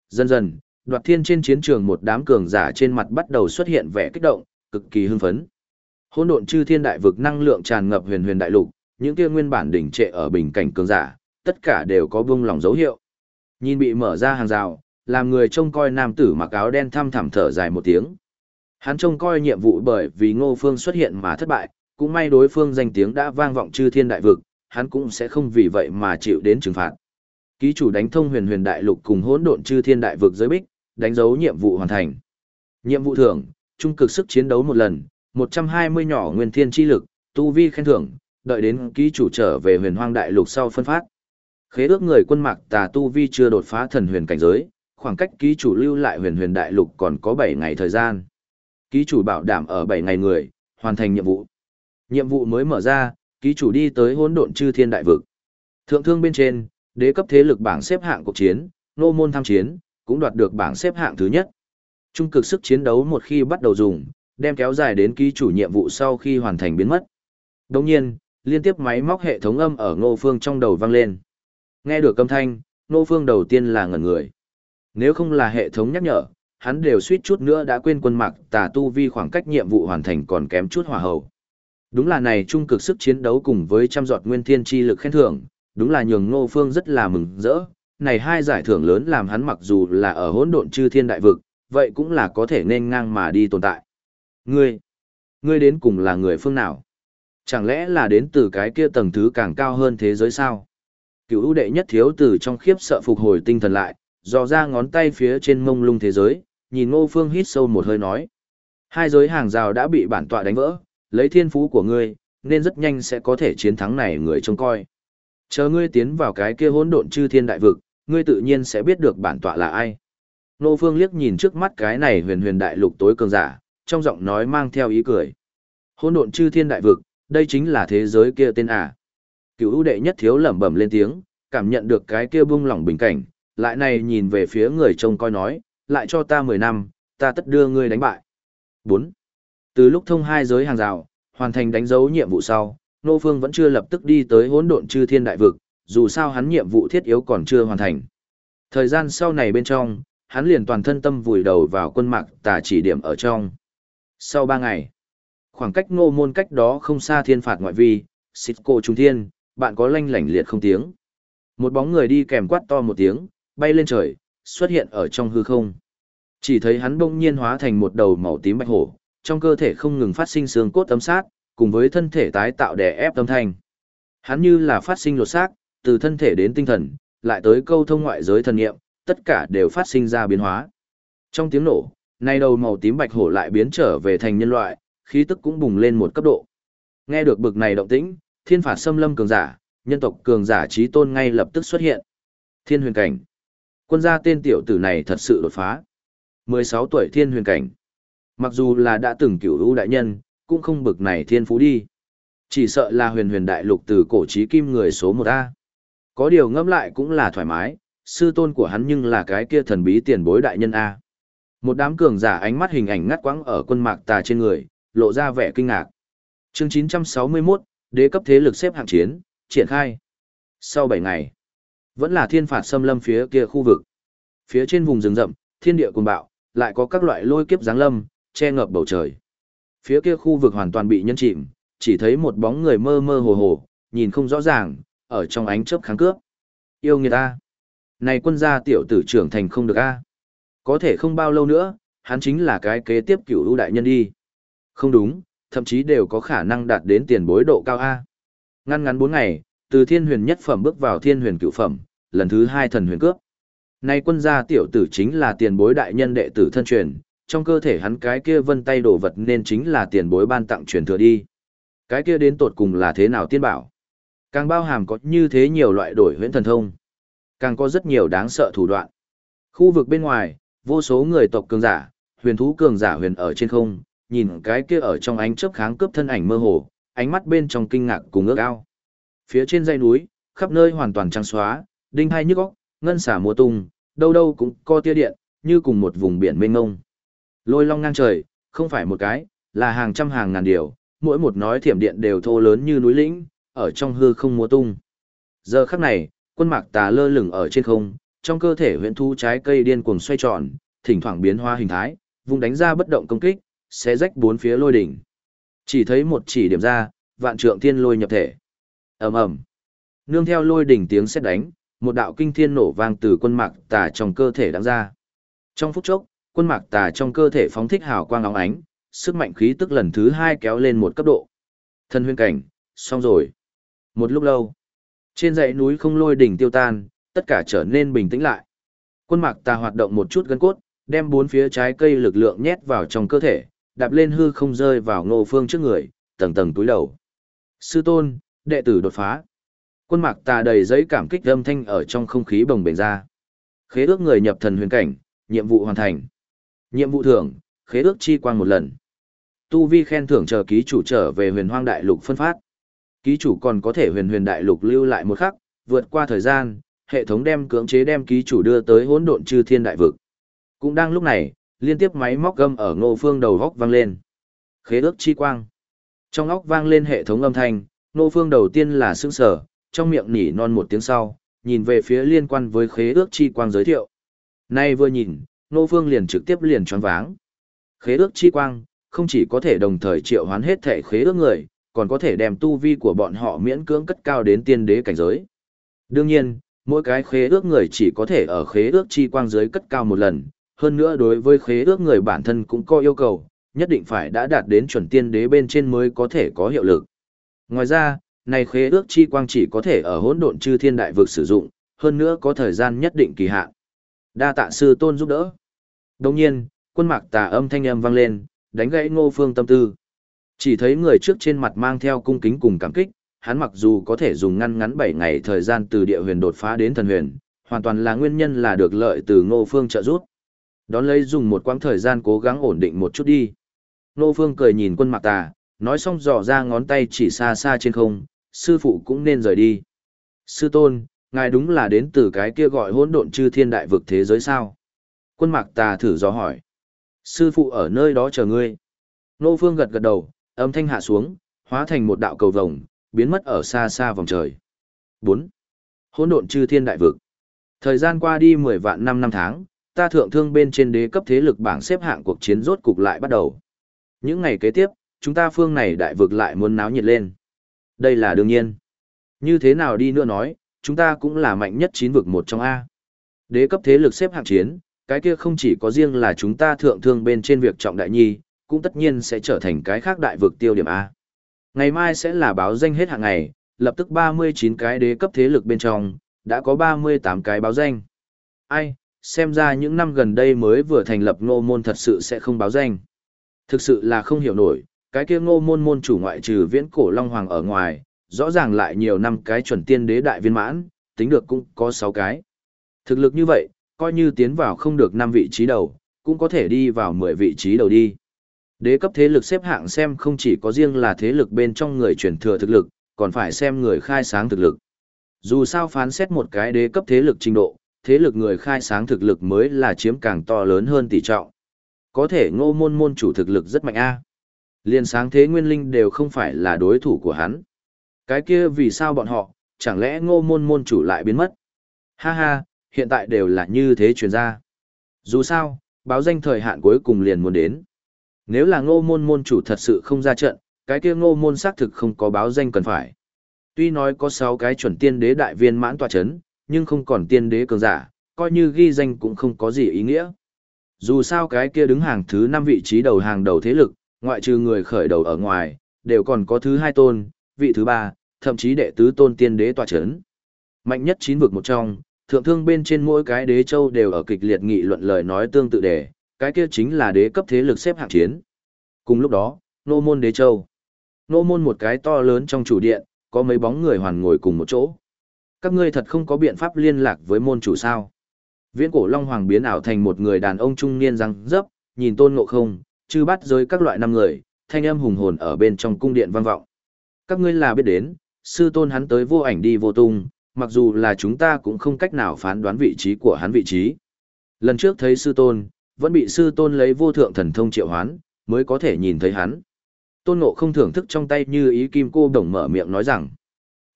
Dần dần, đoạt thiên trên chiến trường một đám cường giả trên mặt bắt đầu xuất hiện vẻ kích động, cực kỳ hưng phấn. Hỗn độn chư thiên đại vực năng lượng tràn ngập huyền huyền đại lục, những kia nguyên bản đỉnh trệ ở bình cảnh cường giả, tất cả đều có buông lỏng dấu hiệu. Nhìn bị mở ra hàng rào, làm người trông coi nam tử mặc áo đen thăm thẳm thở dài một tiếng. Hắn trông coi nhiệm vụ bởi vì Ngô Phương xuất hiện mà thất bại, cũng may đối phương danh tiếng đã vang vọng chư thiên đại vực, hắn cũng sẽ không vì vậy mà chịu đến trừng phạt. Ký chủ đánh thông huyền huyền đại lục cùng hỗn độn chư thiên đại vực giới bích, đánh dấu nhiệm vụ hoàn thành. Nhiệm vụ thưởng, trung cực sức chiến đấu một lần, 120 nhỏ nguyên thiên chi lực, tu vi khen thưởng, đợi đến ký chủ trở về huyền hoang đại lục sau phân phát. Khế ước người quân mạc tà tu vi chưa đột phá thần huyền cảnh giới, khoảng cách ký chủ lưu lại huyền huyền đại lục còn có 7 ngày thời gian. Ký chủ bảo đảm ở 7 ngày người, hoàn thành nhiệm vụ. Nhiệm vụ mới mở ra, ký chủ đi tới hỗn độn chư thiên đại vực. Thượng thương bên trên, đế cấp thế lực bảng xếp hạng cuộc chiến, nô môn tham chiến, cũng đoạt được bảng xếp hạng thứ nhất. Trung cực sức chiến đấu một khi bắt đầu dùng, đem kéo dài đến ký chủ nhiệm vụ sau khi hoàn thành biến mất. Đồng nhiên, liên tiếp máy móc hệ thống âm ở ngô phương trong đầu vang lên. Nghe được âm thanh, ngô phương đầu tiên là ngẩn người. Nếu không là hệ thống nhắc nhở, hắn đều suýt chút nữa đã quên quân mạc tà tu vi khoảng cách nhiệm vụ hoàn thành còn kém chút hỏa hậu. Đúng là này trung cực sức chiến đấu cùng với trăm giọt nguyên thiên chi lực khen thưởng, đúng là nhường Ngô Phương rất là mừng rỡ. Này hai giải thưởng lớn làm hắn mặc dù là ở hỗn độn chư thiên đại vực, vậy cũng là có thể nên ngang mà đi tồn tại. Ngươi, ngươi đến cùng là người phương nào? Chẳng lẽ là đến từ cái kia tầng thứ càng cao hơn thế giới sao? Cựu ưu đệ nhất thiếu từ trong khiếp sợ phục hồi tinh thần lại, dò ra ngón tay phía trên mông lung thế giới, nhìn ngô phương hít sâu một hơi nói. Hai giới hàng rào đã bị bản tọa đánh vỡ, lấy thiên phú của ngươi, nên rất nhanh sẽ có thể chiến thắng này người trông coi. Chờ ngươi tiến vào cái kia hỗn độn chư thiên đại vực, ngươi tự nhiên sẽ biết được bản tọa là ai. Ngô phương liếc nhìn trước mắt cái này huyền huyền đại lục tối cường giả, trong giọng nói mang theo ý cười. Hỗn độn chư thiên đại vực, đây chính là thế giới kia tên à. Cửu ưu đệ nhất thiếu lẩm bẩm lên tiếng, cảm nhận được cái kia bung lỏng bình cảnh, lại này nhìn về phía người trông coi nói, lại cho ta 10 năm, ta tất đưa ngươi đánh bại. 4. Từ lúc thông hai giới hàng rào, hoàn thành đánh dấu nhiệm vụ sau, Nô Phương vẫn chưa lập tức đi tới hỗn độn chư thiên đại vực, dù sao hắn nhiệm vụ thiết yếu còn chưa hoàn thành. Thời gian sau này bên trong, hắn liền toàn thân tâm vùi đầu vào quân mạc tà chỉ điểm ở trong. Sau 3 ngày, khoảng cách ngô môn cách đó không xa thiên phạt ngoại vi, xịt cô trung thiên, bạn có lanh lảnh liệt không tiếng. Một bóng người đi kèm quát to một tiếng, bay lên trời, xuất hiện ở trong hư không. Chỉ thấy hắn bỗng nhiên hóa thành một đầu màu tím bạch hổ, trong cơ thể không ngừng phát sinh xương cốt tấm sát, cùng với thân thể tái tạo đè ép tâm thanh. Hắn như là phát sinh lột xác, từ thân thể đến tinh thần, lại tới câu thông ngoại giới thần nghiệm, tất cả đều phát sinh ra biến hóa. Trong tiếng nổ, nay đầu màu tím bạch hổ lại biến trở về thành nhân loại, khí tức cũng bùng lên một cấp độ. Nghe được bực này động tĩnh, thiên phạt xâm lâm cường giả, nhân tộc cường giả trí tôn ngay lập tức xuất hiện. Thiên huyền cảnh. Quân gia tên tiểu tử này thật sự đột phá. 16 tuổi thiên huyền cảnh. Mặc dù là đã từng cửu lũ đại nhân, cũng không bực này thiên phú đi. Chỉ sợ là huyền huyền đại lục từ cổ trí kim người số 1A. Có điều ngẫm lại cũng là thoải mái, sư tôn của hắn nhưng là cái kia thần bí tiền bối đại nhân A. Một đám cường giả ánh mắt hình ảnh ngắt quãng ở quân mạc tà trên người, lộ ra vẻ kinh ngạc. Chương 961, đế cấp thế lực xếp hạng chiến, triển khai. Sau 7 ngày, Vẫn là thiên phạt xâm lâm phía kia khu vực. Phía trên vùng rừng rậm, thiên địa cuồng bạo, lại có các loại lôi kiếp giáng lâm, che ngập bầu trời. Phía kia khu vực hoàn toàn bị nhân chìm, chỉ thấy một bóng người mơ mơ hồ hồ, nhìn không rõ ràng, ở trong ánh chớp kháng cướp. Yêu người ta. Này quân gia tiểu tử trưởng thành không được a. Có thể không bao lâu nữa, hắn chính là cái kế tiếp cửu ưu đại nhân đi. Không đúng, thậm chí đều có khả năng đạt đến tiền bối độ cao A. Ngăn ngắn 4 ngày, từ thiên huyền nhất phẩm bước vào thiên huyền cửu phẩm, lần thứ hai thần huyền cướp. Nay quân gia tiểu tử chính là tiền bối đại nhân đệ tử thân truyền, trong cơ thể hắn cái kia vân tay đồ vật nên chính là tiền bối ban tặng truyền thừa đi. Cái kia đến tột cùng là thế nào tiên bảo? Càng bao hàm có như thế nhiều loại đổi huyễn thần thông. Càng có rất nhiều đáng sợ thủ đoạn. Khu vực bên ngoài, vô số người tộc cường giả, huyền thú cường giả huyền ở trên không, nhìn cái kia ở trong ánh chớp kháng cướp thân ảnh mơ hồ, ánh mắt bên trong kinh ngạc cùng ước ao. Phía trên dãy núi, khắp nơi hoàn toàn trắng xóa, đinh hai nhức óc, ngân xả mùa tung, đâu đâu cũng có tia điện, như cùng một vùng biển mênh mông. Lôi long ngang trời, không phải một cái, là hàng trăm hàng ngàn điều, mỗi một nói thiểm điện đều thô lớn như núi lĩnh, ở trong hư không múa tung. Giờ khắc này, quân mạc tà lơ lửng ở trên không, trong cơ thể huyện thu trái cây điên cuồng xoay tròn, thỉnh thoảng biến hóa hình thái, vùng đánh ra bất động công kích, sẽ rách bốn phía lôi đỉnh. Chỉ thấy một chỉ điểm ra, vạn trượng thiên lôi nhập thể. ầm ầm, nương theo lôi đỉnh tiếng sét đánh, một đạo kinh thiên nổ vang từ quân mạc tà trong cơ thể đáng ra. Trong phút chốc, quân mạc tà trong cơ thể phóng thích hào quang óng ánh, sức mạnh khí tức lần thứ hai kéo lên một cấp độ. Thân huyên cảnh, xong rồi. Một lúc lâu, trên dãy núi không lôi đỉnh tiêu tan, tất cả trở nên bình tĩnh lại. Quân mạc tà hoạt động một chút gân cốt, đem bốn phía trái cây lực lượng nhét vào trong cơ thể, đạp lên hư không rơi vào ngô phương trước người, tầng tầng túi đầu. Sư tôn, đệ tử đột phá. Quân mạc tà đầy giấy cảm kích âm thanh ở trong không khí bồng bềnh ra. Khế ước người nhập thần huyền cảnh, nhiệm vụ hoàn thành. Nhiệm vụ thưởng, khế ước chi quang một lần. Tu vi khen thưởng chờ ký chủ trở về huyền hoang đại lục phân phát. Ký chủ còn có thể huyền huyền đại lục lưu lại một khắc, vượt qua thời gian, hệ thống đem cưỡng chế đem ký chủ đưa tới hỗn độn chư thiên đại vực. Cũng đang lúc này, liên tiếp máy móc gâm ở ngô phương đầu góc vang lên. Khế ước chi quang. Trong óc vang lên hệ thống âm thanh, ngô phương đầu tiên là sững sở, trong miệng nỉ non một tiếng sau, nhìn về phía liên quan với khế ước chi quang giới thiệu. Nay vừa nhìn, ngô phương liền trực tiếp liền choáng váng. Khế ước chi quang, không chỉ có thể đồng thời triệu hoán hết thể khế ước người, còn có thể đem tu vi của bọn họ miễn cưỡng cất cao đến tiên đế cảnh giới. Đương nhiên, mỗi cái khế ước người chỉ có thể ở khế ước chi quang giới cất cao một lần, hơn nữa đối với khế ước người bản thân cũng có yêu cầu, nhất định phải đã đạt đến chuẩn tiên đế bên trên mới có thể có hiệu lực. Ngoài ra, này khế ước chi quang chỉ có thể ở hỗn độn chư thiên đại vực sử dụng, hơn nữa có thời gian nhất định kỳ hạn. Đa tạ sư tôn giúp đỡ. Đồng nhiên, quân mạc tà âm thanh âm vang lên, đánh gãy ngô phương tâm tư. Chỉ thấy người trước trên mặt mang theo cung kính cùng cảm kích, hắn mặc dù có thể dùng ngăn ngắn 7 ngày thời gian từ địa huyền đột phá đến thần huyền, hoàn toàn là nguyên nhân là được lợi từ ngô phương trợ giúp. Đón lấy dùng một quãng thời gian cố gắng ổn định một chút đi. Ngô phương cười nhìn quân mạc tà, nói xong dò ra ngón tay chỉ xa xa trên không, sư phụ cũng nên rời đi. Sư tôn, ngài đúng là đến từ cái kia gọi hỗn độn chư thiên đại vực thế giới sao? Quân mạc tà thử gió hỏi. Sư phụ ở nơi đó chờ ngươi. Nô Phương gật gật đầu, âm thanh hạ xuống, hóa thành một đạo cầu vồng, biến mất ở xa xa vòng trời. 4. Hỗn độn chư thiên đại vực. Thời gian qua đi 10 vạn năm năm tháng, ta thượng thương bên trên đế cấp thế lực bảng xếp hạng cuộc chiến rốt cục lại bắt đầu. Những ngày kế tiếp, chúng ta phương này đại vực lại muốn náo nhiệt lên. Đây là đương nhiên. Như thế nào đi nữa nói, chúng ta cũng là mạnh nhất chín vực một trong A. Đế cấp thế lực xếp hạng chiến, cái kia không chỉ có riêng là chúng ta thượng thương bên trên việc trọng đại nhi, cũng tất nhiên sẽ trở thành cái khác đại vực tiêu điểm A. Ngày mai sẽ là báo danh hết hạng ngày, lập tức 39 cái đế cấp thế lực bên trong, đã có 38 cái báo danh. Ai, xem ra những năm gần đây mới vừa thành lập ngô môn thật sự sẽ không báo danh. Thực sự là không hiểu nổi, cái kia ngô môn môn chủ ngoại trừ viễn cổ Long Hoàng ở ngoài, rõ ràng lại nhiều năm cái chuẩn tiên đế đại viên mãn, tính được cũng có 6 cái. Thực lực như vậy, coi như tiến vào không được 5 vị trí đầu, cũng có thể đi vào 10 vị trí đầu đi. Đế cấp thế lực xếp hạng xem không chỉ có riêng là thế lực bên trong người truyền thừa thực lực, còn phải xem người khai sáng thực lực. Dù sao phán xét một cái đế cấp thế lực trình độ, thế lực người khai sáng thực lực mới là chiếm càng to lớn hơn tỷ trọng. Có thể ngô môn môn chủ thực lực rất mạnh a. Liên sáng thế nguyên linh đều không phải là đối thủ của hắn. Cái kia vì sao bọn họ, chẳng lẽ ngô môn môn chủ lại biến mất? Ha ha, hiện tại đều là như thế truyền ra. Dù sao, báo danh thời hạn cuối cùng liền muốn đến. Nếu là ngô môn môn chủ thật sự không ra trận, cái kia ngô môn xác thực không có báo danh cần phải. Tuy nói có 6 cái chuẩn tiên đế đại viên mãn tòa chấn, nhưng không còn tiên đế cường giả, coi như ghi danh cũng không có gì ý nghĩa. Dù sao cái kia đứng hàng thứ 5 vị trí đầu hàng đầu thế lực, ngoại trừ người khởi đầu ở ngoài, đều còn có thứ hai tôn, vị thứ ba, thậm chí đệ tứ tôn tiên đế tòa chấn. Mạnh nhất chín vực một trong, thượng thương bên trên mỗi cái đế châu đều ở kịch liệt nghị luận lời nói tương tự đề, cái kia chính là đế cấp thế lực xếp hạng chiến. Cùng lúc đó, nô môn đế châu. Nô môn một cái to lớn trong chủ điện, có mấy bóng người hoàn ngồi cùng một chỗ. Các ngươi thật không có biện pháp liên lạc với môn chủ sao. Viễn cổ Long Hoàng biến ảo thành một người đàn ông trung niên răng dấp, nhìn tôn ngộ không, chư bắt giới các loại năm người, thanh âm hùng hồn ở bên trong cung điện vang vọng. Các ngươi là biết đến, sư tôn hắn tới vô ảnh đi vô tung, mặc dù là chúng ta cũng không cách nào phán đoán vị trí của hắn vị trí. Lần trước thấy sư tôn, vẫn bị sư tôn lấy vô thượng thần thông triệu hoán, mới có thể nhìn thấy hắn. Tôn ngộ không thưởng thức trong tay như ý kim cô đồng mở miệng nói rằng,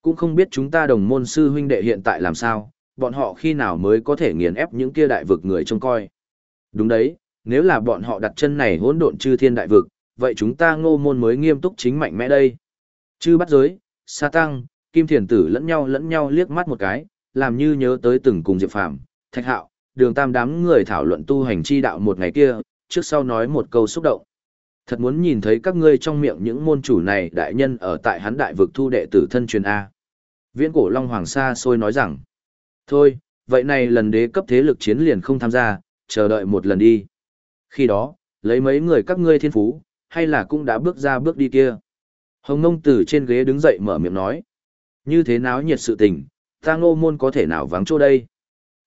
cũng không biết chúng ta đồng môn sư huynh đệ hiện tại làm sao, bọn họ khi nào mới có thể nghiền ép những kia đại vực người trông coi. Đúng đấy, nếu là bọn họ đặt chân này hỗn độn chư thiên đại vực, vậy chúng ta ngô môn mới nghiêm túc chính mạnh mẽ đây. Chư bắt giới, sa tăng, kim thiền tử lẫn nhau lẫn nhau liếc mắt một cái, làm như nhớ tới từng cùng Diệp Phàm, Thạch Hạo, đường tam đám người thảo luận tu hành chi đạo một ngày kia, trước sau nói một câu xúc động. Thật muốn nhìn thấy các ngươi trong miệng những môn chủ này đại nhân ở tại hắn đại vực thu đệ tử thân truyền A. Viễn cổ Long Hoàng Sa sôi nói rằng, thôi, vậy này lần đế cấp thế lực chiến liền không tham gia, chờ đợi một lần đi. Khi đó, lấy mấy người các ngươi thiên phú, hay là cũng đã bước ra bước đi kia. Hồng Nông từ trên ghế đứng dậy mở miệng nói. Như thế náo nhiệt sự tình, ta ngô môn có thể nào vắng chỗ đây.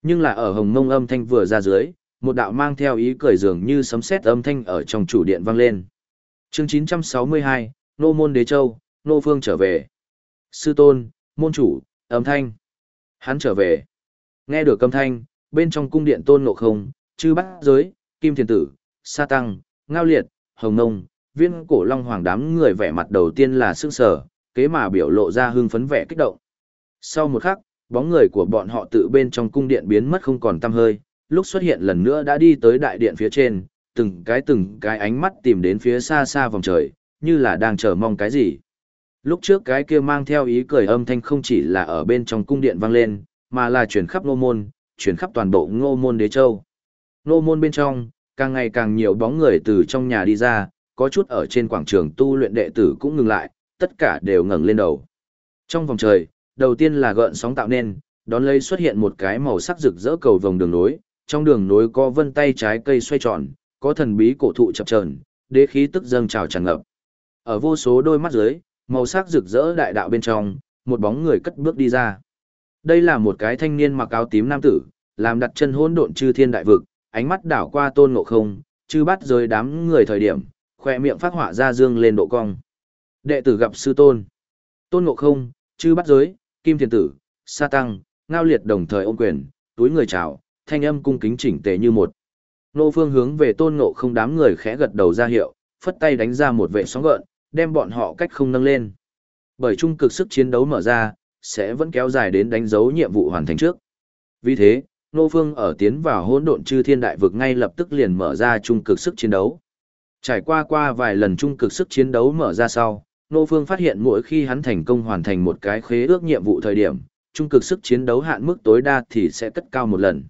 Nhưng là ở Hồng Nông âm thanh vừa ra dưới, một đạo mang theo ý cười dường như sấm sét âm thanh ở trong chủ điện vang lên. Chương 962, Nô môn đế châu, Nô phương trở về. Sư tôn, môn chủ, âm thanh. Hắn trở về. Nghe được âm thanh, bên trong cung điện tôn ngộ không, chư bát giới, kim thiền tử, sa tăng, ngao liệt, hồng nông, viên cổ long hoàng đám người vẻ mặt đầu tiên là sương sở, kế mà biểu lộ ra hưng phấn vẻ kích động. Sau một khắc, bóng người của bọn họ tự bên trong cung điện biến mất không còn tăm hơi, lúc xuất hiện lần nữa đã đi tới đại điện phía trên, từng cái từng cái ánh mắt tìm đến phía xa xa vòng trời, như là đang chờ mong cái gì. Lúc trước cái kia mang theo ý cười âm thanh không chỉ là ở bên trong cung điện vang lên, mà là chuyển khắp ngô môn, chuyển khắp toàn bộ ngô môn đế châu. Nô môn bên trong, càng ngày càng nhiều bóng người từ trong nhà đi ra, có chút ở trên quảng trường tu luyện đệ tử cũng ngừng lại, tất cả đều ngẩng lên đầu. Trong vòng trời, đầu tiên là gợn sóng tạo nên, đón lấy xuất hiện một cái màu sắc rực rỡ cầu vòng đường nối, trong đường nối có vân tay trái cây xoay tròn, có thần bí cổ thụ chập chờn, đế khí tức dâng trào tràn ngập. Ở vô số đôi mắt dưới, màu sắc rực rỡ đại đạo bên trong, một bóng người cất bước đi ra. Đây là một cái thanh niên mặc áo tím nam tử, làm đặt chân hỗn độn chư thiên đại vực, ánh mắt đảo qua tôn ngộ không, chư bắt rơi đám người thời điểm, khoe miệng phát họa ra dương lên độ cong. Đệ tử gặp sư tôn. Tôn ngộ không, chư bắt giới, kim thiền tử, sa tăng, ngao liệt đồng thời ôm quyền, túi người chào, thanh âm cung kính chỉnh tề như một. Nô phương hướng về tôn ngộ không đám người khẽ gật đầu ra hiệu, phất tay đánh ra một vệ sóng gợn, đem bọn họ cách không nâng lên. Bởi trung cực sức chiến đấu mở ra, sẽ vẫn kéo dài đến đánh dấu nhiệm vụ hoàn thành trước. Vì thế, Nô Phương ở tiến vào hỗn độn chư thiên đại vực ngay lập tức liền mở ra trung cực sức chiến đấu. Trải qua qua vài lần trung cực sức chiến đấu mở ra sau, Nô Phương phát hiện mỗi khi hắn thành công hoàn thành một cái khế ước nhiệm vụ thời điểm, trung cực sức chiến đấu hạn mức tối đa thì sẽ cất cao một lần.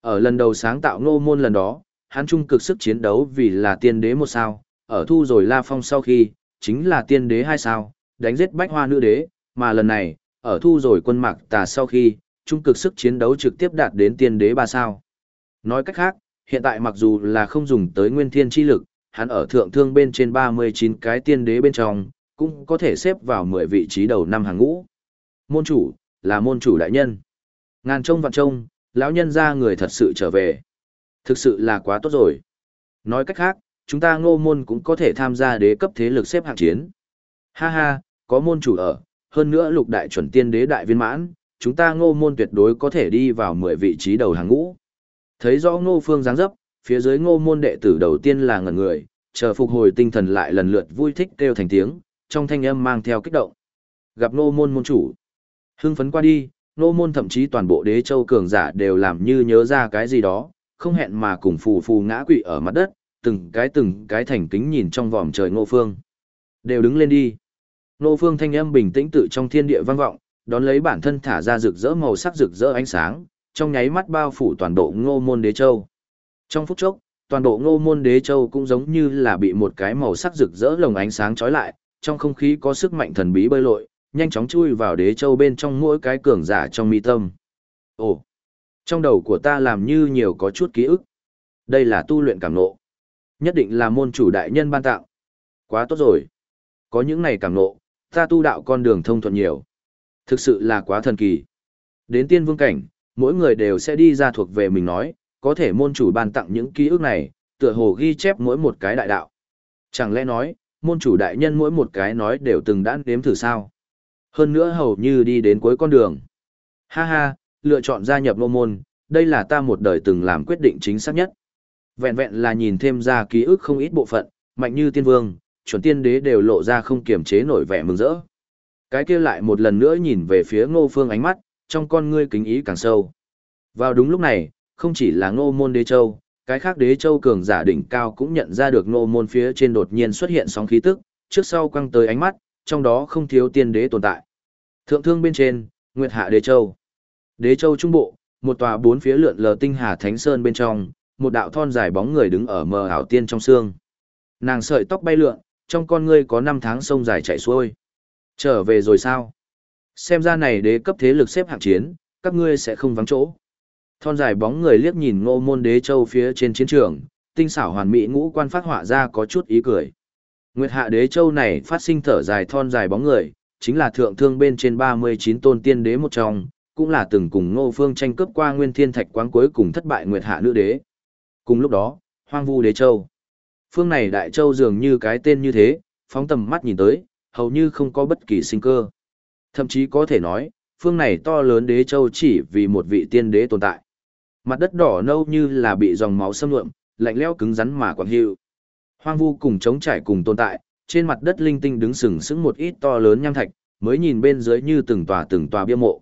Ở lần đầu sáng tạo Nô Môn lần đó, hắn trung cực sức chiến đấu vì là tiên đế một sao, ở thu rồi La Phong sau khi, chính là tiên đế hai sao, đánh giết bách hoa nữ đế, mà lần này, ở thu rồi quân mạc tà sau khi, trung cực sức chiến đấu trực tiếp đạt đến tiên đế ba sao. Nói cách khác, hiện tại mặc dù là không dùng tới nguyên thiên chi lực, hắn ở thượng thương bên trên 39 cái tiên đế bên trong, cũng có thể xếp vào 10 vị trí đầu năm hàng ngũ. Môn chủ, là môn chủ đại nhân. Ngàn trông vạn trông, lão nhân ra người thật sự trở về. Thực sự là quá tốt rồi. Nói cách khác, chúng ta ngô môn cũng có thể tham gia đế cấp thế lực xếp hạng chiến. Ha ha, có môn chủ ở, hơn nữa lục đại chuẩn tiên đế đại viên mãn, chúng ta ngô môn tuyệt đối có thể đi vào 10 vị trí đầu hàng ngũ. Thấy rõ ngô phương dáng dấp, phía dưới ngô môn đệ tử đầu tiên là ngẩn người, chờ phục hồi tinh thần lại lần lượt vui thích kêu thành tiếng, trong thanh âm mang theo kích động. Gặp ngô môn môn chủ. Hưng phấn qua đi, Ngô môn thậm chí toàn bộ đế châu cường giả đều làm như nhớ ra cái gì đó, không hẹn mà cùng phù phù ngã quỵ ở mặt đất, từng cái từng cái thành kính nhìn trong vòm trời ngô phương. Đều đứng lên đi. Ngô phương thanh âm bình tĩnh tự trong thiên địa vang vọng, đón lấy bản thân thả ra rực rỡ màu sắc rực rỡ ánh sáng, trong nháy mắt bao phủ toàn bộ ngô môn đế châu. Trong phút chốc, toàn bộ ngô môn đế châu cũng giống như là bị một cái màu sắc rực rỡ lồng ánh sáng trói lại, trong không khí có sức mạnh thần bí bơi lội, nhanh chóng chui vào đế châu bên trong mỗi cái cường giả trong mi tâm. Ồ, trong đầu của ta làm như nhiều có chút ký ức. Đây là tu luyện cảm nộ. Nhất định là môn chủ đại nhân ban tặng. Quá tốt rồi. Có những này cảm nộ, ta tu đạo con đường thông thuận nhiều. Thực sự là quá thần kỳ. Đến tiên vương cảnh, mỗi người đều sẽ đi ra thuộc về mình nói, có thể môn chủ ban tặng những ký ức này, tựa hồ ghi chép mỗi một cái đại đạo. Chẳng lẽ nói, môn chủ đại nhân mỗi một cái nói đều từng đã đếm thử sao? Hơn nữa hầu như đi đến cuối con đường. Ha ha, lựa chọn gia nhập nô môn, đây là ta một đời từng làm quyết định chính xác nhất. Vẹn vẹn là nhìn thêm ra ký ức không ít bộ phận, mạnh như tiên vương, chuẩn tiên đế đều lộ ra không kiềm chế nổi vẻ mừng rỡ. Cái kia lại một lần nữa nhìn về phía ngô phương ánh mắt, trong con ngươi kính ý càng sâu. Vào đúng lúc này, không chỉ là ngô môn đế châu, cái khác đế châu cường giả đỉnh cao cũng nhận ra được ngô môn phía trên đột nhiên xuất hiện sóng khí tức, trước sau quăng tới ánh mắt, trong đó không thiếu tiên đế tồn tại. Thượng thương bên trên, Nguyệt Hạ Đế Châu. Đế Châu Trung Bộ, một tòa bốn phía lượn lờ tinh hà thánh sơn bên trong, một đạo thon dài bóng người đứng ở mờ ảo tiên trong xương. Nàng sợi tóc bay lượn, trong con ngươi có năm tháng sông dài chảy xuôi. Trở về rồi sao? Xem ra này đế cấp thế lực xếp hạng chiến, các ngươi sẽ không vắng chỗ. Thon dài bóng người liếc nhìn ngô môn đế châu phía trên chiến trường, tinh xảo hoàn mỹ ngũ quan phát họa ra có chút ý cười. Nguyệt hạ đế châu này phát sinh thở dài thon dài bóng người, chính là thượng thương bên trên 39 tôn tiên đế một trong, cũng là từng cùng ngô phương tranh cướp qua nguyên thiên thạch quán cuối cùng thất bại Nguyệt hạ nữ đế. Cùng lúc đó, hoang vu đế châu. Phương này đại châu dường như cái tên như thế, phóng tầm mắt nhìn tới, hầu như không có bất kỳ sinh cơ. Thậm chí có thể nói, phương này to lớn đế châu chỉ vì một vị tiên đế tồn tại. Mặt đất đỏ nâu như là bị dòng máu xâm lượm, lạnh lẽo cứng rắn mà quặn hiệu. Hoang vu cùng chống trải cùng tồn tại, trên mặt đất linh tinh đứng sừng sững một ít to lớn nham thạch, mới nhìn bên dưới như từng tòa từng tòa bia mộ.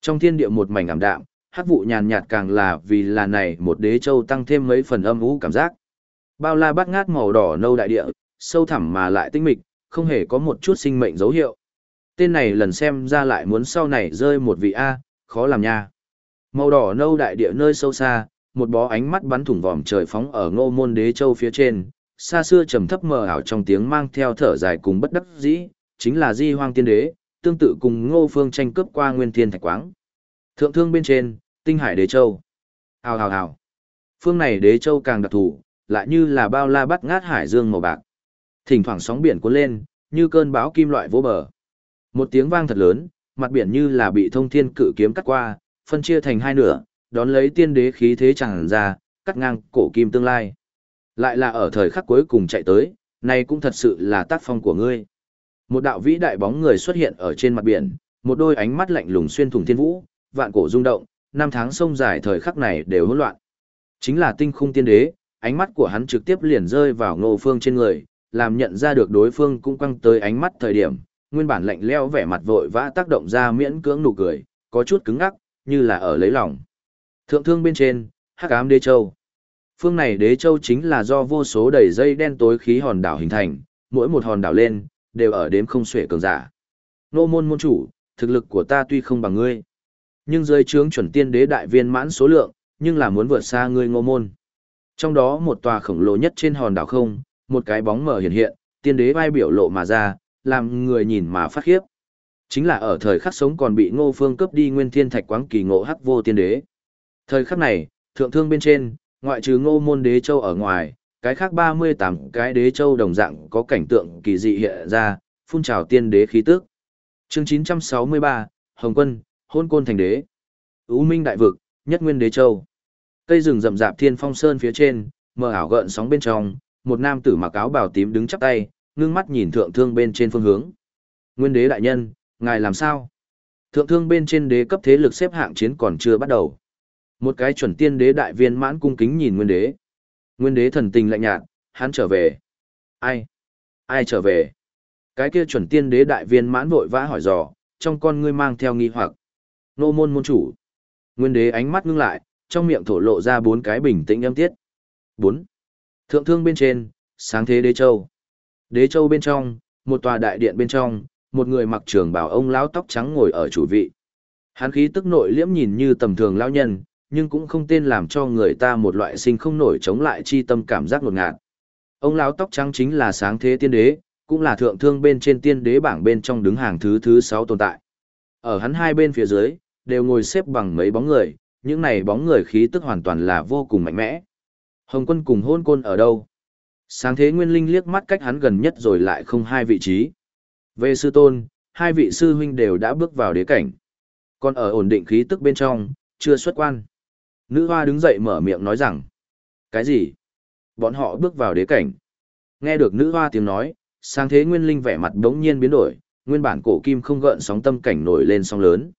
Trong thiên địa một mảnh ảm đạm, hát vụ nhàn nhạt càng là vì là này một đế châu tăng thêm mấy phần âm u cảm giác. Bao la bát ngát màu đỏ nâu đại địa, sâu thẳm mà lại tinh mịch, không hề có một chút sinh mệnh dấu hiệu. Tên này lần xem ra lại muốn sau này rơi một vị A, khó làm nha. Màu đỏ nâu đại địa nơi sâu xa, một bó ánh mắt bắn thủng vòm trời phóng ở ngô môn đế châu phía trên, xa xưa trầm thấp mờ ảo trong tiếng mang theo thở dài cùng bất đắc dĩ, chính là di hoang tiên đế, tương tự cùng ngô phương tranh cướp qua nguyên thiên thạch quáng. Thượng thương bên trên, tinh hải đế châu. Hào hào hào. Phương này đế châu càng đặc thù, lại như là bao la bắt ngát hải dương màu bạc. Thỉnh thoảng sóng biển cuốn lên, như cơn bão kim loại vỗ bờ. Một tiếng vang thật lớn, mặt biển như là bị thông thiên cự kiếm cắt qua, phân chia thành hai nửa, đón lấy tiên đế khí thế chẳng ra, cắt ngang cổ kim tương lai. Lại là ở thời khắc cuối cùng chạy tới, này cũng thật sự là tác phong của ngươi. Một đạo vĩ đại bóng người xuất hiện ở trên mặt biển, một đôi ánh mắt lạnh lùng xuyên thủng thiên vũ, vạn cổ rung động, năm tháng sông dài thời khắc này đều hỗn loạn. Chính là tinh khung tiên đế, ánh mắt của hắn trực tiếp liền rơi vào ngô phương trên người, làm nhận ra được đối phương cũng quăng tới ánh mắt thời điểm, nguyên bản lạnh leo vẻ mặt vội vã tác động ra miễn cưỡng nụ cười, có chút cứng ngắc, như là ở lấy lòng. Thượng thương bên trên, hắc ám đế châu. Phương này đế châu chính là do vô số đầy dây đen tối khí hòn đảo hình thành, mỗi một hòn đảo lên, đều ở đếm không xuể cường giả. Nô môn môn chủ, thực lực của ta tuy không bằng ngươi, nhưng dưới trướng chuẩn tiên đế đại viên mãn số lượng, nhưng là muốn vượt xa ngươi ngô môn. Trong đó một tòa khổng lồ nhất trên hòn đảo không, một cái bóng mờ hiện hiện, tiên đế vai biểu lộ mà ra, làm người nhìn mà phát khiếp. Chính là ở thời khắc sống còn bị ngô phương cướp đi nguyên thiên thạch quáng kỳ ngộ hắc vô tiên đế. Thời khắc này, thượng thương bên trên, ngoại trừ ngô môn đế châu ở ngoài, cái khác 38 cái đế châu đồng dạng có cảnh tượng kỳ dị hiện ra, phun trào tiên đế khí tức. Chương 963, Hồng Quân, Hôn Côn Thành Đế. Ú Minh Đại Vực, Nhất Nguyên Đế Châu. Cây rừng rậm rạp thiên phong sơn phía trên, mờ ảo gợn sóng bên trong, một nam tử mặc áo bào tím đứng chắp tay, ngưng mắt nhìn thượng thương bên trên phương hướng. Nguyên đế đại nhân, ngài làm sao? Thượng thương bên trên đế cấp thế lực xếp hạng chiến còn chưa bắt đầu. Một cái chuẩn tiên đế đại viên mãn cung kính nhìn nguyên đế. Nguyên đế thần tình lạnh nhạt, hắn trở về. Ai? Ai trở về? Cái kia chuẩn tiên đế đại viên mãn vội vã hỏi dò, trong con ngươi mang theo nghi hoặc. Nô môn môn chủ. Nguyên đế ánh mắt ngưng lại, trong miệng thổ lộ ra bốn cái bình tĩnh âm tiết. bốn Thượng thương bên trên, sáng thế đế châu. Đế châu bên trong, một tòa đại điện bên trong, một người mặc trường bào ông lão tóc trắng ngồi ở chủ vị. Hắn khí tức nội liễm nhìn như tầm thường lão nhân, nhưng cũng không tên làm cho người ta một loại sinh không nổi chống lại chi tâm cảm giác ngột ngạt. Ông lão tóc trắng chính là sáng thế tiên đế, cũng là thượng thương bên trên tiên đế bảng bên trong đứng hàng thứ thứ 6 tồn tại. Ở hắn hai bên phía dưới, đều ngồi xếp bằng mấy bóng người, những này bóng người khí tức hoàn toàn là vô cùng mạnh mẽ. Hồng quân cùng hôn côn ở đâu? Sáng thế nguyên linh liếc mắt cách hắn gần nhất rồi lại không hai vị trí. Về sư tôn, hai vị sư huynh đều đã bước vào đế cảnh. Còn ở ổn định khí tức bên trong, chưa xuất quan. Nữ hoa đứng dậy mở miệng nói rằng. Cái gì? Bọn họ bước vào đế cảnh. Nghe được nữ hoa tiếng nói, sáng thế nguyên linh vẻ mặt đống nhiên biến đổi, nguyên bản cổ kim không gợn sóng tâm cảnh nổi lên sóng lớn.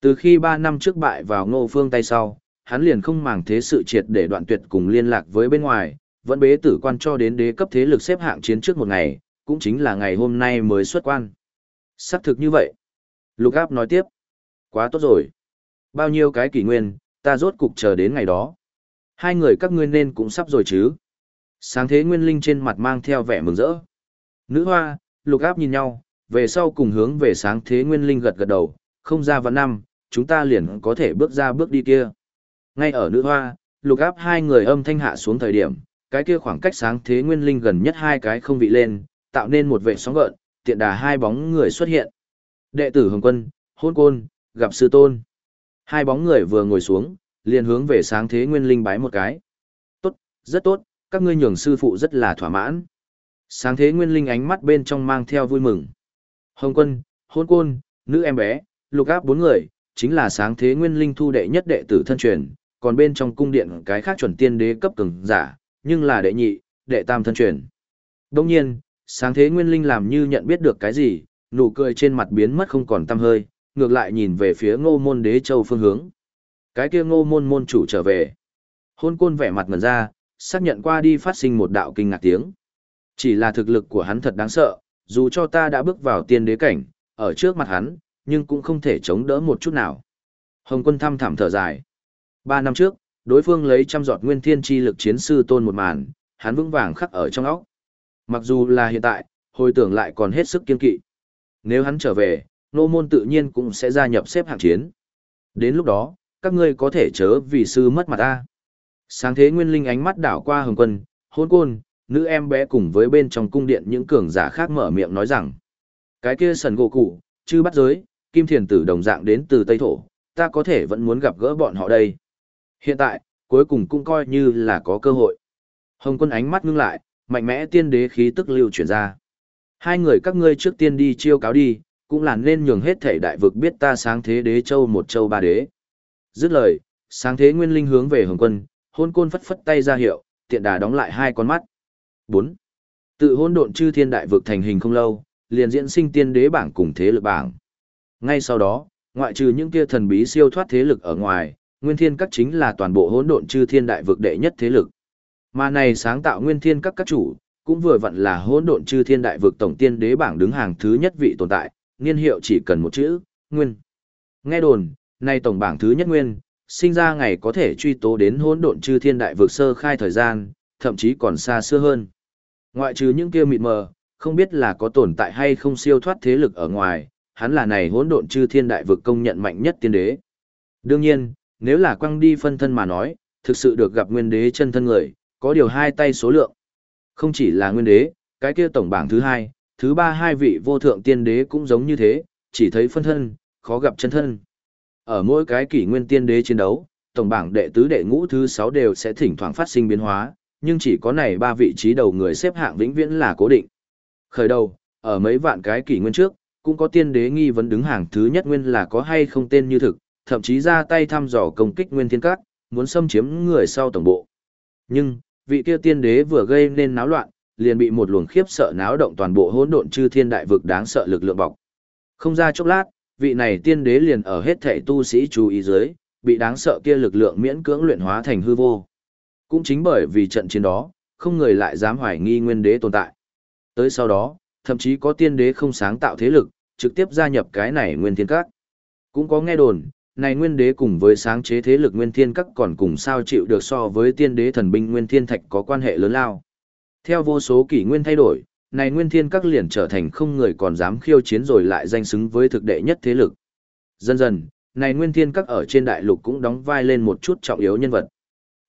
Từ khi ba năm trước bại vào ngô phương tay sau, hắn liền không màng thế sự triệt để đoạn tuyệt cùng liên lạc với bên ngoài, vẫn bế tử quan cho đến đế cấp thế lực xếp hạng chiến trước một ngày, cũng chính là ngày hôm nay mới xuất quan. Sắc thực như vậy. Lục áp nói tiếp. Quá tốt rồi. Bao nhiêu cái kỷ nguyên, ta rốt cục chờ đến ngày đó. Hai người các ngươi nên cũng sắp rồi chứ. Sáng thế nguyên linh trên mặt mang theo vẻ mừng rỡ. Nữ hoa, lục áp nhìn nhau, về sau cùng hướng về sáng thế nguyên linh gật gật đầu, không ra vạn năm, chúng ta liền có thể bước ra bước đi kia. Ngay ở nữ hoa, lục áp hai người âm thanh hạ xuống thời điểm, cái kia khoảng cách sáng thế nguyên linh gần nhất hai cái không vị lên, tạo nên một vệ sóng gợn, tiện đà hai bóng người xuất hiện. Đệ tử Hồng Quân, hôn côn, gặp sư tôn. Hai bóng người vừa ngồi xuống, liền hướng về sáng thế nguyên linh bái một cái. Tốt, rất tốt, các ngươi nhường sư phụ rất là thỏa mãn. Sáng thế nguyên linh ánh mắt bên trong mang theo vui mừng. Hồng quân, hôn côn, nữ em bé, lục áp bốn người, chính là sáng thế nguyên linh thu đệ nhất đệ tử thân truyền, còn bên trong cung điện cái khác chuẩn tiên đế cấp cường giả, nhưng là đệ nhị, đệ tam thân truyền. đương nhiên, sáng thế nguyên linh làm như nhận biết được cái gì, nụ cười trên mặt biến mất không còn tăm hơi, ngược lại nhìn về phía ngô môn đế châu phương hướng. Cái kia ngô môn môn chủ trở về. Hôn côn vẻ mặt ngần ra, xác nhận qua đi phát sinh một đạo kinh ngạc tiếng. Chỉ là thực lực của hắn thật đáng sợ, dù cho ta đã bước vào tiên đế cảnh, ở trước mặt hắn, nhưng cũng không thể chống đỡ một chút nào. Hồng quân thăm thảm thở dài. Ba năm trước, đối phương lấy trăm giọt nguyên thiên chi lực chiến sư tôn một màn, hắn vững vàng khắc ở trong óc. Mặc dù là hiện tại, hồi tưởng lại còn hết sức kiên kỵ. Nếu hắn trở về, nô môn tự nhiên cũng sẽ gia nhập xếp hạng chiến. Đến lúc đó, các ngươi có thể chớ vì sư mất mặt ta. Sáng thế nguyên linh ánh mắt đảo qua hồng quân, hôn côn, nữ em bé cùng với bên trong cung điện những cường giả khác mở miệng nói rằng. Cái kia sần gỗ cụ, chư bắt giới, kim thiền tử đồng dạng đến từ Tây Thổ, ta có thể vẫn muốn gặp gỡ bọn họ đây. Hiện tại, cuối cùng cũng coi như là có cơ hội. Hồng quân ánh mắt ngưng lại, mạnh mẽ tiên đế khí tức lưu chuyển ra. Hai người các ngươi trước tiên đi chiêu cáo đi, cũng là nên nhường hết thể đại vực biết ta sáng thế đế châu một châu ba đế. Dứt lời, sáng thế nguyên linh hướng về hồng quân, hôn côn phất phất tay ra hiệu, tiện đà đóng lại hai con mắt. 4. Tự hôn độn chư thiên đại vực thành hình không lâu, liền diễn sinh tiên đế bảng cùng thế lực bảng. Ngay sau đó, ngoại trừ những kia thần bí siêu thoát thế lực ở ngoài, nguyên thiên các chính là toàn bộ hỗn độn chư thiên đại vực đệ nhất thế lực. Mà này sáng tạo nguyên thiên các các chủ, cũng vừa vặn là hỗn độn chư thiên đại vực tổng tiên đế bảng đứng hàng thứ nhất vị tồn tại, niên hiệu chỉ cần một chữ, nguyên. Nghe đồn, nay tổng bảng thứ nhất nguyên, sinh ra ngày có thể truy tố đến hỗn độn chư thiên đại vực sơ khai thời gian, thậm chí còn xa xưa hơn. Ngoại trừ những kia mịt mờ, không biết là có tồn tại hay không siêu thoát thế lực ở ngoài, hắn là này hỗn độn chư thiên đại vực công nhận mạnh nhất tiên đế. Đương nhiên, nếu là quăng đi phân thân mà nói, thực sự được gặp nguyên đế chân thân người, có điều hai tay số lượng. Không chỉ là nguyên đế, cái kia tổng bảng thứ hai, thứ ba hai vị vô thượng tiên đế cũng giống như thế, chỉ thấy phân thân, khó gặp chân thân. Ở mỗi cái kỷ nguyên tiên đế chiến đấu, tổng bảng đệ tứ đệ ngũ thứ sáu đều sẽ thỉnh thoảng phát sinh biến hóa, nhưng chỉ có này ba vị trí đầu người xếp hạng vĩnh viễn là cố định. Khởi đầu, ở mấy vạn cái kỷ nguyên trước, cũng có tiên đế nghi vấn đứng hàng thứ nhất nguyên là có hay không tên như thực, thậm chí ra tay thăm dò công kích nguyên thiên các, muốn xâm chiếm người sau tổng bộ. Nhưng, vị kia tiên đế vừa gây nên náo loạn, liền bị một luồng khiếp sợ náo động toàn bộ hỗn độn chư thiên đại vực đáng sợ lực lượng bọc. Không ra chốc lát, vị này tiên đế liền ở hết thảy tu sĩ chú ý dưới, bị đáng sợ kia lực lượng miễn cưỡng luyện hóa thành hư vô. Cũng chính bởi vì trận chiến đó, không người lại dám hoài nghi nguyên đế tồn tại. Tới sau đó, thậm chí có tiên đế không sáng tạo thế lực, trực tiếp gia nhập cái này nguyên thiên các. Cũng có nghe đồn, này nguyên đế cùng với sáng chế thế lực nguyên thiên các còn cùng sao chịu được so với tiên đế thần binh nguyên thiên thạch có quan hệ lớn lao. Theo vô số kỷ nguyên thay đổi, này nguyên thiên các liền trở thành không người còn dám khiêu chiến rồi lại danh xứng với thực đệ nhất thế lực. Dần dần, này nguyên thiên các ở trên đại lục cũng đóng vai lên một chút trọng yếu nhân vật.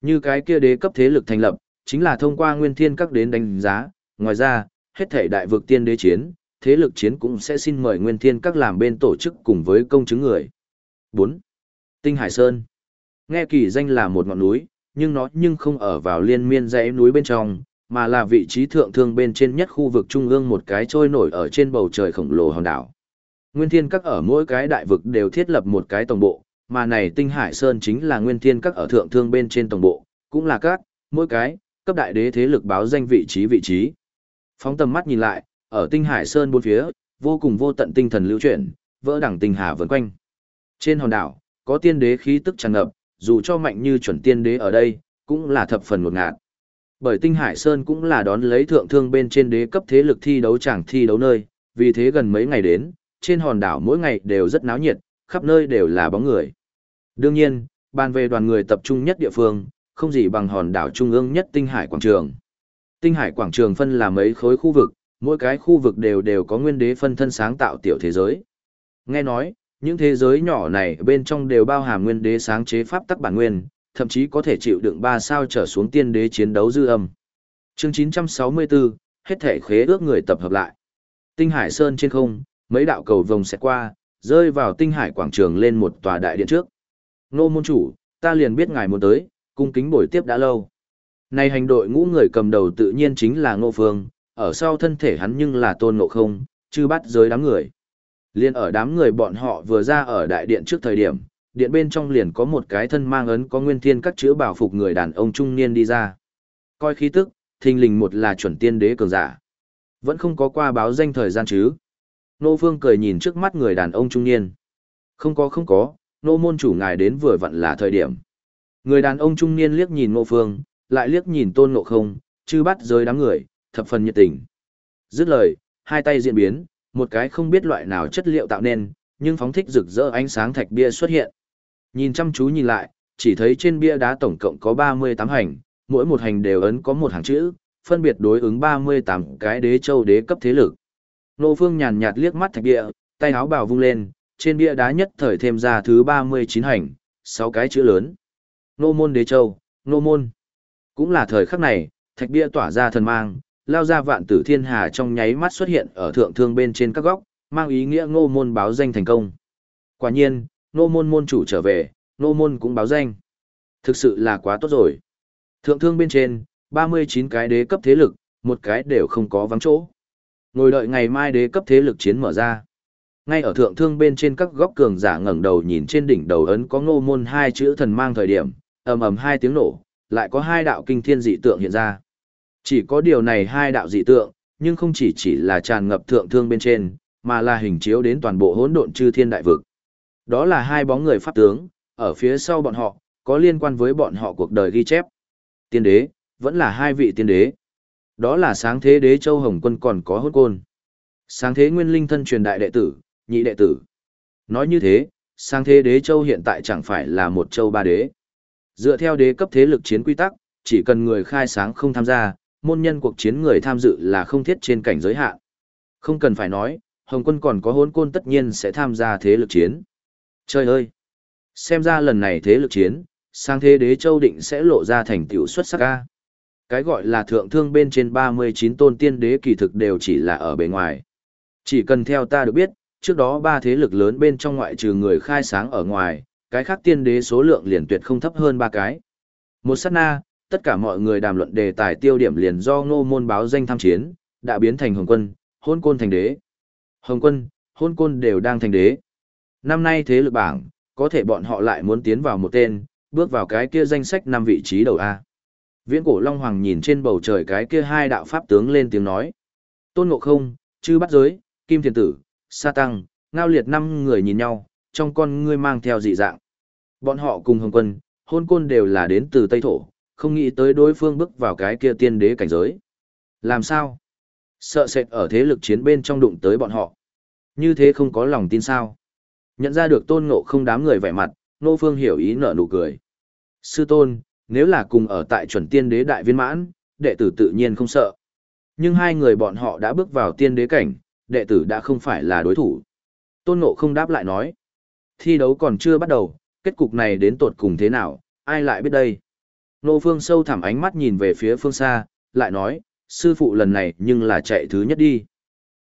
Như cái kia đế cấp thế lực thành lập, chính là thông qua nguyên thiên các đến đánh giá, ngoài ra, hết thể đại vực tiên đế chiến, thế lực chiến cũng sẽ xin mời nguyên thiên các làm bên tổ chức cùng với công chứng người. 4. Tinh Hải Sơn Nghe kỳ danh là một ngọn núi, nhưng nó nhưng không ở vào liên miên dãy núi bên trong, mà là vị trí thượng thương bên trên nhất khu vực trung ương một cái trôi nổi ở trên bầu trời khổng lồ hòn đảo. Nguyên Thiên Các ở mỗi cái đại vực đều thiết lập một cái tổng bộ, mà này Tinh Hải Sơn chính là Nguyên Thiên Các ở thượng thương bên trên tổng bộ, cũng là các, mỗi cái, cấp đại đế thế lực báo danh vị trí vị trí. Phóng tầm mắt nhìn lại, ở Tinh Hải Sơn bốn phía, vô cùng vô tận tinh thần lưu chuyển, vỡ đẳng tinh hà vần quanh. Trên hòn đảo, có tiên đế khí tức tràn ngập, dù cho mạnh như chuẩn tiên đế ở đây, cũng là thập phần một ngạt. Bởi Tinh Hải Sơn cũng là đón lấy thượng thương bên trên đế cấp thế lực thi đấu chẳng thi đấu nơi, vì thế gần mấy ngày đến, trên hòn đảo mỗi ngày đều rất náo nhiệt, khắp nơi đều là bóng người. Đương nhiên, bàn về đoàn người tập trung nhất địa phương, không gì bằng hòn đảo trung ương nhất Tinh Hải Quảng Trường. Tinh Hải Quảng Trường phân là mấy khối khu vực, mỗi cái khu vực đều đều có nguyên đế phân thân sáng tạo tiểu thế giới. Nghe nói, những thế giới nhỏ này bên trong đều bao hàm nguyên đế sáng chế pháp tắc bản nguyên, thậm chí có thể chịu đựng ba sao trở xuống tiên đế chiến đấu dư âm. Chương 964, hết thể khế ước người tập hợp lại. Tinh Hải Sơn trên không, mấy đạo cầu vồng sẽ qua, rơi vào Tinh Hải quảng trường lên một tòa đại điện trước. Nô môn chủ, ta liền biết ngài muốn tới, cung kính buổi tiếp đã lâu. Này hành đội ngũ người cầm đầu tự nhiên chính là Ngô Phương, ở sau thân thể hắn nhưng là Tôn Ngộ Không, chư bắt giới đám người. Liên ở đám người bọn họ vừa ra ở đại điện trước thời điểm, điện bên trong liền có một cái thân mang ấn có nguyên thiên các chữ bảo phục người đàn ông trung niên đi ra. Coi khí tức, thình lình một là chuẩn tiên đế cường giả. Vẫn không có qua báo danh thời gian chứ. Nô Phương cười nhìn trước mắt người đàn ông trung niên. Không có không có, nô môn chủ ngài đến vừa vặn là thời điểm. Người đàn ông trung niên liếc nhìn Nô Phương, lại liếc nhìn tôn ngộ không, chư bắt rơi đám người, thập phần nhiệt tình. Dứt lời, hai tay diễn biến, một cái không biết loại nào chất liệu tạo nên, nhưng phóng thích rực rỡ ánh sáng thạch bia xuất hiện. Nhìn chăm chú nhìn lại, chỉ thấy trên bia đá tổng cộng có 38 hành, mỗi một hành đều ấn có một hàng chữ, phân biệt đối ứng 38 cái đế châu đế cấp thế lực. Nô Phương nhàn nhạt liếc mắt thạch bia, tay áo bào vung lên, trên bia đá nhất thời thêm ra thứ 39 hành, 6 cái chữ lớn. Nô môn đế châu, nô môn. Cũng là thời khắc này, thạch bia tỏa ra thần mang, lao ra vạn tử thiên hà trong nháy mắt xuất hiện ở thượng thương bên trên các góc, mang ý nghĩa ngô môn báo danh thành công. Quả nhiên, ngô môn môn chủ trở về, ngô môn cũng báo danh. Thực sự là quá tốt rồi. Thượng thương bên trên, 39 cái đế cấp thế lực, một cái đều không có vắng chỗ. Ngồi đợi ngày mai đế cấp thế lực chiến mở ra. Ngay ở thượng thương bên trên các góc cường giả ngẩng đầu nhìn trên đỉnh đầu ấn có ngô môn hai chữ thần mang thời điểm, ầm ầm hai tiếng nổ, lại có hai đạo kinh thiên dị tượng hiện ra. Chỉ có điều này hai đạo dị tượng, nhưng không chỉ chỉ là tràn ngập thượng thương bên trên, mà là hình chiếu đến toàn bộ hỗn độn chư thiên đại vực. Đó là hai bóng người pháp tướng, ở phía sau bọn họ, có liên quan với bọn họ cuộc đời ghi chép. Tiên đế, vẫn là hai vị tiên đế. Đó là sáng thế đế châu Hồng Quân còn có hốt côn. Sáng thế nguyên linh thân truyền đại đệ tử, nhị đệ tử. Nói như thế, sáng thế đế châu hiện tại chẳng phải là một châu ba đế. Dựa theo đế cấp thế lực chiến quy tắc, chỉ cần người khai sáng không tham gia, môn nhân cuộc chiến người tham dự là không thiết trên cảnh giới hạn. Không cần phải nói, Hồng quân còn có hôn côn tất nhiên sẽ tham gia thế lực chiến. Trời ơi! Xem ra lần này thế lực chiến, sang thế đế châu định sẽ lộ ra thành tựu xuất sắc ca. Cái gọi là thượng thương bên trên 39 tôn tiên đế kỳ thực đều chỉ là ở bề ngoài. Chỉ cần theo ta được biết, trước đó ba thế lực lớn bên trong ngoại trừ người khai sáng ở ngoài, cái khác tiên đế số lượng liền tuyệt không thấp hơn ba cái. Một sát na, tất cả mọi người đàm luận đề tài tiêu điểm liền do ngô môn báo danh tham chiến, đã biến thành hồng quân, hôn côn thành đế. Hồng quân, hôn côn đều đang thành đế. Năm nay thế lực bảng, có thể bọn họ lại muốn tiến vào một tên, bước vào cái kia danh sách năm vị trí đầu A. Viễn cổ Long Hoàng nhìn trên bầu trời cái kia hai đạo pháp tướng lên tiếng nói. Tôn Ngộ Không, Chư Bắt Giới, Kim Thiền Tử, Sa Tăng, Ngao Liệt năm người nhìn nhau, trong con ngươi mang theo dị dạng. Bọn họ cùng Hồng Quân, hôn côn đều là đến từ Tây Thổ, không nghĩ tới đối phương bước vào cái kia tiên đế cảnh giới. Làm sao? Sợ sệt ở thế lực chiến bên trong đụng tới bọn họ. Như thế không có lòng tin sao? Nhận ra được tôn ngộ không đám người vẻ mặt, Ngô Phương hiểu ý nở nụ cười. Sư tôn, nếu là cùng ở tại chuẩn tiên đế đại viên mãn, đệ tử tự nhiên không sợ. Nhưng hai người bọn họ đã bước vào tiên đế cảnh, đệ tử đã không phải là đối thủ. Tôn Ngộ không đáp lại nói. Thi đấu còn chưa bắt đầu, kết cục này đến tột cùng thế nào, ai lại biết đây. Nô Phương sâu thẳm ánh mắt nhìn về phía phương xa, lại nói, sư phụ lần này nhưng là chạy thứ nhất đi.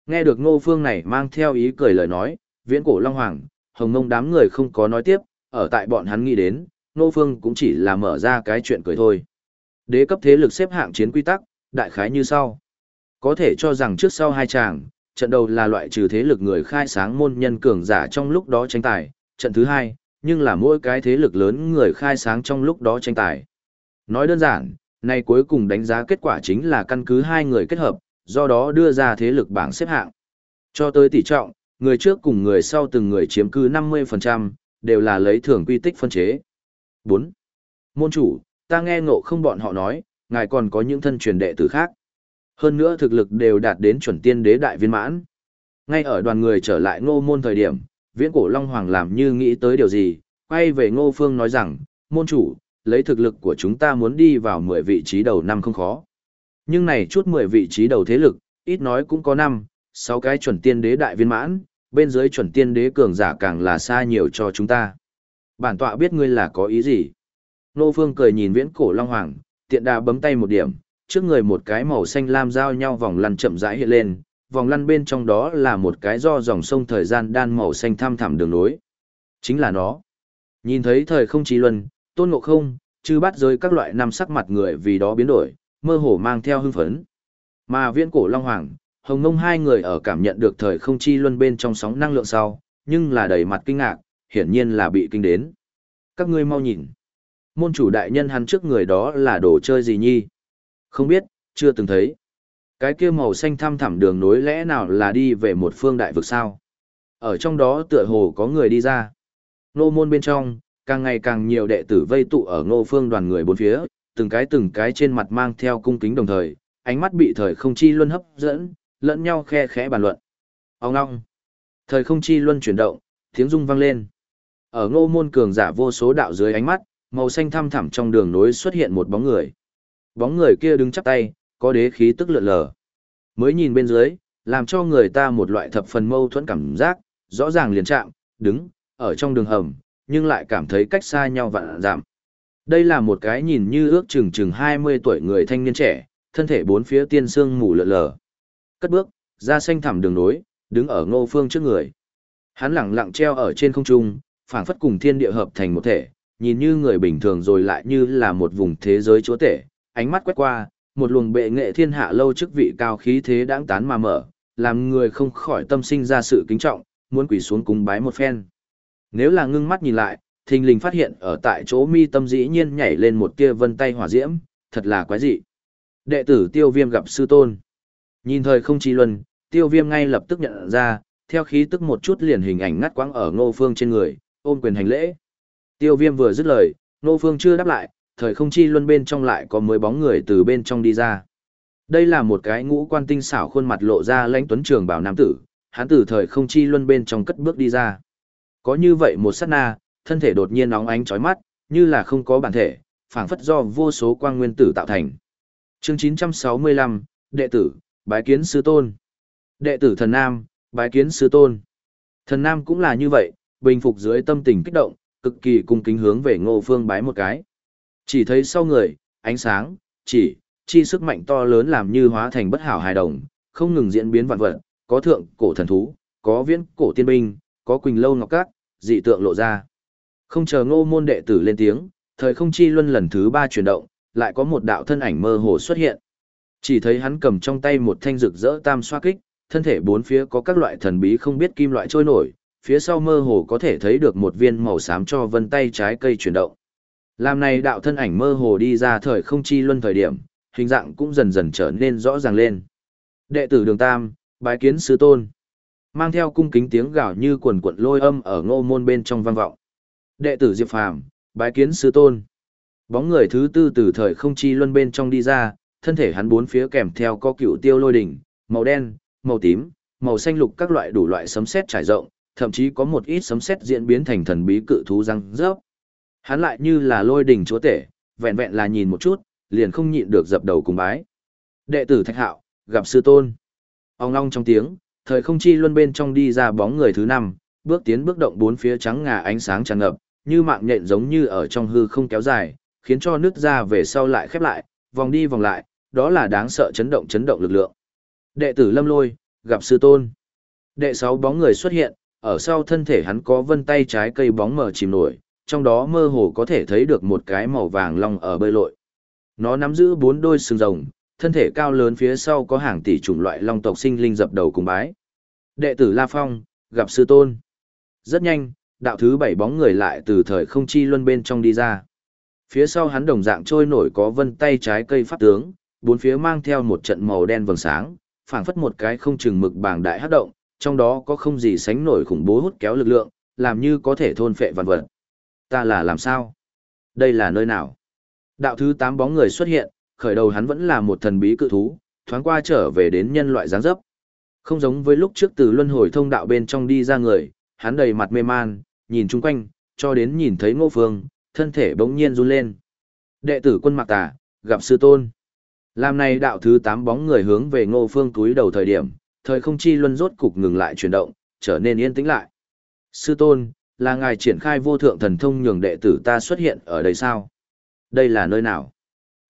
Nghe được Nô Phương này mang theo ý cười lời nói, viễn cổ Long Hoàng, hồng ngông đám người không có nói tiếp, ở tại bọn hắn nghĩ đến, Nô Phương cũng chỉ là mở ra cái chuyện cười thôi. Đế cấp thế lực xếp hạng chiến quy tắc, đại khái như sau. Có thể cho rằng trước sau hai chàng, trận đầu là loại trừ thế lực người khai sáng môn nhân cường giả trong lúc đó tranh tài, trận thứ hai, nhưng là mỗi cái thế lực lớn người khai sáng trong lúc đó tranh tài. Nói đơn giản, nay cuối cùng đánh giá kết quả chính là căn cứ hai người kết hợp, do đó đưa ra thế lực bảng xếp hạng. Cho tới tỷ trọng, người trước cùng người sau từng người chiếm cứ 50%, đều là lấy thưởng quy tích phân chế. 4. Môn chủ, ta nghe ngộ không bọn họ nói, ngài còn có những thân truyền đệ tử khác. Hơn nữa thực lực đều đạt đến chuẩn tiên đế đại viên mãn. Ngay ở đoàn người trở lại ngô môn thời điểm, viễn cổ Long Hoàng làm như nghĩ tới điều gì, quay về ngô phương nói rằng, môn chủ, lấy thực lực của chúng ta muốn đi vào 10 vị trí đầu năm không khó. Nhưng này chút 10 vị trí đầu thế lực, ít nói cũng có 5, 6 cái chuẩn tiên đế đại viên mãn, bên dưới chuẩn tiên đế cường giả càng là xa nhiều cho chúng ta. Bản tọa biết ngươi là có ý gì. Nô Phương cười nhìn viễn cổ Long Hoàng, tiện đà bấm tay một điểm, trước người một cái màu xanh lam giao nhau vòng lăn chậm rãi hiện lên, vòng lăn bên trong đó là một cái do dòng sông thời gian đan màu xanh thăm thẳm đường nối. Chính là nó. Nhìn thấy thời không trí luân, tôn ngộ không, chư bắt giới các loại năm sắc mặt người vì đó biến đổi, mơ hồ mang theo hưng phấn. Mà viễn cổ Long Hoàng, Hồng Ngông hai người ở cảm nhận được thời không chi luân bên trong sóng năng lượng sau, nhưng là đầy mặt kinh ngạc, hiển nhiên là bị kinh đến. Các ngươi mau nhìn. Môn chủ đại nhân hắn trước người đó là đồ chơi gì nhi? Không biết, chưa từng thấy. Cái kia màu xanh thăm thẳm đường nối lẽ nào là đi về một phương đại vực sao? Ở trong đó tựa hồ có người đi ra. Nô môn bên trong, càng ngày càng nhiều đệ tử vây tụ ở ngô phương đoàn người bốn phía, từng cái từng cái trên mặt mang theo cung kính đồng thời, ánh mắt bị thời không chi luân hấp dẫn, lẫn nhau khe khẽ bàn luận. Ông ngong. Thời không chi luân chuyển động, tiếng rung vang lên. Ở ngô môn cường giả vô số đạo dưới ánh mắt, màu xanh thăm thẳm trong đường nối xuất hiện một bóng người. Bóng người kia đứng chắp tay, có đế khí tức lượn lờ. Mới nhìn bên dưới, làm cho người ta một loại thập phần mâu thuẫn cảm giác, rõ ràng liền chạm, đứng, ở trong đường hầm, nhưng lại cảm thấy cách xa nhau vạn giảm. Đây là một cái nhìn như ước chừng chừng 20 tuổi người thanh niên trẻ, thân thể bốn phía tiên xương mù lợ lờ. Cất bước, ra xanh thẳm đường nối, đứng ở ngô phương trước người. Hắn lẳng lặng treo ở trên không trung, phảng phất cùng thiên địa hợp thành một thể, nhìn như người bình thường rồi lại như là một vùng thế giới chúa tể, ánh mắt quét qua, một luồng bệ nghệ thiên hạ lâu chức vị cao khí thế đãng tán mà mở, làm người không khỏi tâm sinh ra sự kính trọng, muốn quỳ xuống cúng bái một phen. Nếu là ngưng mắt nhìn lại, thình lình phát hiện ở tại chỗ mi tâm dĩ nhiên nhảy lên một tia vân tay hỏa diễm, thật là quái dị. Đệ tử tiêu viêm gặp sư tôn. Nhìn thời không chi luân, tiêu viêm ngay lập tức nhận ra, theo khí tức một chút liền hình ảnh ngắt quãng ở ngô phương trên người, ôm quyền hành lễ. Tiêu viêm vừa dứt lời, ngô phương chưa đáp lại, thời không chi luân bên trong lại có mới bóng người từ bên trong đi ra. Đây là một cái ngũ quan tinh xảo khuôn mặt lộ ra lãnh tuấn trường bảo nam tử, hắn từ thời không chi luân bên trong cất bước đi ra. Có như vậy một sát na, thân thể đột nhiên nóng ánh chói mắt, như là không có bản thể, phảng phất do vô số quang nguyên tử tạo thành. Chương 965, đệ tử, bái kiến sư tôn. Đệ tử thần nam, bái kiến sư tôn. Thần nam cũng là như vậy, bình phục dưới tâm tình kích động, cực kỳ cung kính hướng về Ngô Phương bái một cái. Chỉ thấy sau người, ánh sáng, chỉ, chi sức mạnh to lớn làm như hóa thành bất hảo hài đồng, không ngừng diễn biến vạn vật, có thượng cổ thần thú, có viễn cổ tiên binh, có quỳnh lâu ngọc cát, dị tượng lộ ra. Không chờ ngô môn đệ tử lên tiếng, thời không chi luân lần thứ ba chuyển động, lại có một đạo thân ảnh mơ hồ xuất hiện. Chỉ thấy hắn cầm trong tay một thanh rực rỡ tam xoa kích, thân thể bốn phía có các loại thần bí không biết kim loại trôi nổi, phía sau mơ hồ có thể thấy được một viên màu xám cho vân tay trái cây chuyển động. Làm này đạo thân ảnh mơ hồ đi ra thời không chi luân thời điểm, hình dạng cũng dần dần trở nên rõ ràng lên. Đệ tử đường tam, bái kiến sư tôn. Mang theo cung kính tiếng gào như quần quận lôi âm ở ngô môn bên trong vang vọng. Đệ tử Diệp Phàm, bái kiến sư tôn. Bóng người thứ tư từ thời không chi luân bên trong đi ra, thân thể hắn bốn phía kèm theo có cựu tiêu lôi đỉnh, màu đen, màu tím, màu xanh lục các loại đủ loại sấm sét trải rộng, thậm chí có một ít sấm sét diễn biến thành thần bí cự thú răng rớp. Hắn lại như là lôi đỉnh chúa tể, vẹn vẹn là nhìn một chút, liền không nhịn được dập đầu cùng bái. Đệ tử Thạch Hạo, gặp sư tôn. Ông long trong tiếng, thời không chi luân bên trong đi ra bóng người thứ năm, bước tiến bước động bốn phía trắng ngà ánh sáng tràn ngập, như mạng nhện giống như ở trong hư không kéo dài, khiến cho nước ra về sau lại khép lại, vòng đi vòng lại, đó là đáng sợ chấn động chấn động lực lượng. Đệ tử Lâm Lôi, gặp sư tôn. Đệ sáu bóng người xuất hiện, ở sau thân thể hắn có vân tay trái cây bóng mờ chìm nổi, trong đó mơ hồ có thể thấy được một cái màu vàng long ở bơi lội. Nó nắm giữ bốn đôi sừng rồng, thân thể cao lớn phía sau có hàng tỷ chủng loại long tộc sinh linh dập đầu cùng bái. Đệ tử La Phong, gặp sư tôn. Rất nhanh, đạo thứ bảy bóng người lại từ thời không chi luân bên trong đi ra. Phía sau hắn đồng dạng trôi nổi có vân tay trái cây pháp tướng, bốn phía mang theo một trận màu đen vầng sáng, phảng phất một cái không chừng mực bảng đại hấp động, trong đó có không gì sánh nổi khủng bố hút kéo lực lượng, làm như có thể thôn phệ vạn vật. Ta là làm sao? Đây là nơi nào? Đạo thứ tám bóng người xuất hiện, khởi đầu hắn vẫn là một thần bí cự thú, thoáng qua trở về đến nhân loại dáng dấp. Không giống với lúc trước từ luân hồi thông đạo bên trong đi ra người, hắn đầy mặt mê man, nhìn chung quanh, cho đến nhìn thấy ngô phương, thân thể bỗng nhiên run lên. Đệ tử quân mạc tà, gặp sư tôn. Làm này đạo thứ tám bóng người hướng về ngô phương túi đầu thời điểm, thời không chi luân rốt cục ngừng lại chuyển động, trở nên yên tĩnh lại. Sư tôn, là ngài triển khai vô thượng thần thông nhường đệ tử ta xuất hiện ở đây sao? Đây là nơi nào?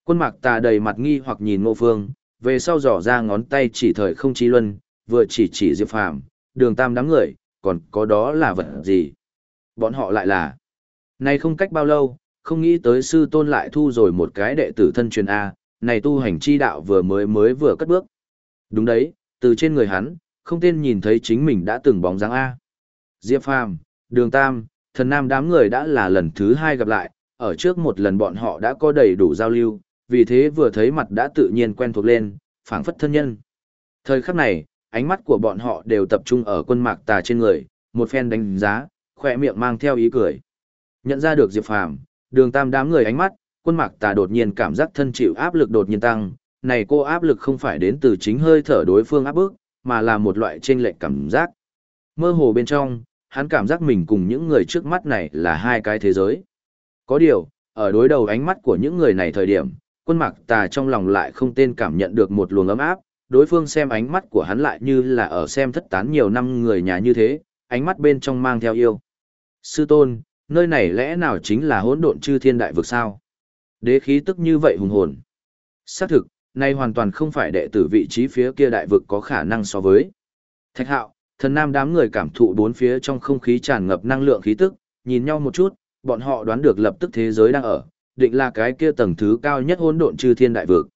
Quân mạc tà đầy mặt nghi hoặc nhìn ngô phương, về sau dò ra ngón tay chỉ thời không chi luân, vừa chỉ chỉ diệp phàm, đường tam đám người, còn có đó là vật gì? Bọn họ lại là... Này không cách bao lâu, không nghĩ tới sư tôn lại thu rồi một cái đệ tử thân truyền A, này tu hành chi đạo vừa mới mới vừa cất bước. Đúng đấy, từ trên người hắn, không tên nhìn thấy chính mình đã từng bóng dáng A. Diệp Phàm, Đường Tam, thần nam đám người đã là lần thứ hai gặp lại, ở trước một lần bọn họ đã có đầy đủ giao lưu, vì thế vừa thấy mặt đã tự nhiên quen thuộc lên, phảng phất thân nhân. Thời khắc này, ánh mắt của bọn họ đều tập trung ở quân mạc tà trên người, một phen đánh giá, khỏe miệng mang theo ý cười. Nhận ra được Diệp Phàm, đường tam đám người ánh mắt, quân mạc tà đột nhiên cảm giác thân chịu áp lực đột nhiên tăng, này cô áp lực không phải đến từ chính hơi thở đối phương áp bức, mà là một loại chênh lệch cảm giác. Mơ hồ bên trong, hắn cảm giác mình cùng những người trước mắt này là hai cái thế giới. Có điều, ở đối đầu ánh mắt của những người này thời điểm, quân mạc tà trong lòng lại không tên cảm nhận được một luồng ấm áp, đối phương xem ánh mắt của hắn lại như là ở xem thất tán nhiều năm người nhà như thế, ánh mắt bên trong mang theo yêu. Sư tôn, nơi này lẽ nào chính là hỗn độn chư thiên đại vực sao? Đế khí tức như vậy hùng hồn. Xác thực, nay hoàn toàn không phải đệ tử vị trí phía kia đại vực có khả năng so với. Thạch hạo, thần nam đám người cảm thụ bốn phía trong không khí tràn ngập năng lượng khí tức, nhìn nhau một chút, bọn họ đoán được lập tức thế giới đang ở, định là cái kia tầng thứ cao nhất hỗn độn chư thiên đại vực.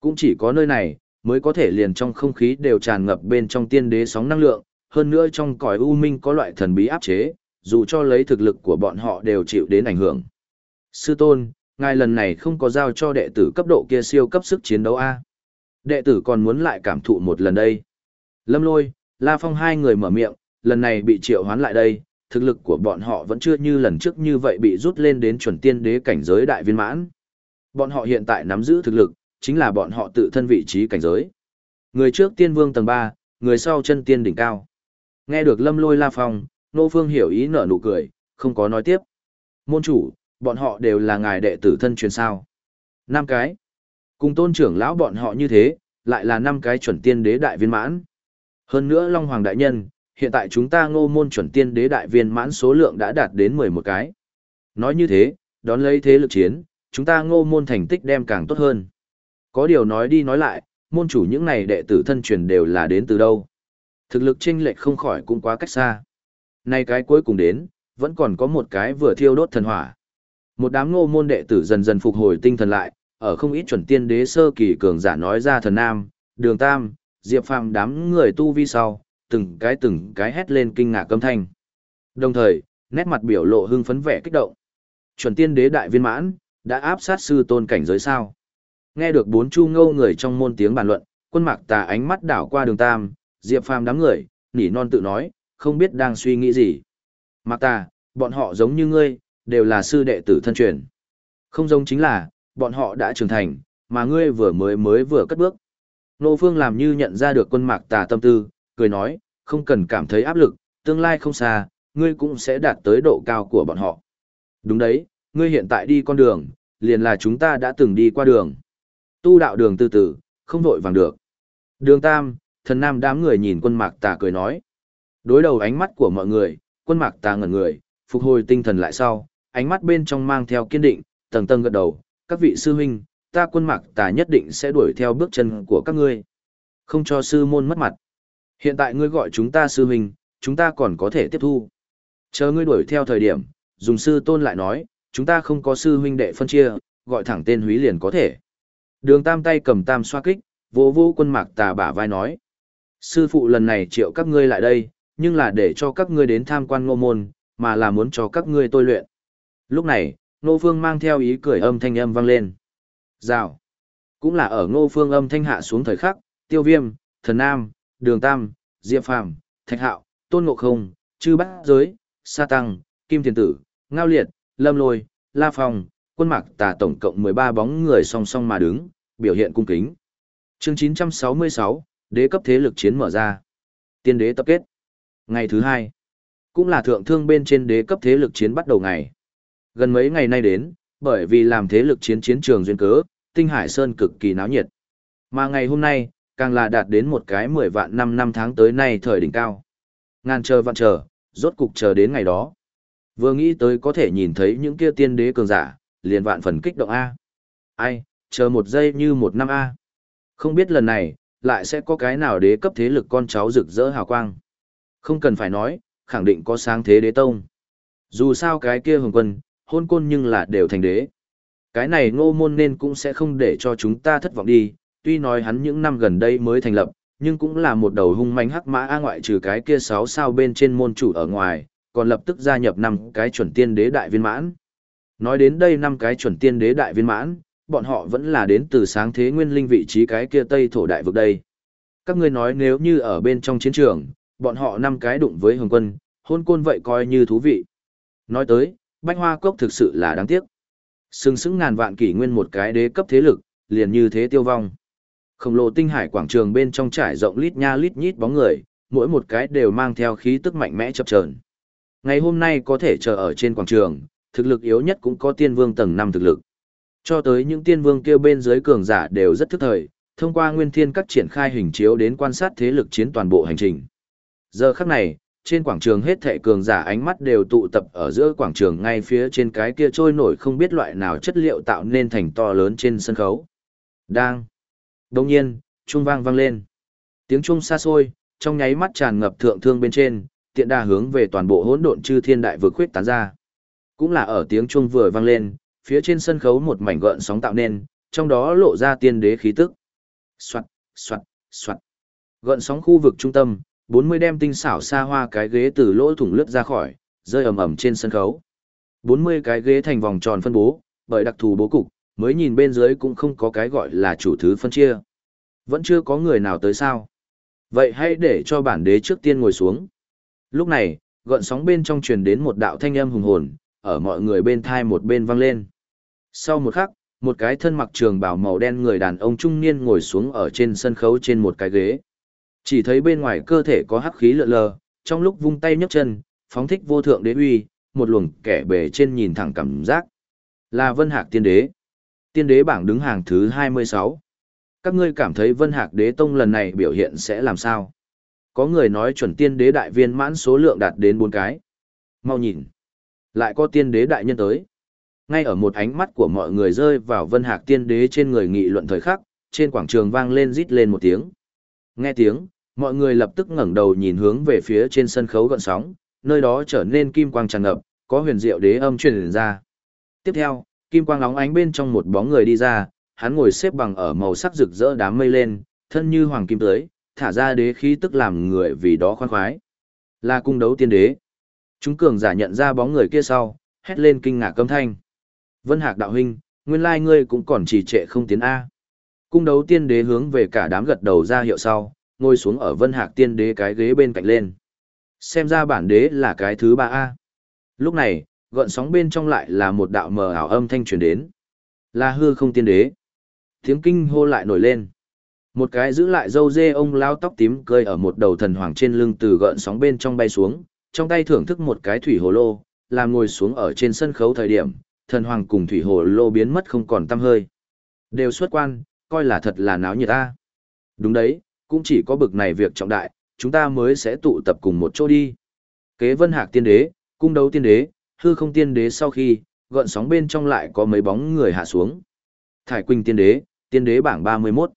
Cũng chỉ có nơi này, mới có thể liền trong không khí đều tràn ngập bên trong tiên đế sóng năng lượng, hơn nữa trong cõi u minh có loại thần bí áp chế, dù cho lấy thực lực của bọn họ đều chịu đến ảnh hưởng. Sư tôn, ngài lần này không có giao cho đệ tử cấp độ kia siêu cấp sức chiến đấu A. Đệ tử còn muốn lại cảm thụ một lần đây. Lâm lôi, La Phong hai người mở miệng, lần này bị triệu hoán lại đây, thực lực của bọn họ vẫn chưa như lần trước như vậy bị rút lên đến chuẩn tiên đế cảnh giới đại viên mãn. Bọn họ hiện tại nắm giữ thực lực, chính là bọn họ tự thân vị trí cảnh giới. Người trước tiên vương tầng 3, người sau chân tiên đỉnh cao. Nghe được lâm lôi la phong, nô phương hiểu ý nở nụ cười, không có nói tiếp. Môn chủ, bọn họ đều là ngài đệ tử thân truyền sao. Năm cái. Cùng tôn trưởng lão bọn họ như thế, lại là năm cái chuẩn tiên đế đại viên mãn. Hơn nữa Long Hoàng Đại Nhân, hiện tại chúng ta ngô môn chuẩn tiên đế đại viên mãn số lượng đã đạt đến 11 cái. Nói như thế, đón lấy thế lực chiến, chúng ta ngô môn thành tích đem càng tốt hơn. Có điều nói đi nói lại, môn chủ những này đệ tử thân truyền đều là đến từ đâu. Thực lực chênh lệch không khỏi cũng quá cách xa. Nay cái cuối cùng đến, vẫn còn có một cái vừa thiêu đốt thần hỏa. Một đám ngô môn đệ tử dần dần phục hồi tinh thần lại, ở không ít chuẩn tiên đế sơ kỳ cường giả nói ra thần nam, đường tam, diệp phàm đám người tu vi sau, từng cái từng cái hét lên kinh ngạc âm thanh. Đồng thời, nét mặt biểu lộ hưng phấn vẻ kích động. Chuẩn tiên đế đại viên mãn, đã áp sát sư tôn cảnh giới sao. Nghe được bốn chu ngâu người trong môn tiếng bàn luận, quân mạc tà ánh mắt đảo qua đường tam, diệp phàm đám người, nỉ non tự nói, không biết đang suy nghĩ gì. Mạc tà, bọn họ giống như ngươi, đều là sư đệ tử thân truyền. Không giống chính là, bọn họ đã trưởng thành, mà ngươi vừa mới mới vừa cất bước. Nô Phương làm như nhận ra được quân mạc tà tâm tư, cười nói, không cần cảm thấy áp lực, tương lai không xa, ngươi cũng sẽ đạt tới độ cao của bọn họ. Đúng đấy, ngươi hiện tại đi con đường, liền là chúng ta đã từng đi qua đường. Tu đạo đường từ từ, không vội vàng được. Đường Tam, thần nam đám người nhìn quân mạc tà cười nói. Đối đầu ánh mắt của mọi người, quân mạc tà ngẩn người, phục hồi tinh thần lại sau, ánh mắt bên trong mang theo kiên định, tầng tầng gật đầu, các vị sư huynh, ta quân mạc tà nhất định sẽ đuổi theo bước chân của các ngươi. Không cho sư môn mất mặt. Hiện tại ngươi gọi chúng ta sư huynh, chúng ta còn có thể tiếp thu. Chờ ngươi đuổi theo thời điểm, dùng sư tôn lại nói, chúng ta không có sư huynh đệ phân chia, gọi thẳng tên húy liền có thể. Đường tam tay cầm tam xoa kích, vô vô quân mạc tà bả vai nói. Sư phụ lần này triệu các ngươi lại đây, nhưng là để cho các ngươi đến tham quan ngô môn, mà là muốn cho các ngươi tôi luyện. Lúc này, Ngô Phương mang theo ý cười âm thanh âm vang lên. Rào. Cũng là ở Ngô Phương âm thanh hạ xuống thời khắc, Tiêu Viêm, Thần Nam, Đường Tam, Diệp Phàm, Thạch Hạo, Tôn Ngộ Không, Chư Bát Giới, Sa Tăng, Kim Thiền Tử, Ngao Liệt, Lâm Lôi, La Phong, quân mạc tà tổng cộng 13 bóng người song song mà đứng, biểu hiện cung kính. Chương 966, đế cấp thế lực chiến mở ra. Tiên đế tập kết. Ngày thứ hai, cũng là thượng thương bên trên đế cấp thế lực chiến bắt đầu ngày. Gần mấy ngày nay đến, bởi vì làm thế lực chiến chiến trường duyên cớ, Tinh Hải Sơn cực kỳ náo nhiệt. Mà ngày hôm nay, càng là đạt đến một cái 10 vạn năm năm tháng tới nay thời đỉnh cao. Ngàn chờ vạn chờ, rốt cục chờ đến ngày đó. Vừa nghĩ tới có thể nhìn thấy những kia tiên đế cường giả, liền vạn phần kích động A. Ai, chờ một giây như một năm A. Không biết lần này, lại sẽ có cái nào đế cấp thế lực con cháu rực rỡ hào quang. Không cần phải nói, khẳng định có sáng thế đế tông. Dù sao cái kia hồng quân, hôn côn nhưng là đều thành đế. Cái này ngô môn nên cũng sẽ không để cho chúng ta thất vọng đi, tuy nói hắn những năm gần đây mới thành lập, nhưng cũng là một đầu hung manh hắc mã a ngoại trừ cái kia sáu sao bên trên môn chủ ở ngoài, còn lập tức gia nhập năm cái chuẩn tiên đế đại viên mãn. Nói đến đây năm cái chuẩn tiên đế đại viên mãn, bọn họ vẫn là đến từ sáng thế nguyên linh vị trí cái kia tây thổ đại vực đây. Các ngươi nói nếu như ở bên trong chiến trường, bọn họ năm cái đụng với hồng quân, hôn côn vậy coi như thú vị. Nói tới, bách hoa cốc thực sự là đáng tiếc. Sừng sững ngàn vạn kỷ nguyên một cái đế cấp thế lực, liền như thế tiêu vong. Khổng lồ tinh hải quảng trường bên trong trải rộng lít nha lít nhít bóng người, mỗi một cái đều mang theo khí tức mạnh mẽ chập chờn. Ngày hôm nay có thể chờ ở trên quảng trường, thực lực yếu nhất cũng có tiên vương tầng 5 thực lực. Cho tới những tiên vương kia bên dưới cường giả đều rất thức thời, thông qua nguyên thiên các triển khai hình chiếu đến quan sát thế lực chiến toàn bộ hành trình. Giờ khắc này, trên quảng trường hết thệ cường giả ánh mắt đều tụ tập ở giữa quảng trường ngay phía trên cái kia trôi nổi không biết loại nào chất liệu tạo nên thành to lớn trên sân khấu. Đang. Đồng nhiên, trung vang vang lên. Tiếng trung xa xôi, trong nháy mắt tràn ngập thượng thương bên trên, tiện đà hướng về toàn bộ hỗn độn chư thiên đại vực khuyết tán ra. Cũng là ở tiếng trung vừa vang lên, phía trên sân khấu một mảnh gợn sóng tạo nên, trong đó lộ ra tiên đế khí tức. Soạt, soạt, soạt. Gợn sóng khu vực trung tâm, 40 đem tinh xảo xa hoa cái ghế từ lỗ thủng lướt ra khỏi, rơi ầm ầm trên sân khấu. 40 cái ghế thành vòng tròn phân bố, bởi đặc thù bố cục, mới nhìn bên dưới cũng không có cái gọi là chủ thứ phân chia. Vẫn chưa có người nào tới sao. Vậy hãy để cho bản đế trước tiên ngồi xuống. Lúc này, gợn sóng bên trong truyền đến một đạo thanh âm hùng hồn, ở mọi người bên thai một bên vang lên. Sau một khắc, một cái thân mặc trường bào màu đen người đàn ông trung niên ngồi xuống ở trên sân khấu trên một cái ghế. Chỉ thấy bên ngoài cơ thể có hắc khí lượn lờ, trong lúc vung tay nhấc chân, phóng thích vô thượng đế uy, một luồng kẻ bề trên nhìn thẳng cảm giác. Là Vân Hạc Tiên Đế. Tiên Đế bảng đứng hàng thứ 26. Các ngươi cảm thấy Vân Hạc Đế Tông lần này biểu hiện sẽ làm sao? Có người nói chuẩn Tiên Đế đại viên mãn số lượng đạt đến 4 cái. Mau nhìn. Lại có Tiên Đế đại nhân tới. Ngay ở một ánh mắt của mọi người rơi vào Vân Hạc Tiên Đế trên người nghị luận thời khắc, trên quảng trường vang lên rít lên một tiếng. Nghe tiếng, mọi người lập tức ngẩng đầu nhìn hướng về phía trên sân khấu gợn sóng, nơi đó trở nên kim quang tràn ngập, có huyền diệu đế âm truyền ra. Tiếp theo, kim quang lóng ánh bên trong một bóng người đi ra, hắn ngồi xếp bằng ở màu sắc rực rỡ đám mây lên, thân như hoàng kim tới, thả ra đế khí tức làm người vì đó khoan khoái. Là cung đấu tiên đế. Chúng cường giả nhận ra bóng người kia sau, hét lên kinh ngạc câm thanh. Vân Hạc đạo huynh, nguyên lai ngươi cũng còn trì trệ không tiến A. Cung đấu tiên đế hướng về cả đám gật đầu ra hiệu sau, ngồi xuống ở vân hạc tiên đế cái ghế bên cạnh lên. Xem ra bản đế là cái thứ ba A. Lúc này, gợn sóng bên trong lại là một đạo mờ ảo âm thanh truyền đến. Là hư không tiên đế. Tiếng kinh hô lại nổi lên. Một cái giữ lại dâu dê ông lao tóc tím cơi ở một đầu thần hoàng trên lưng từ gợn sóng bên trong bay xuống, trong tay thưởng thức một cái thủy hồ lô, làm ngồi xuống ở trên sân khấu thời điểm, thần hoàng cùng thủy hồ lô biến mất không còn tăm hơi. Đều xuất quan, coi là thật là náo nhiệt ta. Đúng đấy, cũng chỉ có bực này việc trọng đại, chúng ta mới sẽ tụ tập cùng một chỗ đi. Kế vân hạc tiên đế, cung đấu tiên đế, hư không tiên đế sau khi, gợn sóng bên trong lại có mấy bóng người hạ xuống. Thải Quỳnh tiên đế, tiên đế bảng 31.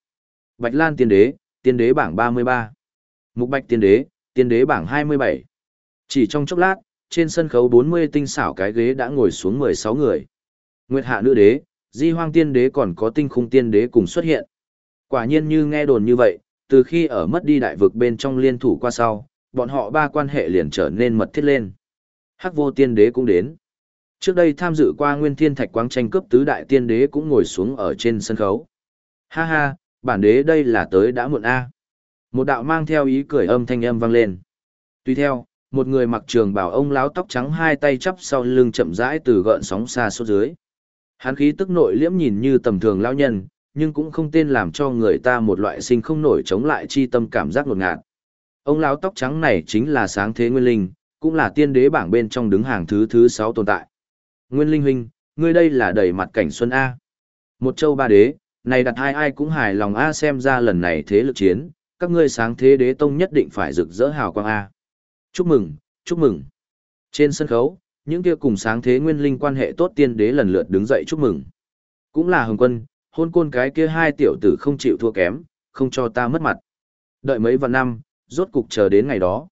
Bạch Lan tiên đế, tiên đế bảng 33. Mục Bạch tiên đế, tiên đế bảng 27. Chỉ trong chốc lát, trên sân khấu 40 tinh xảo cái ghế đã ngồi xuống 16 người. Nguyệt Hạ nữ đế, Di Hoang tiên đế còn có tinh khung tiên đế cùng xuất hiện. Quả nhiên như nghe đồn như vậy, từ khi ở mất đi đại vực bên trong liên thủ qua sau, bọn họ ba quan hệ liền trở nên mật thiết lên. Hắc vô tiên đế cũng đến. Trước đây tham dự qua nguyên thiên thạch quang tranh cướp tứ đại tiên đế cũng ngồi xuống ở trên sân khấu. Ha ha, bản đế đây là tới đã muộn a. Một đạo mang theo ý cười âm thanh âm vang lên. Tuy theo, một người mặc trường bảo ông láo tóc trắng hai tay chắp sau lưng chậm rãi từ gợn sóng xa xuống dưới. Hán khí tức nội liễm nhìn như tầm thường lão nhân, nhưng cũng không tên làm cho người ta một loại sinh không nổi chống lại chi tâm cảm giác ngột ngạt. Ông lão tóc trắng này chính là sáng thế nguyên linh, cũng là tiên đế bảng bên trong đứng hàng thứ thứ sáu tồn tại. Nguyên linh huynh, ngươi đây là đầy mặt cảnh xuân A. Một châu ba đế, này đặt hai ai cũng hài lòng A xem ra lần này thế lực chiến, các ngươi sáng thế đế tông nhất định phải rực rỡ hào quang A. Chúc mừng, chúc mừng. Trên sân khấu, những kia cùng sáng thế nguyên linh quan hệ tốt tiên đế lần lượt đứng dậy chúc mừng. Cũng là hồng quân, hôn côn cái kia hai tiểu tử không chịu thua kém, không cho ta mất mặt. Đợi mấy vạn năm, rốt cục chờ đến ngày đó.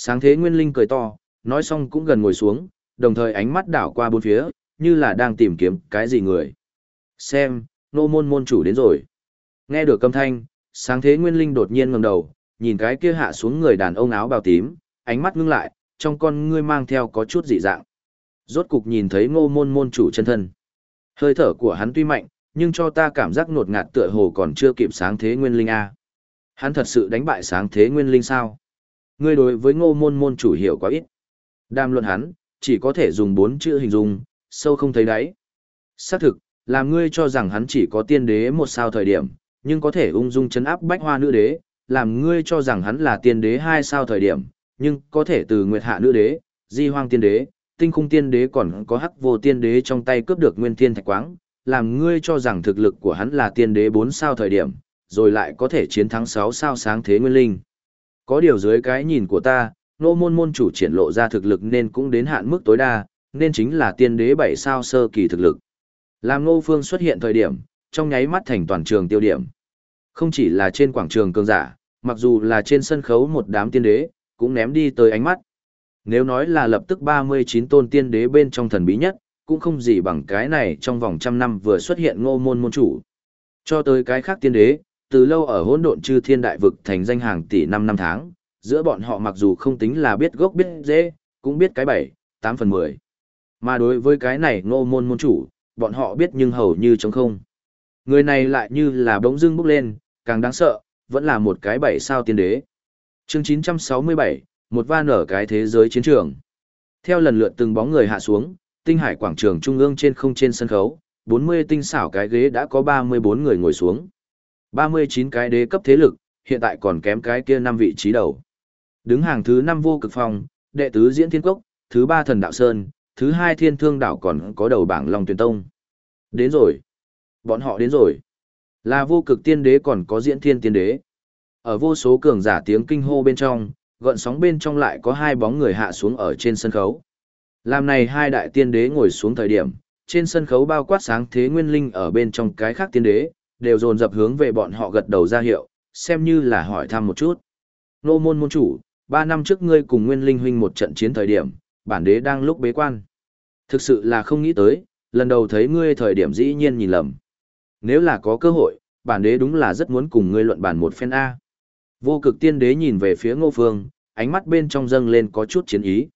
Sáng thế nguyên linh cười to, nói xong cũng gần ngồi xuống, đồng thời ánh mắt đảo qua bốn phía, như là đang tìm kiếm cái gì người. Xem, nô môn môn chủ đến rồi. Nghe được âm thanh, sáng thế nguyên linh đột nhiên ngẩng đầu, nhìn cái kia hạ xuống người đàn ông áo bào tím, ánh mắt ngưng lại, trong con ngươi mang theo có chút dị dạng. Rốt cục nhìn thấy ngô môn môn chủ chân thân. Hơi thở của hắn tuy mạnh, nhưng cho ta cảm giác nột ngạt tựa hồ còn chưa kịp sáng thế nguyên linh A. Hắn thật sự đánh bại sáng thế nguyên linh sao? Ngươi đối với ngô môn môn chủ hiểu quá ít. Đàm luận hắn, chỉ có thể dùng bốn chữ hình dung, sâu không thấy đáy. Xác thực, làm ngươi cho rằng hắn chỉ có tiên đế một sao thời điểm, nhưng có thể ung dung chấn áp bách hoa nữ đế, làm ngươi cho rằng hắn là tiên đế hai sao thời điểm, nhưng có thể từ nguyệt hạ nữ đế, di hoang tiên đế, tinh khung tiên đế còn có hắc vô tiên đế trong tay cướp được nguyên thiên thạch quáng, làm ngươi cho rằng thực lực của hắn là tiên đế bốn sao thời điểm, rồi lại có thể chiến thắng sáu sao sáng thế nguyên linh. Có điều dưới cái nhìn của ta, nô môn môn chủ triển lộ ra thực lực nên cũng đến hạn mức tối đa, nên chính là tiên đế bảy sao sơ kỳ thực lực. Làm nô phương xuất hiện thời điểm, trong nháy mắt thành toàn trường tiêu điểm. Không chỉ là trên quảng trường cường giả, mặc dù là trên sân khấu một đám tiên đế, cũng ném đi tới ánh mắt. Nếu nói là lập tức 39 tôn tiên đế bên trong thần bí nhất, cũng không gì bằng cái này trong vòng trăm năm vừa xuất hiện ngô môn môn chủ. Cho tới cái khác tiên đế, từ lâu ở hỗn độn chư thiên đại vực thành danh hàng tỷ năm năm tháng, giữa bọn họ mặc dù không tính là biết gốc biết dễ, cũng biết cái bảy, tám phần mười. Mà đối với cái này ngô môn môn chủ, bọn họ biết nhưng hầu như trống không. Người này lại như là bỗng dưng bốc lên, càng đáng sợ, vẫn là một cái bảy sao tiên đế. Chương 967, một van ở cái thế giới chiến trường. Theo lần lượt từng bóng người hạ xuống, tinh hải quảng trường trung ương trên không trên sân khấu, 40 tinh xảo cái ghế đã có 34 người ngồi xuống. 39 cái đế cấp thế lực, hiện tại còn kém cái kia năm vị trí đầu. Đứng hàng thứ 5 vô cực phòng, đệ tứ diễn thiên cốc, thứ 3 thần đạo sơn, thứ 2 thiên thương đảo còn có đầu bảng long tuyển tông. Đến rồi. Bọn họ đến rồi. Là vô cực tiên đế còn có diễn thiên tiên đế. Ở vô số cường giả tiếng kinh hô bên trong, gợn sóng bên trong lại có hai bóng người hạ xuống ở trên sân khấu. Làm này hai đại tiên đế ngồi xuống thời điểm, trên sân khấu bao quát sáng thế nguyên linh ở bên trong cái khác tiên đế, đều dồn dập hướng về bọn họ gật đầu ra hiệu, xem như là hỏi thăm một chút. Nô môn môn chủ, ba năm trước ngươi cùng nguyên linh huynh một trận chiến thời điểm, bản đế đang lúc bế quan. Thực sự là không nghĩ tới, lần đầu thấy ngươi thời điểm dĩ nhiên nhìn lầm. Nếu là có cơ hội, bản đế đúng là rất muốn cùng ngươi luận bản một phen A. Vô cực tiên đế nhìn về phía ngô phương, ánh mắt bên trong dâng lên có chút chiến ý.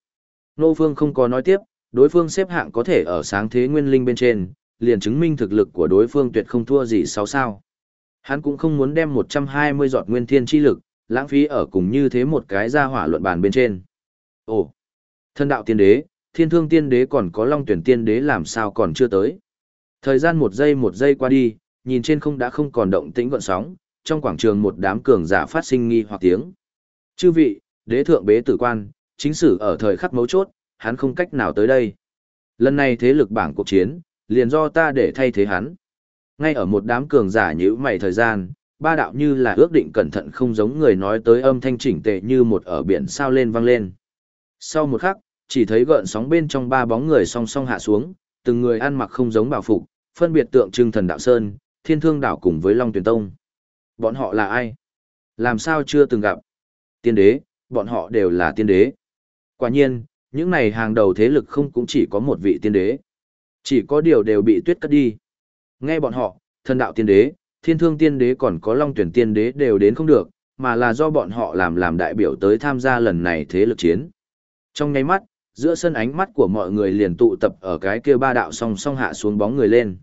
Ngô phương không có nói tiếp, đối phương xếp hạng có thể ở sáng thế nguyên linh bên trên, liền chứng minh thực lực của đối phương tuyệt không thua gì sáu sao. Hắn cũng không muốn đem 120 giọt nguyên thiên chi lực, lãng phí ở cùng như thế một cái gia hỏa luận bàn bên trên. Ồ, thân đạo tiên đế, thiên thương tiên đế còn có long tuyển tiên đế làm sao còn chưa tới. Thời gian một giây một giây qua đi, nhìn trên không đã không còn động tĩnh gọn sóng, trong quảng trường một đám cường giả phát sinh nghi hoặc tiếng. Chư vị, đế thượng bế tử quan, chính sử ở thời khắc mấu chốt, hắn không cách nào tới đây. Lần này thế lực bảng cuộc chiến, liền do ta để thay thế hắn. Ngay ở một đám cường giả nhữ mày thời gian, ba đạo như là ước định cẩn thận không giống người nói tới âm thanh chỉnh tệ như một ở biển sao lên vang lên. Sau một khắc, chỉ thấy gợn sóng bên trong ba bóng người song song hạ xuống, từng người ăn mặc không giống bảo phục, phân biệt tượng trưng thần đạo sơn, thiên thương đảo cùng với Long Tuyền Tông. Bọn họ là ai? Làm sao chưa từng gặp? Tiên đế, bọn họ đều là tiên đế. Quả nhiên, những này hàng đầu thế lực không cũng chỉ có một vị tiên đế. Chỉ có điều đều bị tuyết cất đi. Nghe bọn họ, thần đạo tiên đế, thiên thương tiên đế còn có long tuyển tiên đế đều đến không được, mà là do bọn họ làm làm đại biểu tới tham gia lần này thế lực chiến. Trong nháy mắt, giữa sân ánh mắt của mọi người liền tụ tập ở cái kia ba đạo song song hạ xuống bóng người lên.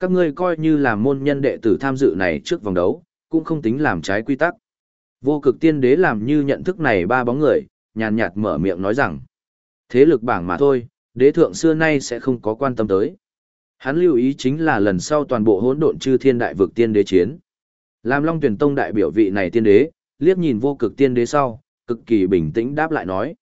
Các ngươi coi như là môn nhân đệ tử tham dự này trước vòng đấu, cũng không tính làm trái quy tắc. Vô cực tiên đế làm như nhận thức này ba bóng người, nhàn nhạt mở miệng nói rằng, thế lực bảng mà thôi, đế thượng xưa nay sẽ không có quan tâm tới. Hắn lưu ý chính là lần sau toàn bộ hỗn độn chư thiên đại vực tiên đế chiến. Làm Long Tuyển Tông đại biểu vị này tiên đế, liếc nhìn vô cực tiên đế sau, cực kỳ bình tĩnh đáp lại nói.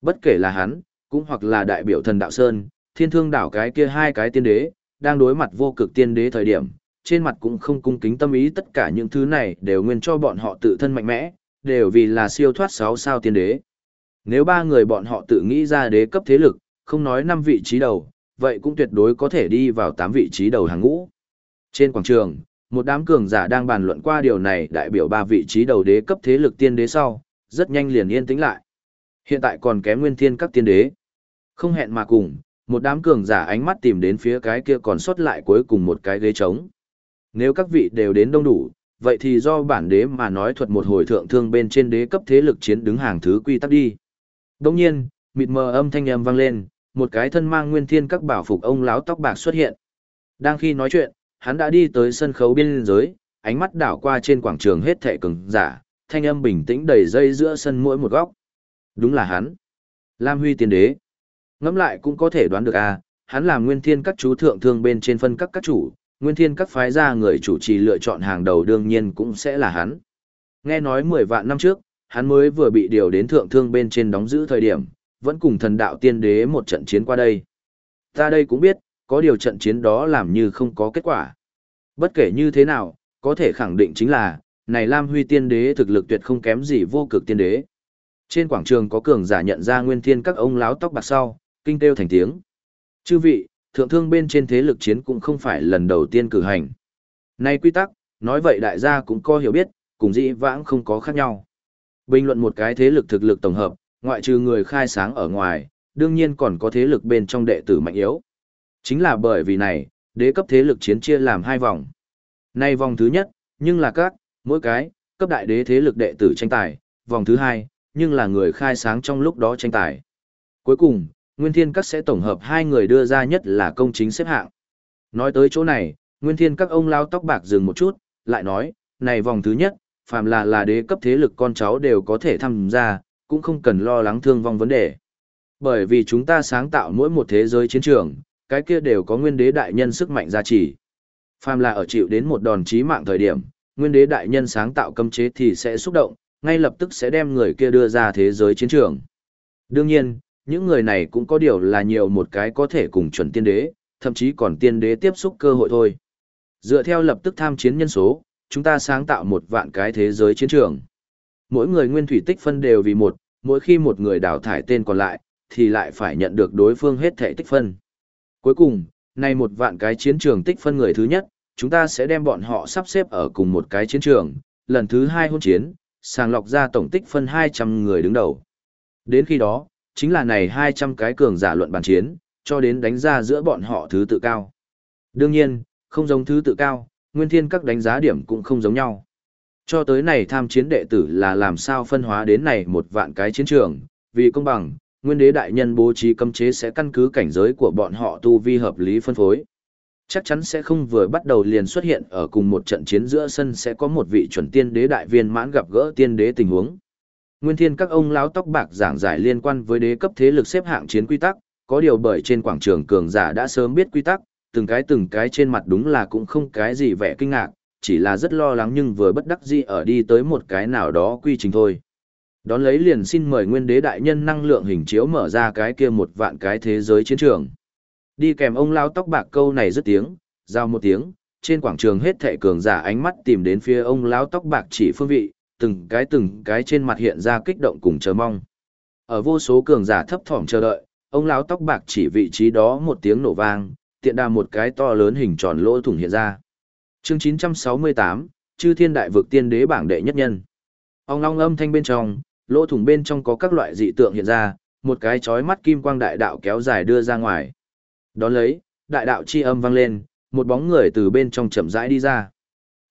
Bất kể là hắn, cũng hoặc là đại biểu thần đạo Sơn, thiên thương đảo cái kia hai cái tiên đế, đang đối mặt vô cực tiên đế thời điểm, trên mặt cũng không cung kính tâm ý tất cả những thứ này đều nguyên cho bọn họ tự thân mạnh mẽ, đều vì là siêu thoát sáu sao tiên đế. Nếu ba người bọn họ tự nghĩ ra đế cấp thế lực, không nói năm vị trí đầu, vậy cũng tuyệt đối có thể đi vào tám vị trí đầu hàng ngũ. Trên quảng trường, một đám cường giả đang bàn luận qua điều này đại biểu ba vị trí đầu đế cấp thế lực tiên đế sau, rất nhanh liền yên tĩnh lại. Hiện tại còn kém nguyên thiên các tiên đế. Không hẹn mà cùng, một đám cường giả ánh mắt tìm đến phía cái kia còn sót lại cuối cùng một cái ghế trống. Nếu các vị đều đến đông đủ, vậy thì do bản đế mà nói thuật một hồi thượng thương bên trên đế cấp thế lực chiến đứng hàng thứ quy tắc đi. Đồng nhiên, mịt mờ âm thanh âm vang lên, một cái thân mang nguyên thiên các bảo phục ông láo tóc bạc xuất hiện. Đang khi nói chuyện, hắn đã đi tới sân khấu biên giới, ánh mắt đảo qua trên quảng trường hết thệ cường giả, thanh âm bình tĩnh đầy dây giữa sân mỗi một góc. Đúng là hắn. Lam Huy tiên đế. Ngẫm lại cũng có thể đoán được à, hắn là nguyên thiên các chú thượng thương bên trên phân các các chủ, nguyên thiên các phái ra người chủ trì lựa chọn hàng đầu đương nhiên cũng sẽ là hắn. Nghe nói 10 vạn năm trước, hắn mới vừa bị điều đến thượng thương bên trên đóng giữ thời điểm, vẫn cùng thần đạo tiên đế một trận chiến qua đây. Ta đây cũng biết, có điều trận chiến đó làm như không có kết quả. Bất kể như thế nào, có thể khẳng định chính là, này Lam Huy tiên đế thực lực tuyệt không kém gì vô cực tiên đế. Trên quảng trường có cường giả nhận ra nguyên thiên các ông láo tóc bạc sau, kinh kêu thành tiếng. Chư vị, thượng thương bên trên thế lực chiến cũng không phải lần đầu tiên cử hành. Nay quy tắc, nói vậy đại gia cũng có hiểu biết, cùng dĩ vãng không có khác nhau. Bình luận một cái thế lực thực lực tổng hợp, ngoại trừ người khai sáng ở ngoài, đương nhiên còn có thế lực bên trong đệ tử mạnh yếu. Chính là bởi vì này, đế cấp thế lực chiến chia làm hai vòng. Nay vòng thứ nhất, nhưng là các, mỗi cái, cấp đại đế thế lực đệ tử tranh tài, vòng thứ hai, nhưng là người khai sáng trong lúc đó tranh tài. Cuối cùng, Nguyên Thiên Các sẽ tổng hợp hai người đưa ra nhất là công chính xếp hạng. Nói tới chỗ này, Nguyên Thiên Các ông lao tóc bạc dừng một chút, lại nói, này vòng thứ nhất, phàm là là đế cấp thế lực con cháu đều có thể tham gia, cũng không cần lo lắng thương vong vấn đề. Bởi vì chúng ta sáng tạo mỗi một thế giới chiến trường, cái kia đều có nguyên đế đại nhân sức mạnh gia trì. Phàm là ở chịu đến một đòn chí mạng thời điểm, nguyên đế đại nhân sáng tạo cấm chế thì sẽ xúc động, ngay lập tức sẽ đem người kia đưa ra thế giới chiến trường. Đương nhiên, những người này cũng có điều là nhiều một cái có thể cùng chuẩn tiên đế, thậm chí còn tiên đế tiếp xúc cơ hội thôi. Dựa theo lập tức tham chiến nhân số, chúng ta sáng tạo một vạn cái thế giới chiến trường. Mỗi người nguyên thủy tích phân đều vì một, mỗi khi một người đào thải tên còn lại, thì lại phải nhận được đối phương hết thể tích phân. Cuối cùng, nay một vạn cái chiến trường tích phân người thứ nhất, chúng ta sẽ đem bọn họ sắp xếp ở cùng một cái chiến trường, lần thứ hai hôn chiến, sàng lọc ra tổng tích phân 200 người đứng đầu. Đến khi đó, chính là này 200 cái cường giả luận bàn chiến, cho đến đánh ra giữa bọn họ thứ tự cao. Đương nhiên, không giống thứ tự cao, nguyên thiên các đánh giá điểm cũng không giống nhau. Cho tới này tham chiến đệ tử là làm sao phân hóa đến này một vạn cái chiến trường, vì công bằng, nguyên đế đại nhân bố trí cấm chế sẽ căn cứ cảnh giới của bọn họ tu vi hợp lý phân phối. Chắc chắn sẽ không vừa bắt đầu liền xuất hiện ở cùng một trận chiến giữa sân sẽ có một vị chuẩn tiên đế đại viên mãn gặp gỡ tiên đế tình huống. Nguyên thiên các ông láo tóc bạc giảng giải liên quan với đế cấp thế lực xếp hạng chiến quy tắc, có điều bởi trên quảng trường cường giả đã sớm biết quy tắc, từng cái từng cái trên mặt đúng là cũng không cái gì vẻ kinh ngạc, chỉ là rất lo lắng nhưng vừa bất đắc dĩ ở đi tới một cái nào đó quy trình thôi. Đón lấy liền xin mời nguyên đế đại nhân năng lượng hình chiếu mở ra cái kia một vạn cái thế giới chiến trường. Đi kèm ông lao tóc bạc câu này rất tiếng, giao một tiếng, trên quảng trường hết thệ cường giả ánh mắt tìm đến phía ông lão tóc bạc chỉ phương vị, từng cái từng cái trên mặt hiện ra kích động cùng chờ mong. Ở vô số cường giả thấp thỏm chờ đợi, ông lão tóc bạc chỉ vị trí đó một tiếng nổ vang, tiện đà một cái to lớn hình tròn lỗ thủng hiện ra. Chương 968, Chư Thiên Đại vực tiên đế bảng đệ nhất nhân. Ông long âm thanh bên trong, lỗ thủng bên trong có các loại dị tượng hiện ra, một cái chói mắt kim quang đại đạo kéo dài đưa ra ngoài. Đón lấy, đại đạo chi âm vang lên, một bóng người từ bên trong chậm rãi đi ra.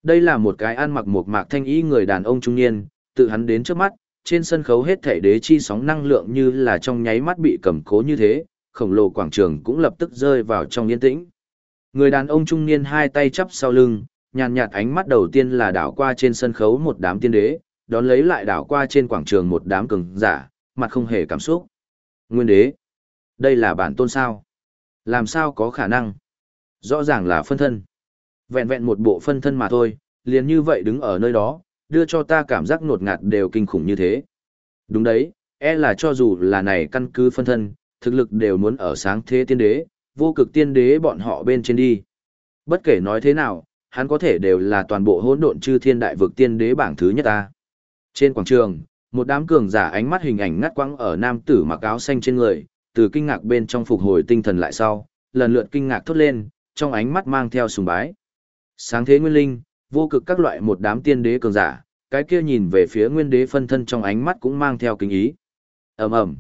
Đây là một cái ăn mặc một mạc thanh y người đàn ông trung niên, tự hắn đến trước mắt, trên sân khấu hết thể đế chi sóng năng lượng như là trong nháy mắt bị cầm cố như thế, khổng lồ quảng trường cũng lập tức rơi vào trong yên tĩnh. Người đàn ông trung niên hai tay chắp sau lưng, nhàn nhạt ánh mắt đầu tiên là đảo qua trên sân khấu một đám tiên đế, đón lấy lại đảo qua trên quảng trường một đám cường giả, mặt không hề cảm xúc. Nguyên đế, đây là bản tôn sao? Làm sao có khả năng? Rõ ràng là phân thân. Vẹn vẹn một bộ phân thân mà thôi, liền như vậy đứng ở nơi đó, đưa cho ta cảm giác nột ngạt đều kinh khủng như thế. Đúng đấy, e là cho dù là này căn cứ phân thân, thực lực đều muốn ở sáng thế tiên đế, vô cực tiên đế bọn họ bên trên đi. Bất kể nói thế nào, hắn có thể đều là toàn bộ hỗn độn chư thiên đại vực tiên đế bảng thứ nhất ta. Trên quảng trường, một đám cường giả ánh mắt hình ảnh ngắt quăng ở nam tử mặc áo xanh trên người, từ kinh ngạc bên trong phục hồi tinh thần lại sau, lần lượt kinh ngạc thốt lên, trong ánh mắt mang theo sùng bái. Sáng thế nguyên linh, vô cực các loại một đám tiên đế cường giả, cái kia nhìn về phía nguyên đế phân thân trong ánh mắt cũng mang theo kính ý. ầm ầm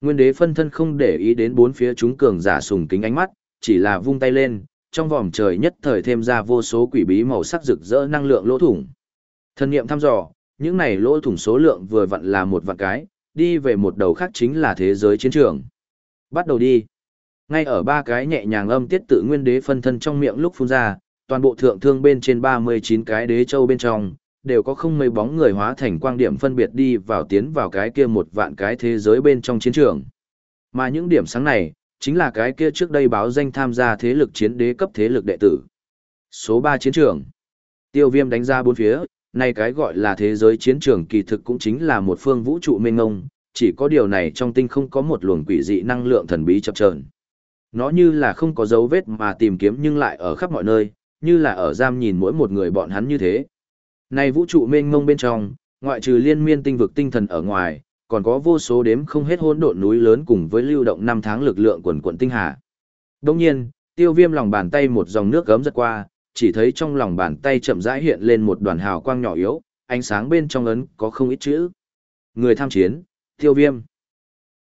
Nguyên đế phân thân không để ý đến bốn phía chúng cường giả sùng kính ánh mắt, chỉ là vung tay lên, trong vòng trời nhất thời thêm ra vô số quỷ bí màu sắc rực rỡ năng lượng lỗ thủng. Thân nghiệm thăm dò, những này lỗ thủng số lượng vừa vặn là một vạn cái, đi về một đầu khác chính là thế giới chiến trường. Bắt đầu đi. Ngay ở ba cái nhẹ nhàng âm tiết tự nguyên đế phân thân trong miệng lúc phun ra, toàn bộ thượng thương bên trên 39 cái đế châu bên trong, đều có không mấy bóng người hóa thành quang điểm phân biệt đi vào tiến vào cái kia một vạn cái thế giới bên trong chiến trường. Mà những điểm sáng này, chính là cái kia trước đây báo danh tham gia thế lực chiến đế cấp thế lực đệ tử. Số 3 chiến trường. Tiêu viêm đánh ra bốn phía, này cái gọi là thế giới chiến trường kỳ thực cũng chính là một phương vũ trụ mênh ngông, chỉ có điều này trong tinh không có một luồng quỷ dị năng lượng thần bí chập chờn. Nó như là không có dấu vết mà tìm kiếm nhưng lại ở khắp mọi nơi, như là ở giam nhìn mỗi một người bọn hắn như thế. Này vũ trụ mênh mông bên trong, ngoại trừ liên miên tinh vực tinh thần ở ngoài, còn có vô số đếm không hết hỗn độn núi lớn cùng với lưu động năm tháng lực lượng quần quần tinh hà. Đồng nhiên, tiêu viêm lòng bàn tay một dòng nước gấm giật qua, chỉ thấy trong lòng bàn tay chậm rãi hiện lên một đoàn hào quang nhỏ yếu, ánh sáng bên trong ấn có không ít chữ. Người tham chiến, tiêu viêm.